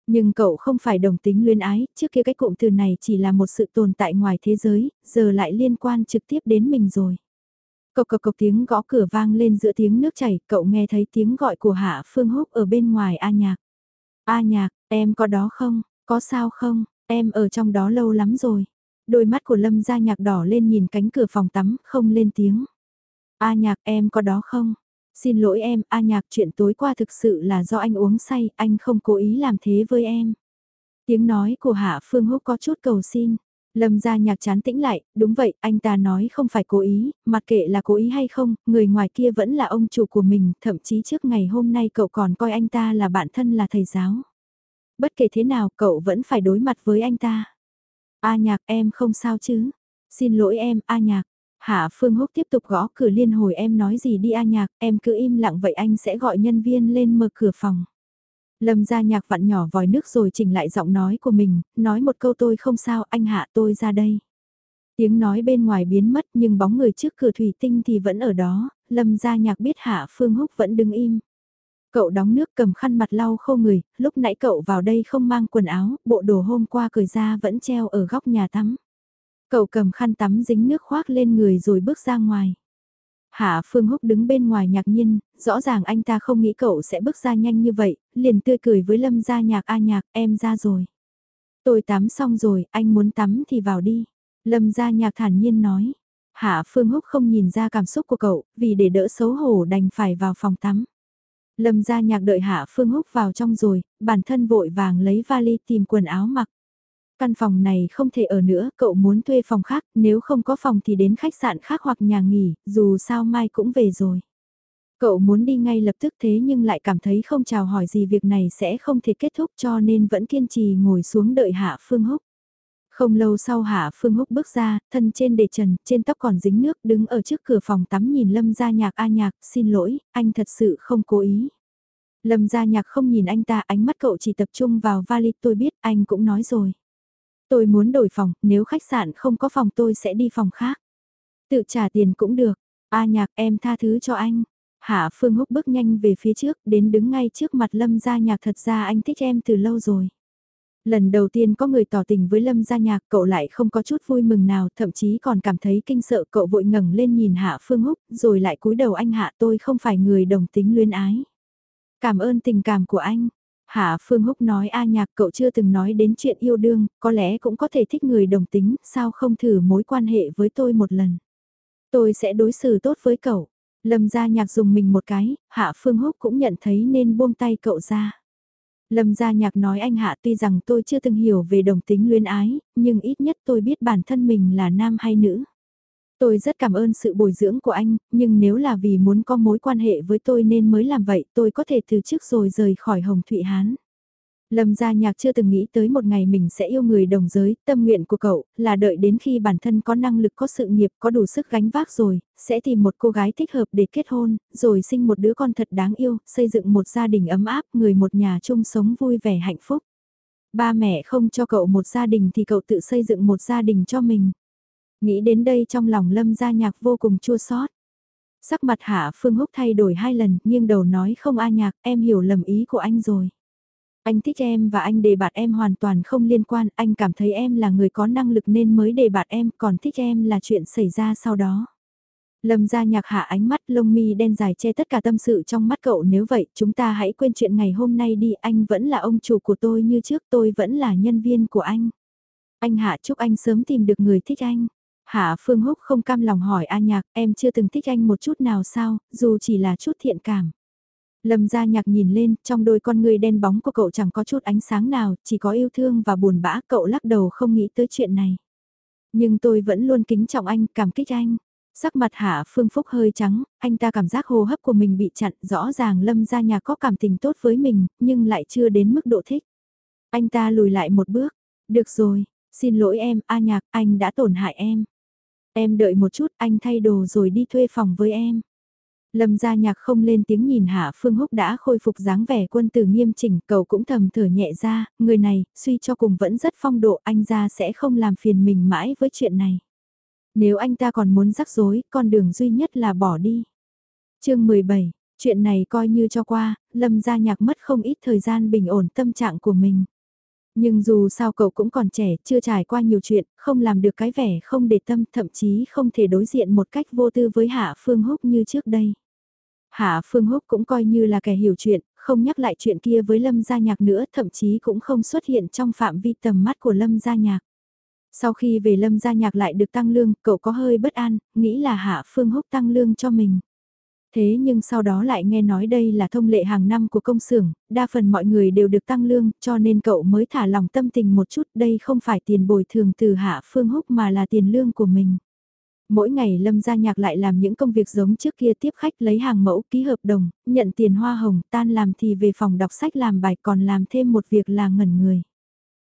Nhưng cậu không phải đồng tính luyên ái, trước kia cái cụm từ này chỉ là một sự tồn tại ngoài thế giới, giờ lại liên quan trực tiếp đến mình rồi. Cộc cộc cộc tiếng gõ cửa vang lên giữa tiếng nước chảy, cậu nghe thấy tiếng gọi của Hạ Phương Húc ở bên ngoài A Nhạc. A Nhạc, em có đó không? Có sao không? Em ở trong đó lâu lắm rồi. Đôi mắt của Lâm gia nhạc đỏ lên nhìn cánh cửa phòng tắm, không lên tiếng. A nhạc em có đó không? Xin lỗi em, A nhạc chuyện tối qua thực sự là do anh uống say, anh không cố ý làm thế với em. Tiếng nói của Hạ Phương Húc có chút cầu xin. Lâm gia nhạc chán tĩnh lại, đúng vậy, anh ta nói không phải cố ý, mặc kệ là cố ý hay không, người ngoài kia vẫn là ông chủ của mình, thậm chí trước ngày hôm nay cậu còn coi anh ta là bạn thân là thầy giáo. Bất kể thế nào, cậu vẫn phải đối mặt với anh ta. A nhạc em không sao chứ? Xin lỗi em, A nhạc. Hạ Phương Húc tiếp tục gõ cửa liên hồi em nói gì đi A nhạc, em cứ im lặng vậy anh sẽ gọi nhân viên lên mở cửa phòng. Lâm ra nhạc vặn nhỏ vòi nước rồi chỉnh lại giọng nói của mình, nói một câu tôi không sao, anh Hạ tôi ra đây. Tiếng nói bên ngoài biến mất nhưng bóng người trước cửa thủy tinh thì vẫn ở đó, lâm gia nhạc biết Hạ Phương Húc vẫn đứng im. Cậu đóng nước cầm khăn mặt lau khô người, lúc nãy cậu vào đây không mang quần áo, bộ đồ hôm qua cởi ra vẫn treo ở góc nhà tắm. Cậu cầm khăn tắm dính nước khoác lên người rồi bước ra ngoài. Hạ Phương Húc đứng bên ngoài nhạc nhiên, rõ ràng anh ta không nghĩ cậu sẽ bước ra nhanh như vậy, liền tươi cười với Lâm gia nhạc a nhạc em ra rồi. Tôi tắm xong rồi, anh muốn tắm thì vào đi. Lâm gia nhạc thản nhiên nói. Hạ Phương Húc không nhìn ra cảm xúc của cậu, vì để đỡ xấu hổ đành phải vào phòng tắm. Lâm gia nhạc đợi Hạ Phương Húc vào trong rồi, bản thân vội vàng lấy vali tìm quần áo mặc. Căn phòng này không thể ở nữa, cậu muốn thuê phòng khác, nếu không có phòng thì đến khách sạn khác hoặc nhà nghỉ, dù sao mai cũng về rồi. Cậu muốn đi ngay lập tức thế nhưng lại cảm thấy không chào hỏi gì việc này sẽ không thể kết thúc cho nên vẫn kiên trì ngồi xuống đợi Hạ Phương Húc. Không lâu sau Hạ Phương Húc bước ra, thân trên để trần, trên tóc còn dính nước, đứng ở trước cửa phòng tắm nhìn Lâm gia nhạc a nhạc, xin lỗi, anh thật sự không cố ý. Lâm gia nhạc không nhìn anh ta, ánh mắt cậu chỉ tập trung vào vali, tôi biết, anh cũng nói rồi. Tôi muốn đổi phòng, nếu khách sạn không có phòng tôi sẽ đi phòng khác. Tự trả tiền cũng được, a nhạc em tha thứ cho anh. Hạ Phương Húc bước nhanh về phía trước, đến đứng ngay trước mặt Lâm gia nhạc thật ra anh thích em từ lâu rồi. Lần đầu tiên có người tỏ tình với Lâm gia nhạc cậu lại không có chút vui mừng nào, thậm chí còn cảm thấy kinh sợ cậu vội ngẩng lên nhìn Hạ Phương Húc, rồi lại cúi đầu anh Hạ tôi không phải người đồng tính luyến ái. Cảm ơn tình cảm của anh. Hạ Phương Húc nói a nhạc cậu chưa từng nói đến chuyện yêu đương, có lẽ cũng có thể thích người đồng tính, sao không thử mối quan hệ với tôi một lần. Tôi sẽ đối xử tốt với cậu. Lâm gia nhạc dùng mình một cái, Hạ Phương Húc cũng nhận thấy nên buông tay cậu ra. Lâm gia nhạc nói anh Hạ tuy rằng tôi chưa từng hiểu về đồng tính luyến ái, nhưng ít nhất tôi biết bản thân mình là nam hay nữ. Tôi rất cảm ơn sự bồi dưỡng của anh, nhưng nếu là vì muốn có mối quan hệ với tôi nên mới làm vậy tôi có thể từ trước rồi rời khỏi Hồng Thụy Hán. Lâm gia nhạc chưa từng nghĩ tới một ngày mình sẽ yêu người đồng giới, tâm nguyện của cậu là đợi đến khi bản thân có năng lực có sự nghiệp có đủ sức gánh vác rồi, sẽ tìm một cô gái thích hợp để kết hôn, rồi sinh một đứa con thật đáng yêu, xây dựng một gia đình ấm áp, người một nhà chung sống vui vẻ hạnh phúc. Ba mẹ không cho cậu một gia đình thì cậu tự xây dựng một gia đình cho mình. Nghĩ đến đây trong lòng lâm gia nhạc vô cùng chua xót. Sắc mặt hạ phương húc thay đổi hai lần, nghiêng đầu nói không a nhạc, em hiểu lầm ý của anh rồi. Anh thích em và anh đề bạt em hoàn toàn không liên quan, anh cảm thấy em là người có năng lực nên mới đề bạt em, còn thích em là chuyện xảy ra sau đó. Lâm gia nhạc hạ ánh mắt lông mi đen dài che tất cả tâm sự trong mắt cậu nếu vậy chúng ta hãy quên chuyện ngày hôm nay đi anh vẫn là ông chủ của tôi như trước tôi vẫn là nhân viên của anh. Anh hạ chúc anh sớm tìm được người thích anh. Hạ Phương Húc không cam lòng hỏi A Nhạc em chưa từng thích anh một chút nào sao, dù chỉ là chút thiện cảm. Lâm gia nhạc nhìn lên, trong đôi con người đen bóng của cậu chẳng có chút ánh sáng nào, chỉ có yêu thương và buồn bã, cậu lắc đầu không nghĩ tới chuyện này. Nhưng tôi vẫn luôn kính trọng anh, cảm kích anh. Sắc mặt Hạ Phương Phúc hơi trắng, anh ta cảm giác hô hấp của mình bị chặn, rõ ràng Lâm gia nhạc có cảm tình tốt với mình, nhưng lại chưa đến mức độ thích. Anh ta lùi lại một bước, được rồi, xin lỗi em, A nhạc, anh đã tổn hại em. Em đợi một chút, anh thay đồ rồi đi thuê phòng với em. Lâm gia nhạc không lên tiếng nhìn Hạ Phương Húc đã khôi phục dáng vẻ quân tử nghiêm chỉnh, cậu cũng thầm thở nhẹ ra, người này, suy cho cùng vẫn rất phong độ, anh ra sẽ không làm phiền mình mãi với chuyện này. Nếu anh ta còn muốn rắc rối, con đường duy nhất là bỏ đi. chương 17, chuyện này coi như cho qua, Lâm gia nhạc mất không ít thời gian bình ổn tâm trạng của mình. Nhưng dù sao cậu cũng còn trẻ, chưa trải qua nhiều chuyện, không làm được cái vẻ không để tâm, thậm chí không thể đối diện một cách vô tư với Hạ Phương Húc như trước đây. Hạ Phương Húc cũng coi như là kẻ hiểu chuyện, không nhắc lại chuyện kia với Lâm Gia Nhạc nữa, thậm chí cũng không xuất hiện trong phạm vi tầm mắt của Lâm Gia Nhạc. Sau khi về Lâm Gia Nhạc lại được tăng lương, cậu có hơi bất an, nghĩ là Hạ Phương Húc tăng lương cho mình. Thế nhưng sau đó lại nghe nói đây là thông lệ hàng năm của công xưởng, đa phần mọi người đều được tăng lương, cho nên cậu mới thả lòng tâm tình một chút, đây không phải tiền bồi thường từ Hạ Phương Húc mà là tiền lương của mình. Mỗi ngày Lâm gia nhạc lại làm những công việc giống trước kia tiếp khách lấy hàng mẫu ký hợp đồng, nhận tiền hoa hồng, tan làm thì về phòng đọc sách làm bài còn làm thêm một việc là ngẩn người.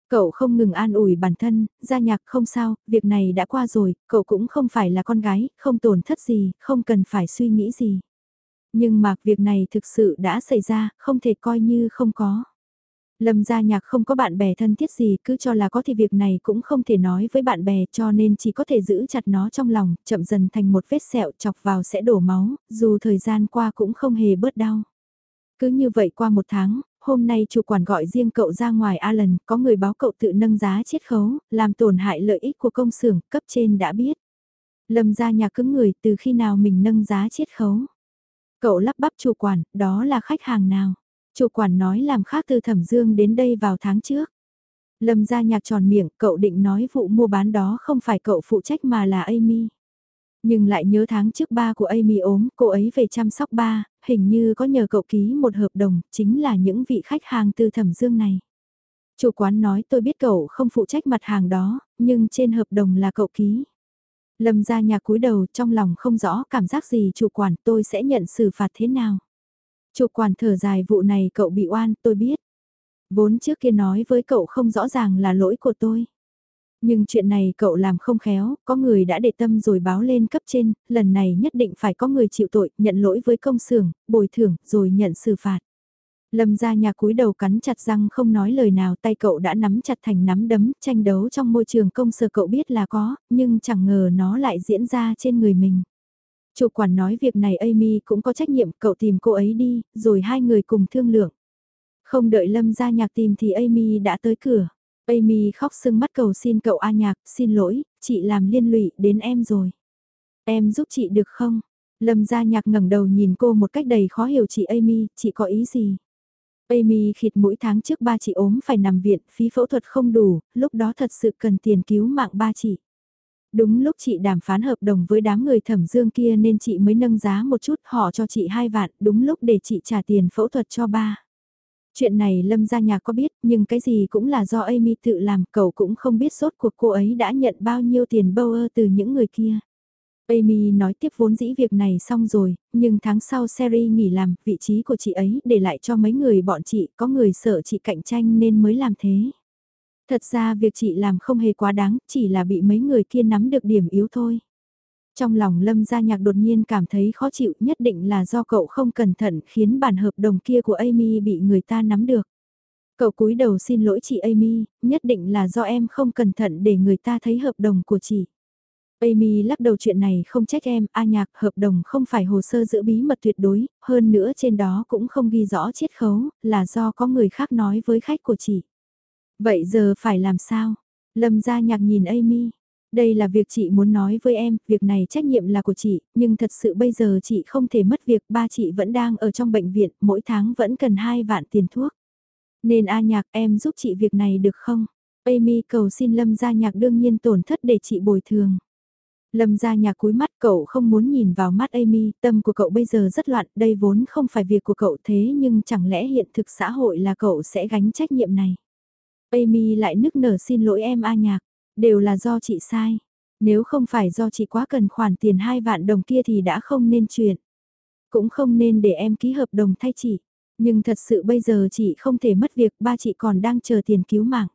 Cậu không ngừng an ủi bản thân, gia nhạc không sao, việc này đã qua rồi, cậu cũng không phải là con gái, không tổn thất gì, không cần phải suy nghĩ gì. Nhưng mà việc này thực sự đã xảy ra, không thể coi như không có. Lâm gia nhạc không có bạn bè thân thiết gì, cứ cho là có thì việc này cũng không thể nói với bạn bè cho nên chỉ có thể giữ chặt nó trong lòng, chậm dần thành một vết sẹo chọc vào sẽ đổ máu, dù thời gian qua cũng không hề bớt đau. Cứ như vậy qua một tháng, hôm nay chủ quản gọi riêng cậu ra ngoài Alan, có người báo cậu tự nâng giá chiết khấu, làm tổn hại lợi ích của công xưởng, cấp trên đã biết. Lâm gia nhạc cứng người từ khi nào mình nâng giá chiết khấu. Cậu lắp bắp chủ quản, đó là khách hàng nào? Chủ quản nói làm khác từ Thẩm Dương đến đây vào tháng trước. Lâm ra nhạc tròn miệng, cậu định nói vụ mua bán đó không phải cậu phụ trách mà là Amy. Nhưng lại nhớ tháng trước ba của Amy ốm, cô ấy về chăm sóc ba, hình như có nhờ cậu ký một hợp đồng, chính là những vị khách hàng từ Thẩm Dương này. Chủ quán nói tôi biết cậu không phụ trách mặt hàng đó, nhưng trên hợp đồng là cậu ký. Lâm ra nhà cúi đầu trong lòng không rõ cảm giác gì chủ quản tôi sẽ nhận xử phạt thế nào. Chủ quản thở dài vụ này cậu bị oan, tôi biết. Vốn trước kia nói với cậu không rõ ràng là lỗi của tôi. Nhưng chuyện này cậu làm không khéo, có người đã để tâm rồi báo lên cấp trên, lần này nhất định phải có người chịu tội, nhận lỗi với công xưởng, bồi thường, rồi nhận xử phạt. Lâm ra nhà cúi đầu cắn chặt răng không nói lời nào tay cậu đã nắm chặt thành nắm đấm, tranh đấu trong môi trường công sở cậu biết là có, nhưng chẳng ngờ nó lại diễn ra trên người mình. Chủ quản nói việc này Amy cũng có trách nhiệm, cậu tìm cô ấy đi, rồi hai người cùng thương lượng. Không đợi Lâm ra nhạc tìm thì Amy đã tới cửa. Amy khóc sưng mắt cầu xin cậu A nhạc, xin lỗi, chị làm liên lụy đến em rồi. Em giúp chị được không? Lâm ra nhạc ngẩng đầu nhìn cô một cách đầy khó hiểu chị Amy, chị có ý gì? Amy khịt mũi tháng trước ba chị ốm phải nằm viện, phí phẫu thuật không đủ, lúc đó thật sự cần tiền cứu mạng ba chị. Đúng lúc chị đàm phán hợp đồng với đám người thẩm dương kia nên chị mới nâng giá một chút họ cho chị hai vạn đúng lúc để chị trả tiền phẫu thuật cho ba. Chuyện này Lâm gia nhà có biết nhưng cái gì cũng là do Amy tự làm cậu cũng không biết sốt cuộc cô ấy đã nhận bao nhiêu tiền bâu ơ từ những người kia. Amy nói tiếp vốn dĩ việc này xong rồi, nhưng tháng sau Seri nghỉ làm, vị trí của chị ấy để lại cho mấy người bọn chị, có người sợ chị cạnh tranh nên mới làm thế. Thật ra việc chị làm không hề quá đáng, chỉ là bị mấy người kia nắm được điểm yếu thôi. Trong lòng Lâm Gia Nhạc đột nhiên cảm thấy khó chịu nhất định là do cậu không cẩn thận khiến bản hợp đồng kia của Amy bị người ta nắm được. Cậu cúi đầu xin lỗi chị Amy, nhất định là do em không cẩn thận để người ta thấy hợp đồng của chị. Amy lắc đầu chuyện này không trách em, A nhạc hợp đồng không phải hồ sơ giữ bí mật tuyệt đối, hơn nữa trên đó cũng không ghi rõ chiết khấu, là do có người khác nói với khách của chị. Vậy giờ phải làm sao? Lâm gia nhạc nhìn Amy. Đây là việc chị muốn nói với em, việc này trách nhiệm là của chị, nhưng thật sự bây giờ chị không thể mất việc, ba chị vẫn đang ở trong bệnh viện, mỗi tháng vẫn cần 2 vạn tiền thuốc. Nên A nhạc em giúp chị việc này được không? Amy cầu xin Lâm gia nhạc đương nhiên tổn thất để chị bồi thường. Lâm ra nhà cúi mắt cậu không muốn nhìn vào mắt Amy, tâm của cậu bây giờ rất loạn, đây vốn không phải việc của cậu thế nhưng chẳng lẽ hiện thực xã hội là cậu sẽ gánh trách nhiệm này. Amy lại nức nở xin lỗi em A nhạc, đều là do chị sai. Nếu không phải do chị quá cần khoản tiền 2 vạn đồng kia thì đã không nên chuyển. Cũng không nên để em ký hợp đồng thay chị. Nhưng thật sự bây giờ chị không thể mất việc, ba chị còn đang chờ tiền cứu mạng.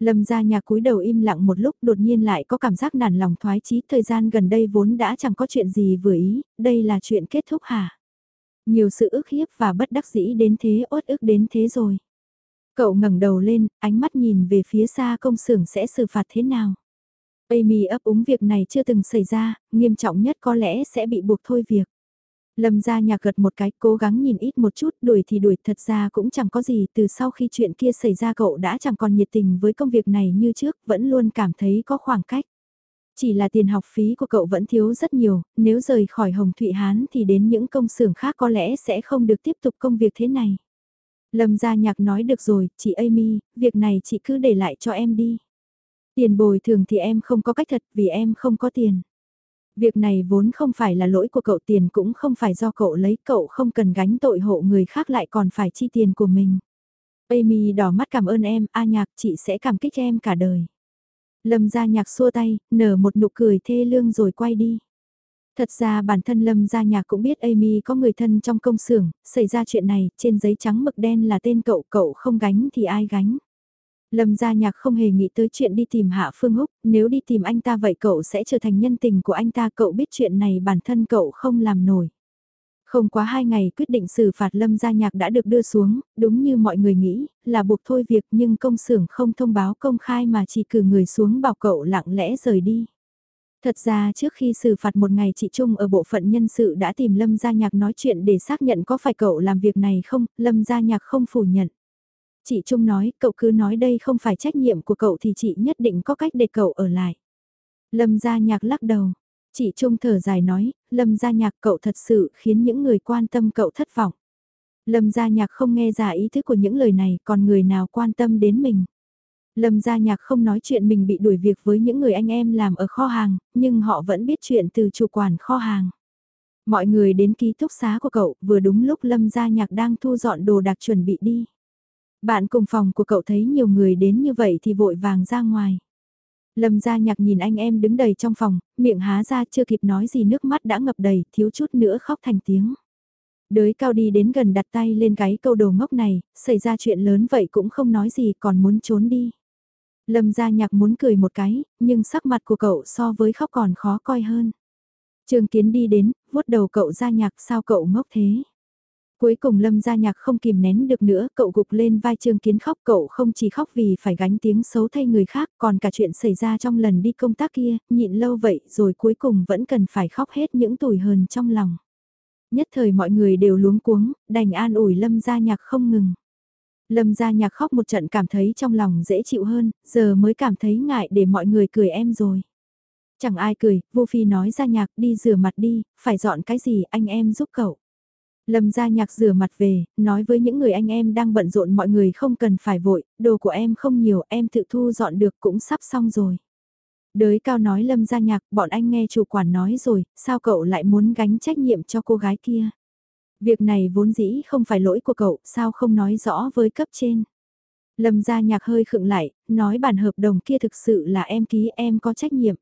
Lâm ra nhà cúi đầu im lặng một lúc đột nhiên lại có cảm giác nản lòng thoái chí thời gian gần đây vốn đã chẳng có chuyện gì vừa ý, đây là chuyện kết thúc hả? Nhiều sự ức hiếp và bất đắc dĩ đến thế ốt ức đến thế rồi. Cậu ngẩng đầu lên, ánh mắt nhìn về phía xa công xưởng sẽ xử phạt thế nào. Amy ấp úng việc này chưa từng xảy ra, nghiêm trọng nhất có lẽ sẽ bị buộc thôi việc. Lâm ra nhà gật một cái, cố gắng nhìn ít một chút, đuổi thì đuổi, thật ra cũng chẳng có gì, từ sau khi chuyện kia xảy ra cậu đã chẳng còn nhiệt tình với công việc này như trước, vẫn luôn cảm thấy có khoảng cách. Chỉ là tiền học phí của cậu vẫn thiếu rất nhiều, nếu rời khỏi Hồng Thụy Hán thì đến những công xưởng khác có lẽ sẽ không được tiếp tục công việc thế này. Lâm gia nhạc nói được rồi, chị Amy, việc này chị cứ để lại cho em đi. Tiền bồi thường thì em không có cách thật vì em không có tiền. Việc này vốn không phải là lỗi của cậu tiền cũng không phải do cậu lấy cậu không cần gánh tội hộ người khác lại còn phải chi tiền của mình. Amy đỏ mắt cảm ơn em, A nhạc chị sẽ cảm kích em cả đời. Lâm gia nhạc xua tay, nở một nụ cười thê lương rồi quay đi. Thật ra bản thân Lâm gia nhạc cũng biết Amy có người thân trong công xưởng, xảy ra chuyện này, trên giấy trắng mực đen là tên cậu, cậu không gánh thì ai gánh. Lâm gia nhạc không hề nghĩ tới chuyện đi tìm Hạ Phương Húc, nếu đi tìm anh ta vậy cậu sẽ trở thành nhân tình của anh ta, cậu biết chuyện này bản thân cậu không làm nổi. Không quá hai ngày quyết định xử phạt Lâm Gia Nhạc đã được đưa xuống, đúng như mọi người nghĩ, là buộc thôi việc nhưng công xưởng không thông báo công khai mà chỉ cử người xuống bảo cậu lặng lẽ rời đi. Thật ra trước khi xử phạt một ngày chị Trung ở bộ phận nhân sự đã tìm Lâm Gia Nhạc nói chuyện để xác nhận có phải cậu làm việc này không, Lâm Gia Nhạc không phủ nhận. Chị Trung nói, cậu cứ nói đây không phải trách nhiệm của cậu thì chị nhất định có cách để cậu ở lại. Lâm Gia Nhạc lắc đầu. Chị Trung thở dài nói, Lâm Gia Nhạc cậu thật sự khiến những người quan tâm cậu thất vọng. Lâm Gia Nhạc không nghe ra ý thức của những lời này, còn người nào quan tâm đến mình. Lâm Gia Nhạc không nói chuyện mình bị đuổi việc với những người anh em làm ở kho hàng, nhưng họ vẫn biết chuyện từ chủ quản kho hàng. Mọi người đến ký túc xá của cậu, vừa đúng lúc Lâm Gia Nhạc đang thu dọn đồ đạc chuẩn bị đi. Bạn cùng phòng của cậu thấy nhiều người đến như vậy thì vội vàng ra ngoài. Lâm gia nhạc nhìn anh em đứng đầy trong phòng, miệng há ra chưa kịp nói gì nước mắt đã ngập đầy, thiếu chút nữa khóc thành tiếng. Đới cao đi đến gần đặt tay lên gáy câu đồ ngốc này, xảy ra chuyện lớn vậy cũng không nói gì còn muốn trốn đi. Lâm gia nhạc muốn cười một cái, nhưng sắc mặt của cậu so với khóc còn khó coi hơn. Trường kiến đi đến, vuốt đầu cậu ra nhạc sao cậu ngốc thế. Cuối cùng Lâm Gia Nhạc không kìm nén được nữa, cậu gục lên vai Trương Kiến khóc, cậu không chỉ khóc vì phải gánh tiếng xấu thay người khác, còn cả chuyện xảy ra trong lần đi công tác kia, nhịn lâu vậy rồi cuối cùng vẫn cần phải khóc hết những tủi hờn trong lòng. Nhất thời mọi người đều luống cuống, đành an ủi Lâm Gia Nhạc không ngừng. Lâm Gia Nhạc khóc một trận cảm thấy trong lòng dễ chịu hơn, giờ mới cảm thấy ngại để mọi người cười em rồi. Chẳng ai cười, Vô Phi nói Gia Nhạc đi rửa mặt đi, phải dọn cái gì anh em giúp cậu. Lâm gia nhạc rửa mặt về, nói với những người anh em đang bận rộn mọi người không cần phải vội, đồ của em không nhiều, em tự thu dọn được cũng sắp xong rồi. Đới cao nói Lâm gia nhạc, bọn anh nghe chủ quản nói rồi, sao cậu lại muốn gánh trách nhiệm cho cô gái kia? Việc này vốn dĩ không phải lỗi của cậu, sao không nói rõ với cấp trên? Lâm gia nhạc hơi khựng lại, nói bản hợp đồng kia thực sự là em ký em có trách nhiệm.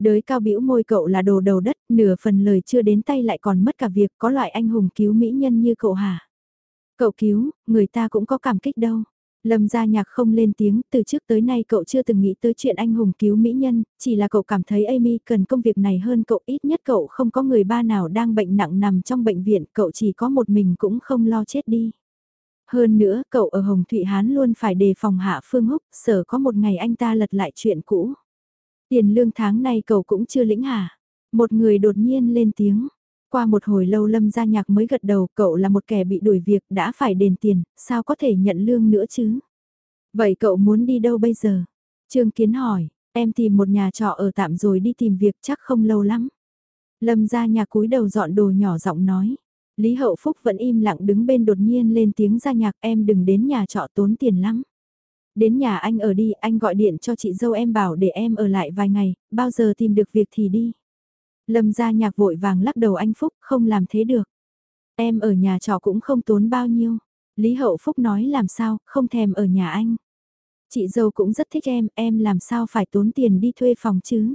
Đới cao bĩu môi cậu là đồ đầu đất, nửa phần lời chưa đến tay lại còn mất cả việc có loại anh hùng cứu mỹ nhân như cậu hả? Cậu cứu, người ta cũng có cảm kích đâu. Lâm gia nhạc không lên tiếng, từ trước tới nay cậu chưa từng nghĩ tới chuyện anh hùng cứu mỹ nhân, chỉ là cậu cảm thấy Amy cần công việc này hơn cậu ít nhất cậu không có người ba nào đang bệnh nặng nằm trong bệnh viện, cậu chỉ có một mình cũng không lo chết đi. Hơn nữa, cậu ở Hồng Thụy Hán luôn phải đề phòng Hạ Phương Húc, sợ có một ngày anh ta lật lại chuyện cũ. Tiền lương tháng này cậu cũng chưa lĩnh hả? Một người đột nhiên lên tiếng. Qua một hồi lâu Lâm Gia Nhạc mới gật đầu cậu là một kẻ bị đuổi việc đã phải đền tiền, sao có thể nhận lương nữa chứ? Vậy cậu muốn đi đâu bây giờ? Trương Kiến hỏi, em tìm một nhà trọ ở tạm rồi đi tìm việc chắc không lâu lắm. Lâm Gia Nhạc cúi đầu dọn đồ nhỏ giọng nói. Lý Hậu Phúc vẫn im lặng đứng bên đột nhiên lên tiếng Gia Nhạc em đừng đến nhà trọ tốn tiền lắm. Đến nhà anh ở đi, anh gọi điện cho chị dâu em bảo để em ở lại vài ngày, bao giờ tìm được việc thì đi. Lâm gia nhạc vội vàng lắc đầu anh Phúc, không làm thế được. Em ở nhà trọ cũng không tốn bao nhiêu. Lý Hậu Phúc nói làm sao, không thèm ở nhà anh. Chị dâu cũng rất thích em, em làm sao phải tốn tiền đi thuê phòng chứ.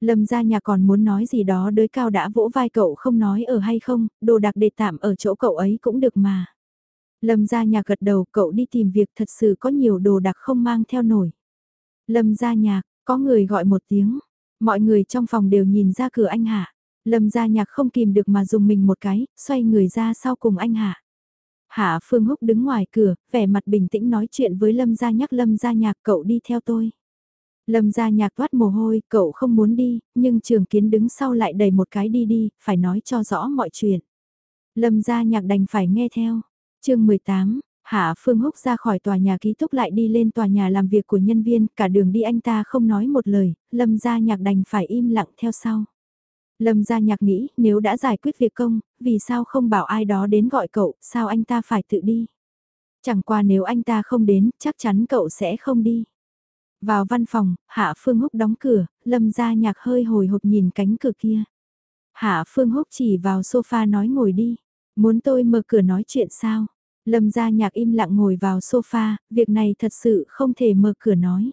Lâm gia nhà còn muốn nói gì đó đới cao đã vỗ vai cậu không nói ở hay không, đồ đặc để tạm ở chỗ cậu ấy cũng được mà. Lâm gia nhạc gật đầu cậu đi tìm việc thật sự có nhiều đồ đặc không mang theo nổi. Lâm gia nhạc, có người gọi một tiếng. Mọi người trong phòng đều nhìn ra cửa anh Hạ. Lâm gia nhạc không kìm được mà dùng mình một cái, xoay người ra sau cùng anh Hạ. Hạ Phương Húc đứng ngoài cửa, vẻ mặt bình tĩnh nói chuyện với Lâm gia nhắc Lâm gia nhạc cậu đi theo tôi. Lâm gia nhạc toát mồ hôi, cậu không muốn đi, nhưng trường kiến đứng sau lại đầy một cái đi đi, phải nói cho rõ mọi chuyện. Lâm gia nhạc đành phải nghe theo chương 18, Hạ Phương Húc ra khỏi tòa nhà ký túc lại đi lên tòa nhà làm việc của nhân viên, cả đường đi anh ta không nói một lời, Lâm gia nhạc đành phải im lặng theo sau. Lâm gia nhạc nghĩ nếu đã giải quyết việc công, vì sao không bảo ai đó đến gọi cậu, sao anh ta phải tự đi. Chẳng qua nếu anh ta không đến, chắc chắn cậu sẽ không đi. Vào văn phòng, Hạ Phương Húc đóng cửa, Lâm gia nhạc hơi hồi hộp nhìn cánh cửa kia. Hạ Phương Húc chỉ vào sofa nói ngồi đi. Muốn tôi mở cửa nói chuyện sao? Lâm gia nhạc im lặng ngồi vào sofa, việc này thật sự không thể mở cửa nói.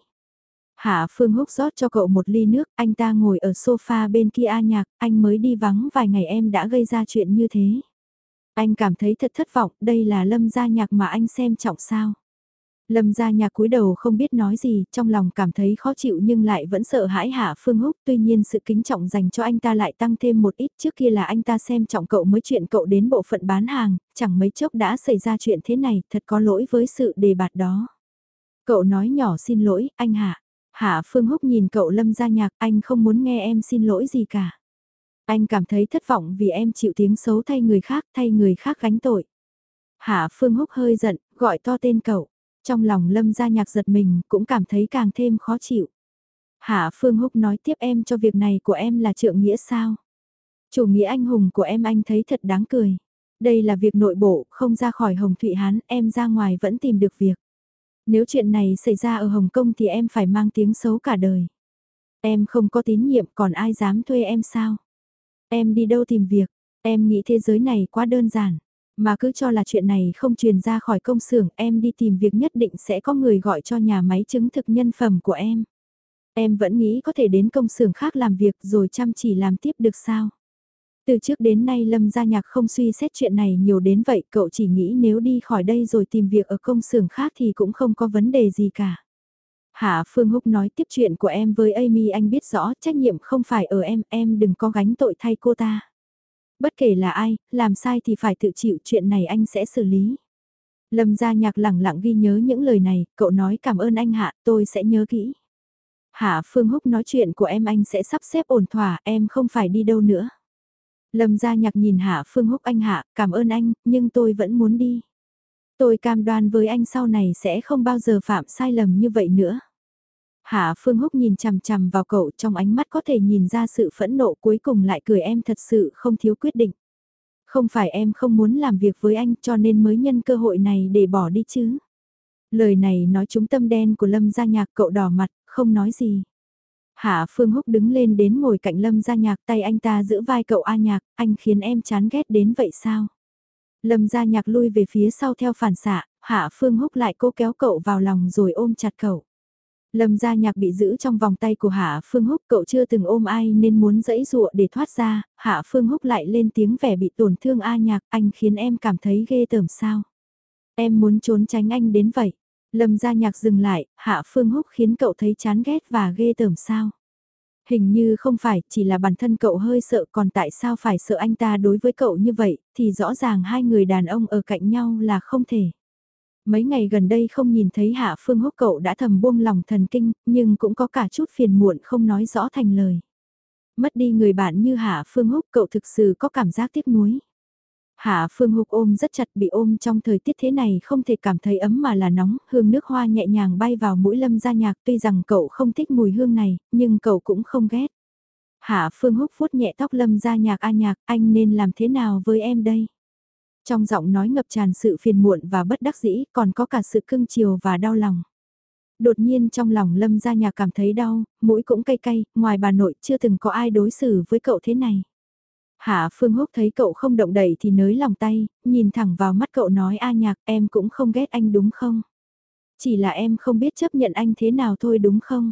Hạ Phương Húc rót cho cậu một ly nước, anh ta ngồi ở sofa bên kia A nhạc, anh mới đi vắng vài ngày em đã gây ra chuyện như thế. Anh cảm thấy thật thất vọng, đây là lâm gia nhạc mà anh xem trọng sao. Lâm gia nhà cúi đầu không biết nói gì, trong lòng cảm thấy khó chịu nhưng lại vẫn sợ hãi Hạ Phương Húc, tuy nhiên sự kính trọng dành cho anh ta lại tăng thêm một ít trước kia là anh ta xem trọng cậu mới chuyện cậu đến bộ phận bán hàng, chẳng mấy chốc đã xảy ra chuyện thế này, thật có lỗi với sự đề bạt đó. Cậu nói nhỏ xin lỗi, anh Hạ. Hạ Phương Húc nhìn cậu Lâm gia nhạc, anh không muốn nghe em xin lỗi gì cả. Anh cảm thấy thất vọng vì em chịu tiếng xấu thay người khác, thay người khác gánh tội. Hạ Phương Húc hơi giận, gọi to tên cậu. Trong lòng lâm gia nhạc giật mình cũng cảm thấy càng thêm khó chịu. Hạ Phương Húc nói tiếp em cho việc này của em là trượng nghĩa sao? Chủ nghĩa anh hùng của em anh thấy thật đáng cười. Đây là việc nội bộ, không ra khỏi Hồng Thụy Hán, em ra ngoài vẫn tìm được việc. Nếu chuyện này xảy ra ở Hồng Kông thì em phải mang tiếng xấu cả đời. Em không có tín nhiệm còn ai dám thuê em sao? Em đi đâu tìm việc? Em nghĩ thế giới này quá đơn giản. Mà cứ cho là chuyện này không truyền ra khỏi công xưởng em đi tìm việc nhất định sẽ có người gọi cho nhà máy chứng thực nhân phẩm của em. Em vẫn nghĩ có thể đến công xưởng khác làm việc rồi chăm chỉ làm tiếp được sao. Từ trước đến nay Lâm Gia Nhạc không suy xét chuyện này nhiều đến vậy, cậu chỉ nghĩ nếu đi khỏi đây rồi tìm việc ở công xưởng khác thì cũng không có vấn đề gì cả. Hạ Phương Húc nói tiếp chuyện của em với Amy anh biết rõ trách nhiệm không phải ở em, em đừng có gánh tội thay cô ta. Bất kể là ai, làm sai thì phải tự chịu chuyện này anh sẽ xử lý. Lâm gia nhạc lẳng lặng ghi nhớ những lời này, cậu nói cảm ơn anh Hạ, tôi sẽ nhớ kỹ. Hạ Phương Húc nói chuyện của em anh sẽ sắp xếp ổn thỏa, em không phải đi đâu nữa. Lâm gia nhạc nhìn Hạ Phương Húc anh Hạ, cảm ơn anh, nhưng tôi vẫn muốn đi. Tôi cam đoan với anh sau này sẽ không bao giờ phạm sai lầm như vậy nữa. Hạ Phương Húc nhìn chằm chằm vào cậu trong ánh mắt có thể nhìn ra sự phẫn nộ cuối cùng lại cười em thật sự không thiếu quyết định. Không phải em không muốn làm việc với anh cho nên mới nhân cơ hội này để bỏ đi chứ. Lời này nói trúng tâm đen của Lâm Gia Nhạc cậu đỏ mặt, không nói gì. Hạ Phương Húc đứng lên đến ngồi cạnh Lâm Gia Nhạc tay anh ta giữ vai cậu A Nhạc, anh khiến em chán ghét đến vậy sao? Lâm Gia Nhạc lui về phía sau theo phản xạ, Hạ Phương Húc lại cố kéo cậu vào lòng rồi ôm chặt cậu. Lâm gia nhạc bị giữ trong vòng tay của Hạ Phương Húc cậu chưa từng ôm ai nên muốn dẫy dụa để thoát ra, Hạ Phương Húc lại lên tiếng vẻ bị tổn thương A nhạc anh khiến em cảm thấy ghê tởm sao. Em muốn trốn tránh anh đến vậy. Lâm gia nhạc dừng lại, Hạ Phương Húc khiến cậu thấy chán ghét và ghê tởm sao. Hình như không phải, chỉ là bản thân cậu hơi sợ còn tại sao phải sợ anh ta đối với cậu như vậy, thì rõ ràng hai người đàn ông ở cạnh nhau là không thể. Mấy ngày gần đây không nhìn thấy Hạ Phương Húc cậu đã thầm buông lòng thần kinh, nhưng cũng có cả chút phiền muộn không nói rõ thành lời. Mất đi người bạn như Hạ Phương Húc cậu thực sự có cảm giác tiếc nuối. Hạ Phương Húc ôm rất chặt bị ôm trong thời tiết thế này không thể cảm thấy ấm mà là nóng, hương nước hoa nhẹ nhàng bay vào mũi lâm gia nhạc tuy rằng cậu không thích mùi hương này, nhưng cậu cũng không ghét. Hạ Phương Húc vuốt nhẹ tóc lâm gia nhạc a nhạc anh nên làm thế nào với em đây? Trong giọng nói ngập tràn sự phiền muộn và bất đắc dĩ, còn có cả sự cưng chiều và đau lòng. Đột nhiên trong lòng Lâm gia nhà cảm thấy đau, mũi cũng cay cay, ngoài bà nội chưa từng có ai đối xử với cậu thế này. Hạ Phương Húc thấy cậu không động đậy thì nới lòng tay, nhìn thẳng vào mắt cậu nói a nhạc em cũng không ghét anh đúng không? Chỉ là em không biết chấp nhận anh thế nào thôi đúng không?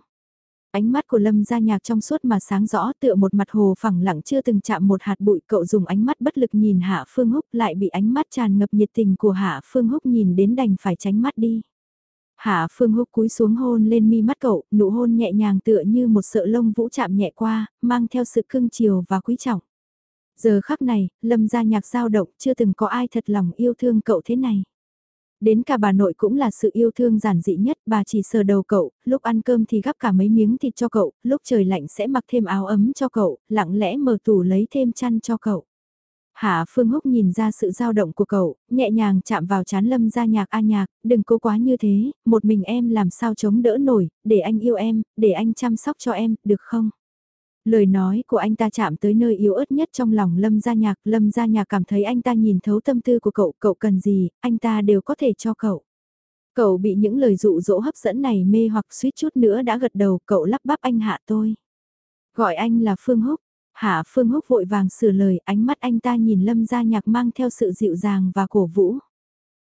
Ánh mắt của Lâm gia nhạc trong suốt mà sáng rõ tựa một mặt hồ phẳng lặng chưa từng chạm một hạt bụi cậu dùng ánh mắt bất lực nhìn Hạ Phương Húc lại bị ánh mắt tràn ngập nhiệt tình của Hạ Phương Húc nhìn đến đành phải tránh mắt đi. Hạ Phương Húc cúi xuống hôn lên mi mắt cậu, nụ hôn nhẹ nhàng tựa như một sợ lông vũ chạm nhẹ qua, mang theo sự cưng chiều và quý trọng. Giờ khắc này, Lâm gia nhạc giao động chưa từng có ai thật lòng yêu thương cậu thế này. Đến cả bà nội cũng là sự yêu thương giản dị nhất, bà chỉ sờ đầu cậu, lúc ăn cơm thì gắp cả mấy miếng thịt cho cậu, lúc trời lạnh sẽ mặc thêm áo ấm cho cậu, lặng lẽ mở tủ lấy thêm chăn cho cậu. Hạ Phương Húc nhìn ra sự dao động của cậu, nhẹ nhàng chạm vào chán lâm ra nhạc a nhạc, đừng cố quá như thế, một mình em làm sao chống đỡ nổi, để anh yêu em, để anh chăm sóc cho em, được không? Lời nói của anh ta chạm tới nơi yếu ớt nhất trong lòng Lâm Gia Nhạc, Lâm Gia Nhạc cảm thấy anh ta nhìn thấu tâm tư của cậu, cậu cần gì, anh ta đều có thể cho cậu. Cậu bị những lời dụ dỗ hấp dẫn này mê hoặc suýt chút nữa đã gật đầu, cậu lắp bắp anh hạ tôi. Gọi anh là Phương Húc, hạ Phương Húc vội vàng sửa lời, ánh mắt anh ta nhìn Lâm Gia Nhạc mang theo sự dịu dàng và cổ vũ.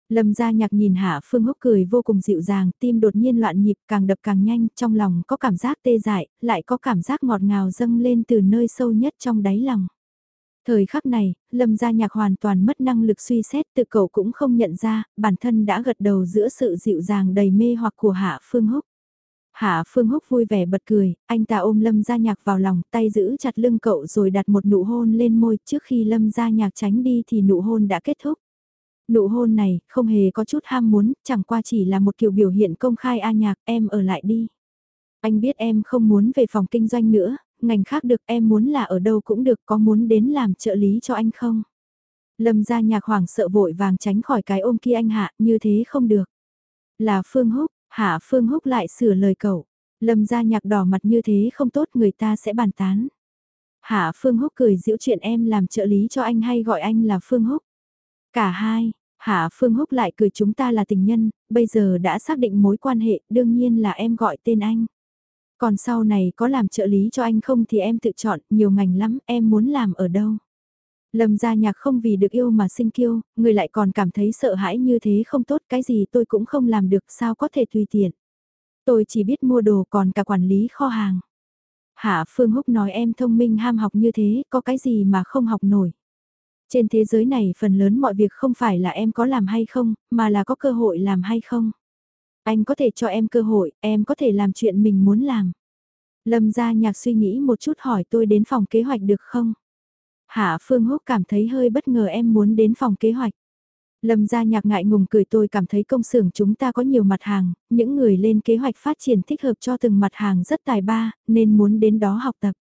Lâm gia nhạc nhìn Hạ Phương Húc cười vô cùng dịu dàng, tim đột nhiên loạn nhịp càng đập càng nhanh, trong lòng có cảm giác tê dại, lại có cảm giác ngọt ngào dâng lên từ nơi sâu nhất trong đáy lòng. Thời khắc này, Lâm Gia Nhạc hoàn toàn mất năng lực suy xét tự cậu cũng không nhận ra, bản thân đã gật đầu giữa sự dịu dàng đầy mê hoặc của Hạ Phương Húc. Hạ Phương Húc vui vẻ bật cười, anh ta ôm Lâm Gia Nhạc vào lòng, tay giữ chặt lưng cậu rồi đặt một nụ hôn lên môi, trước khi Lâm Gia Nhạc tránh đi thì nụ hôn đã kết thúc. Nụ hôn này, không hề có chút ham muốn, chẳng qua chỉ là một kiểu biểu hiện công khai a nhạc, em ở lại đi. Anh biết em không muốn về phòng kinh doanh nữa, ngành khác được em muốn là ở đâu cũng được, có muốn đến làm trợ lý cho anh không? Lâm gia nhạc hoảng sợ vội vàng tránh khỏi cái ôm kia anh hạ, như thế không được. Là Phương Húc, hạ Phương Húc lại sửa lời cậu. Lâm gia nhạc đỏ mặt như thế không tốt người ta sẽ bàn tán. Hạ Phương Húc cười giễu chuyện em làm trợ lý cho anh hay gọi anh là Phương Húc. Cả hai, Hạ Phương Húc lại cười chúng ta là tình nhân, bây giờ đã xác định mối quan hệ, đương nhiên là em gọi tên anh. Còn sau này có làm trợ lý cho anh không thì em tự chọn, nhiều ngành lắm, em muốn làm ở đâu. Lâm gia nhạc không vì được yêu mà sinh kiêu, người lại còn cảm thấy sợ hãi như thế không tốt, cái gì tôi cũng không làm được, sao có thể tùy tiện. Tôi chỉ biết mua đồ còn cả quản lý kho hàng. Hạ Phương Húc nói em thông minh ham học như thế, có cái gì mà không học nổi. Trên thế giới này phần lớn mọi việc không phải là em có làm hay không, mà là có cơ hội làm hay không. Anh có thể cho em cơ hội, em có thể làm chuyện mình muốn làm. Lâm gia nhạc suy nghĩ một chút hỏi tôi đến phòng kế hoạch được không? Hạ Phương Húc cảm thấy hơi bất ngờ em muốn đến phòng kế hoạch. Lâm gia nhạc ngại ngùng cười tôi cảm thấy công xưởng chúng ta có nhiều mặt hàng, những người lên kế hoạch phát triển thích hợp cho từng mặt hàng rất tài ba, nên muốn đến đó học tập.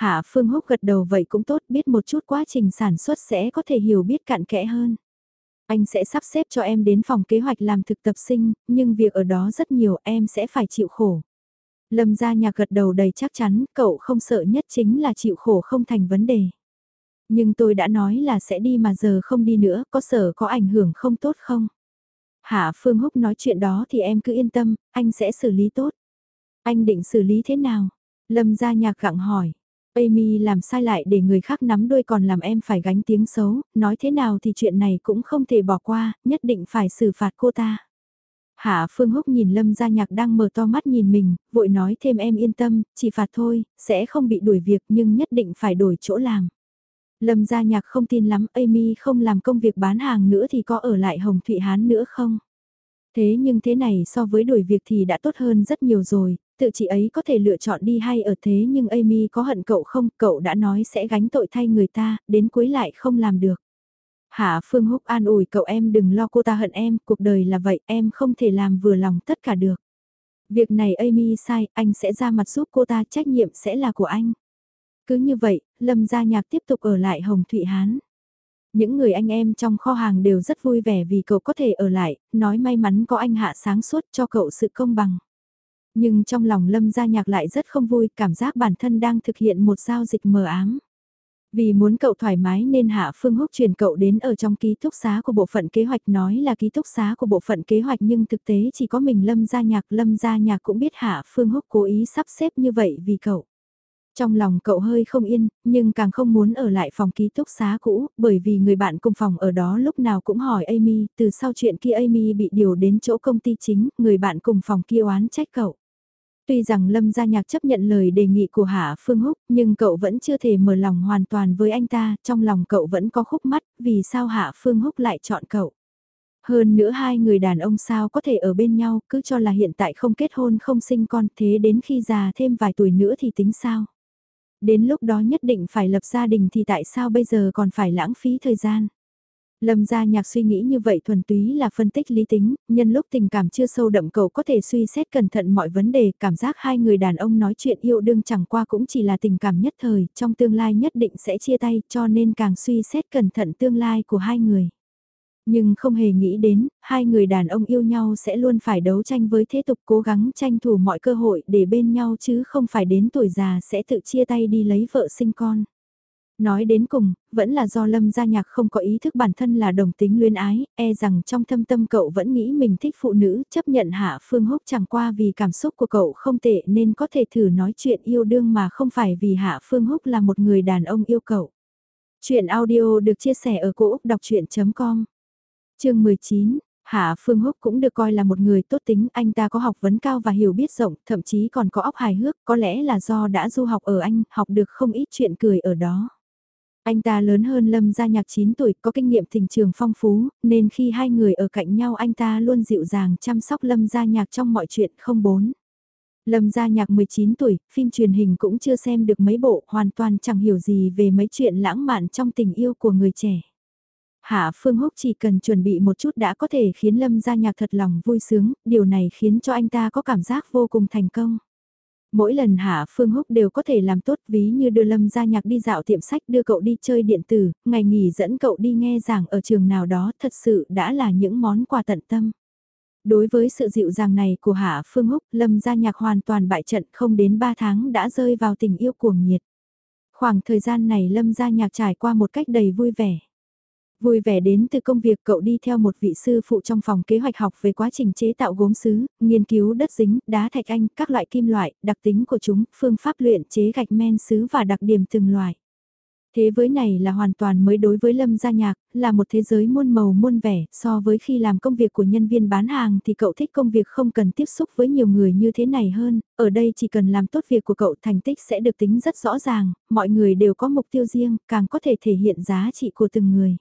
Hạ Phương Húc gật đầu vậy cũng tốt biết một chút quá trình sản xuất sẽ có thể hiểu biết cặn kẽ hơn. Anh sẽ sắp xếp cho em đến phòng kế hoạch làm thực tập sinh, nhưng việc ở đó rất nhiều em sẽ phải chịu khổ. Lâm gia nhạc gật đầu đầy chắc chắn, cậu không sợ nhất chính là chịu khổ không thành vấn đề. Nhưng tôi đã nói là sẽ đi mà giờ không đi nữa, có sợ có ảnh hưởng không tốt không? Hạ Phương Húc nói chuyện đó thì em cứ yên tâm, anh sẽ xử lý tốt. Anh định xử lý thế nào? Lâm gia nhạc gặng hỏi. Amy làm sai lại để người khác nắm đuôi còn làm em phải gánh tiếng xấu, nói thế nào thì chuyện này cũng không thể bỏ qua, nhất định phải xử phạt cô ta. Hạ Phương Húc nhìn Lâm Gia Nhạc đang mở to mắt nhìn mình, vội nói thêm em yên tâm, chỉ phạt thôi, sẽ không bị đuổi việc nhưng nhất định phải đổi chỗ làm. Lâm Gia Nhạc không tin lắm Amy không làm công việc bán hàng nữa thì có ở lại Hồng Thụy Hán nữa không? Thế nhưng thế này so với đuổi việc thì đã tốt hơn rất nhiều rồi, tự chị ấy có thể lựa chọn đi hay ở thế nhưng Amy có hận cậu không, cậu đã nói sẽ gánh tội thay người ta, đến cuối lại không làm được. Hạ Phương Húc an ủi cậu em đừng lo cô ta hận em, cuộc đời là vậy, em không thể làm vừa lòng tất cả được. Việc này Amy sai, anh sẽ ra mặt giúp cô ta, trách nhiệm sẽ là của anh. Cứ như vậy, Lâm gia nhạc tiếp tục ở lại Hồng Thụy Hán. Những người anh em trong kho hàng đều rất vui vẻ vì cậu có thể ở lại, nói may mắn có anh hạ sáng suốt cho cậu sự công bằng. Nhưng trong lòng Lâm Gia Nhạc lại rất không vui, cảm giác bản thân đang thực hiện một giao dịch mờ ám. Vì muốn cậu thoải mái nên Hạ Phương Húc truyền cậu đến ở trong ký túc xá của bộ phận kế hoạch nói là ký túc xá của bộ phận kế hoạch nhưng thực tế chỉ có mình Lâm Gia Nhạc. Lâm Gia Nhạc cũng biết Hạ Phương Húc cố ý sắp xếp như vậy vì cậu. Trong lòng cậu hơi không yên, nhưng càng không muốn ở lại phòng ký túc xá cũ, bởi vì người bạn cùng phòng ở đó lúc nào cũng hỏi Amy, từ sau chuyện kia Amy bị điều đến chỗ công ty chính, người bạn cùng phòng kia oán trách cậu. Tuy rằng Lâm Gia Nhạc chấp nhận lời đề nghị của Hạ Phương Húc, nhưng cậu vẫn chưa thể mở lòng hoàn toàn với anh ta, trong lòng cậu vẫn có khúc mắt, vì sao Hạ Phương Húc lại chọn cậu. Hơn nữa hai người đàn ông sao có thể ở bên nhau, cứ cho là hiện tại không kết hôn không sinh con, thế đến khi già thêm vài tuổi nữa thì tính sao. Đến lúc đó nhất định phải lập gia đình thì tại sao bây giờ còn phải lãng phí thời gian. Lâm gia nhạc suy nghĩ như vậy thuần túy là phân tích lý tính, nhân lúc tình cảm chưa sâu đậm cậu có thể suy xét cẩn thận mọi vấn đề, cảm giác hai người đàn ông nói chuyện yêu đương chẳng qua cũng chỉ là tình cảm nhất thời, trong tương lai nhất định sẽ chia tay cho nên càng suy xét cẩn thận tương lai của hai người. Nhưng không hề nghĩ đến, hai người đàn ông yêu nhau sẽ luôn phải đấu tranh với thế tục cố gắng tranh thủ mọi cơ hội để bên nhau chứ không phải đến tuổi già sẽ tự chia tay đi lấy vợ sinh con. Nói đến cùng, vẫn là do Lâm Gia Nhạc không có ý thức bản thân là đồng tính luyến ái, e rằng trong thâm tâm cậu vẫn nghĩ mình thích phụ nữ, chấp nhận Hạ Phương Húc chẳng qua vì cảm xúc của cậu không tệ nên có thể thử nói chuyện yêu đương mà không phải vì Hạ Phương Húc là một người đàn ông yêu cậu. Chuyện audio được chia sẻ ở cỗ đọc chuyện.com chương 19 Hạ Phương Húc cũng được coi là một người tốt tính, anh ta có học vấn cao và hiểu biết rộng, thậm chí còn có óc hài hước, có lẽ là do đã du học ở Anh, học được không ít chuyện cười ở đó. Anh ta lớn hơn Lâm Gia Nhạc 9 tuổi, có kinh nghiệm tình trường phong phú, nên khi hai người ở cạnh nhau anh ta luôn dịu dàng chăm sóc Lâm Gia Nhạc trong mọi chuyện không bốn. Lâm Gia Nhạc 19 tuổi, phim truyền hình cũng chưa xem được mấy bộ, hoàn toàn chẳng hiểu gì về mấy chuyện lãng mạn trong tình yêu của người trẻ. Hạ Phương Húc chỉ cần chuẩn bị một chút đã có thể khiến Lâm Gia Nhạc thật lòng vui sướng, điều này khiến cho anh ta có cảm giác vô cùng thành công. Mỗi lần Hạ Phương Húc đều có thể làm tốt ví như đưa Lâm Gia Nhạc đi dạo tiệm sách đưa cậu đi chơi điện tử, ngày nghỉ dẫn cậu đi nghe giảng ở trường nào đó thật sự đã là những món quà tận tâm. Đối với sự dịu dàng này của Hạ Phương Húc, Lâm Gia Nhạc hoàn toàn bại trận không đến 3 tháng đã rơi vào tình yêu cuồng nhiệt. Khoảng thời gian này Lâm Gia Nhạc trải qua một cách đầy vui vẻ. Vui vẻ đến từ công việc cậu đi theo một vị sư phụ trong phòng kế hoạch học về quá trình chế tạo gốm sứ, nghiên cứu đất dính, đá thạch anh, các loại kim loại, đặc tính của chúng, phương pháp luyện chế gạch men sứ và đặc điểm từng loại. Thế với này là hoàn toàn mới đối với Lâm Gia Nhạc, là một thế giới muôn màu muôn vẻ, so với khi làm công việc của nhân viên bán hàng thì cậu thích công việc không cần tiếp xúc với nhiều người như thế này hơn, ở đây chỉ cần làm tốt việc của cậu thành tích sẽ được tính rất rõ ràng, mọi người đều có mục tiêu riêng, càng có thể thể hiện giá trị của từng người.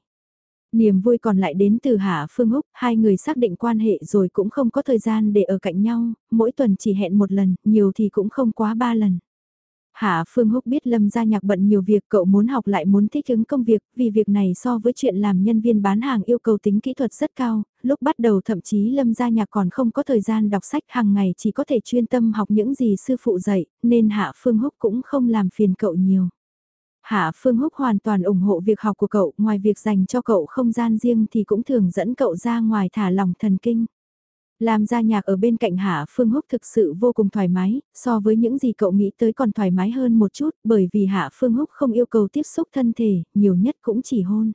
Niềm vui còn lại đến từ Hạ Phương Húc, hai người xác định quan hệ rồi cũng không có thời gian để ở cạnh nhau, mỗi tuần chỉ hẹn một lần, nhiều thì cũng không quá ba lần. Hạ Phương Húc biết Lâm Gia Nhạc bận nhiều việc cậu muốn học lại muốn thích ứng công việc, vì việc này so với chuyện làm nhân viên bán hàng yêu cầu tính kỹ thuật rất cao, lúc bắt đầu thậm chí Lâm Gia Nhạc còn không có thời gian đọc sách hàng ngày chỉ có thể chuyên tâm học những gì sư phụ dạy, nên Hạ Phương Húc cũng không làm phiền cậu nhiều. Hạ Phương Húc hoàn toàn ủng hộ việc học của cậu, ngoài việc dành cho cậu không gian riêng thì cũng thường dẫn cậu ra ngoài thả lỏng thần kinh. Làm ra nhạc ở bên cạnh Hạ Phương Húc thực sự vô cùng thoải mái, so với những gì cậu nghĩ tới còn thoải mái hơn một chút, bởi vì Hạ Phương Húc không yêu cầu tiếp xúc thân thể, nhiều nhất cũng chỉ hôn.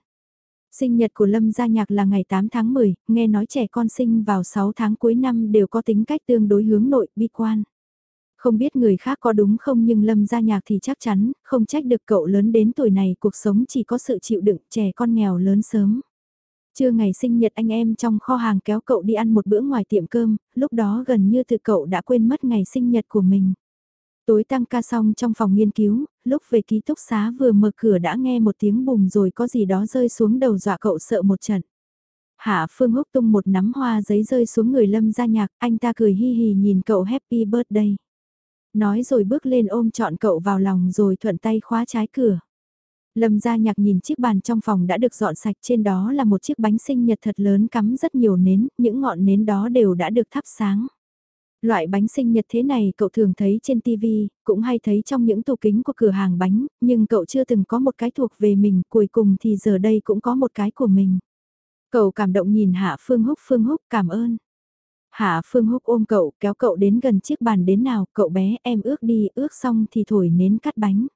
Sinh nhật của Lâm Gia Nhạc là ngày 8 tháng 10, nghe nói trẻ con sinh vào 6 tháng cuối năm đều có tính cách tương đối hướng nội, bi quan. Không biết người khác có đúng không nhưng Lâm gia nhạc thì chắc chắn, không trách được cậu lớn đến tuổi này cuộc sống chỉ có sự chịu đựng trẻ con nghèo lớn sớm. Trưa ngày sinh nhật anh em trong kho hàng kéo cậu đi ăn một bữa ngoài tiệm cơm, lúc đó gần như từ cậu đã quên mất ngày sinh nhật của mình. Tối tăng ca xong trong phòng nghiên cứu, lúc về ký túc xá vừa mở cửa đã nghe một tiếng bùm rồi có gì đó rơi xuống đầu dọa cậu sợ một trận. Hạ Phương húc tung một nắm hoa giấy rơi xuống người Lâm gia nhạc, anh ta cười hi hì nhìn cậu happy birthday nói rồi bước lên ôm trọn cậu vào lòng rồi thuận tay khóa trái cửa. Lâm gia nhạc nhìn chiếc bàn trong phòng đã được dọn sạch trên đó là một chiếc bánh sinh nhật thật lớn cắm rất nhiều nến, những ngọn nến đó đều đã được thắp sáng. Loại bánh sinh nhật thế này cậu thường thấy trên TV, cũng hay thấy trong những tủ kính của cửa hàng bánh, nhưng cậu chưa từng có một cái thuộc về mình, cuối cùng thì giờ đây cũng có một cái của mình. Cậu cảm động nhìn Hạ Phương Húc Phương Húc cảm ơn. Hạ Phương Húc ôm cậu, kéo cậu đến gần chiếc bàn đến nào, cậu bé em ước đi, ước xong thì thổi nến cắt bánh.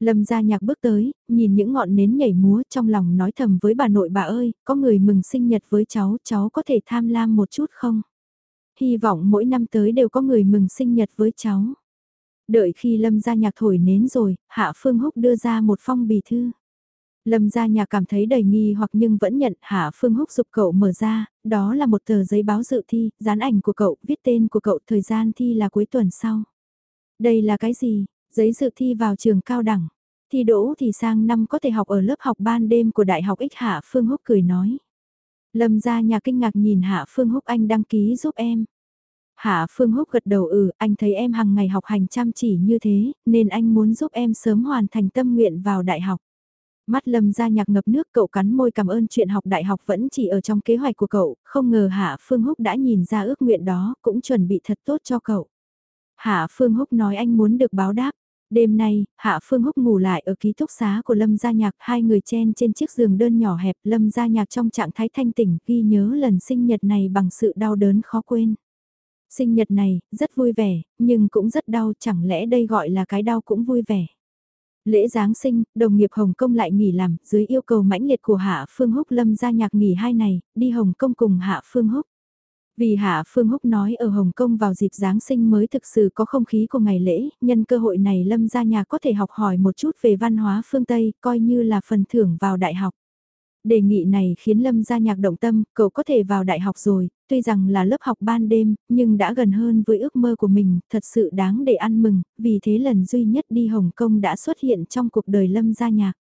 Lâm gia nhạc bước tới, nhìn những ngọn nến nhảy múa trong lòng nói thầm với bà nội bà ơi, có người mừng sinh nhật với cháu, cháu có thể tham lam một chút không? Hy vọng mỗi năm tới đều có người mừng sinh nhật với cháu. Đợi khi Lâm gia nhạc thổi nến rồi, Hạ Phương Húc đưa ra một phong bì thư. Lâm gia nhà cảm thấy đầy nghi hoặc nhưng vẫn nhận Hạ Phương Húc dục cậu mở ra, đó là một tờ giấy báo dự thi, dán ảnh của cậu, viết tên của cậu, thời gian thi là cuối tuần sau. Đây là cái gì? Giấy dự thi vào trường cao đẳng. Thi đỗ thì sang năm có thể học ở lớp học ban đêm của Đại học X Hạ Phương Húc cười nói. Lâm gia nhà kinh ngạc nhìn Hạ Phương Húc anh đăng ký giúp em. Hạ Phương Húc gật đầu ừ, anh thấy em hàng ngày học hành chăm chỉ như thế, nên anh muốn giúp em sớm hoàn thành tâm nguyện vào đại học. Mắt lâm ra nhạc ngập nước cậu cắn môi cảm ơn chuyện học đại học vẫn chỉ ở trong kế hoạch của cậu, không ngờ Hạ Phương Húc đã nhìn ra ước nguyện đó, cũng chuẩn bị thật tốt cho cậu. Hạ Phương Húc nói anh muốn được báo đáp. Đêm nay, Hạ Phương Húc ngủ lại ở ký túc xá của Lâm Gia Nhạc, hai người chen trên chiếc giường đơn nhỏ hẹp, Lâm Gia Nhạc trong trạng thái thanh tỉnh, ghi nhớ lần sinh nhật này bằng sự đau đớn khó quên. Sinh nhật này, rất vui vẻ, nhưng cũng rất đau, chẳng lẽ đây gọi là cái đau cũng vui vẻ. Lễ Giáng sinh, đồng nghiệp Hồng Kông lại nghỉ làm, dưới yêu cầu mãnh liệt của Hạ Phương Húc lâm ra nhạc nghỉ hai này, đi Hồng Kông cùng Hạ Phương Húc. Vì Hạ Phương Húc nói ở Hồng Kông vào dịp Giáng sinh mới thực sự có không khí của ngày lễ, nhân cơ hội này Lâm gia nhà có thể học hỏi một chút về văn hóa phương Tây, coi như là phần thưởng vào đại học. Đề nghị này khiến Lâm gia nhạc động tâm, cậu có thể vào đại học rồi, tuy rằng là lớp học ban đêm, nhưng đã gần hơn với ước mơ của mình, thật sự đáng để ăn mừng, vì thế lần duy nhất đi Hồng Kông đã xuất hiện trong cuộc đời Lâm gia nhạc.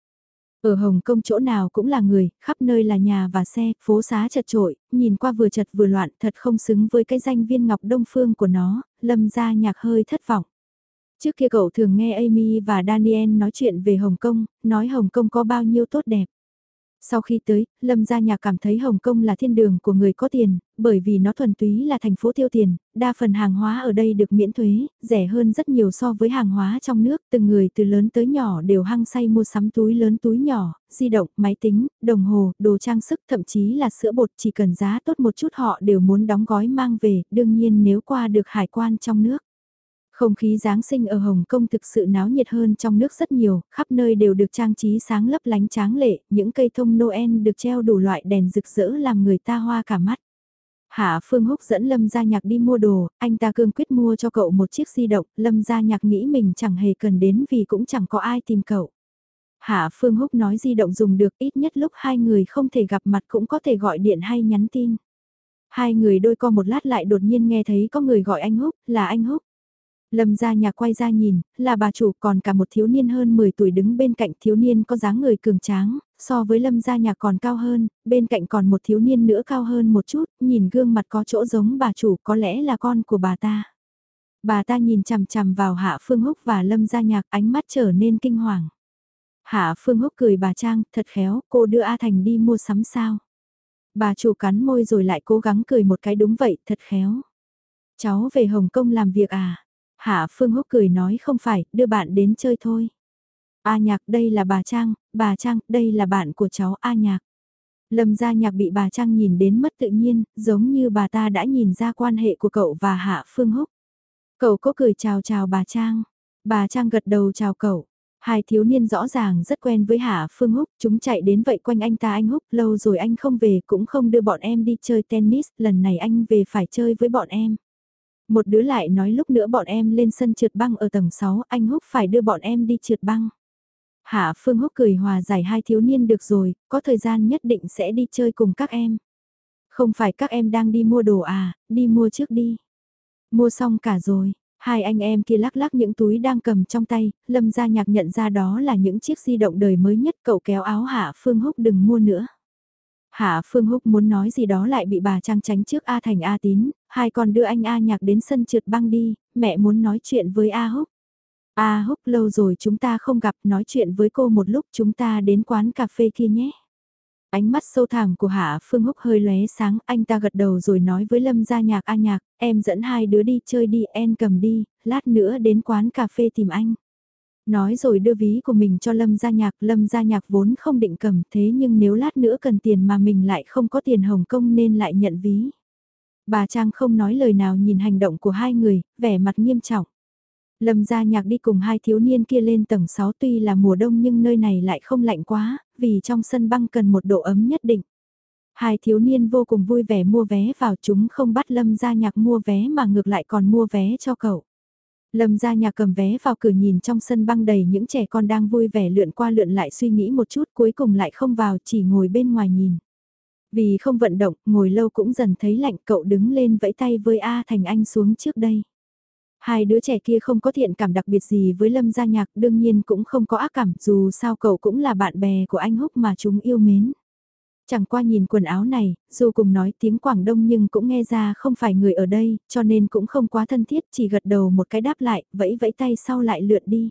Ở Hồng Kông chỗ nào cũng là người, khắp nơi là nhà và xe, phố xá chật trội, nhìn qua vừa chật vừa loạn thật không xứng với cái danh viên ngọc đông phương của nó, lâm ra nhạc hơi thất vọng. Trước kia cậu thường nghe Amy và Daniel nói chuyện về Hồng Kông, nói Hồng Kông có bao nhiêu tốt đẹp. Sau khi tới, Lâm Gia Nhạc cảm thấy Hồng Kông là thiên đường của người có tiền, bởi vì nó thuần túy là thành phố tiêu tiền, đa phần hàng hóa ở đây được miễn thuế, rẻ hơn rất nhiều so với hàng hóa trong nước, từng người từ lớn tới nhỏ đều hăng say mua sắm túi lớn túi nhỏ, di động, máy tính, đồng hồ, đồ trang sức, thậm chí là sữa bột. Chỉ cần giá tốt một chút họ đều muốn đóng gói mang về, đương nhiên nếu qua được hải quan trong nước. Không khí Giáng sinh ở Hồng Kông thực sự náo nhiệt hơn trong nước rất nhiều, khắp nơi đều được trang trí sáng lấp lánh tráng lệ, những cây thông Noel được treo đủ loại đèn rực rỡ làm người ta hoa cả mắt. Hạ Phương Húc dẫn Lâm Gia Nhạc đi mua đồ, anh ta cương quyết mua cho cậu một chiếc di động, Lâm Gia Nhạc nghĩ mình chẳng hề cần đến vì cũng chẳng có ai tìm cậu. Hạ Phương Húc nói di động dùng được ít nhất lúc hai người không thể gặp mặt cũng có thể gọi điện hay nhắn tin. Hai người đôi co một lát lại đột nhiên nghe thấy có người gọi anh Húc, là anh Húc. Lâm gia nhà quay ra nhìn, là bà chủ còn cả một thiếu niên hơn 10 tuổi đứng bên cạnh thiếu niên có dáng người cường tráng, so với lâm gia nhà còn cao hơn, bên cạnh còn một thiếu niên nữa cao hơn một chút, nhìn gương mặt có chỗ giống bà chủ có lẽ là con của bà ta. Bà ta nhìn chằm chằm vào Hạ Phương Húc và Lâm gia nhạc ánh mắt trở nên kinh hoàng. Hạ Phương Húc cười bà Trang, thật khéo, cô đưa A Thành đi mua sắm sao. Bà chủ cắn môi rồi lại cố gắng cười một cái đúng vậy, thật khéo. Cháu về Hồng Kông làm việc à? Hạ Phương Húc cười nói không phải, đưa bạn đến chơi thôi. A Nhạc đây là bà Trang, bà Trang đây là bạn của cháu A Nhạc. Lâm gia nhạc bị bà Trang nhìn đến mất tự nhiên, giống như bà ta đã nhìn ra quan hệ của cậu và Hạ Phương Húc. Cậu có cười chào chào bà Trang. Bà Trang gật đầu chào cậu. Hai thiếu niên rõ ràng rất quen với Hạ Phương Húc, chúng chạy đến vậy quanh anh ta anh Húc, lâu rồi anh không về cũng không đưa bọn em đi chơi tennis, lần này anh về phải chơi với bọn em. Một đứa lại nói lúc nữa bọn em lên sân trượt băng ở tầng 6, anh Húc phải đưa bọn em đi trượt băng. Hạ Phương Húc cười hòa giải hai thiếu niên được rồi, có thời gian nhất định sẽ đi chơi cùng các em. Không phải các em đang đi mua đồ à, đi mua trước đi. Mua xong cả rồi, hai anh em kia lắc lắc những túi đang cầm trong tay, Lâm Gia Nhạc nhận ra đó là những chiếc di động đời mới nhất cậu kéo áo Hạ Phương Húc đừng mua nữa. Hạ Phương Húc muốn nói gì đó lại bị bà Trang tránh trước A Thành A Tín, hai con đưa anh A Nhạc đến sân trượt băng đi, mẹ muốn nói chuyện với A Húc. A Húc lâu rồi chúng ta không gặp nói chuyện với cô một lúc chúng ta đến quán cà phê kia nhé. Ánh mắt sâu thẳm của Hạ Phương Húc hơi lóe sáng, anh ta gật đầu rồi nói với Lâm gia nhạc A nhạc, em dẫn hai đứa đi chơi đi, en cầm đi, lát nữa đến quán cà phê tìm anh. Nói rồi đưa ví của mình cho Lâm gia nhạc, Lâm gia nhạc vốn không định cầm thế nhưng nếu lát nữa cần tiền mà mình lại không có tiền Hồng Kông nên lại nhận ví. Bà Trang không nói lời nào nhìn hành động của hai người, vẻ mặt nghiêm trọng. Lâm gia nhạc đi cùng hai thiếu niên kia lên tầng 6 tuy là mùa đông nhưng nơi này lại không lạnh quá, vì trong sân băng cần một độ ấm nhất định. Hai thiếu niên vô cùng vui vẻ mua vé vào chúng không bắt Lâm gia nhạc mua vé mà ngược lại còn mua vé cho cậu. Lâm gia nhạc cầm vé vào cửa nhìn trong sân băng đầy những trẻ con đang vui vẻ lượn qua lượn lại suy nghĩ một chút cuối cùng lại không vào chỉ ngồi bên ngoài nhìn. Vì không vận động, ngồi lâu cũng dần thấy lạnh cậu đứng lên vẫy tay với A Thành Anh xuống trước đây. Hai đứa trẻ kia không có thiện cảm đặc biệt gì với Lâm Gia Nhạc đương nhiên cũng không có ác cảm dù sao cậu cũng là bạn bè của anh Húc mà chúng yêu mến. Chẳng qua nhìn quần áo này, dù cùng nói tiếng Quảng Đông nhưng cũng nghe ra không phải người ở đây, cho nên cũng không quá thân thiết, chỉ gật đầu một cái đáp lại, vẫy vẫy tay sau lại lượn đi.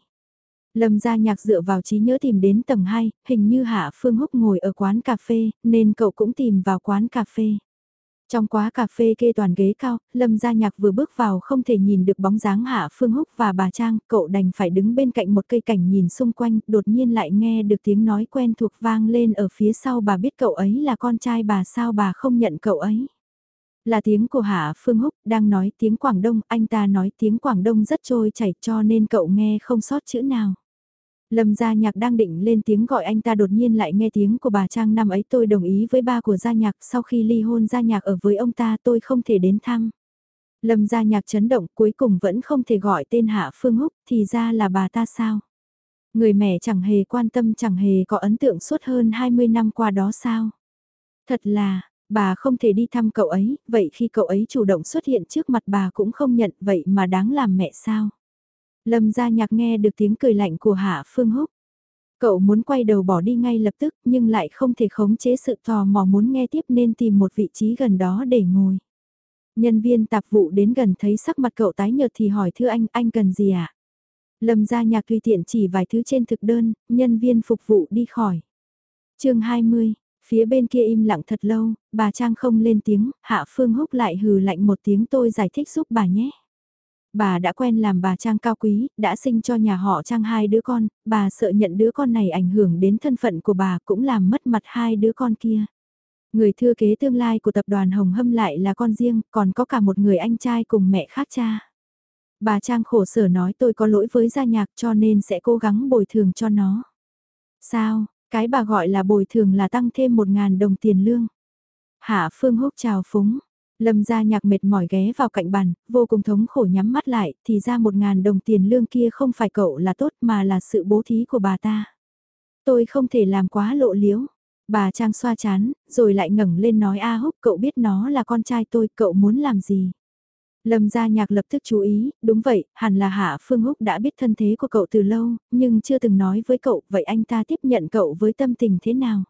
Lâm gia nhạc dựa vào trí nhớ tìm đến tầng 2, hình như Hạ Phương Húc ngồi ở quán cà phê, nên cậu cũng tìm vào quán cà phê. Trong quá cà phê kê toàn ghế cao, Lâm Gia Nhạc vừa bước vào không thể nhìn được bóng dáng Hạ Phương Húc và bà Trang, cậu đành phải đứng bên cạnh một cây cảnh nhìn xung quanh, đột nhiên lại nghe được tiếng nói quen thuộc vang lên ở phía sau bà biết cậu ấy là con trai bà sao bà không nhận cậu ấy. Là tiếng của Hạ Phương Húc đang nói tiếng Quảng Đông, anh ta nói tiếng Quảng Đông rất trôi chảy cho nên cậu nghe không sót chữ nào. Lâm gia nhạc đang định lên tiếng gọi anh ta đột nhiên lại nghe tiếng của bà Trang năm ấy tôi đồng ý với ba của gia nhạc sau khi ly hôn gia nhạc ở với ông ta tôi không thể đến thăm. Lâm gia nhạc chấn động cuối cùng vẫn không thể gọi tên Hạ Phương Húc thì ra là bà ta sao. Người mẹ chẳng hề quan tâm chẳng hề có ấn tượng suốt hơn 20 năm qua đó sao. Thật là, bà không thể đi thăm cậu ấy, vậy khi cậu ấy chủ động xuất hiện trước mặt bà cũng không nhận vậy mà đáng làm mẹ sao. Lâm gia nhạc nghe được tiếng cười lạnh của Hạ Phương Húc. Cậu muốn quay đầu bỏ đi ngay lập tức nhưng lại không thể khống chế sự tò mò muốn nghe tiếp nên tìm một vị trí gần đó để ngồi. Nhân viên tạp vụ đến gần thấy sắc mặt cậu tái nhợt thì hỏi thưa anh, anh cần gì ạ? À? Lâm gia nhạc tùy tiện chỉ vài thứ trên thực đơn, nhân viên phục vụ đi khỏi. chương 20, phía bên kia im lặng thật lâu, bà Trang không lên tiếng, Hạ Phương Húc lại hừ lạnh một tiếng tôi giải thích giúp bà nhé. Bà đã quen làm bà Trang cao quý, đã sinh cho nhà họ Trang hai đứa con, bà sợ nhận đứa con này ảnh hưởng đến thân phận của bà cũng làm mất mặt hai đứa con kia. Người thừa kế tương lai của tập đoàn Hồng Hâm lại là con riêng, còn có cả một người anh trai cùng mẹ khác cha. Bà Trang khổ sở nói tôi có lỗi với gia nhạc cho nên sẽ cố gắng bồi thường cho nó. Sao, cái bà gọi là bồi thường là tăng thêm một ngàn đồng tiền lương. Hạ Phương Húc chào phúng. Lâm gia nhạc mệt mỏi ghé vào cạnh bàn, vô cùng thống khổ nhắm mắt lại, thì ra một ngàn đồng tiền lương kia không phải cậu là tốt mà là sự bố thí của bà ta. Tôi không thể làm quá lộ liễu. Bà Trang xoa chán, rồi lại ngẩng lên nói A Húc cậu biết nó là con trai tôi, cậu muốn làm gì? Lâm gia nhạc lập tức chú ý, đúng vậy, hẳn là Hạ Phương Húc đã biết thân thế của cậu từ lâu, nhưng chưa từng nói với cậu, vậy anh ta tiếp nhận cậu với tâm tình thế nào?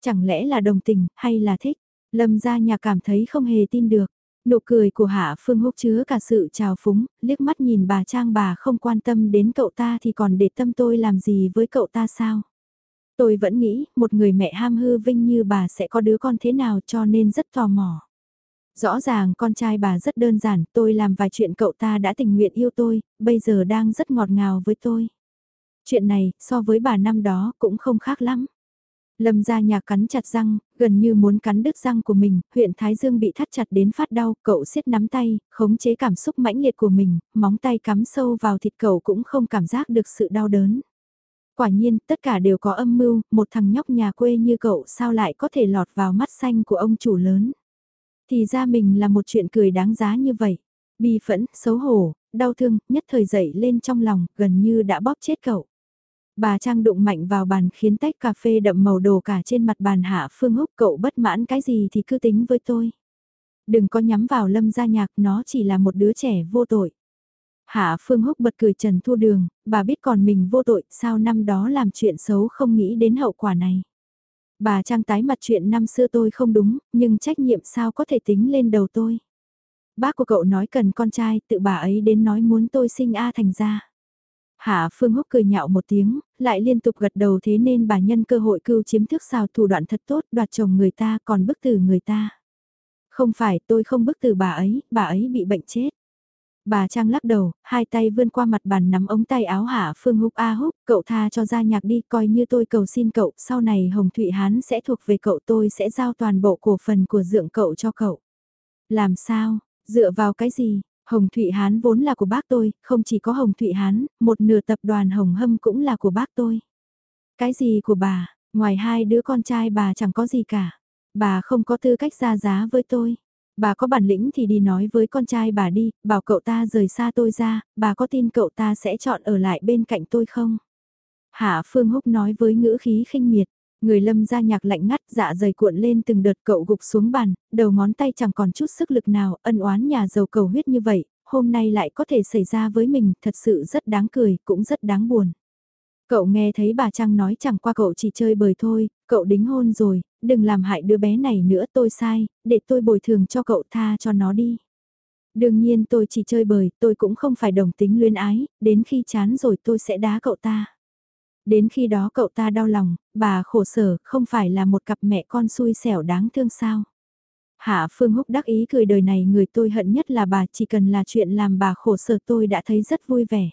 Chẳng lẽ là đồng tình, hay là thích? Lâm gia nhà cảm thấy không hề tin được. Nụ cười của Hạ Phương Húc chứa cả sự trào phúng, liếc mắt nhìn bà Trang bà không quan tâm đến cậu ta thì còn để tâm tôi làm gì với cậu ta sao? Tôi vẫn nghĩ, một người mẹ ham hư vinh như bà sẽ có đứa con thế nào cho nên rất tò mò. Rõ ràng con trai bà rất đơn giản, tôi làm vài chuyện cậu ta đã tình nguyện yêu tôi, bây giờ đang rất ngọt ngào với tôi. Chuyện này, so với bà năm đó, cũng không khác lắm. Lâm ra nhà cắn chặt răng, gần như muốn cắn đứt răng của mình, huyện Thái Dương bị thắt chặt đến phát đau, cậu siết nắm tay, khống chế cảm xúc mãnh liệt của mình, móng tay cắm sâu vào thịt cậu cũng không cảm giác được sự đau đớn. Quả nhiên, tất cả đều có âm mưu, một thằng nhóc nhà quê như cậu sao lại có thể lọt vào mắt xanh của ông chủ lớn. Thì ra mình là một chuyện cười đáng giá như vậy. Bi phẫn, xấu hổ, đau thương, nhất thời dậy lên trong lòng, gần như đã bóp chết cậu. Bà Trang đụng mạnh vào bàn khiến tách cà phê đậm màu đồ cả trên mặt bàn hạ phương húc cậu bất mãn cái gì thì cứ tính với tôi. Đừng có nhắm vào lâm gia nhạc nó chỉ là một đứa trẻ vô tội. Hạ Phương Húc bật cười Trần Thu Đường, bà biết còn mình vô tội, sao năm đó làm chuyện xấu không nghĩ đến hậu quả này. Bà Trang tái mặt chuyện năm xưa tôi không đúng, nhưng trách nhiệm sao có thể tính lên đầu tôi. Bác của cậu nói cần con trai, tự bà ấy đến nói muốn tôi sinh A thành ra. Hạ Phương Húc cười nhạo một tiếng, lại liên tục gật đầu thế nên bà nhân cơ hội cưu chiếm thước xào thủ đoạn thật tốt đoạt chồng người ta còn bức tử người ta. Không phải tôi không bức tử bà ấy, bà ấy bị bệnh chết. Bà Trang lắc đầu, hai tay vươn qua mặt bàn nắm ống tay áo Hạ Phương Húc A Húc, cậu tha cho ra nhạc đi, coi như tôi cầu xin cậu, sau này Hồng Thụy Hán sẽ thuộc về cậu tôi sẽ giao toàn bộ cổ phần của dượng cậu cho cậu. Làm sao, dựa vào cái gì, Hồng Thụy Hán vốn là của bác tôi, không chỉ có Hồng Thụy Hán, một nửa tập đoàn Hồng Hâm cũng là của bác tôi. Cái gì của bà, ngoài hai đứa con trai bà chẳng có gì cả. Bà không có tư cách ra giá với tôi. Bà có bản lĩnh thì đi nói với con trai bà đi, bảo cậu ta rời xa tôi ra, bà có tin cậu ta sẽ chọn ở lại bên cạnh tôi không? Hạ Phương Húc nói với ngữ khí khinh miệt, người lâm ra nhạc lạnh ngắt dạ dày cuộn lên từng đợt cậu gục xuống bàn, đầu ngón tay chẳng còn chút sức lực nào, ân oán nhà giàu cầu huyết như vậy, hôm nay lại có thể xảy ra với mình, thật sự rất đáng cười, cũng rất đáng buồn. Cậu nghe thấy bà Trăng nói chẳng qua cậu chỉ chơi bời thôi, cậu đính hôn rồi, đừng làm hại đứa bé này nữa tôi sai, để tôi bồi thường cho cậu tha cho nó đi. Đương nhiên tôi chỉ chơi bời, tôi cũng không phải đồng tính luyến ái, đến khi chán rồi tôi sẽ đá cậu ta. Đến khi đó cậu ta đau lòng, bà khổ sở, không phải là một cặp mẹ con xui xẻo đáng thương sao. Hạ Phương Húc đắc ý cười đời này người tôi hận nhất là bà chỉ cần là chuyện làm bà khổ sở tôi đã thấy rất vui vẻ.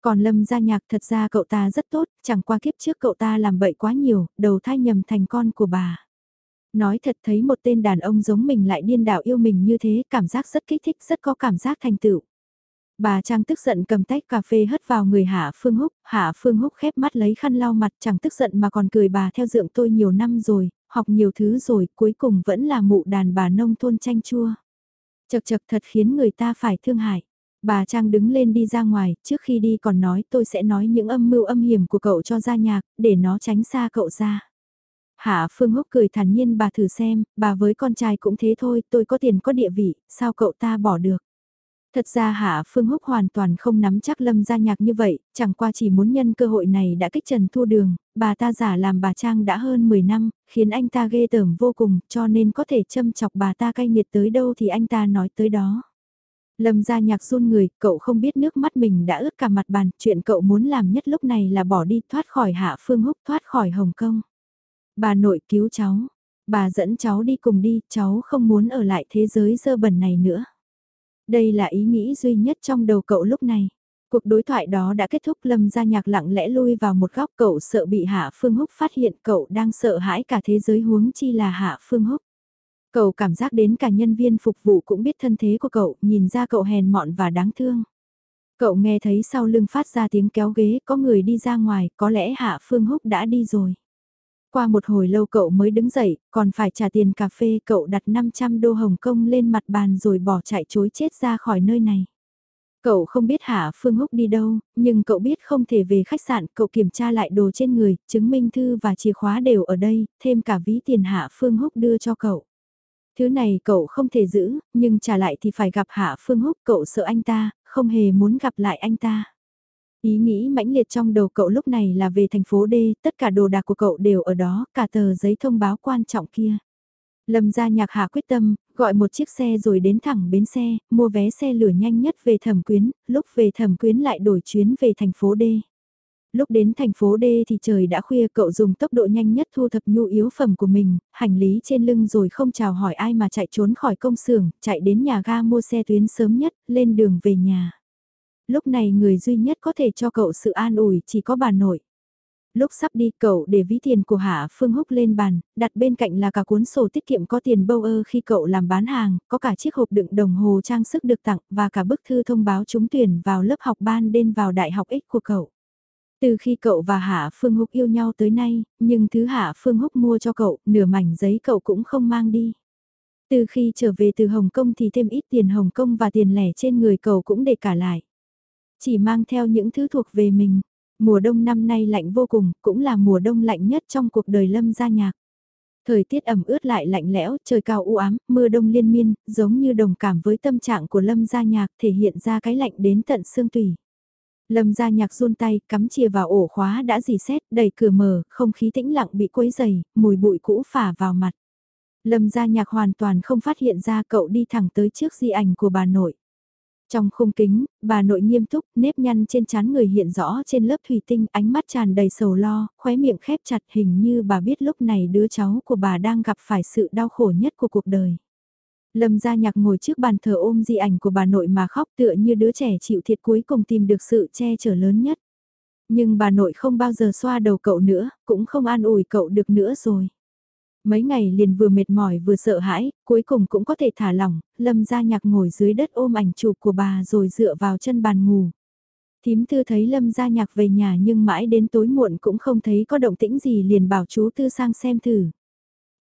Còn Lâm gia nhạc thật ra cậu ta rất tốt, chẳng qua kiếp trước cậu ta làm bậy quá nhiều, đầu thai nhầm thành con của bà. Nói thật thấy một tên đàn ông giống mình lại điên đảo yêu mình như thế, cảm giác rất kích thích, rất có cảm giác thành tựu. Bà Trang tức giận cầm tách cà phê hất vào người Hạ Phương Húc, Hạ Phương Húc khép mắt lấy khăn lau mặt chẳng tức giận mà còn cười bà theo dượng tôi nhiều năm rồi, học nhiều thứ rồi, cuối cùng vẫn là mụ đàn bà nông thôn chanh chua. Chật chật thật khiến người ta phải thương hại. Bà Trang đứng lên đi ra ngoài, trước khi đi còn nói tôi sẽ nói những âm mưu âm hiểm của cậu cho gia nhạc, để nó tránh xa cậu ra. Hạ Phương Húc cười thản nhiên bà thử xem, bà với con trai cũng thế thôi, tôi có tiền có địa vị, sao cậu ta bỏ được. Thật ra Hạ Phương Húc hoàn toàn không nắm chắc lâm gia nhạc như vậy, chẳng qua chỉ muốn nhân cơ hội này đã kích trần thu đường, bà ta giả làm bà Trang đã hơn 10 năm, khiến anh ta ghê tởm vô cùng, cho nên có thể châm chọc bà ta cay nghiệt tới đâu thì anh ta nói tới đó. Lâm gia nhạc run người, cậu không biết nước mắt mình đã ướt cả mặt bàn, chuyện cậu muốn làm nhất lúc này là bỏ đi thoát khỏi Hạ Phương Húc thoát khỏi Hồng Kông. Bà nội cứu cháu, bà dẫn cháu đi cùng đi, cháu không muốn ở lại thế giới dơ bẩn này nữa. Đây là ý nghĩ duy nhất trong đầu cậu lúc này. Cuộc đối thoại đó đã kết thúc Lâm gia nhạc lặng lẽ lui vào một góc cậu sợ bị Hạ Phương Húc phát hiện cậu đang sợ hãi cả thế giới huống chi là Hạ Phương Húc. Cậu cảm giác đến cả nhân viên phục vụ cũng biết thân thế của cậu, nhìn ra cậu hèn mọn và đáng thương. Cậu nghe thấy sau lưng phát ra tiếng kéo ghế, có người đi ra ngoài, có lẽ Hạ Phương Húc đã đi rồi. Qua một hồi lâu cậu mới đứng dậy, còn phải trả tiền cà phê cậu đặt 500 đô Hồng Kông lên mặt bàn rồi bỏ chạy chối chết ra khỏi nơi này. Cậu không biết Hạ Phương Húc đi đâu, nhưng cậu biết không thể về khách sạn, cậu kiểm tra lại đồ trên người, chứng minh thư và chìa khóa đều ở đây, thêm cả ví tiền Hạ Phương Húc đưa cho cậu. Thứ này cậu không thể giữ, nhưng trả lại thì phải gặp Hạ Phương Húc, cậu sợ anh ta, không hề muốn gặp lại anh ta. Ý nghĩ mãnh liệt trong đầu cậu lúc này là về thành phố D, tất cả đồ đạc của cậu đều ở đó, cả tờ giấy thông báo quan trọng kia. Lâm gia nhạc hạ quyết tâm, gọi một chiếc xe rồi đến thẳng bến xe, mua vé xe lửa nhanh nhất về thẩm quyến, lúc về thẩm quyến lại đổi chuyến về thành phố D. Lúc đến thành phố D thì trời đã khuya cậu dùng tốc độ nhanh nhất thu thập nhu yếu phẩm của mình, hành lý trên lưng rồi không chào hỏi ai mà chạy trốn khỏi công xưởng, chạy đến nhà ga mua xe tuyến sớm nhất, lên đường về nhà lúc này người duy nhất có thể cho cậu sự an ủi chỉ có bà nội. Lúc sắp đi cậu để ví tiền của Hạ Phương Húc lên bàn, đặt bên cạnh là cả cuốn sổ tiết kiệm có tiền bâu ơ khi cậu làm bán hàng, có cả chiếc hộp đựng đồng hồ trang sức được tặng và cả bức thư thông báo trúng tuyển vào lớp học ban đêm vào đại học X của cậu. Từ khi cậu và Hạ Phương Húc yêu nhau tới nay, nhưng thứ Hạ Phương Húc mua cho cậu, nửa mảnh giấy cậu cũng không mang đi. Từ khi trở về từ Hồng Kông thì thêm ít tiền Hồng Kông và tiền lẻ trên người cậu cũng để cả lại. Chỉ mang theo những thứ thuộc về mình. Mùa đông năm nay lạnh vô cùng, cũng là mùa đông lạnh nhất trong cuộc đời Lâm gia nhạc. Thời tiết ẩm ướt lại lạnh lẽo, trời cao u ám, mưa đông liên miên, giống như đồng cảm với tâm trạng của Lâm gia nhạc thể hiện ra cái lạnh đến tận xương tủy. Lâm gia nhạc run tay, cắm chìa vào ổ khóa đã dì xét, đẩy cửa mở, không khí tĩnh lặng bị quấy dày, mùi bụi cũ phả vào mặt. Lâm gia nhạc hoàn toàn không phát hiện ra cậu đi thẳng tới trước di ảnh của bà nội. Trong khung kính, bà nội nghiêm túc, nếp nhăn trên trán người hiện rõ trên lớp thủy tinh, ánh mắt tràn đầy sầu lo, khóe miệng khép chặt hình như bà biết lúc này đứa cháu của bà đang gặp phải sự đau khổ nhất của cuộc đời. Lâm gia nhạc ngồi trước bàn thờ ôm di ảnh của bà nội mà khóc tựa như đứa trẻ chịu thiệt cuối cùng tìm được sự che chở lớn nhất. Nhưng bà nội không bao giờ xoa đầu cậu nữa, cũng không an ủi cậu được nữa rồi. Mấy ngày liền vừa mệt mỏi vừa sợ hãi, cuối cùng cũng có thể thả lỏng, lâm gia nhạc ngồi dưới đất ôm ảnh chụp của bà rồi dựa vào chân bàn ngủ. Thím tư thấy lâm gia nhạc về nhà nhưng mãi đến tối muộn cũng không thấy có động tĩnh gì liền bảo chú tư sang xem thử.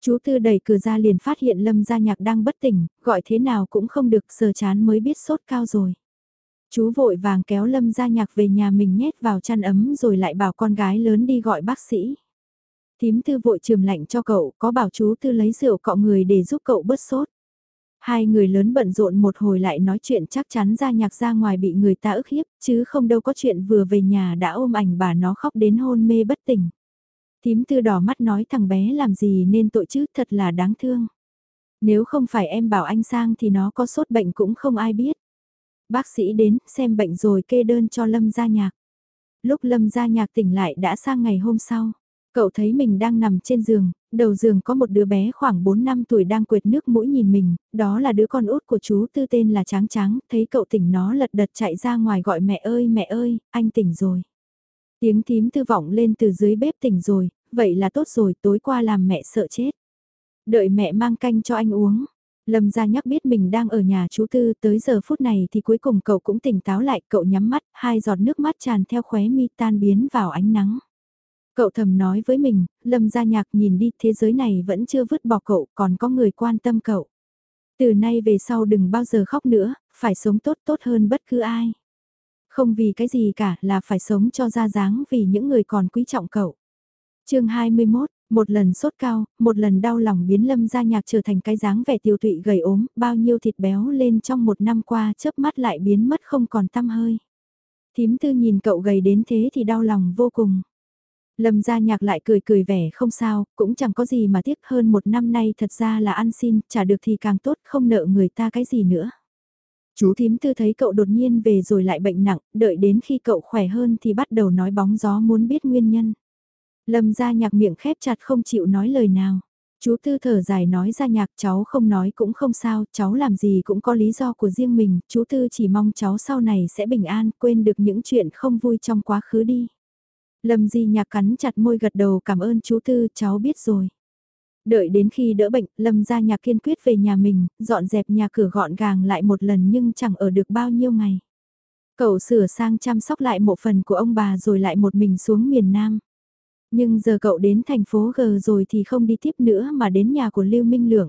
Chú tư đẩy cửa ra liền phát hiện lâm gia nhạc đang bất tỉnh, gọi thế nào cũng không được sờ chán mới biết sốt cao rồi. Chú vội vàng kéo lâm gia nhạc về nhà mình nhét vào chăn ấm rồi lại bảo con gái lớn đi gọi bác sĩ. Tím tư vội trường lạnh cho cậu, có bảo chú tư lấy rượu cọ người để giúp cậu bớt sốt. Hai người lớn bận rộn một hồi lại nói chuyện chắc chắn ra nhạc ra ngoài bị người ta ức hiếp, chứ không đâu có chuyện vừa về nhà đã ôm ảnh bà nó khóc đến hôn mê bất tỉnh. Tím tư đỏ mắt nói thằng bé làm gì nên tội chứ thật là đáng thương. Nếu không phải em bảo anh sang thì nó có sốt bệnh cũng không ai biết. Bác sĩ đến xem bệnh rồi kê đơn cho Lâm gia nhạc. Lúc Lâm gia nhạc tỉnh lại đã sang ngày hôm sau. Cậu thấy mình đang nằm trên giường, đầu giường có một đứa bé khoảng 4 năm tuổi đang quệt nước mũi nhìn mình, đó là đứa con út của chú tư tên là Tráng Tráng, thấy cậu tỉnh nó lật đật chạy ra ngoài gọi mẹ ơi mẹ ơi, anh tỉnh rồi. Tiếng thím tư vọng lên từ dưới bếp tỉnh rồi, vậy là tốt rồi tối qua làm mẹ sợ chết. Đợi mẹ mang canh cho anh uống. Lâm gia nhắc biết mình đang ở nhà chú Tư tới giờ phút này thì cuối cùng cậu cũng tỉnh táo lại cậu nhắm mắt, hai giọt nước mắt tràn theo khóe mi tan biến vào ánh nắng. Cậu thầm nói với mình, lâm gia nhạc nhìn đi thế giới này vẫn chưa vứt bỏ cậu còn có người quan tâm cậu. Từ nay về sau đừng bao giờ khóc nữa, phải sống tốt tốt hơn bất cứ ai. Không vì cái gì cả là phải sống cho ra dáng vì những người còn quý trọng cậu. chương 21, Một lần sốt cao, một lần đau lòng biến lâm gia nhạc trở thành cái dáng vẻ tiêu tụy gầy ốm, bao nhiêu thịt béo lên trong một năm qua chớp mắt lại biến mất không còn tăm hơi. Thím tư nhìn cậu gầy đến thế thì đau lòng vô cùng. Lâm gia nhạc lại cười cười vẻ không sao, cũng chẳng có gì mà tiếc hơn một năm nay thật ra là ăn xin, trả được thì càng tốt, không nợ người ta cái gì nữa. Chú thím tư thấy cậu đột nhiên về rồi lại bệnh nặng, đợi đến khi cậu khỏe hơn thì bắt đầu nói bóng gió muốn biết nguyên nhân. Lâm gia nhạc miệng khép chặt không chịu nói lời nào. Chú tư thở dài nói ra nhạc cháu không nói cũng không sao, cháu làm gì cũng có lý do của riêng mình, chú tư chỉ mong cháu sau này sẽ bình an, quên được những chuyện không vui trong quá khứ đi. Lâm di nhạc cắn chặt môi gật đầu cảm ơn chú tư, cháu biết rồi. Đợi đến khi đỡ bệnh, Lâm gia nhạc kiên quyết về nhà mình, dọn dẹp nhà cửa gọn gàng lại một lần nhưng chẳng ở được bao nhiêu ngày. Cậu sửa sang chăm sóc lại một phần của ông bà rồi lại một mình xuống miền Nam. Nhưng giờ cậu đến thành phố G rồi thì không đi tiếp nữa mà đến nhà của Lưu Minh Lượng.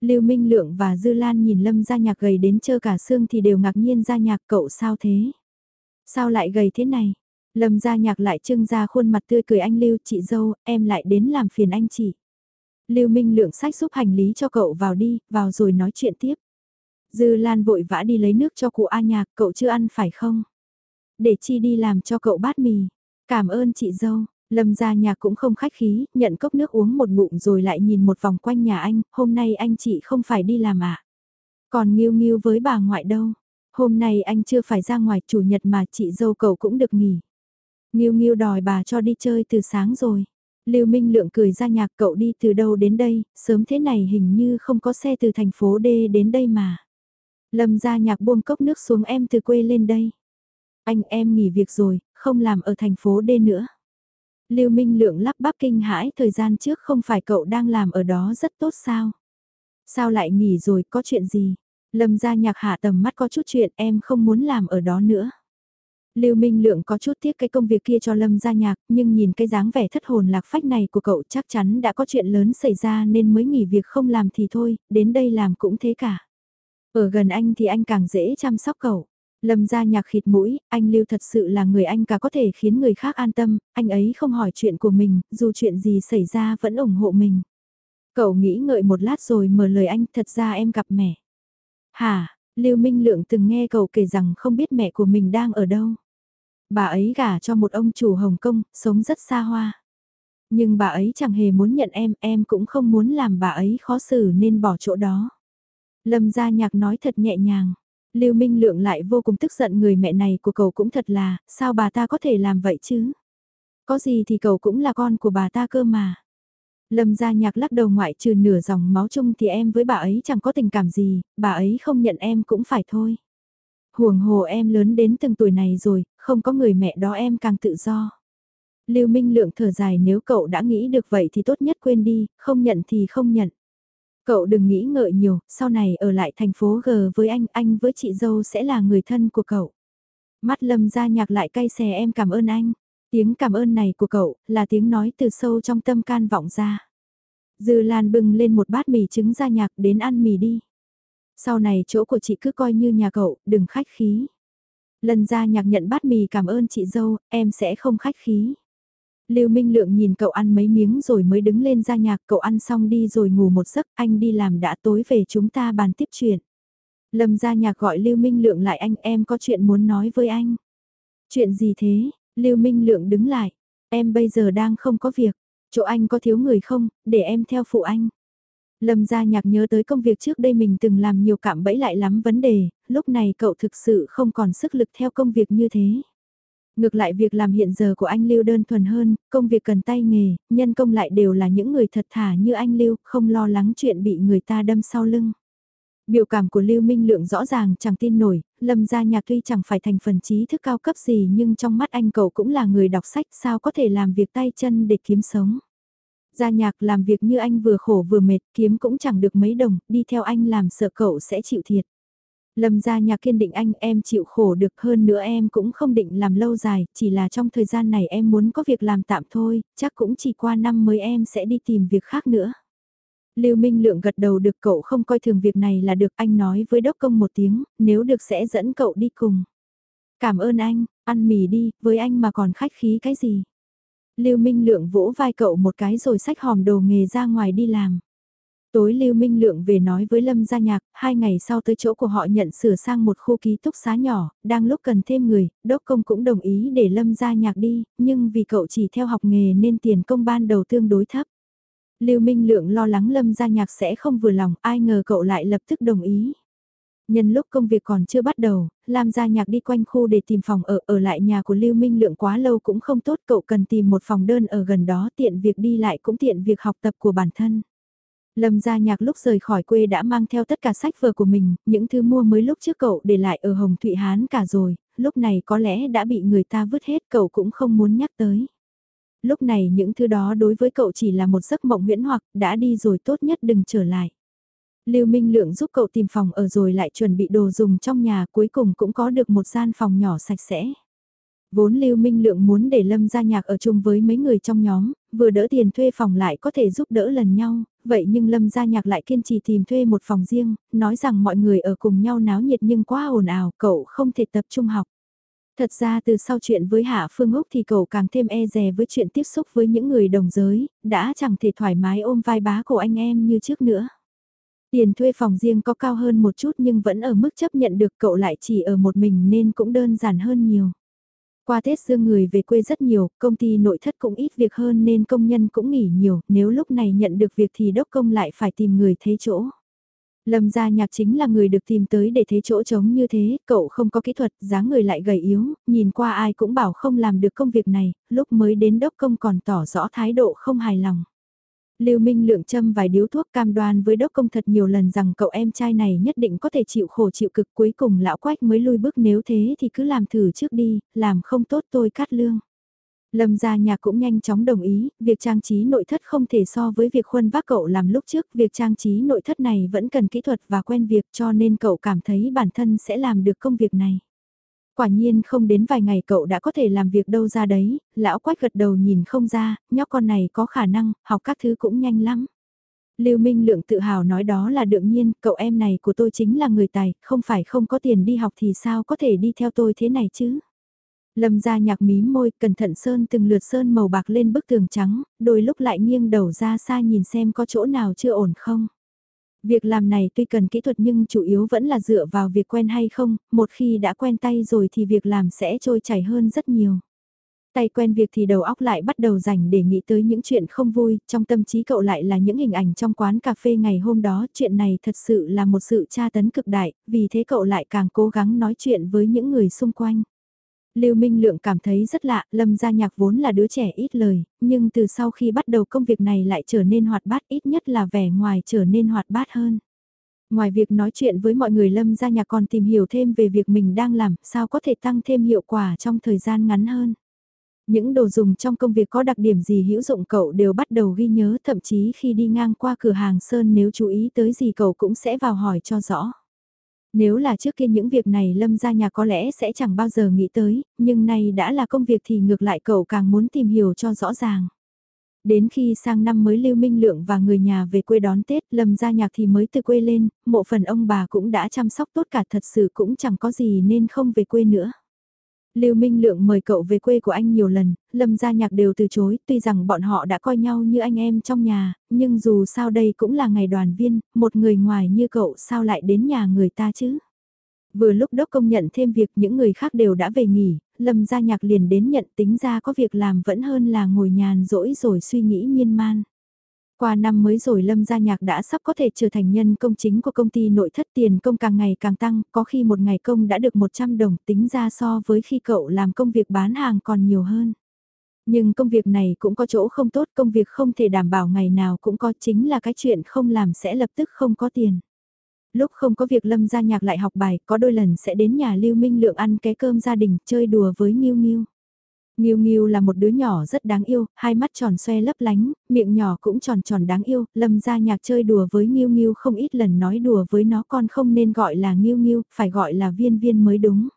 Lưu Minh Lượng và Dư Lan nhìn Lâm gia nhạc gầy đến trơ cả xương thì đều ngạc nhiên gia nhạc cậu sao thế? Sao lại gầy thế này? Lâm gia nhạc lại trưng ra khuôn mặt tươi cười anh Lưu chị dâu, em lại đến làm phiền anh chị. Lưu Minh Lượng sách giúp hành lý cho cậu vào đi, vào rồi nói chuyện tiếp. Dư Lan vội vã đi lấy nước cho cụ A nhạc, cậu chưa ăn phải không? Để chi đi làm cho cậu bát mì. Cảm ơn chị dâu, Lâm gia nhạc cũng không khách khí, nhận cốc nước uống một ngụm rồi lại nhìn một vòng quanh nhà anh, hôm nay anh chị không phải đi làm à? Còn nghiêu nghiêu với bà ngoại đâu? Hôm nay anh chưa phải ra ngoài chủ nhật mà chị dâu cậu cũng được nghỉ. Nghiêu nghiêu đòi bà cho đi chơi từ sáng rồi. Lưu Minh Lượng cười ra nhạc cậu đi từ đâu đến đây, sớm thế này hình như không có xe từ thành phố D đến đây mà. Lâm ra nhạc buông cốc nước xuống em từ quê lên đây. Anh em nghỉ việc rồi, không làm ở thành phố D nữa. Lưu Minh Lượng lắp bắp kinh hãi thời gian trước không phải cậu đang làm ở đó rất tốt sao? Sao lại nghỉ rồi có chuyện gì? Lâm ra nhạc hạ tầm mắt có chút chuyện em không muốn làm ở đó nữa. Lưu Minh Lượng có chút tiếc cái công việc kia cho Lâm gia nhạc, nhưng nhìn cái dáng vẻ thất hồn lạc phách này của cậu chắc chắn đã có chuyện lớn xảy ra nên mới nghỉ việc không làm thì thôi, đến đây làm cũng thế cả. Ở gần anh thì anh càng dễ chăm sóc cậu. Lâm gia nhạc khịt mũi, anh Lưu thật sự là người anh cả có thể khiến người khác an tâm, anh ấy không hỏi chuyện của mình, dù chuyện gì xảy ra vẫn ủng hộ mình. Cậu nghĩ ngợi một lát rồi mở lời anh, thật ra em gặp mẹ. Hả, Lưu Minh Lượng từng nghe cậu kể rằng không biết mẹ của mình đang ở đâu. Bà ấy gả cho một ông chủ Hồng Kông, sống rất xa hoa. Nhưng bà ấy chẳng hề muốn nhận em, em cũng không muốn làm bà ấy khó xử nên bỏ chỗ đó. Lâm gia nhạc nói thật nhẹ nhàng. Lưu Minh Lượng lại vô cùng tức giận người mẹ này của cậu cũng thật là, sao bà ta có thể làm vậy chứ? Có gì thì cậu cũng là con của bà ta cơ mà. Lâm gia nhạc lắc đầu ngoại trừ nửa dòng máu chung thì em với bà ấy chẳng có tình cảm gì, bà ấy không nhận em cũng phải thôi. Huồng hồ em lớn đến từng tuổi này rồi, không có người mẹ đó em càng tự do. Lưu Minh Lượng thở dài nếu cậu đã nghĩ được vậy thì tốt nhất quên đi, không nhận thì không nhận. Cậu đừng nghĩ ngợi nhiều, sau này ở lại thành phố G với anh, anh với chị dâu sẽ là người thân của cậu. Mắt lâm ra nhạc lại cay xè em cảm ơn anh. Tiếng cảm ơn này của cậu, là tiếng nói từ sâu trong tâm can vọng ra. Dư Lan bưng lên một bát mì trứng ra nhạc đến ăn mì đi. Sau này chỗ của chị cứ coi như nhà cậu, đừng khách khí. Lần ra nhạc nhận bát mì cảm ơn chị dâu, em sẽ không khách khí. Lưu Minh Lượng nhìn cậu ăn mấy miếng rồi mới đứng lên ra nhạc, cậu ăn xong đi rồi ngủ một giấc, anh đi làm đã tối về chúng ta bàn tiếp chuyện. Lâm ra nhạc gọi Lưu Minh Lượng lại anh em có chuyện muốn nói với anh. Chuyện gì thế? Lưu Minh Lượng đứng lại. Em bây giờ đang không có việc. Chỗ anh có thiếu người không? Để em theo phụ anh. Lâm gia nhạc nhớ tới công việc trước đây mình từng làm nhiều cạm bẫy lại lắm vấn đề, lúc này cậu thực sự không còn sức lực theo công việc như thế. Ngược lại việc làm hiện giờ của anh Lưu đơn thuần hơn, công việc cần tay nghề, nhân công lại đều là những người thật thà như anh Lưu, không lo lắng chuyện bị người ta đâm sau lưng. Biểu cảm của Lưu Minh Lượng rõ ràng chẳng tin nổi, Lâm gia nhạc tuy chẳng phải thành phần trí thức cao cấp gì nhưng trong mắt anh cậu cũng là người đọc sách sao có thể làm việc tay chân để kiếm sống. Gia nhạc làm việc như anh vừa khổ vừa mệt kiếm cũng chẳng được mấy đồng, đi theo anh làm sợ cậu sẽ chịu thiệt. Lâm gia nhạc kiên định anh em chịu khổ được hơn nữa em cũng không định làm lâu dài, chỉ là trong thời gian này em muốn có việc làm tạm thôi, chắc cũng chỉ qua năm mới em sẽ đi tìm việc khác nữa. Lưu Minh Lượng gật đầu được cậu không coi thường việc này là được anh nói với đốc công một tiếng, nếu được sẽ dẫn cậu đi cùng. Cảm ơn anh, ăn mì đi, với anh mà còn khách khí cái gì. Lưu Minh Lượng vỗ vai cậu một cái rồi xách hòm đồ nghề ra ngoài đi làm. Tối Lưu Minh Lượng về nói với Lâm Gia Nhạc, hai ngày sau tới chỗ của họ nhận sửa sang một khu ký túc xá nhỏ, đang lúc cần thêm người, đốc công cũng đồng ý để Lâm Gia Nhạc đi, nhưng vì cậu chỉ theo học nghề nên tiền công ban đầu tương đối thấp. Lưu Minh Lượng lo lắng Lâm Gia Nhạc sẽ không vừa lòng, ai ngờ cậu lại lập tức đồng ý. Nhân lúc công việc còn chưa bắt đầu, Lam Gia Nhạc đi quanh khu để tìm phòng ở, ở lại nhà của Lưu Minh Lượng quá lâu cũng không tốt, cậu cần tìm một phòng đơn ở gần đó tiện việc đi lại cũng tiện việc học tập của bản thân. Lâm Gia Nhạc lúc rời khỏi quê đã mang theo tất cả sách vở của mình, những thứ mua mới lúc trước cậu để lại ở Hồng Thụy Hán cả rồi, lúc này có lẽ đã bị người ta vứt hết cậu cũng không muốn nhắc tới. Lúc này những thứ đó đối với cậu chỉ là một giấc mộng huyễn hoặc đã đi rồi tốt nhất đừng trở lại. Lưu Minh Lượng giúp cậu tìm phòng ở rồi lại chuẩn bị đồ dùng trong nhà cuối cùng cũng có được một gian phòng nhỏ sạch sẽ. Vốn Lưu Minh Lượng muốn để Lâm gia nhạc ở chung với mấy người trong nhóm, vừa đỡ tiền thuê phòng lại có thể giúp đỡ lần nhau, vậy nhưng Lâm gia nhạc lại kiên trì tìm thuê một phòng riêng, nói rằng mọi người ở cùng nhau náo nhiệt nhưng quá ồn ào, cậu không thể tập trung học. Thật ra từ sau chuyện với Hạ Phương Úc thì cậu càng thêm e dè với chuyện tiếp xúc với những người đồng giới, đã chẳng thể thoải mái ôm vai bá của anh em như trước nữa. Tiền thuê phòng riêng có cao hơn một chút nhưng vẫn ở mức chấp nhận được cậu lại chỉ ở một mình nên cũng đơn giản hơn nhiều. Qua Tết dương người về quê rất nhiều, công ty nội thất cũng ít việc hơn nên công nhân cũng nghỉ nhiều, nếu lúc này nhận được việc thì đốc công lại phải tìm người thế chỗ. Lâm gia nhạc chính là người được tìm tới để thế chỗ trống như thế, cậu không có kỹ thuật, dáng người lại gầy yếu, nhìn qua ai cũng bảo không làm được công việc này, lúc mới đến đốc công còn tỏ rõ thái độ không hài lòng. Lưu Minh lượng châm vài điếu thuốc cam đoan với đốc công thật nhiều lần rằng cậu em trai này nhất định có thể chịu khổ chịu cực cuối cùng lão quách mới lui bước nếu thế thì cứ làm thử trước đi, làm không tốt tôi cắt lương. Lâm gia nhà cũng nhanh chóng đồng ý, việc trang trí nội thất không thể so với việc khuân vác cậu làm lúc trước, việc trang trí nội thất này vẫn cần kỹ thuật và quen việc cho nên cậu cảm thấy bản thân sẽ làm được công việc này. Quả nhiên không đến vài ngày cậu đã có thể làm việc đâu ra đấy, lão quách gật đầu nhìn không ra, nhóc con này có khả năng, học các thứ cũng nhanh lắm. Lưu Minh Lượng tự hào nói đó là đương nhiên, cậu em này của tôi chính là người tài, không phải không có tiền đi học thì sao có thể đi theo tôi thế này chứ. Lâm ra nhạc mí môi, cẩn thận sơn từng lượt sơn màu bạc lên bức tường trắng, đôi lúc lại nghiêng đầu ra xa nhìn xem có chỗ nào chưa ổn không. Việc làm này tuy cần kỹ thuật nhưng chủ yếu vẫn là dựa vào việc quen hay không, một khi đã quen tay rồi thì việc làm sẽ trôi chảy hơn rất nhiều. Tay quen việc thì đầu óc lại bắt đầu dành để nghĩ tới những chuyện không vui, trong tâm trí cậu lại là những hình ảnh trong quán cà phê ngày hôm đó, chuyện này thật sự là một sự tra tấn cực đại, vì thế cậu lại càng cố gắng nói chuyện với những người xung quanh. Lưu Minh Lượng cảm thấy rất lạ, Lâm Gia Nhạc vốn là đứa trẻ ít lời, nhưng từ sau khi bắt đầu công việc này lại trở nên hoạt bát ít nhất là vẻ ngoài trở nên hoạt bát hơn. Ngoài việc nói chuyện với mọi người Lâm Gia Nhạc còn tìm hiểu thêm về việc mình đang làm, sao có thể tăng thêm hiệu quả trong thời gian ngắn hơn. Những đồ dùng trong công việc có đặc điểm gì hữu dụng cậu đều bắt đầu ghi nhớ thậm chí khi đi ngang qua cửa hàng Sơn nếu chú ý tới gì cậu cũng sẽ vào hỏi cho rõ. Nếu là trước kia những việc này Lâm ra nhà có lẽ sẽ chẳng bao giờ nghĩ tới, nhưng nay đã là công việc thì ngược lại cậu càng muốn tìm hiểu cho rõ ràng. Đến khi sang năm mới Lưu Minh Lượng và người nhà về quê đón Tết, Lâm gia nhạc thì mới từ quê lên, mộ phần ông bà cũng đã chăm sóc tốt cả thật sự cũng chẳng có gì nên không về quê nữa. Lưu Minh Lượng mời cậu về quê của anh nhiều lần, Lâm Gia Nhạc đều từ chối, tuy rằng bọn họ đã coi nhau như anh em trong nhà, nhưng dù sao đây cũng là ngày đoàn viên, một người ngoài như cậu sao lại đến nhà người ta chứ? Vừa lúc đốc công nhận thêm việc những người khác đều đã về nghỉ, Lâm Gia Nhạc liền đến nhận tính ra có việc làm vẫn hơn là ngồi nhàn rỗi rồi suy nghĩ miên man. Qua năm mới rồi Lâm Gia Nhạc đã sắp có thể trở thành nhân công chính của công ty nội thất tiền công càng ngày càng tăng, có khi một ngày công đã được 100 đồng tính ra so với khi cậu làm công việc bán hàng còn nhiều hơn. Nhưng công việc này cũng có chỗ không tốt, công việc không thể đảm bảo ngày nào cũng có chính là cái chuyện không làm sẽ lập tức không có tiền. Lúc không có việc Lâm Gia Nhạc lại học bài, có đôi lần sẽ đến nhà Lưu Minh Lượng ăn cái cơm gia đình, chơi đùa với Nghiêu Nghiêu. Nghiêu Nghiêu là một đứa nhỏ rất đáng yêu, hai mắt tròn xoe lấp lánh, miệng nhỏ cũng tròn tròn đáng yêu, Lâm gia nhạc chơi đùa với Nghiêu Nghiêu không ít lần nói đùa với nó con không nên gọi là Nghiêu Nghiêu, phải gọi là viên viên mới đúng.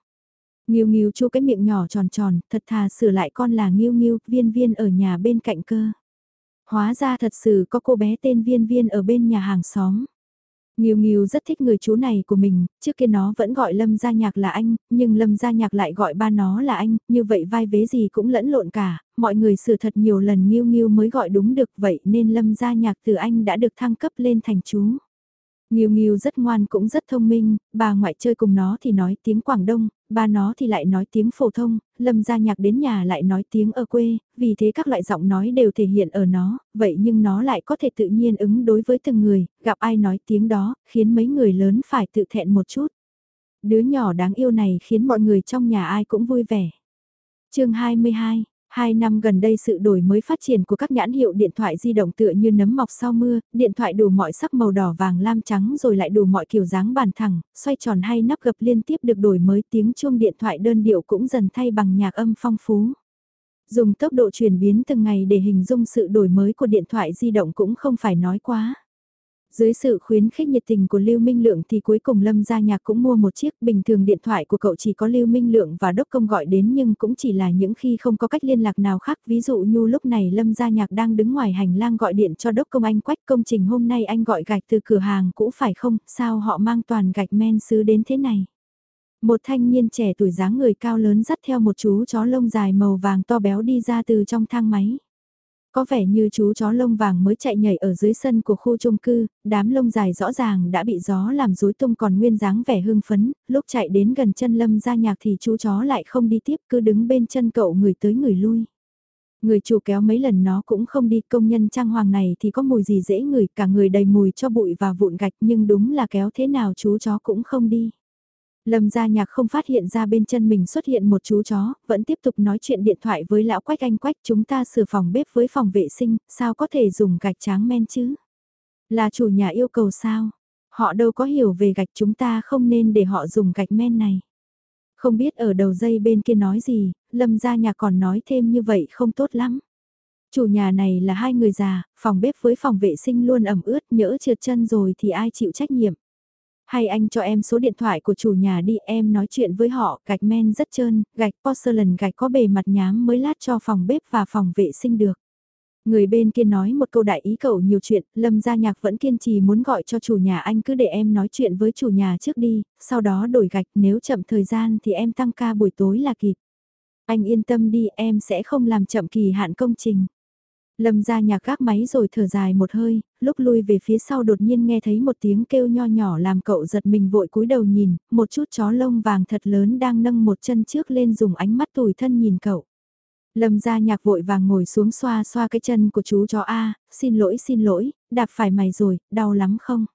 Nghiêu Nghiêu chu cái miệng nhỏ tròn tròn, thật thà sửa lại con là Nghiêu Nghiêu, viên viên ở nhà bên cạnh cơ. Hóa ra thật sự có cô bé tên viên viên ở bên nhà hàng xóm. Nghiêu Nghiêu rất thích người chú này của mình, trước kia nó vẫn gọi Lâm Gia Nhạc là anh, nhưng Lâm Gia Nhạc lại gọi ba nó là anh, như vậy vai vế gì cũng lẫn lộn cả, mọi người sửa thật nhiều lần Nghiêu Nghiêu mới gọi đúng được vậy nên Lâm Gia Nhạc từ anh đã được thăng cấp lên thành chú. Nghiêu Nghiêu rất ngoan cũng rất thông minh, bà ngoại chơi cùng nó thì nói tiếng Quảng Đông, ba nó thì lại nói tiếng phổ thông, lâm gia nhạc đến nhà lại nói tiếng ở quê, vì thế các loại giọng nói đều thể hiện ở nó, vậy nhưng nó lại có thể tự nhiên ứng đối với từng người, gặp ai nói tiếng đó, khiến mấy người lớn phải tự thẹn một chút. Đứa nhỏ đáng yêu này khiến mọi người trong nhà ai cũng vui vẻ. chương 22 Hai năm gần đây sự đổi mới phát triển của các nhãn hiệu điện thoại di động tựa như nấm mọc sau mưa, điện thoại đủ mọi sắc màu đỏ vàng lam trắng rồi lại đủ mọi kiểu dáng bàn thẳng, xoay tròn hay nắp gập liên tiếp được đổi mới tiếng chuông điện thoại đơn điệu cũng dần thay bằng nhạc âm phong phú. Dùng tốc độ chuyển biến từng ngày để hình dung sự đổi mới của điện thoại di động cũng không phải nói quá. Dưới sự khuyến khích nhiệt tình của Lưu Minh Lượng thì cuối cùng Lâm Gia Nhạc cũng mua một chiếc bình thường điện thoại của cậu chỉ có Lưu Minh Lượng và Đốc Công gọi đến nhưng cũng chỉ là những khi không có cách liên lạc nào khác. Ví dụ như lúc này Lâm Gia Nhạc đang đứng ngoài hành lang gọi điện cho Đốc Công anh quách công trình hôm nay anh gọi gạch từ cửa hàng cũ phải không, sao họ mang toàn gạch men sứ đến thế này. Một thanh niên trẻ tuổi dáng người cao lớn dắt theo một chú chó lông dài màu vàng to béo đi ra từ trong thang máy. Có vẻ như chú chó lông vàng mới chạy nhảy ở dưới sân của khu chung cư, đám lông dài rõ ràng đã bị gió làm rối tung còn nguyên dáng vẻ hưng phấn, lúc chạy đến gần chân lâm ra nhạc thì chú chó lại không đi tiếp cứ đứng bên chân cậu người tới người lui. Người chủ kéo mấy lần nó cũng không đi công nhân trang hoàng này thì có mùi gì dễ ngửi cả người đầy mùi cho bụi và vụn gạch nhưng đúng là kéo thế nào chú chó cũng không đi. Lâm gia nhạc không phát hiện ra bên chân mình xuất hiện một chú chó, vẫn tiếp tục nói chuyện điện thoại với lão quách anh quách chúng ta sửa phòng bếp với phòng vệ sinh, sao có thể dùng gạch tráng men chứ? Là chủ nhà yêu cầu sao? Họ đâu có hiểu về gạch chúng ta không nên để họ dùng gạch men này. Không biết ở đầu dây bên kia nói gì, lâm gia nhạc còn nói thêm như vậy không tốt lắm. Chủ nhà này là hai người già, phòng bếp với phòng vệ sinh luôn ẩm ướt nhỡ trượt chân rồi thì ai chịu trách nhiệm. Hay anh cho em số điện thoại của chủ nhà đi em nói chuyện với họ, gạch men rất trơn, gạch porcelain gạch có bề mặt nhám mới lát cho phòng bếp và phòng vệ sinh được. Người bên kia nói một câu đại ý cậu nhiều chuyện, Lâm Gia Nhạc vẫn kiên trì muốn gọi cho chủ nhà anh cứ để em nói chuyện với chủ nhà trước đi, sau đó đổi gạch nếu chậm thời gian thì em tăng ca buổi tối là kịp. Anh yên tâm đi em sẽ không làm chậm kỳ hạn công trình. Lâm ra nhạc gác máy rồi thở dài một hơi, lúc lui về phía sau đột nhiên nghe thấy một tiếng kêu nho nhỏ làm cậu giật mình vội cúi đầu nhìn, một chút chó lông vàng thật lớn đang nâng một chân trước lên dùng ánh mắt tủi thân nhìn cậu. Lâm ra nhạc vội vàng ngồi xuống xoa xoa cái chân của chú chó A, xin lỗi xin lỗi, đạp phải mày rồi, đau lắm không?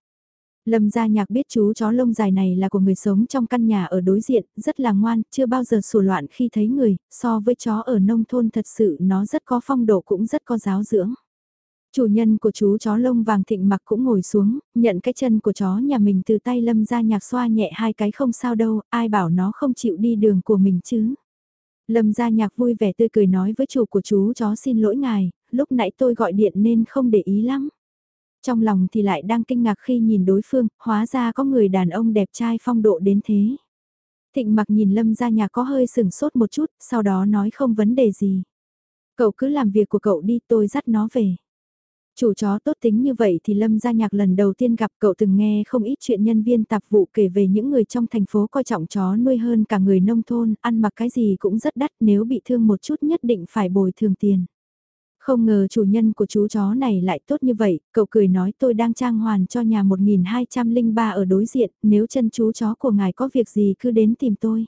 Lâm gia nhạc biết chú chó lông dài này là của người sống trong căn nhà ở đối diện, rất là ngoan, chưa bao giờ sủa loạn khi thấy người, so với chó ở nông thôn thật sự nó rất có phong độ cũng rất có giáo dưỡng. Chủ nhân của chú chó lông vàng thịnh mặc cũng ngồi xuống, nhận cái chân của chó nhà mình từ tay lâm gia nhạc xoa nhẹ hai cái không sao đâu, ai bảo nó không chịu đi đường của mình chứ. Lâm gia nhạc vui vẻ tươi cười nói với chủ của chú chó xin lỗi ngài, lúc nãy tôi gọi điện nên không để ý lắm. Trong lòng thì lại đang kinh ngạc khi nhìn đối phương, hóa ra có người đàn ông đẹp trai phong độ đến thế. Thịnh mặc nhìn Lâm ra nhà có hơi sừng sốt một chút, sau đó nói không vấn đề gì. Cậu cứ làm việc của cậu đi tôi dắt nó về. Chủ chó tốt tính như vậy thì Lâm gia nhạc lần đầu tiên gặp cậu từng nghe không ít chuyện nhân viên tạp vụ kể về những người trong thành phố coi trọng chó nuôi hơn cả người nông thôn, ăn mặc cái gì cũng rất đắt nếu bị thương một chút nhất định phải bồi thường tiền. Không ngờ chủ nhân của chú chó này lại tốt như vậy, cậu cười nói tôi đang trang hoàn cho nhà 1203 ở đối diện, nếu chân chú chó của ngài có việc gì cứ đến tìm tôi.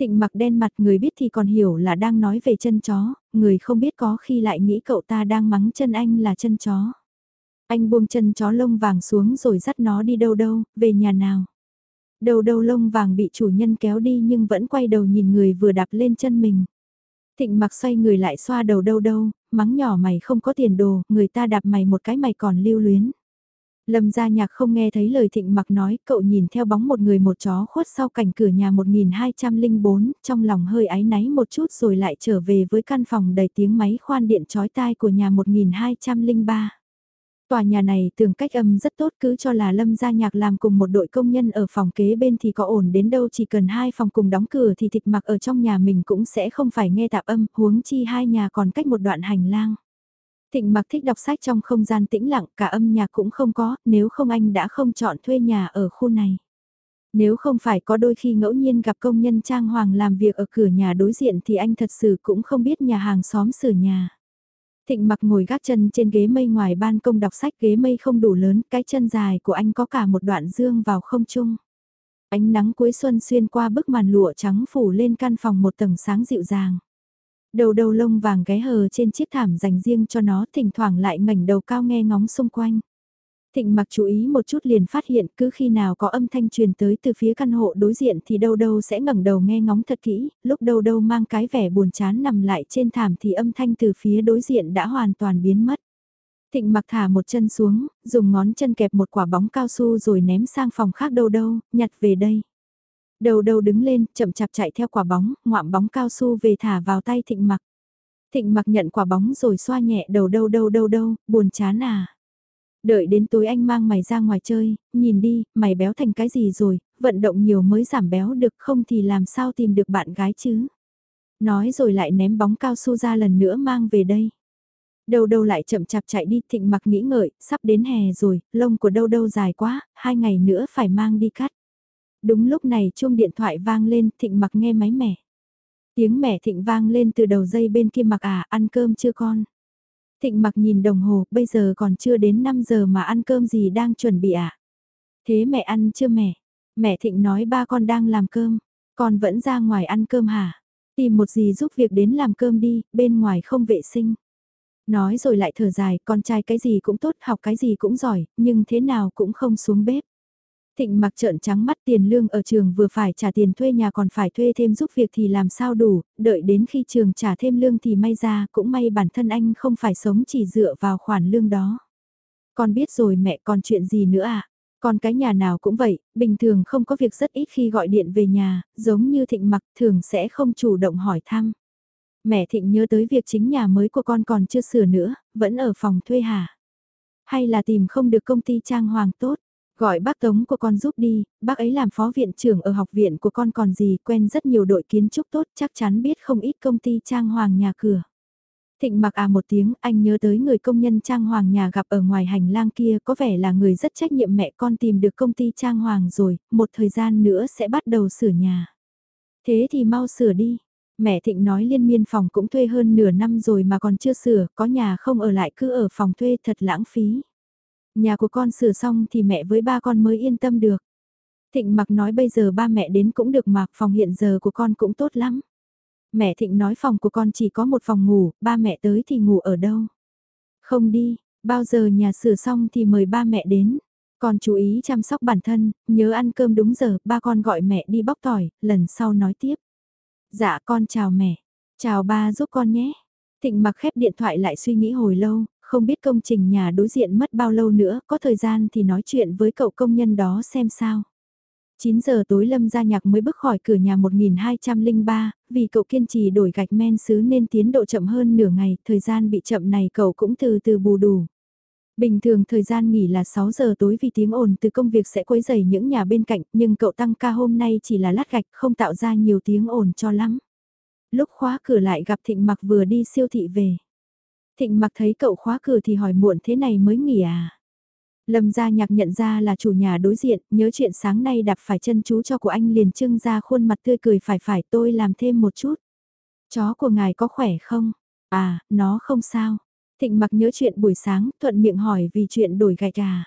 Thịnh mặc đen mặt người biết thì còn hiểu là đang nói về chân chó, người không biết có khi lại nghĩ cậu ta đang mắng chân anh là chân chó. Anh buông chân chó lông vàng xuống rồi dắt nó đi đâu đâu, về nhà nào. Đầu đầu lông vàng bị chủ nhân kéo đi nhưng vẫn quay đầu nhìn người vừa đạp lên chân mình. Thịnh mặc xoay người lại xoa đầu đâu đâu, mắng nhỏ mày không có tiền đồ, người ta đạp mày một cái mày còn lưu luyến. Lâm gia nhạc không nghe thấy lời thịnh mặc nói, cậu nhìn theo bóng một người một chó khuất sau cảnh cửa nhà 1204, trong lòng hơi áy náy một chút rồi lại trở về với căn phòng đầy tiếng máy khoan điện chói tai của nhà 1203. Tòa nhà này tường cách âm rất tốt cứ cho là Lâm Gia Nhạc làm cùng một đội công nhân ở phòng kế bên thì có ổn đến đâu chỉ cần hai phòng cùng đóng cửa thì thịt mặc ở trong nhà mình cũng sẽ không phải nghe tạp âm huống chi hai nhà còn cách một đoạn hành lang. Thịnh mặc thích đọc sách trong không gian tĩnh lặng, cả âm nhạc cũng không có, nếu không anh đã không chọn thuê nhà ở khu này. Nếu không phải có đôi khi ngẫu nhiên gặp công nhân trang hoàng làm việc ở cửa nhà đối diện thì anh thật sự cũng không biết nhà hàng xóm sửa nhà. Thịnh mặc ngồi gác chân trên ghế mây ngoài ban công đọc sách ghế mây không đủ lớn, cái chân dài của anh có cả một đoạn dương vào không trung. Ánh nắng cuối xuân xuyên qua bức màn lụa trắng phủ lên căn phòng một tầng sáng dịu dàng. Đầu đầu lông vàng ghé hờ trên chiếc thảm dành riêng cho nó thỉnh thoảng lại ngẩng đầu cao nghe ngóng xung quanh. Thịnh mặc chú ý một chút liền phát hiện cứ khi nào có âm thanh truyền tới từ phía căn hộ đối diện thì đâu đâu sẽ ngẩng đầu nghe ngóng thật kỹ, lúc đâu đâu mang cái vẻ buồn chán nằm lại trên thảm thì âm thanh từ phía đối diện đã hoàn toàn biến mất. Thịnh mặc thả một chân xuống, dùng ngón chân kẹp một quả bóng cao su rồi ném sang phòng khác đâu đâu, nhặt về đây. Đầu đầu đứng lên, chậm chạp chạy theo quả bóng, ngoạm bóng cao su về thả vào tay thịnh mặc. Thịnh mặc nhận quả bóng rồi xoa nhẹ đầu đâu đâu đâu đâu, buồn chán à. Đợi đến tối anh mang mày ra ngoài chơi, nhìn đi, mày béo thành cái gì rồi, vận động nhiều mới giảm béo được không thì làm sao tìm được bạn gái chứ. Nói rồi lại ném bóng cao su ra lần nữa mang về đây. Đâu đâu lại chậm chạp chạy đi thịnh mặc nghĩ ngợi, sắp đến hè rồi, lông của đâu đâu dài quá, hai ngày nữa phải mang đi cắt. Đúng lúc này chuông điện thoại vang lên, thịnh mặc nghe máy mẻ. Tiếng mẹ thịnh vang lên từ đầu dây bên kia mặc à, ăn cơm chưa con? Thịnh mặc nhìn đồng hồ, bây giờ còn chưa đến 5 giờ mà ăn cơm gì đang chuẩn bị à? Thế mẹ ăn chưa mẹ? Mẹ Thịnh nói ba con đang làm cơm, con vẫn ra ngoài ăn cơm hả? Tìm một gì giúp việc đến làm cơm đi, bên ngoài không vệ sinh. Nói rồi lại thở dài, con trai cái gì cũng tốt, học cái gì cũng giỏi, nhưng thế nào cũng không xuống bếp. Thịnh mặc trợn trắng mắt tiền lương ở trường vừa phải trả tiền thuê nhà còn phải thuê thêm giúp việc thì làm sao đủ, đợi đến khi trường trả thêm lương thì may ra cũng may bản thân anh không phải sống chỉ dựa vào khoản lương đó. Con biết rồi mẹ còn chuyện gì nữa à? Còn cái nhà nào cũng vậy, bình thường không có việc rất ít khi gọi điện về nhà, giống như thịnh mặc thường sẽ không chủ động hỏi thăm. Mẹ thịnh nhớ tới việc chính nhà mới của con còn chưa sửa nữa, vẫn ở phòng thuê hả? Hay là tìm không được công ty trang hoàng tốt? Gọi bác Tống của con giúp đi, bác ấy làm phó viện trưởng ở học viện của con còn gì, quen rất nhiều đội kiến trúc tốt, chắc chắn biết không ít công ty trang hoàng nhà cửa. Thịnh mặc à một tiếng, anh nhớ tới người công nhân trang hoàng nhà gặp ở ngoài hành lang kia có vẻ là người rất trách nhiệm mẹ con tìm được công ty trang hoàng rồi, một thời gian nữa sẽ bắt đầu sửa nhà. Thế thì mau sửa đi. Mẹ Thịnh nói liên miên phòng cũng thuê hơn nửa năm rồi mà còn chưa sửa, có nhà không ở lại cứ ở phòng thuê thật lãng phí. Nhà của con sửa xong thì mẹ với ba con mới yên tâm được. Thịnh mặc nói bây giờ ba mẹ đến cũng được mà phòng hiện giờ của con cũng tốt lắm. Mẹ Thịnh nói phòng của con chỉ có một phòng ngủ, ba mẹ tới thì ngủ ở đâu. Không đi, bao giờ nhà sửa xong thì mời ba mẹ đến. Con chú ý chăm sóc bản thân, nhớ ăn cơm đúng giờ, ba con gọi mẹ đi bóc tỏi, lần sau nói tiếp. Dạ con chào mẹ, chào ba giúp con nhé. Thịnh mặc khép điện thoại lại suy nghĩ hồi lâu, không biết công trình nhà đối diện mất bao lâu nữa, có thời gian thì nói chuyện với cậu công nhân đó xem sao. 9 giờ tối Lâm Gia Nhạc mới bước khỏi cửa nhà 1203, vì cậu kiên trì đổi gạch men sứ nên tiến độ chậm hơn nửa ngày, thời gian bị chậm này cậu cũng từ từ bù đủ. Bình thường thời gian nghỉ là 6 giờ tối vì tiếng ồn từ công việc sẽ quấy rầy những nhà bên cạnh, nhưng cậu tăng ca hôm nay chỉ là lát gạch không tạo ra nhiều tiếng ồn cho lắm. Lúc khóa cửa lại gặp Thịnh Mặc vừa đi siêu thị về. Thịnh mặc thấy cậu khóa cửa thì hỏi muộn thế này mới nghỉ à. Lâm gia nhạc nhận ra là chủ nhà đối diện, nhớ chuyện sáng nay đạp phải chân chú cho của anh liền trưng ra khuôn mặt tươi cười phải phải tôi làm thêm một chút. Chó của ngài có khỏe không? À, nó không sao. Thịnh mặc nhớ chuyện buổi sáng, thuận miệng hỏi vì chuyện đổi gạch à.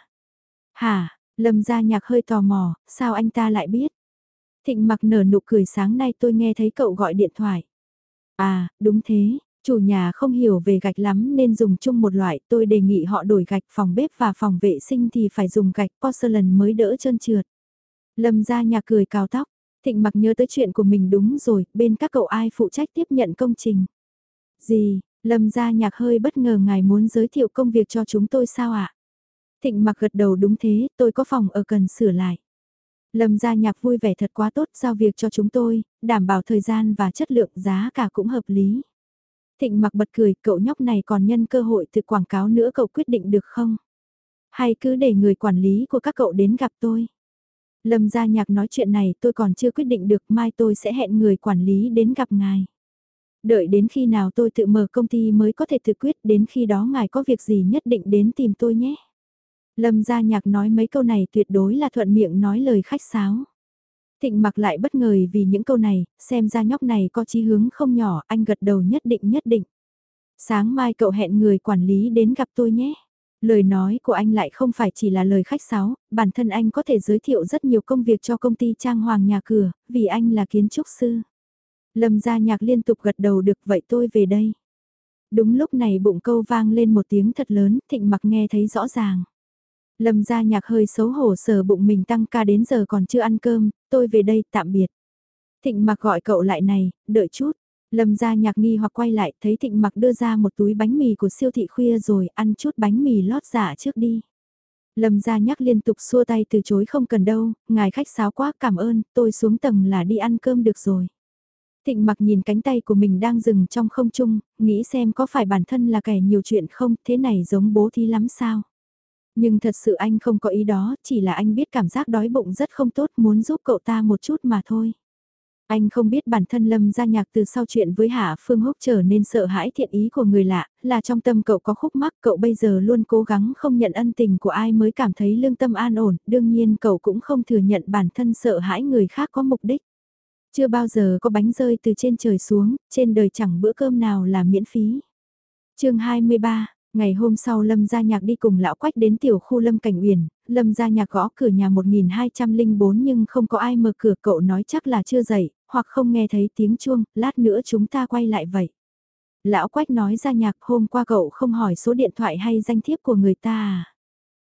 Hả, Lâm gia nhạc hơi tò mò, sao anh ta lại biết? Thịnh mặc nở nụ cười sáng nay tôi nghe thấy cậu gọi điện thoại. À, đúng thế, Chủ nhà không hiểu về gạch lắm nên dùng chung một loại, tôi đề nghị họ đổi gạch phòng bếp và phòng vệ sinh thì phải dùng gạch porcelain mới đỡ trơn trượt. Lâm ra nhà cười cào tóc, thịnh mặc nhớ tới chuyện của mình đúng rồi, bên các cậu ai phụ trách tiếp nhận công trình. Gì, Lâm ra nhạc hơi bất ngờ ngài muốn giới thiệu công việc cho chúng tôi sao ạ? Thịnh mặc gật đầu đúng thế, tôi có phòng ở cần sửa lại. Lâm gia nhạc vui vẻ thật quá tốt giao việc cho chúng tôi, đảm bảo thời gian và chất lượng giá cả cũng hợp lý. Thịnh mặc bật cười, cậu nhóc này còn nhân cơ hội từ quảng cáo nữa cậu quyết định được không? Hay cứ để người quản lý của các cậu đến gặp tôi? Lâm gia nhạc nói chuyện này tôi còn chưa quyết định được mai tôi sẽ hẹn người quản lý đến gặp ngài. Đợi đến khi nào tôi tự mở công ty mới có thể tự quyết, đến khi đó ngài có việc gì nhất định đến tìm tôi nhé. Lâm gia nhạc nói mấy câu này tuyệt đối là thuận miệng nói lời khách sáo. Thịnh mặc lại bất ngờ vì những câu này, xem ra nhóc này có chí hướng không nhỏ, anh gật đầu nhất định nhất định. Sáng mai cậu hẹn người quản lý đến gặp tôi nhé. Lời nói của anh lại không phải chỉ là lời khách sáo, bản thân anh có thể giới thiệu rất nhiều công việc cho công ty trang hoàng nhà cửa, vì anh là kiến trúc sư. Lâm gia nhạc liên tục gật đầu được vậy tôi về đây. Đúng lúc này bụng câu vang lên một tiếng thật lớn, thịnh mặc nghe thấy rõ ràng. Lâm gia nhạc hơi xấu hổ sờ bụng mình tăng ca đến giờ còn chưa ăn cơm, tôi về đây tạm biệt. Thịnh mặc gọi cậu lại này, đợi chút. Lâm gia nhạc nghi hoặc quay lại thấy thịnh mặc đưa ra một túi bánh mì của siêu thị khuya rồi ăn chút bánh mì lót giả trước đi. Lâm gia nhắc liên tục xua tay từ chối không cần đâu, ngài khách sáo quá cảm ơn, tôi xuống tầng là đi ăn cơm được rồi. Thịnh mặc nhìn cánh tay của mình đang dừng trong không trung, nghĩ xem có phải bản thân là kẻ nhiều chuyện không, thế này giống bố thí lắm sao. Nhưng thật sự anh không có ý đó, chỉ là anh biết cảm giác đói bụng rất không tốt muốn giúp cậu ta một chút mà thôi. Anh không biết bản thân Lâm gia nhạc từ sau chuyện với Hạ Phương Húc trở nên sợ hãi thiện ý của người lạ, là trong tâm cậu có khúc mắc cậu bây giờ luôn cố gắng không nhận ân tình của ai mới cảm thấy lương tâm an ổn, đương nhiên cậu cũng không thừa nhận bản thân sợ hãi người khác có mục đích. Chưa bao giờ có bánh rơi từ trên trời xuống, trên đời chẳng bữa cơm nào là miễn phí. chương 23, Ngày hôm sau Lâm Gia Nhạc đi cùng lão quách đến tiểu khu Lâm Cảnh Uyển, Lâm Gia Nhạc gõ cửa nhà 1204 nhưng không có ai mở cửa cậu nói chắc là chưa dậy, hoặc không nghe thấy tiếng chuông, lát nữa chúng ta quay lại vậy. Lão quách nói Gia Nhạc hôm qua cậu không hỏi số điện thoại hay danh thiếp của người ta à?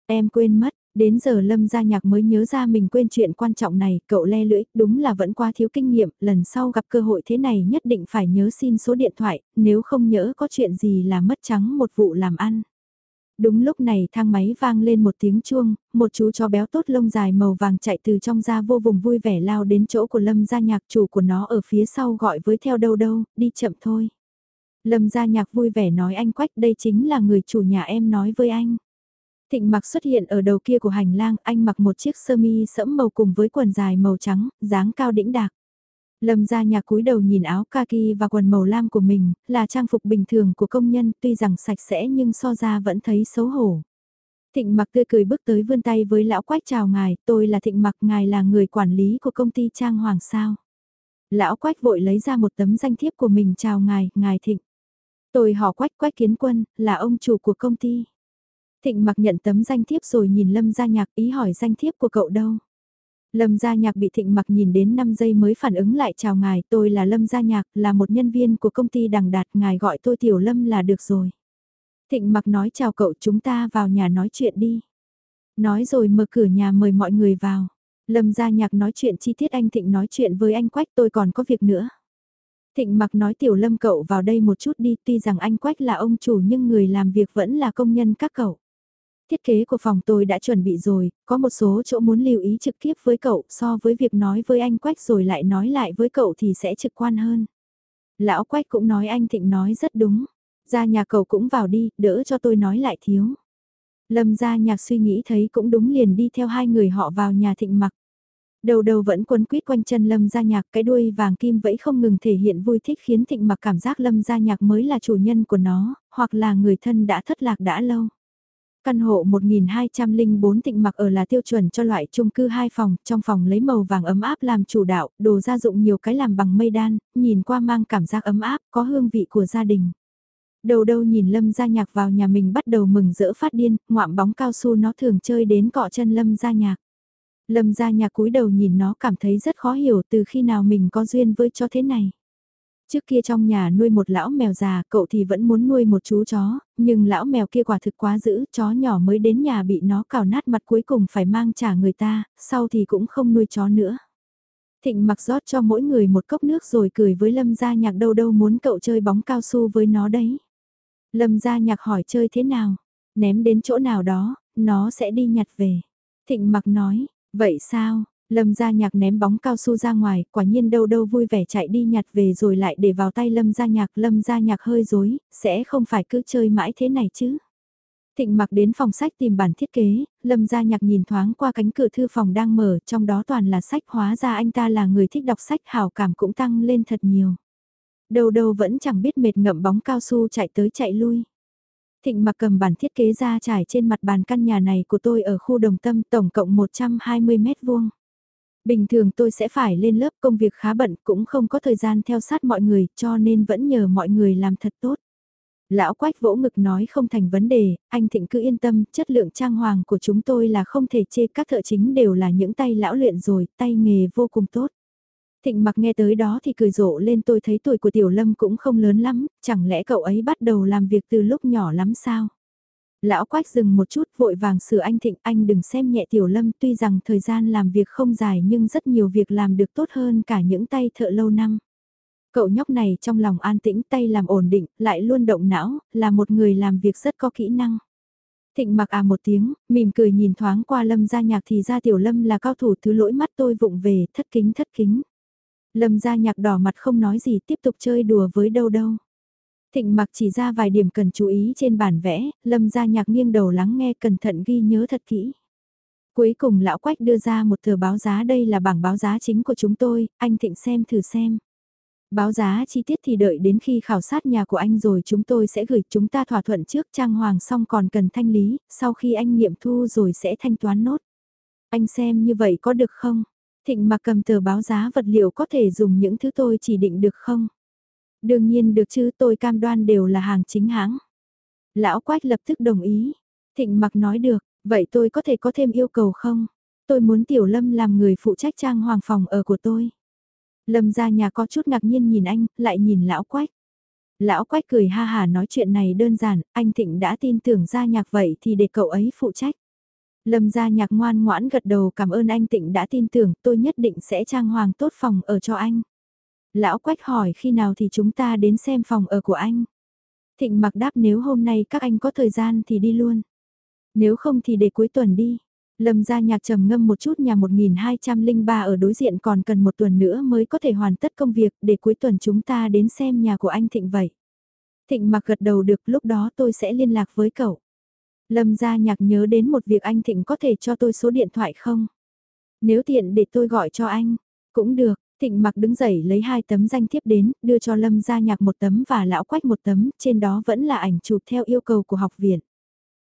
Em quên mất, Đến giờ Lâm Gia Nhạc mới nhớ ra mình quên chuyện quan trọng này, cậu le lưỡi, đúng là vẫn quá thiếu kinh nghiệm, lần sau gặp cơ hội thế này nhất định phải nhớ xin số điện thoại, nếu không nhớ có chuyện gì là mất trắng một vụ làm ăn. Đúng lúc này thang máy vang lên một tiếng chuông, một chú chó béo tốt lông dài màu vàng chạy từ trong ra vô vùng vui vẻ lao đến chỗ của Lâm Gia Nhạc chủ của nó ở phía sau gọi với theo đâu đâu, đi chậm thôi. Lâm Gia Nhạc vui vẻ nói anh Quách đây chính là người chủ nhà em nói với anh. Thịnh mặc xuất hiện ở đầu kia của hành lang, anh mặc một chiếc sơ mi sẫm màu cùng với quần dài màu trắng, dáng cao đĩnh đạc. Lâm ra nhà cúi đầu nhìn áo kaki và quần màu lam của mình, là trang phục bình thường của công nhân, tuy rằng sạch sẽ nhưng so ra vẫn thấy xấu hổ. Thịnh mặc tươi cười bước tới vươn tay với lão quách chào ngài, tôi là thịnh mặc, ngài là người quản lý của công ty Trang Hoàng sao. Lão quách vội lấy ra một tấm danh thiếp của mình chào ngài, ngài thịnh. Tôi họ quách quách kiến quân, là ông chủ của công ty. Thịnh mặc nhận tấm danh thiếp rồi nhìn Lâm Gia Nhạc, ý hỏi danh thiếp của cậu đâu. Lâm Gia Nhạc bị Thịnh mặc nhìn đến 5 giây mới phản ứng lại, chào ngài, tôi là Lâm Gia Nhạc, là một nhân viên của công ty Đằng Đạt, ngài gọi tôi Tiểu Lâm là được rồi. Thịnh mặc nói, chào cậu, chúng ta vào nhà nói chuyện đi. Nói rồi mở cửa nhà mời mọi người vào. Lâm Gia Nhạc nói chuyện chi tiết, anh Thịnh nói chuyện với anh Quách, tôi còn có việc nữa. Thịnh mặc nói, Tiểu Lâm, cậu vào đây một chút đi, tuy rằng anh Quách là ông chủ nhưng người làm việc vẫn là công nhân các cậu. Thiết kế của phòng tôi đã chuẩn bị rồi, có một số chỗ muốn lưu ý trực tiếp với cậu so với việc nói với anh Quách rồi lại nói lại với cậu thì sẽ trực quan hơn. Lão Quách cũng nói anh Thịnh nói rất đúng. Ra nhà cậu cũng vào đi, đỡ cho tôi nói lại thiếu. Lâm ra nhạc suy nghĩ thấy cũng đúng liền đi theo hai người họ vào nhà Thịnh mặc. Đầu đầu vẫn quấn quýt quanh chân Lâm gia nhạc cái đuôi vàng kim vẫy không ngừng thể hiện vui thích khiến Thịnh mặc cảm giác Lâm gia nhạc mới là chủ nhân của nó, hoặc là người thân đã thất lạc đã lâu. Căn hộ 1204 tịnh mặc ở là tiêu chuẩn cho loại chung cư 2 phòng, trong phòng lấy màu vàng ấm áp làm chủ đạo, đồ gia dụng nhiều cái làm bằng mây đan, nhìn qua mang cảm giác ấm áp, có hương vị của gia đình. Đầu đâu nhìn Lâm gia nhạc vào nhà mình bắt đầu mừng rỡ phát điên, ngoạm bóng cao su nó thường chơi đến cọ chân Lâm gia nhạc. Lâm gia nhạc cúi đầu nhìn nó cảm thấy rất khó hiểu từ khi nào mình có duyên với cho thế này. Trước kia trong nhà nuôi một lão mèo già, cậu thì vẫn muốn nuôi một chú chó, nhưng lão mèo kia quả thực quá dữ, chó nhỏ mới đến nhà bị nó cào nát mặt cuối cùng phải mang trả người ta, sau thì cũng không nuôi chó nữa. Thịnh mặc rót cho mỗi người một cốc nước rồi cười với Lâm Gia Nhạc đâu đâu muốn cậu chơi bóng cao su với nó đấy. Lâm Gia Nhạc hỏi chơi thế nào, ném đến chỗ nào đó, nó sẽ đi nhặt về. Thịnh mặc nói, vậy sao, Lâm gia nhạc ném bóng cao su ra ngoài, quả nhiên đâu đâu vui vẻ chạy đi nhặt về rồi lại để vào tay lâm gia nhạc. Lâm gia nhạc hơi dối, sẽ không phải cứ chơi mãi thế này chứ. Thịnh mặc đến phòng sách tìm bản thiết kế, lâm gia nhạc nhìn thoáng qua cánh cửa thư phòng đang mở, trong đó toàn là sách hóa ra anh ta là người thích đọc sách hào cảm cũng tăng lên thật nhiều. đâu đâu vẫn chẳng biết mệt ngậm bóng cao su chạy tới chạy lui. Thịnh mặc cầm bản thiết kế ra trải trên mặt bàn căn nhà này của tôi ở khu đồng tâm tổng cộng 120 mét vuông. Bình thường tôi sẽ phải lên lớp công việc khá bận cũng không có thời gian theo sát mọi người cho nên vẫn nhờ mọi người làm thật tốt. Lão quách vỗ ngực nói không thành vấn đề, anh Thịnh cứ yên tâm, chất lượng trang hoàng của chúng tôi là không thể chê các thợ chính đều là những tay lão luyện rồi, tay nghề vô cùng tốt. Thịnh mặc nghe tới đó thì cười rộ lên tôi thấy tuổi của Tiểu Lâm cũng không lớn lắm, chẳng lẽ cậu ấy bắt đầu làm việc từ lúc nhỏ lắm sao? Lão Quách dừng một chút vội vàng sửa anh Thịnh anh đừng xem nhẹ Tiểu Lâm tuy rằng thời gian làm việc không dài nhưng rất nhiều việc làm được tốt hơn cả những tay thợ lâu năm. Cậu nhóc này trong lòng an tĩnh tay làm ổn định, lại luôn động não, là một người làm việc rất có kỹ năng. Thịnh mặc à một tiếng, mỉm cười nhìn thoáng qua lâm gia nhạc thì ra tiểu lâm là cao thủ thứ lỗi mắt tôi vụng về, thất kính thất kính. Lâm gia nhạc đỏ mặt không nói gì tiếp tục chơi đùa với đâu đâu. Thịnh mặc chỉ ra vài điểm cần chú ý trên bản vẽ, lâm gia nhạc nghiêng đầu lắng nghe cẩn thận ghi nhớ thật kỹ. Cuối cùng lão quách đưa ra một tờ báo giá đây là bảng báo giá chính của chúng tôi, anh Thịnh xem thử xem. Báo giá chi tiết thì đợi đến khi khảo sát nhà của anh rồi chúng tôi sẽ gửi chúng ta thỏa thuận trước trang hoàng xong còn cần thanh lý, sau khi anh nghiệm thu rồi sẽ thanh toán nốt. Anh xem như vậy có được không? Thịnh mà cầm tờ báo giá vật liệu có thể dùng những thứ tôi chỉ định được không? Đương nhiên được chứ tôi cam đoan đều là hàng chính hãng. Lão Quách lập tức đồng ý. Thịnh mặc nói được, vậy tôi có thể có thêm yêu cầu không? Tôi muốn Tiểu Lâm làm người phụ trách trang hoàng phòng ở của tôi. Lâm ra nhà có chút ngạc nhiên nhìn anh, lại nhìn lão quách. Lão quách cười ha hà nói chuyện này đơn giản, anh Thịnh đã tin tưởng ra nhạc vậy thì để cậu ấy phụ trách. Lâm gia nhạc ngoan ngoãn gật đầu cảm ơn anh Tịnh đã tin tưởng tôi nhất định sẽ trang hoàng tốt phòng ở cho anh. Lão Quách hỏi khi nào thì chúng ta đến xem phòng ở của anh. Thịnh mặc đáp nếu hôm nay các anh có thời gian thì đi luôn. Nếu không thì để cuối tuần đi. Lâm gia nhạc trầm ngâm một chút nhà 1203 ở đối diện còn cần một tuần nữa mới có thể hoàn tất công việc để cuối tuần chúng ta đến xem nhà của anh Thịnh vậy. Thịnh mặc gật đầu được lúc đó tôi sẽ liên lạc với cậu. Lâm gia nhạc nhớ đến một việc anh Thịnh có thể cho tôi số điện thoại không? Nếu tiện để tôi gọi cho anh, cũng được. Thịnh mặc đứng dậy lấy hai tấm danh thiếp đến, đưa cho Lâm gia nhạc một tấm và lão quách một tấm, trên đó vẫn là ảnh chụp theo yêu cầu của học viện.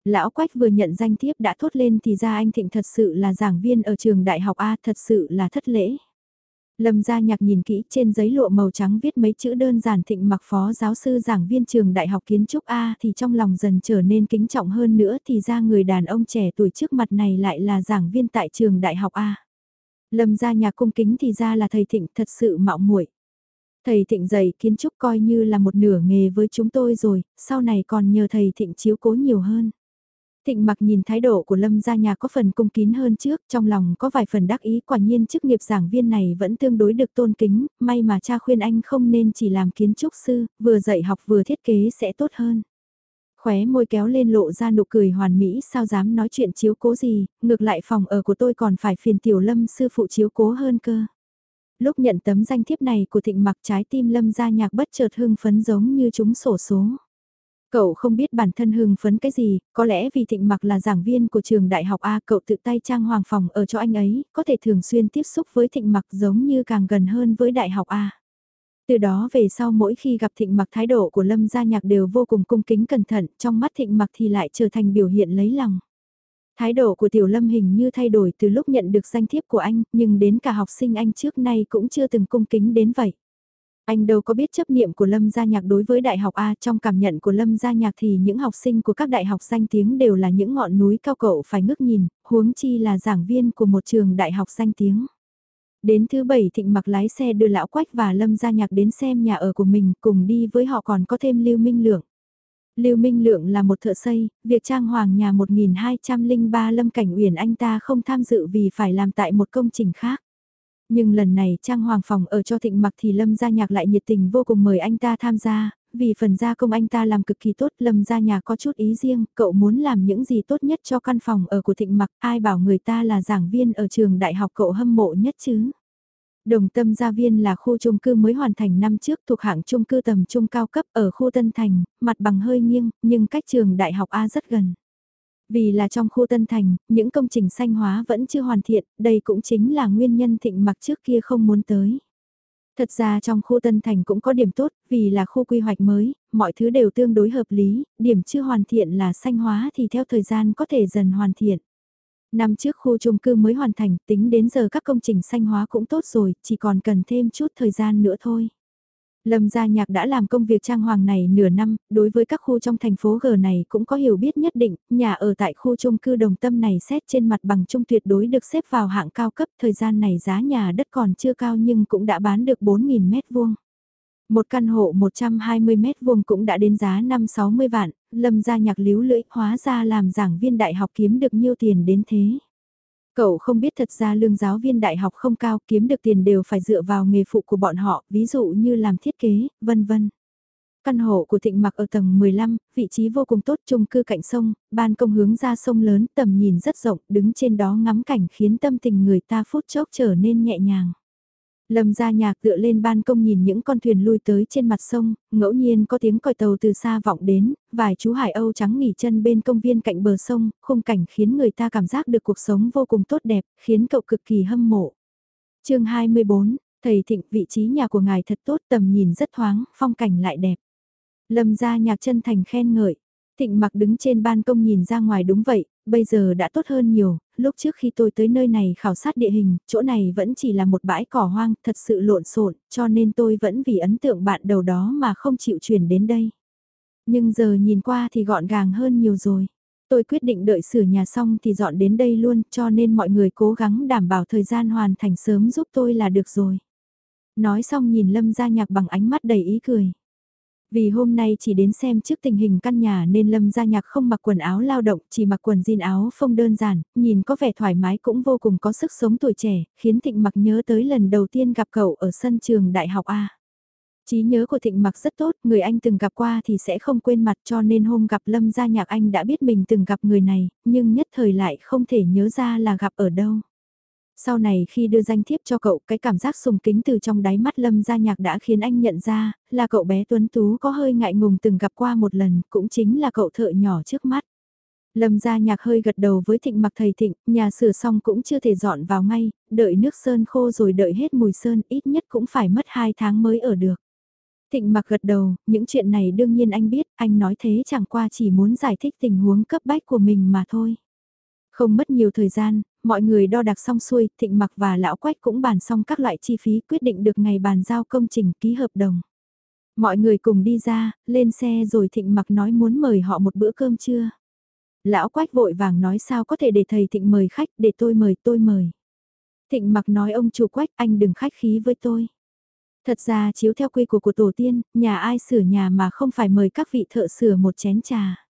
Lão Quách vừa nhận danh thiếp đã thốt lên thì ra anh Thịnh thật sự là giảng viên ở trường đại học A thật sự là thất lễ. Lâm gia nhạc nhìn kỹ trên giấy lụa màu trắng viết mấy chữ đơn giản thịnh mặc phó giáo sư giảng viên trường đại học kiến trúc A thì trong lòng dần trở nên kính trọng hơn nữa thì ra người đàn ông trẻ tuổi trước mặt này lại là giảng viên tại trường đại học A. Lâm gia nhà cung kính thì ra là thầy thịnh thật sự mạo muội. Thầy thịnh dạy kiến trúc coi như là một nửa nghề với chúng tôi rồi, sau này còn nhờ thầy thịnh chiếu cố nhiều hơn. Thịnh mặc nhìn thái độ của Lâm gia nhà có phần cung kín hơn trước, trong lòng có vài phần đắc ý quả nhiên chức nghiệp giảng viên này vẫn tương đối được tôn kính, may mà cha khuyên anh không nên chỉ làm kiến trúc sư, vừa dạy học vừa thiết kế sẽ tốt hơn. Khóe môi kéo lên lộ ra nụ cười hoàn mỹ sao dám nói chuyện chiếu cố gì, ngược lại phòng ở của tôi còn phải phiền tiểu lâm sư phụ chiếu cố hơn cơ. Lúc nhận tấm danh thiếp này của thịnh mặc trái tim lâm gia nhạc bất chợt hưng phấn giống như chúng sổ số. Cậu không biết bản thân hưng phấn cái gì, có lẽ vì Thịnh Mặc là giảng viên của trường đại học A cậu tự tay trang hoàng phòng ở cho anh ấy, có thể thường xuyên tiếp xúc với Thịnh Mặc giống như càng gần hơn với đại học A. Từ đó về sau mỗi khi gặp Thịnh Mặc thái độ của Lâm Gia Nhạc đều vô cùng cung kính cẩn thận, trong mắt Thịnh Mặc thì lại trở thành biểu hiện lấy lòng. Thái độ của Tiểu Lâm hình như thay đổi từ lúc nhận được danh thiếp của anh, nhưng đến cả học sinh anh trước nay cũng chưa từng cung kính đến vậy. Anh đâu có biết chấp niệm của Lâm Gia Nhạc đối với đại học A trong cảm nhận của Lâm Gia Nhạc thì những học sinh của các đại học danh tiếng đều là những ngọn núi cao cậu phải ngước nhìn, huống chi là giảng viên của một trường đại học danh tiếng. Đến thứ bảy thịnh mặc lái xe đưa Lão Quách và Lâm Gia Nhạc đến xem nhà ở của mình cùng đi với họ còn có thêm Lưu Minh Lượng. Lưu Minh Lượng là một thợ xây, việc trang hoàng nhà 1203 Lâm Cảnh Uyển anh ta không tham dự vì phải làm tại một công trình khác. Nhưng lần này Trang Hoàng Phòng ở cho Thịnh Mặc thì Lâm Gia Nhạc lại nhiệt tình vô cùng mời anh ta tham gia, vì phần gia công anh ta làm cực kỳ tốt Lâm Gia nhà có chút ý riêng, cậu muốn làm những gì tốt nhất cho căn phòng ở của Thịnh Mặc, ai bảo người ta là giảng viên ở trường đại học cậu hâm mộ nhất chứ. Đồng Tâm Gia Viên là khu chung cư mới hoàn thành năm trước thuộc hạng chung cư tầm trung cao cấp ở khu Tân Thành, mặt bằng hơi nghiêng, nhưng cách trường đại học A rất gần. Vì là trong khu Tân Thành, những công trình xanh hóa vẫn chưa hoàn thiện, đây cũng chính là nguyên nhân thịnh mặc trước kia không muốn tới. Thật ra trong khu Tân Thành cũng có điểm tốt, vì là khu quy hoạch mới, mọi thứ đều tương đối hợp lý, điểm chưa hoàn thiện là xanh hóa thì theo thời gian có thể dần hoàn thiện. Năm trước khu chung cư mới hoàn thành, tính đến giờ các công trình xanh hóa cũng tốt rồi, chỉ còn cần thêm chút thời gian nữa thôi. Lâm Gia Nhạc đã làm công việc trang hoàng này nửa năm, đối với các khu trong thành phố G này cũng có hiểu biết nhất định, nhà ở tại khu chung cư đồng tâm này xét trên mặt bằng chung tuyệt đối được xếp vào hạng cao cấp, thời gian này giá nhà đất còn chưa cao nhưng cũng đã bán được 4.000 mét vuông. Một căn hộ 120 mét vuông cũng đã đến giá 5-60 vạn, Lâm Gia Nhạc líu lưỡi hóa ra làm giảng viên đại học kiếm được nhiêu tiền đến thế. Cậu không biết thật ra lương giáo viên đại học không cao kiếm được tiền đều phải dựa vào nghề phụ của bọn họ, ví dụ như làm thiết kế, vân vân. Căn hộ của Thịnh Mặc ở tầng 15, vị trí vô cùng tốt chung cư cạnh sông, ban công hướng ra sông lớn tầm nhìn rất rộng, đứng trên đó ngắm cảnh khiến tâm tình người ta phút chốc trở nên nhẹ nhàng. Lâm ra nhạc tựa lên ban công nhìn những con thuyền lui tới trên mặt sông, ngẫu nhiên có tiếng còi tàu từ xa vọng đến, vài chú hải âu trắng nghỉ chân bên công viên cạnh bờ sông, khung cảnh khiến người ta cảm giác được cuộc sống vô cùng tốt đẹp, khiến cậu cực kỳ hâm mộ. chương 24, thầy thịnh vị trí nhà của ngài thật tốt tầm nhìn rất thoáng, phong cảnh lại đẹp. Lâm ra nhạc chân thành khen ngợi. Thịnh mặc đứng trên ban công nhìn ra ngoài đúng vậy, bây giờ đã tốt hơn nhiều, lúc trước khi tôi tới nơi này khảo sát địa hình, chỗ này vẫn chỉ là một bãi cỏ hoang, thật sự lộn xộn, cho nên tôi vẫn vì ấn tượng bạn đầu đó mà không chịu chuyển đến đây. Nhưng giờ nhìn qua thì gọn gàng hơn nhiều rồi. Tôi quyết định đợi sửa nhà xong thì dọn đến đây luôn, cho nên mọi người cố gắng đảm bảo thời gian hoàn thành sớm giúp tôi là được rồi. Nói xong nhìn Lâm ra nhạc bằng ánh mắt đầy ý cười. Vì hôm nay chỉ đến xem trước tình hình căn nhà nên Lâm Gia Nhạc không mặc quần áo lao động, chỉ mặc quần jean áo phông đơn giản, nhìn có vẻ thoải mái cũng vô cùng có sức sống tuổi trẻ, khiến Thịnh mặc nhớ tới lần đầu tiên gặp cậu ở sân trường đại học A. Trí nhớ của Thịnh mặc rất tốt, người anh từng gặp qua thì sẽ không quên mặt cho nên hôm gặp Lâm Gia Nhạc anh đã biết mình từng gặp người này, nhưng nhất thời lại không thể nhớ ra là gặp ở đâu. Sau này khi đưa danh thiếp cho cậu, cái cảm giác sùng kính từ trong đáy mắt Lâm Gia Nhạc đã khiến anh nhận ra, là cậu bé Tuấn Tú có hơi ngại ngùng từng gặp qua một lần, cũng chính là cậu thợ nhỏ trước mắt. Lâm Gia Nhạc hơi gật đầu với Thịnh mặc thầy Thịnh, nhà sửa xong cũng chưa thể dọn vào ngay, đợi nước sơn khô rồi đợi hết mùi sơn ít nhất cũng phải mất 2 tháng mới ở được. Thịnh mặc gật đầu, những chuyện này đương nhiên anh biết, anh nói thế chẳng qua chỉ muốn giải thích tình huống cấp bách của mình mà thôi. Không mất nhiều thời gian, mọi người đo đạc xong xuôi, thịnh mặc và lão quách cũng bàn xong các loại chi phí quyết định được ngày bàn giao công trình ký hợp đồng. Mọi người cùng đi ra, lên xe rồi thịnh mặc nói muốn mời họ một bữa cơm trưa. Lão quách vội vàng nói sao có thể để thầy thịnh mời khách, để tôi mời tôi mời. Thịnh mặc nói ông chủ quách anh đừng khách khí với tôi. Thật ra chiếu theo quy của của tổ tiên, nhà ai sửa nhà mà không phải mời các vị thợ sửa một chén trà.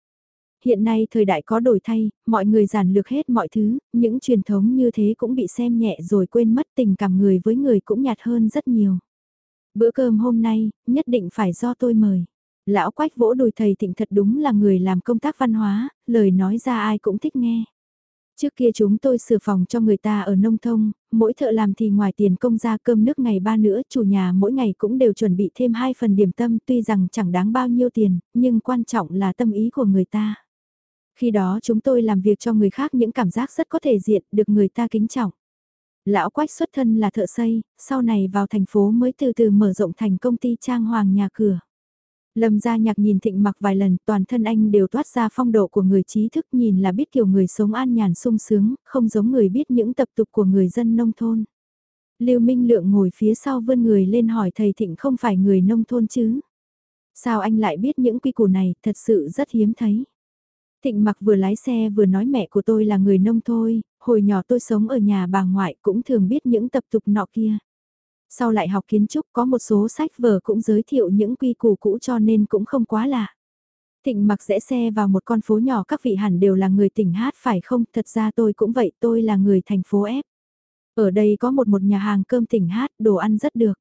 Hiện nay thời đại có đổi thay, mọi người giản lược hết mọi thứ, những truyền thống như thế cũng bị xem nhẹ rồi quên mất tình cảm người với người cũng nhạt hơn rất nhiều. Bữa cơm hôm nay, nhất định phải do tôi mời. Lão quách vỗ đùi thầy thịnh thật đúng là người làm công tác văn hóa, lời nói ra ai cũng thích nghe. Trước kia chúng tôi sửa phòng cho người ta ở nông thông mỗi thợ làm thì ngoài tiền công ra cơm nước ngày ba nữa, chủ nhà mỗi ngày cũng đều chuẩn bị thêm hai phần điểm tâm tuy rằng chẳng đáng bao nhiêu tiền, nhưng quan trọng là tâm ý của người ta. Khi đó chúng tôi làm việc cho người khác những cảm giác rất có thể diện, được người ta kính trọng. Lão Quách xuất thân là thợ xây, sau này vào thành phố mới từ từ mở rộng thành công ty trang hoàng nhà cửa. Lâm gia nhạc nhìn thịnh mặc vài lần, toàn thân anh đều toát ra phong độ của người trí thức nhìn là biết kiểu người sống an nhàn sung sướng, không giống người biết những tập tục của người dân nông thôn. Lưu Minh Lượng ngồi phía sau vươn người lên hỏi thầy thịnh không phải người nông thôn chứ. Sao anh lại biết những quy củ này, thật sự rất hiếm thấy. Thịnh mặc vừa lái xe vừa nói mẹ của tôi là người nông thôi, hồi nhỏ tôi sống ở nhà bà ngoại cũng thường biết những tập tục nọ kia. Sau lại học kiến trúc có một số sách vở cũng giới thiệu những quy củ cũ cho nên cũng không quá lạ. Thịnh mặc rẽ xe vào một con phố nhỏ các vị hẳn đều là người tỉnh hát phải không? Thật ra tôi cũng vậy, tôi là người thành phố ép. Ở đây có một một nhà hàng cơm tỉnh hát, đồ ăn rất được.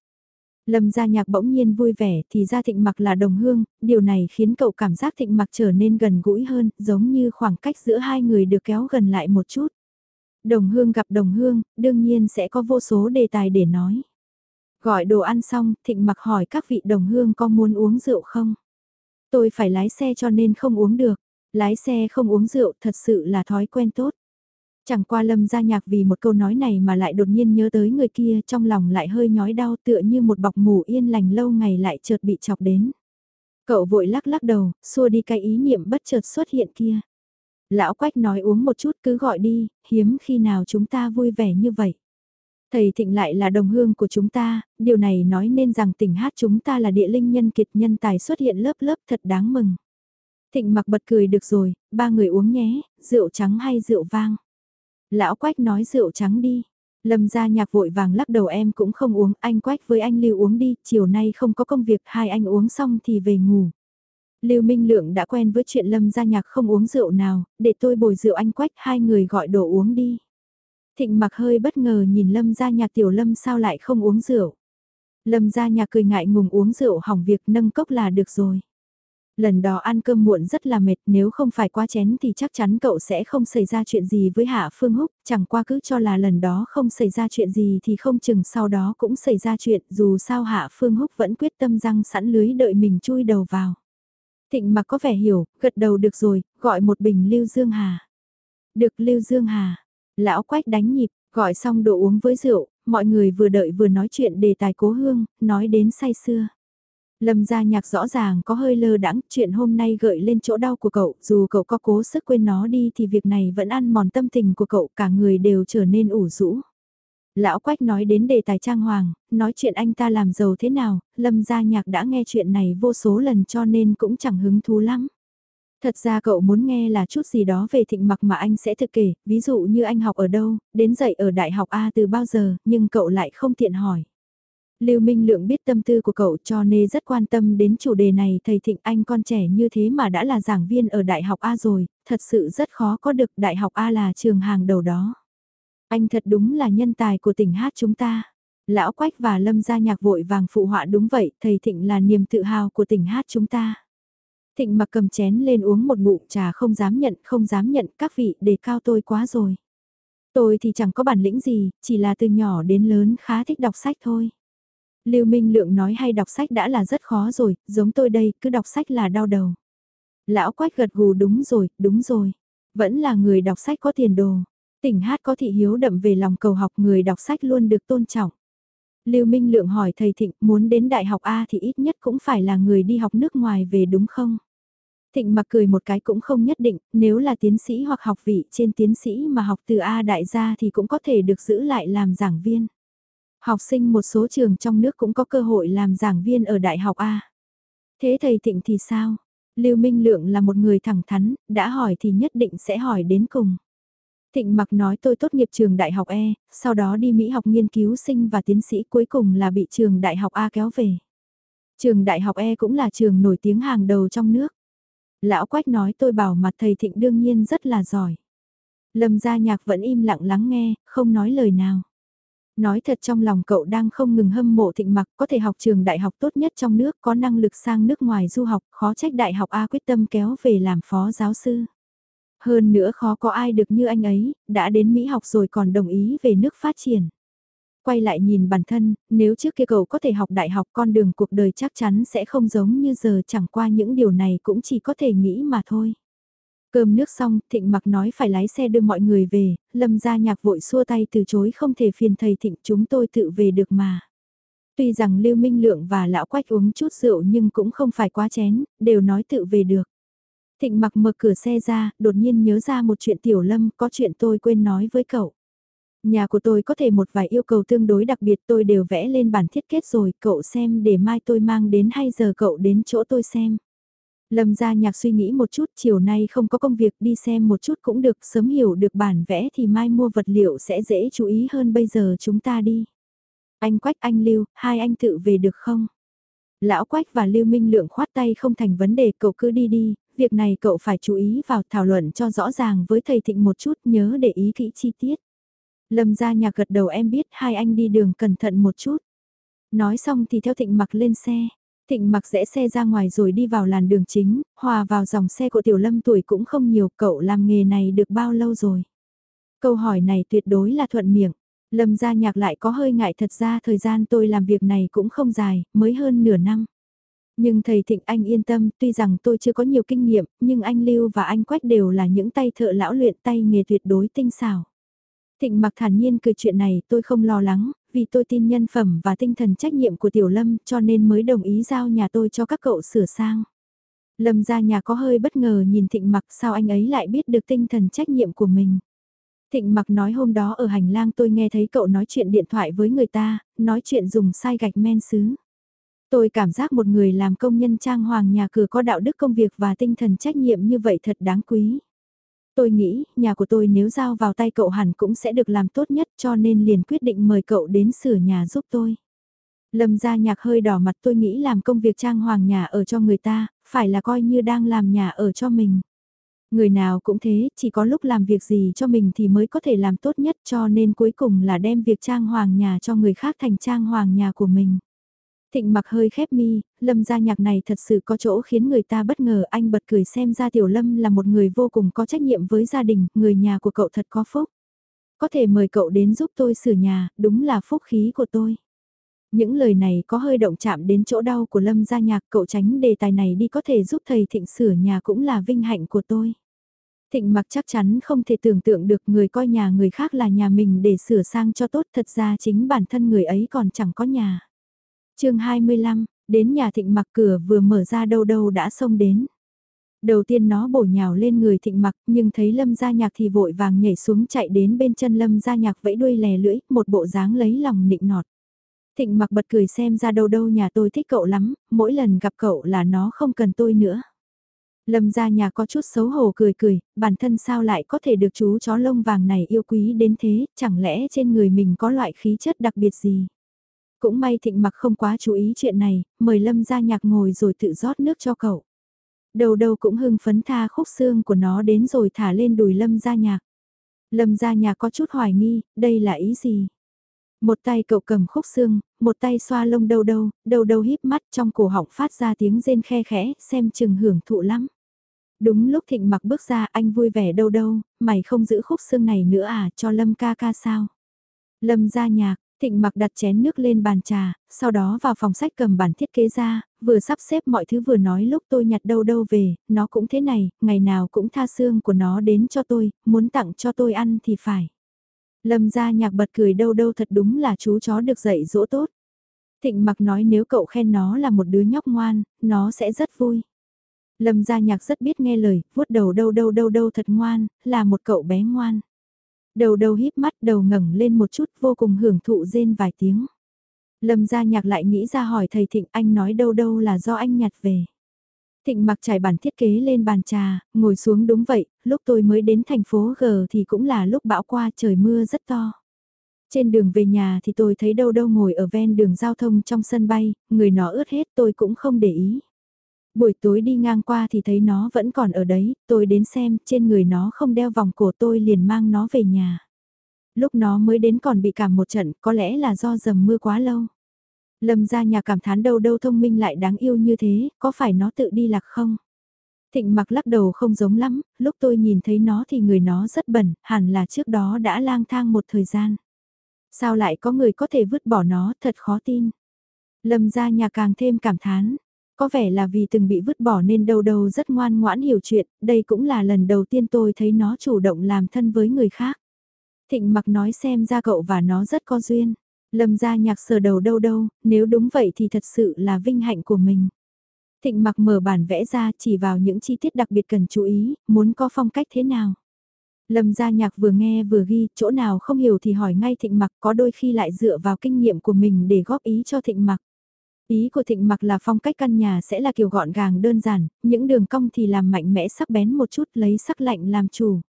Lâm gia nhạc bỗng nhiên vui vẻ thì ra thịnh mặc là đồng hương, điều này khiến cậu cảm giác thịnh mặc trở nên gần gũi hơn, giống như khoảng cách giữa hai người được kéo gần lại một chút. Đồng hương gặp đồng hương, đương nhiên sẽ có vô số đề tài để nói. Gọi đồ ăn xong, thịnh mặc hỏi các vị đồng hương có muốn uống rượu không? Tôi phải lái xe cho nên không uống được. Lái xe không uống rượu thật sự là thói quen tốt. Chẳng qua lâm gia nhạc vì một câu nói này mà lại đột nhiên nhớ tới người kia trong lòng lại hơi nhói đau tựa như một bọc ngủ yên lành lâu ngày lại chợt bị chọc đến. Cậu vội lắc lắc đầu, xua đi cái ý niệm bất chợt xuất hiện kia. Lão Quách nói uống một chút cứ gọi đi, hiếm khi nào chúng ta vui vẻ như vậy. Thầy Thịnh lại là đồng hương của chúng ta, điều này nói nên rằng tỉnh hát chúng ta là địa linh nhân kiệt nhân tài xuất hiện lớp lớp thật đáng mừng. Thịnh mặc bật cười được rồi, ba người uống nhé, rượu trắng hay rượu vang. Lão Quách nói rượu trắng đi. Lâm gia nhạc vội vàng lắc đầu em cũng không uống, anh Quách với anh Lưu uống đi, chiều nay không có công việc, hai anh uống xong thì về ngủ. Lưu Minh Lượng đã quen với chuyện Lâm gia nhạc không uống rượu nào, để tôi bồi rượu anh Quách hai người gọi đồ uống đi. Thịnh mặc hơi bất ngờ nhìn Lâm gia nhạc tiểu Lâm sao lại không uống rượu. Lâm gia nhạc cười ngại ngùng uống rượu hỏng việc nâng cốc là được rồi. Lần đó ăn cơm muộn rất là mệt nếu không phải qua chén thì chắc chắn cậu sẽ không xảy ra chuyện gì với Hạ Phương Húc, chẳng qua cứ cho là lần đó không xảy ra chuyện gì thì không chừng sau đó cũng xảy ra chuyện dù sao Hạ Phương Húc vẫn quyết tâm răng sẵn lưới đợi mình chui đầu vào. Thịnh mà có vẻ hiểu, gật đầu được rồi, gọi một bình Lưu Dương Hà. Được Lưu Dương Hà, lão quách đánh nhịp, gọi xong đồ uống với rượu, mọi người vừa đợi vừa nói chuyện đề tài cố hương, nói đến say xưa. Lâm gia nhạc rõ ràng có hơi lơ đãng chuyện hôm nay gợi lên chỗ đau của cậu, dù cậu có cố sức quên nó đi thì việc này vẫn ăn mòn tâm tình của cậu, cả người đều trở nên ủ rũ. Lão Quách nói đến đề tài trang hoàng, nói chuyện anh ta làm giàu thế nào, Lâm gia nhạc đã nghe chuyện này vô số lần cho nên cũng chẳng hứng thú lắm. Thật ra cậu muốn nghe là chút gì đó về thịnh mặc mà anh sẽ thực kể, ví dụ như anh học ở đâu, đến dạy ở đại học A từ bao giờ, nhưng cậu lại không tiện hỏi. Lưu Minh Lượng biết tâm tư của cậu cho nên rất quan tâm đến chủ đề này thầy Thịnh Anh con trẻ như thế mà đã là giảng viên ở Đại học A rồi, thật sự rất khó có được Đại học A là trường hàng đầu đó. Anh thật đúng là nhân tài của tỉnh hát chúng ta. Lão Quách và Lâm gia nhạc vội vàng phụ họa đúng vậy, thầy Thịnh là niềm tự hào của tỉnh hát chúng ta. Thịnh mặc cầm chén lên uống một ngụm trà không dám nhận, không dám nhận các vị đề cao tôi quá rồi. Tôi thì chẳng có bản lĩnh gì, chỉ là từ nhỏ đến lớn khá thích đọc sách thôi. Lưu Minh Lượng nói hay đọc sách đã là rất khó rồi, giống tôi đây, cứ đọc sách là đau đầu. Lão Quách gật gù đúng rồi, đúng rồi. Vẫn là người đọc sách có tiền đồ. Tỉnh hát có thị hiếu đậm về lòng cầu học người đọc sách luôn được tôn trọng. Lưu Minh Lượng hỏi thầy Thịnh muốn đến đại học A thì ít nhất cũng phải là người đi học nước ngoài về đúng không? Thịnh mặc cười một cái cũng không nhất định, nếu là tiến sĩ hoặc học vị trên tiến sĩ mà học từ A đại gia thì cũng có thể được giữ lại làm giảng viên. Học sinh một số trường trong nước cũng có cơ hội làm giảng viên ở đại học A. Thế thầy Thịnh thì sao? Lưu Minh Lượng là một người thẳng thắn, đã hỏi thì nhất định sẽ hỏi đến cùng. Thịnh mặc nói tôi tốt nghiệp trường đại học E, sau đó đi Mỹ học nghiên cứu sinh và tiến sĩ cuối cùng là bị trường đại học A kéo về. Trường đại học E cũng là trường nổi tiếng hàng đầu trong nước. Lão Quách nói tôi bảo mặt thầy Thịnh đương nhiên rất là giỏi. Lâm gia nhạc vẫn im lặng lắng nghe, không nói lời nào. Nói thật trong lòng cậu đang không ngừng hâm mộ thịnh mặc có thể học trường đại học tốt nhất trong nước có năng lực sang nước ngoài du học khó trách đại học A quyết tâm kéo về làm phó giáo sư. Hơn nữa khó có ai được như anh ấy, đã đến Mỹ học rồi còn đồng ý về nước phát triển. Quay lại nhìn bản thân, nếu trước kia cậu có thể học đại học con đường cuộc đời chắc chắn sẽ không giống như giờ chẳng qua những điều này cũng chỉ có thể nghĩ mà thôi. Cơm nước xong, Thịnh mặc nói phải lái xe đưa mọi người về, Lâm gia nhạc vội xua tay từ chối không thể phiền thầy Thịnh chúng tôi tự về được mà. Tuy rằng Lưu Minh Lượng và Lão Quách uống chút rượu nhưng cũng không phải quá chén, đều nói tự về được. Thịnh mặc mở cửa xe ra, đột nhiên nhớ ra một chuyện Tiểu Lâm, có chuyện tôi quên nói với cậu. Nhà của tôi có thể một vài yêu cầu tương đối đặc biệt tôi đều vẽ lên bản thiết kết rồi, cậu xem để mai tôi mang đến hay giờ cậu đến chỗ tôi xem. Lâm gia nhạc suy nghĩ một chút, chiều nay không có công việc đi xem một chút cũng được, sớm hiểu được bản vẽ thì mai mua vật liệu sẽ dễ chú ý hơn bây giờ chúng ta đi. Anh Quách anh Lưu, hai anh tự về được không? Lão Quách và Lưu Minh Lượng khoát tay không thành vấn đề, cậu cứ đi đi, việc này cậu phải chú ý vào thảo luận cho rõ ràng với thầy Thịnh một chút, nhớ để ý kỹ chi tiết. Lâm gia nhạc gật đầu em biết hai anh đi đường cẩn thận một chút. Nói xong thì theo Thịnh mặc lên xe. Thịnh mặc rẽ xe ra ngoài rồi đi vào làn đường chính, hòa vào dòng xe của Tiểu Lâm tuổi cũng không nhiều, cậu làm nghề này được bao lâu rồi? Câu hỏi này tuyệt đối là thuận miệng. Lâm gia nhạc lại có hơi ngại thật ra thời gian tôi làm việc này cũng không dài, mới hơn nửa năm. Nhưng thầy Thịnh anh yên tâm, tuy rằng tôi chưa có nhiều kinh nghiệm, nhưng anh Lưu và anh Quách đều là những tay thợ lão luyện tay nghề tuyệt đối tinh xảo. Thịnh mặc thản nhiên cười chuyện này tôi không lo lắng, vì tôi tin nhân phẩm và tinh thần trách nhiệm của Tiểu Lâm cho nên mới đồng ý giao nhà tôi cho các cậu sửa sang. Lâm ra nhà có hơi bất ngờ nhìn thịnh mặc sao anh ấy lại biết được tinh thần trách nhiệm của mình. Thịnh mặc nói hôm đó ở hành lang tôi nghe thấy cậu nói chuyện điện thoại với người ta, nói chuyện dùng sai gạch men sứ. Tôi cảm giác một người làm công nhân trang hoàng nhà cửa có đạo đức công việc và tinh thần trách nhiệm như vậy thật đáng quý. Tôi nghĩ, nhà của tôi nếu giao vào tay cậu hẳn cũng sẽ được làm tốt nhất cho nên liền quyết định mời cậu đến sửa nhà giúp tôi. Lâm ra nhạc hơi đỏ mặt tôi nghĩ làm công việc trang hoàng nhà ở cho người ta, phải là coi như đang làm nhà ở cho mình. Người nào cũng thế, chỉ có lúc làm việc gì cho mình thì mới có thể làm tốt nhất cho nên cuối cùng là đem việc trang hoàng nhà cho người khác thành trang hoàng nhà của mình. Thịnh mặc hơi khép mi, lâm gia nhạc này thật sự có chỗ khiến người ta bất ngờ anh bật cười xem ra tiểu lâm là một người vô cùng có trách nhiệm với gia đình, người nhà của cậu thật có phúc. Có thể mời cậu đến giúp tôi sửa nhà, đúng là phúc khí của tôi. Những lời này có hơi động chạm đến chỗ đau của lâm gia nhạc cậu tránh đề tài này đi có thể giúp thầy thịnh sửa nhà cũng là vinh hạnh của tôi. Thịnh mặc chắc chắn không thể tưởng tượng được người coi nhà người khác là nhà mình để sửa sang cho tốt thật ra chính bản thân người ấy còn chẳng có nhà chương 25, đến nhà thịnh mặc cửa vừa mở ra đâu đâu đã xông đến. Đầu tiên nó bổ nhào lên người thịnh mặc nhưng thấy lâm gia nhạc thì vội vàng nhảy xuống chạy đến bên chân lâm gia nhạc vẫy đuôi lè lưỡi, một bộ dáng lấy lòng nịnh nọt. Thịnh mặc bật cười xem ra đâu đâu nhà tôi thích cậu lắm, mỗi lần gặp cậu là nó không cần tôi nữa. Lâm gia nhà có chút xấu hổ cười cười, bản thân sao lại có thể được chú chó lông vàng này yêu quý đến thế, chẳng lẽ trên người mình có loại khí chất đặc biệt gì. Cũng may thịnh mặc không quá chú ý chuyện này, mời Lâm ra nhạc ngồi rồi tự rót nước cho cậu. Đầu đầu cũng hưng phấn tha khúc xương của nó đến rồi thả lên đùi Lâm ra nhạc. Lâm ra nhạc có chút hoài nghi, đây là ý gì? Một tay cậu cầm khúc xương, một tay xoa lông đầu đầu, đầu đầu híp mắt trong cổ họng phát ra tiếng rên khe khẽ, xem chừng hưởng thụ lắm. Đúng lúc thịnh mặc bước ra anh vui vẻ đâu đâu, mày không giữ khúc xương này nữa à, cho Lâm ca ca sao? Lâm ra nhạc, Thịnh mặc đặt chén nước lên bàn trà, sau đó vào phòng sách cầm bản thiết kế ra, vừa sắp xếp mọi thứ vừa nói lúc tôi nhặt đâu đâu về, nó cũng thế này, ngày nào cũng tha xương của nó đến cho tôi, muốn tặng cho tôi ăn thì phải. Lâm ra nhạc bật cười đâu đâu thật đúng là chú chó được dạy dỗ tốt. Thịnh mặc nói nếu cậu khen nó là một đứa nhóc ngoan, nó sẽ rất vui. Lâm gia nhạc rất biết nghe lời, vuốt đầu đâu đâu đâu đâu thật ngoan, là một cậu bé ngoan. Đầu đầu híp mắt đầu ngẩng lên một chút vô cùng hưởng thụ rên vài tiếng. Lâm gia nhạc lại nghĩ ra hỏi thầy Thịnh anh nói đâu đâu là do anh nhặt về. Thịnh mặc trải bản thiết kế lên bàn trà, ngồi xuống đúng vậy, lúc tôi mới đến thành phố G thì cũng là lúc bão qua trời mưa rất to. Trên đường về nhà thì tôi thấy đâu đâu ngồi ở ven đường giao thông trong sân bay, người nó ướt hết tôi cũng không để ý. Buổi tối đi ngang qua thì thấy nó vẫn còn ở đấy, tôi đến xem, trên người nó không đeo vòng cổ tôi liền mang nó về nhà. Lúc nó mới đến còn bị cảm một trận, có lẽ là do dầm mưa quá lâu. Lâm ra nhà cảm thán đâu đâu thông minh lại đáng yêu như thế, có phải nó tự đi lạc không? Thịnh mặc lắc đầu không giống lắm, lúc tôi nhìn thấy nó thì người nó rất bẩn, hẳn là trước đó đã lang thang một thời gian. Sao lại có người có thể vứt bỏ nó, thật khó tin. Lâm ra nhà càng thêm cảm thán, có vẻ là vì từng bị vứt bỏ nên đầu đầu rất ngoan ngoãn hiểu chuyện, đây cũng là lần đầu tiên tôi thấy nó chủ động làm thân với người khác. Thịnh mặc nói xem ra cậu và nó rất có duyên. Lâm ra nhạc sờ đầu đâu đâu, nếu đúng vậy thì thật sự là vinh hạnh của mình. Thịnh mặc mở bản vẽ ra chỉ vào những chi tiết đặc biệt cần chú ý, muốn có phong cách thế nào. Lâm gia nhạc vừa nghe vừa ghi, chỗ nào không hiểu thì hỏi ngay thịnh mặc có đôi khi lại dựa vào kinh nghiệm của mình để góp ý cho thịnh mặc. Ý của thịnh mặc là phong cách căn nhà sẽ là kiểu gọn gàng đơn giản, những đường cong thì làm mạnh mẽ sắc bén một chút lấy sắc lạnh làm chủ.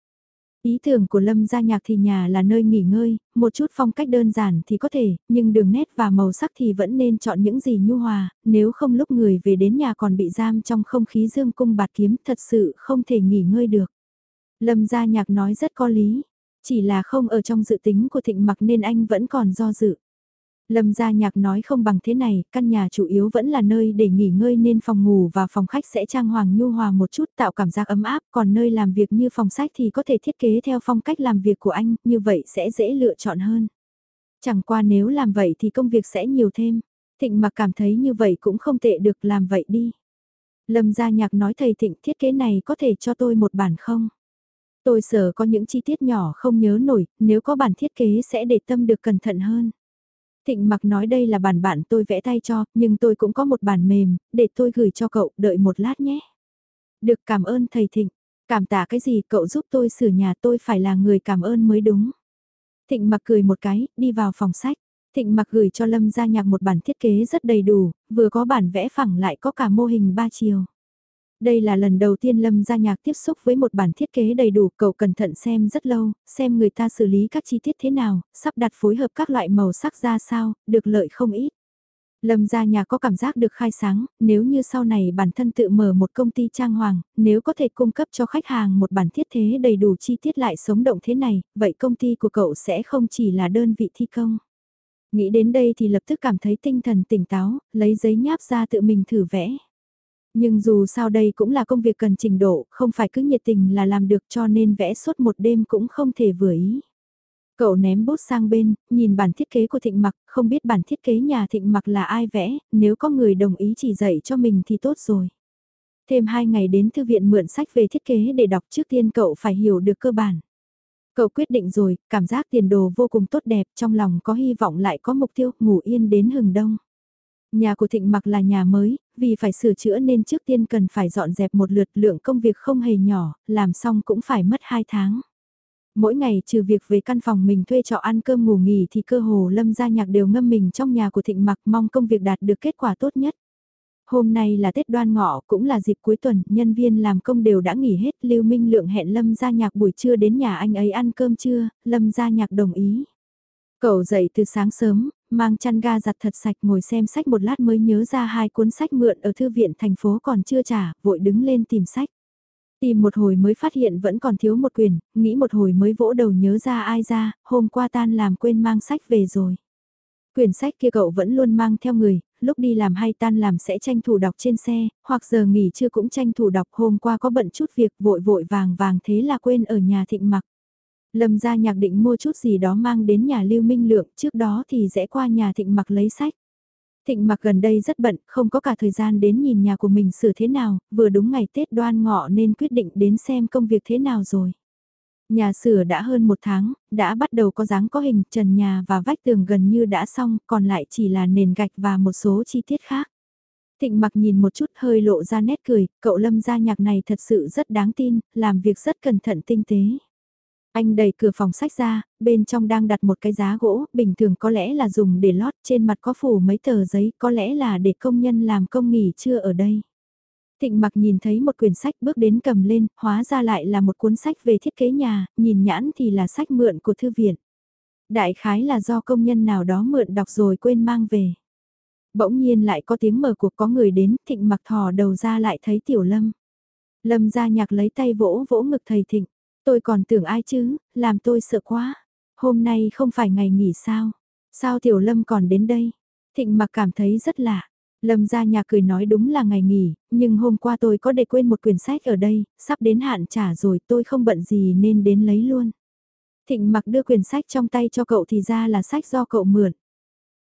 Ý tưởng của Lâm gia nhạc thì nhà là nơi nghỉ ngơi, một chút phong cách đơn giản thì có thể, nhưng đường nét và màu sắc thì vẫn nên chọn những gì nhu hòa, nếu không lúc người về đến nhà còn bị giam trong không khí dương cung bạt kiếm thật sự không thể nghỉ ngơi được. Lâm gia nhạc nói rất có lý, chỉ là không ở trong dự tính của thịnh mặc nên anh vẫn còn do dự. Lâm gia nhạc nói không bằng thế này, căn nhà chủ yếu vẫn là nơi để nghỉ ngơi nên phòng ngủ và phòng khách sẽ trang hoàng nhu hòa một chút tạo cảm giác ấm áp, còn nơi làm việc như phòng sách thì có thể thiết kế theo phong cách làm việc của anh, như vậy sẽ dễ lựa chọn hơn. Chẳng qua nếu làm vậy thì công việc sẽ nhiều thêm. Thịnh mà cảm thấy như vậy cũng không tệ được làm vậy đi. Lâm gia nhạc nói thầy Thịnh thiết kế này có thể cho tôi một bản không? Tôi sợ có những chi tiết nhỏ không nhớ nổi, nếu có bản thiết kế sẽ để tâm được cẩn thận hơn. Thịnh mặc nói đây là bản bạn tôi vẽ tay cho, nhưng tôi cũng có một bản mềm, để tôi gửi cho cậu, đợi một lát nhé. Được cảm ơn thầy Thịnh, cảm tạ cái gì cậu giúp tôi sửa nhà tôi phải là người cảm ơn mới đúng. Thịnh mặc cười một cái, đi vào phòng sách. Thịnh mặc gửi cho Lâm gia nhạc một bản thiết kế rất đầy đủ, vừa có bản vẽ phẳng lại có cả mô hình ba chiều. Đây là lần đầu tiên Lâm gia nhạc tiếp xúc với một bản thiết kế đầy đủ, cậu cẩn thận xem rất lâu, xem người ta xử lý các chi tiết thế nào, sắp đặt phối hợp các loại màu sắc ra sao, được lợi không ít. Lâm gia nhà có cảm giác được khai sáng, nếu như sau này bản thân tự mở một công ty trang hoàng, nếu có thể cung cấp cho khách hàng một bản thiết thế đầy đủ chi tiết lại sống động thế này, vậy công ty của cậu sẽ không chỉ là đơn vị thi công. Nghĩ đến đây thì lập tức cảm thấy tinh thần tỉnh táo, lấy giấy nháp ra tự mình thử vẽ. Nhưng dù sao đây cũng là công việc cần trình độ, không phải cứ nhiệt tình là làm được cho nên vẽ suốt một đêm cũng không thể vừa ý. Cậu ném bút sang bên, nhìn bản thiết kế của Thịnh Mặc, không biết bản thiết kế nhà Thịnh Mặc là ai vẽ, nếu có người đồng ý chỉ dạy cho mình thì tốt rồi. Thêm hai ngày đến thư viện mượn sách về thiết kế để đọc trước tiên cậu phải hiểu được cơ bản. Cậu quyết định rồi, cảm giác tiền đồ vô cùng tốt đẹp, trong lòng có hy vọng lại có mục tiêu, ngủ yên đến hừng đông. Nhà của Thịnh Mặc là nhà mới, vì phải sửa chữa nên trước tiên cần phải dọn dẹp một lượt lượng công việc không hề nhỏ, làm xong cũng phải mất 2 tháng. Mỗi ngày trừ việc về căn phòng mình thuê trọ ăn cơm ngủ nghỉ thì cơ hồ lâm gia nhạc đều ngâm mình trong nhà của Thịnh Mặc mong công việc đạt được kết quả tốt nhất. Hôm nay là Tết đoan ngọ cũng là dịp cuối tuần, nhân viên làm công đều đã nghỉ hết, Lưu Minh Lượng hẹn Lâm Gia Nhạc buổi trưa đến nhà anh ấy ăn cơm trưa, Lâm Gia Nhạc đồng ý. Cậu dậy từ sáng sớm, mang chăn ga giặt thật sạch ngồi xem sách một lát mới nhớ ra hai cuốn sách mượn ở thư viện thành phố còn chưa trả, vội đứng lên tìm sách. Tìm một hồi mới phát hiện vẫn còn thiếu một quyển, nghĩ một hồi mới vỗ đầu nhớ ra ai ra, hôm qua tan làm quên mang sách về rồi. Quyển sách kia cậu vẫn luôn mang theo người, lúc đi làm hay tan làm sẽ tranh thủ đọc trên xe, hoặc giờ nghỉ trưa cũng tranh thủ đọc hôm qua có bận chút việc vội vội vàng vàng thế là quên ở nhà thịnh mặc. Lâm gia nhạc định mua chút gì đó mang đến nhà Lưu Minh Lượng, trước đó thì rẽ qua nhà thịnh mặc lấy sách. Thịnh mặc gần đây rất bận, không có cả thời gian đến nhìn nhà của mình sửa thế nào, vừa đúng ngày Tết đoan ngọ nên quyết định đến xem công việc thế nào rồi. Nhà sửa đã hơn một tháng, đã bắt đầu có dáng có hình, trần nhà và vách tường gần như đã xong, còn lại chỉ là nền gạch và một số chi tiết khác. Thịnh mặc nhìn một chút hơi lộ ra nét cười, cậu lâm gia nhạc này thật sự rất đáng tin, làm việc rất cẩn thận tinh tế. Anh đẩy cửa phòng sách ra, bên trong đang đặt một cái giá gỗ, bình thường có lẽ là dùng để lót, trên mặt có phủ mấy tờ giấy, có lẽ là để công nhân làm công nghỉ trưa ở đây. Thịnh mặc nhìn thấy một quyển sách bước đến cầm lên, hóa ra lại là một cuốn sách về thiết kế nhà, nhìn nhãn thì là sách mượn của thư viện. Đại khái là do công nhân nào đó mượn đọc rồi quên mang về. Bỗng nhiên lại có tiếng mở cuộc có người đến, thịnh mặc thò đầu ra lại thấy tiểu lâm. Lâm ra nhạc lấy tay vỗ vỗ ngực thầy thịnh. Tôi còn tưởng ai chứ, làm tôi sợ quá. Hôm nay không phải ngày nghỉ sao? Sao Tiểu Lâm còn đến đây? Thịnh mặc cảm thấy rất lạ. Lâm ra nhà cười nói đúng là ngày nghỉ, nhưng hôm qua tôi có để quên một quyển sách ở đây, sắp đến hạn trả rồi tôi không bận gì nên đến lấy luôn. Thịnh mặc đưa quyển sách trong tay cho cậu thì ra là sách do cậu mượn.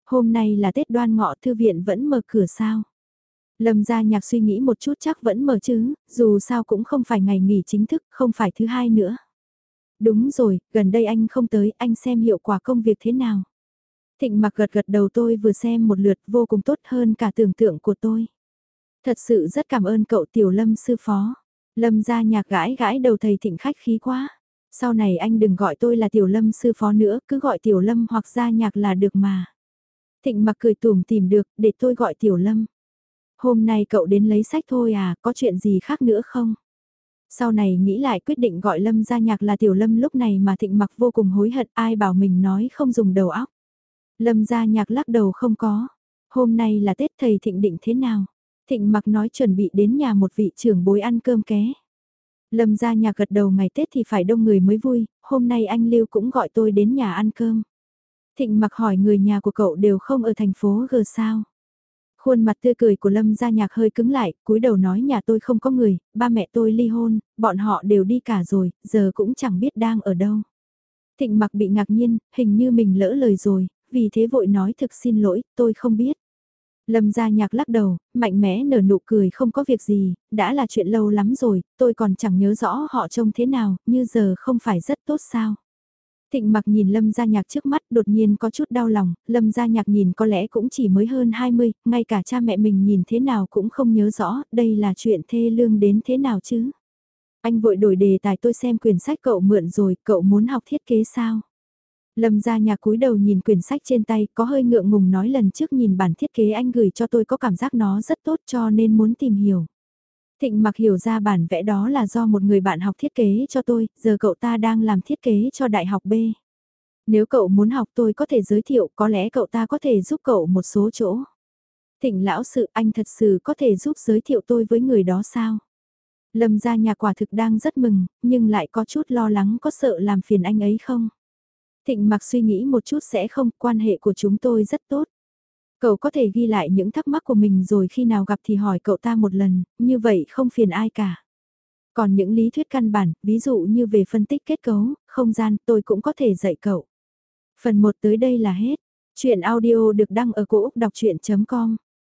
Hôm nay là Tết đoan ngọ thư viện vẫn mở cửa sao? Lâm gia nhạc suy nghĩ một chút chắc vẫn mở chứ, dù sao cũng không phải ngày nghỉ chính thức, không phải thứ hai nữa. Đúng rồi, gần đây anh không tới, anh xem hiệu quả công việc thế nào. Thịnh mặc gật gật đầu tôi vừa xem một lượt vô cùng tốt hơn cả tưởng tượng của tôi. Thật sự rất cảm ơn cậu Tiểu Lâm sư phó. Lâm gia nhạc gãi gãi đầu thầy thịnh khách khí quá. Sau này anh đừng gọi tôi là Tiểu Lâm sư phó nữa, cứ gọi Tiểu Lâm hoặc gia nhạc là được mà. Thịnh mặc cười tùm tìm được, để tôi gọi Tiểu Lâm. Hôm nay cậu đến lấy sách thôi à, có chuyện gì khác nữa không? Sau này nghĩ lại quyết định gọi Lâm gia nhạc là Tiểu Lâm lúc này mà Thịnh mặc vô cùng hối hận ai bảo mình nói không dùng đầu óc. Lâm gia nhạc lắc đầu không có. Hôm nay là Tết thầy Thịnh định thế nào? Thịnh mặc nói chuẩn bị đến nhà một vị trưởng bối ăn cơm ké. Lâm gia nhạc gật đầu ngày Tết thì phải đông người mới vui, hôm nay anh Lưu cũng gọi tôi đến nhà ăn cơm. Thịnh mặc hỏi người nhà của cậu đều không ở thành phố G sao? Khuôn mặt tươi cười của Lâm gia nhạc hơi cứng lại, cúi đầu nói nhà tôi không có người, ba mẹ tôi ly hôn, bọn họ đều đi cả rồi, giờ cũng chẳng biết đang ở đâu. Thịnh mặc bị ngạc nhiên, hình như mình lỡ lời rồi, vì thế vội nói thực xin lỗi, tôi không biết. Lâm gia nhạc lắc đầu, mạnh mẽ nở nụ cười không có việc gì, đã là chuyện lâu lắm rồi, tôi còn chẳng nhớ rõ họ trông thế nào, như giờ không phải rất tốt sao. Thịnh mặc nhìn Lâm Gia Nhạc trước mắt đột nhiên có chút đau lòng, Lâm Gia Nhạc nhìn có lẽ cũng chỉ mới hơn 20, ngay cả cha mẹ mình nhìn thế nào cũng không nhớ rõ, đây là chuyện thê lương đến thế nào chứ. Anh vội đổi đề tài tôi xem quyển sách cậu mượn rồi, cậu muốn học thiết kế sao? Lâm Gia Nhạc cúi đầu nhìn quyển sách trên tay, có hơi ngượng ngùng nói lần trước nhìn bản thiết kế anh gửi cho tôi có cảm giác nó rất tốt cho nên muốn tìm hiểu. Thịnh mặc hiểu ra bản vẽ đó là do một người bạn học thiết kế cho tôi, giờ cậu ta đang làm thiết kế cho đại học B. Nếu cậu muốn học tôi có thể giới thiệu, có lẽ cậu ta có thể giúp cậu một số chỗ. Thịnh lão sự anh thật sự có thể giúp giới thiệu tôi với người đó sao? Lâm gia nhà quả thực đang rất mừng, nhưng lại có chút lo lắng có sợ làm phiền anh ấy không? Thịnh mặc suy nghĩ một chút sẽ không, quan hệ của chúng tôi rất tốt. Cậu có thể ghi lại những thắc mắc của mình rồi khi nào gặp thì hỏi cậu ta một lần, như vậy không phiền ai cả. Còn những lý thuyết căn bản, ví dụ như về phân tích kết cấu, không gian, tôi cũng có thể dạy cậu. Phần 1 tới đây là hết. Chuyện audio được đăng ở cổ Úc đọc chuyện.com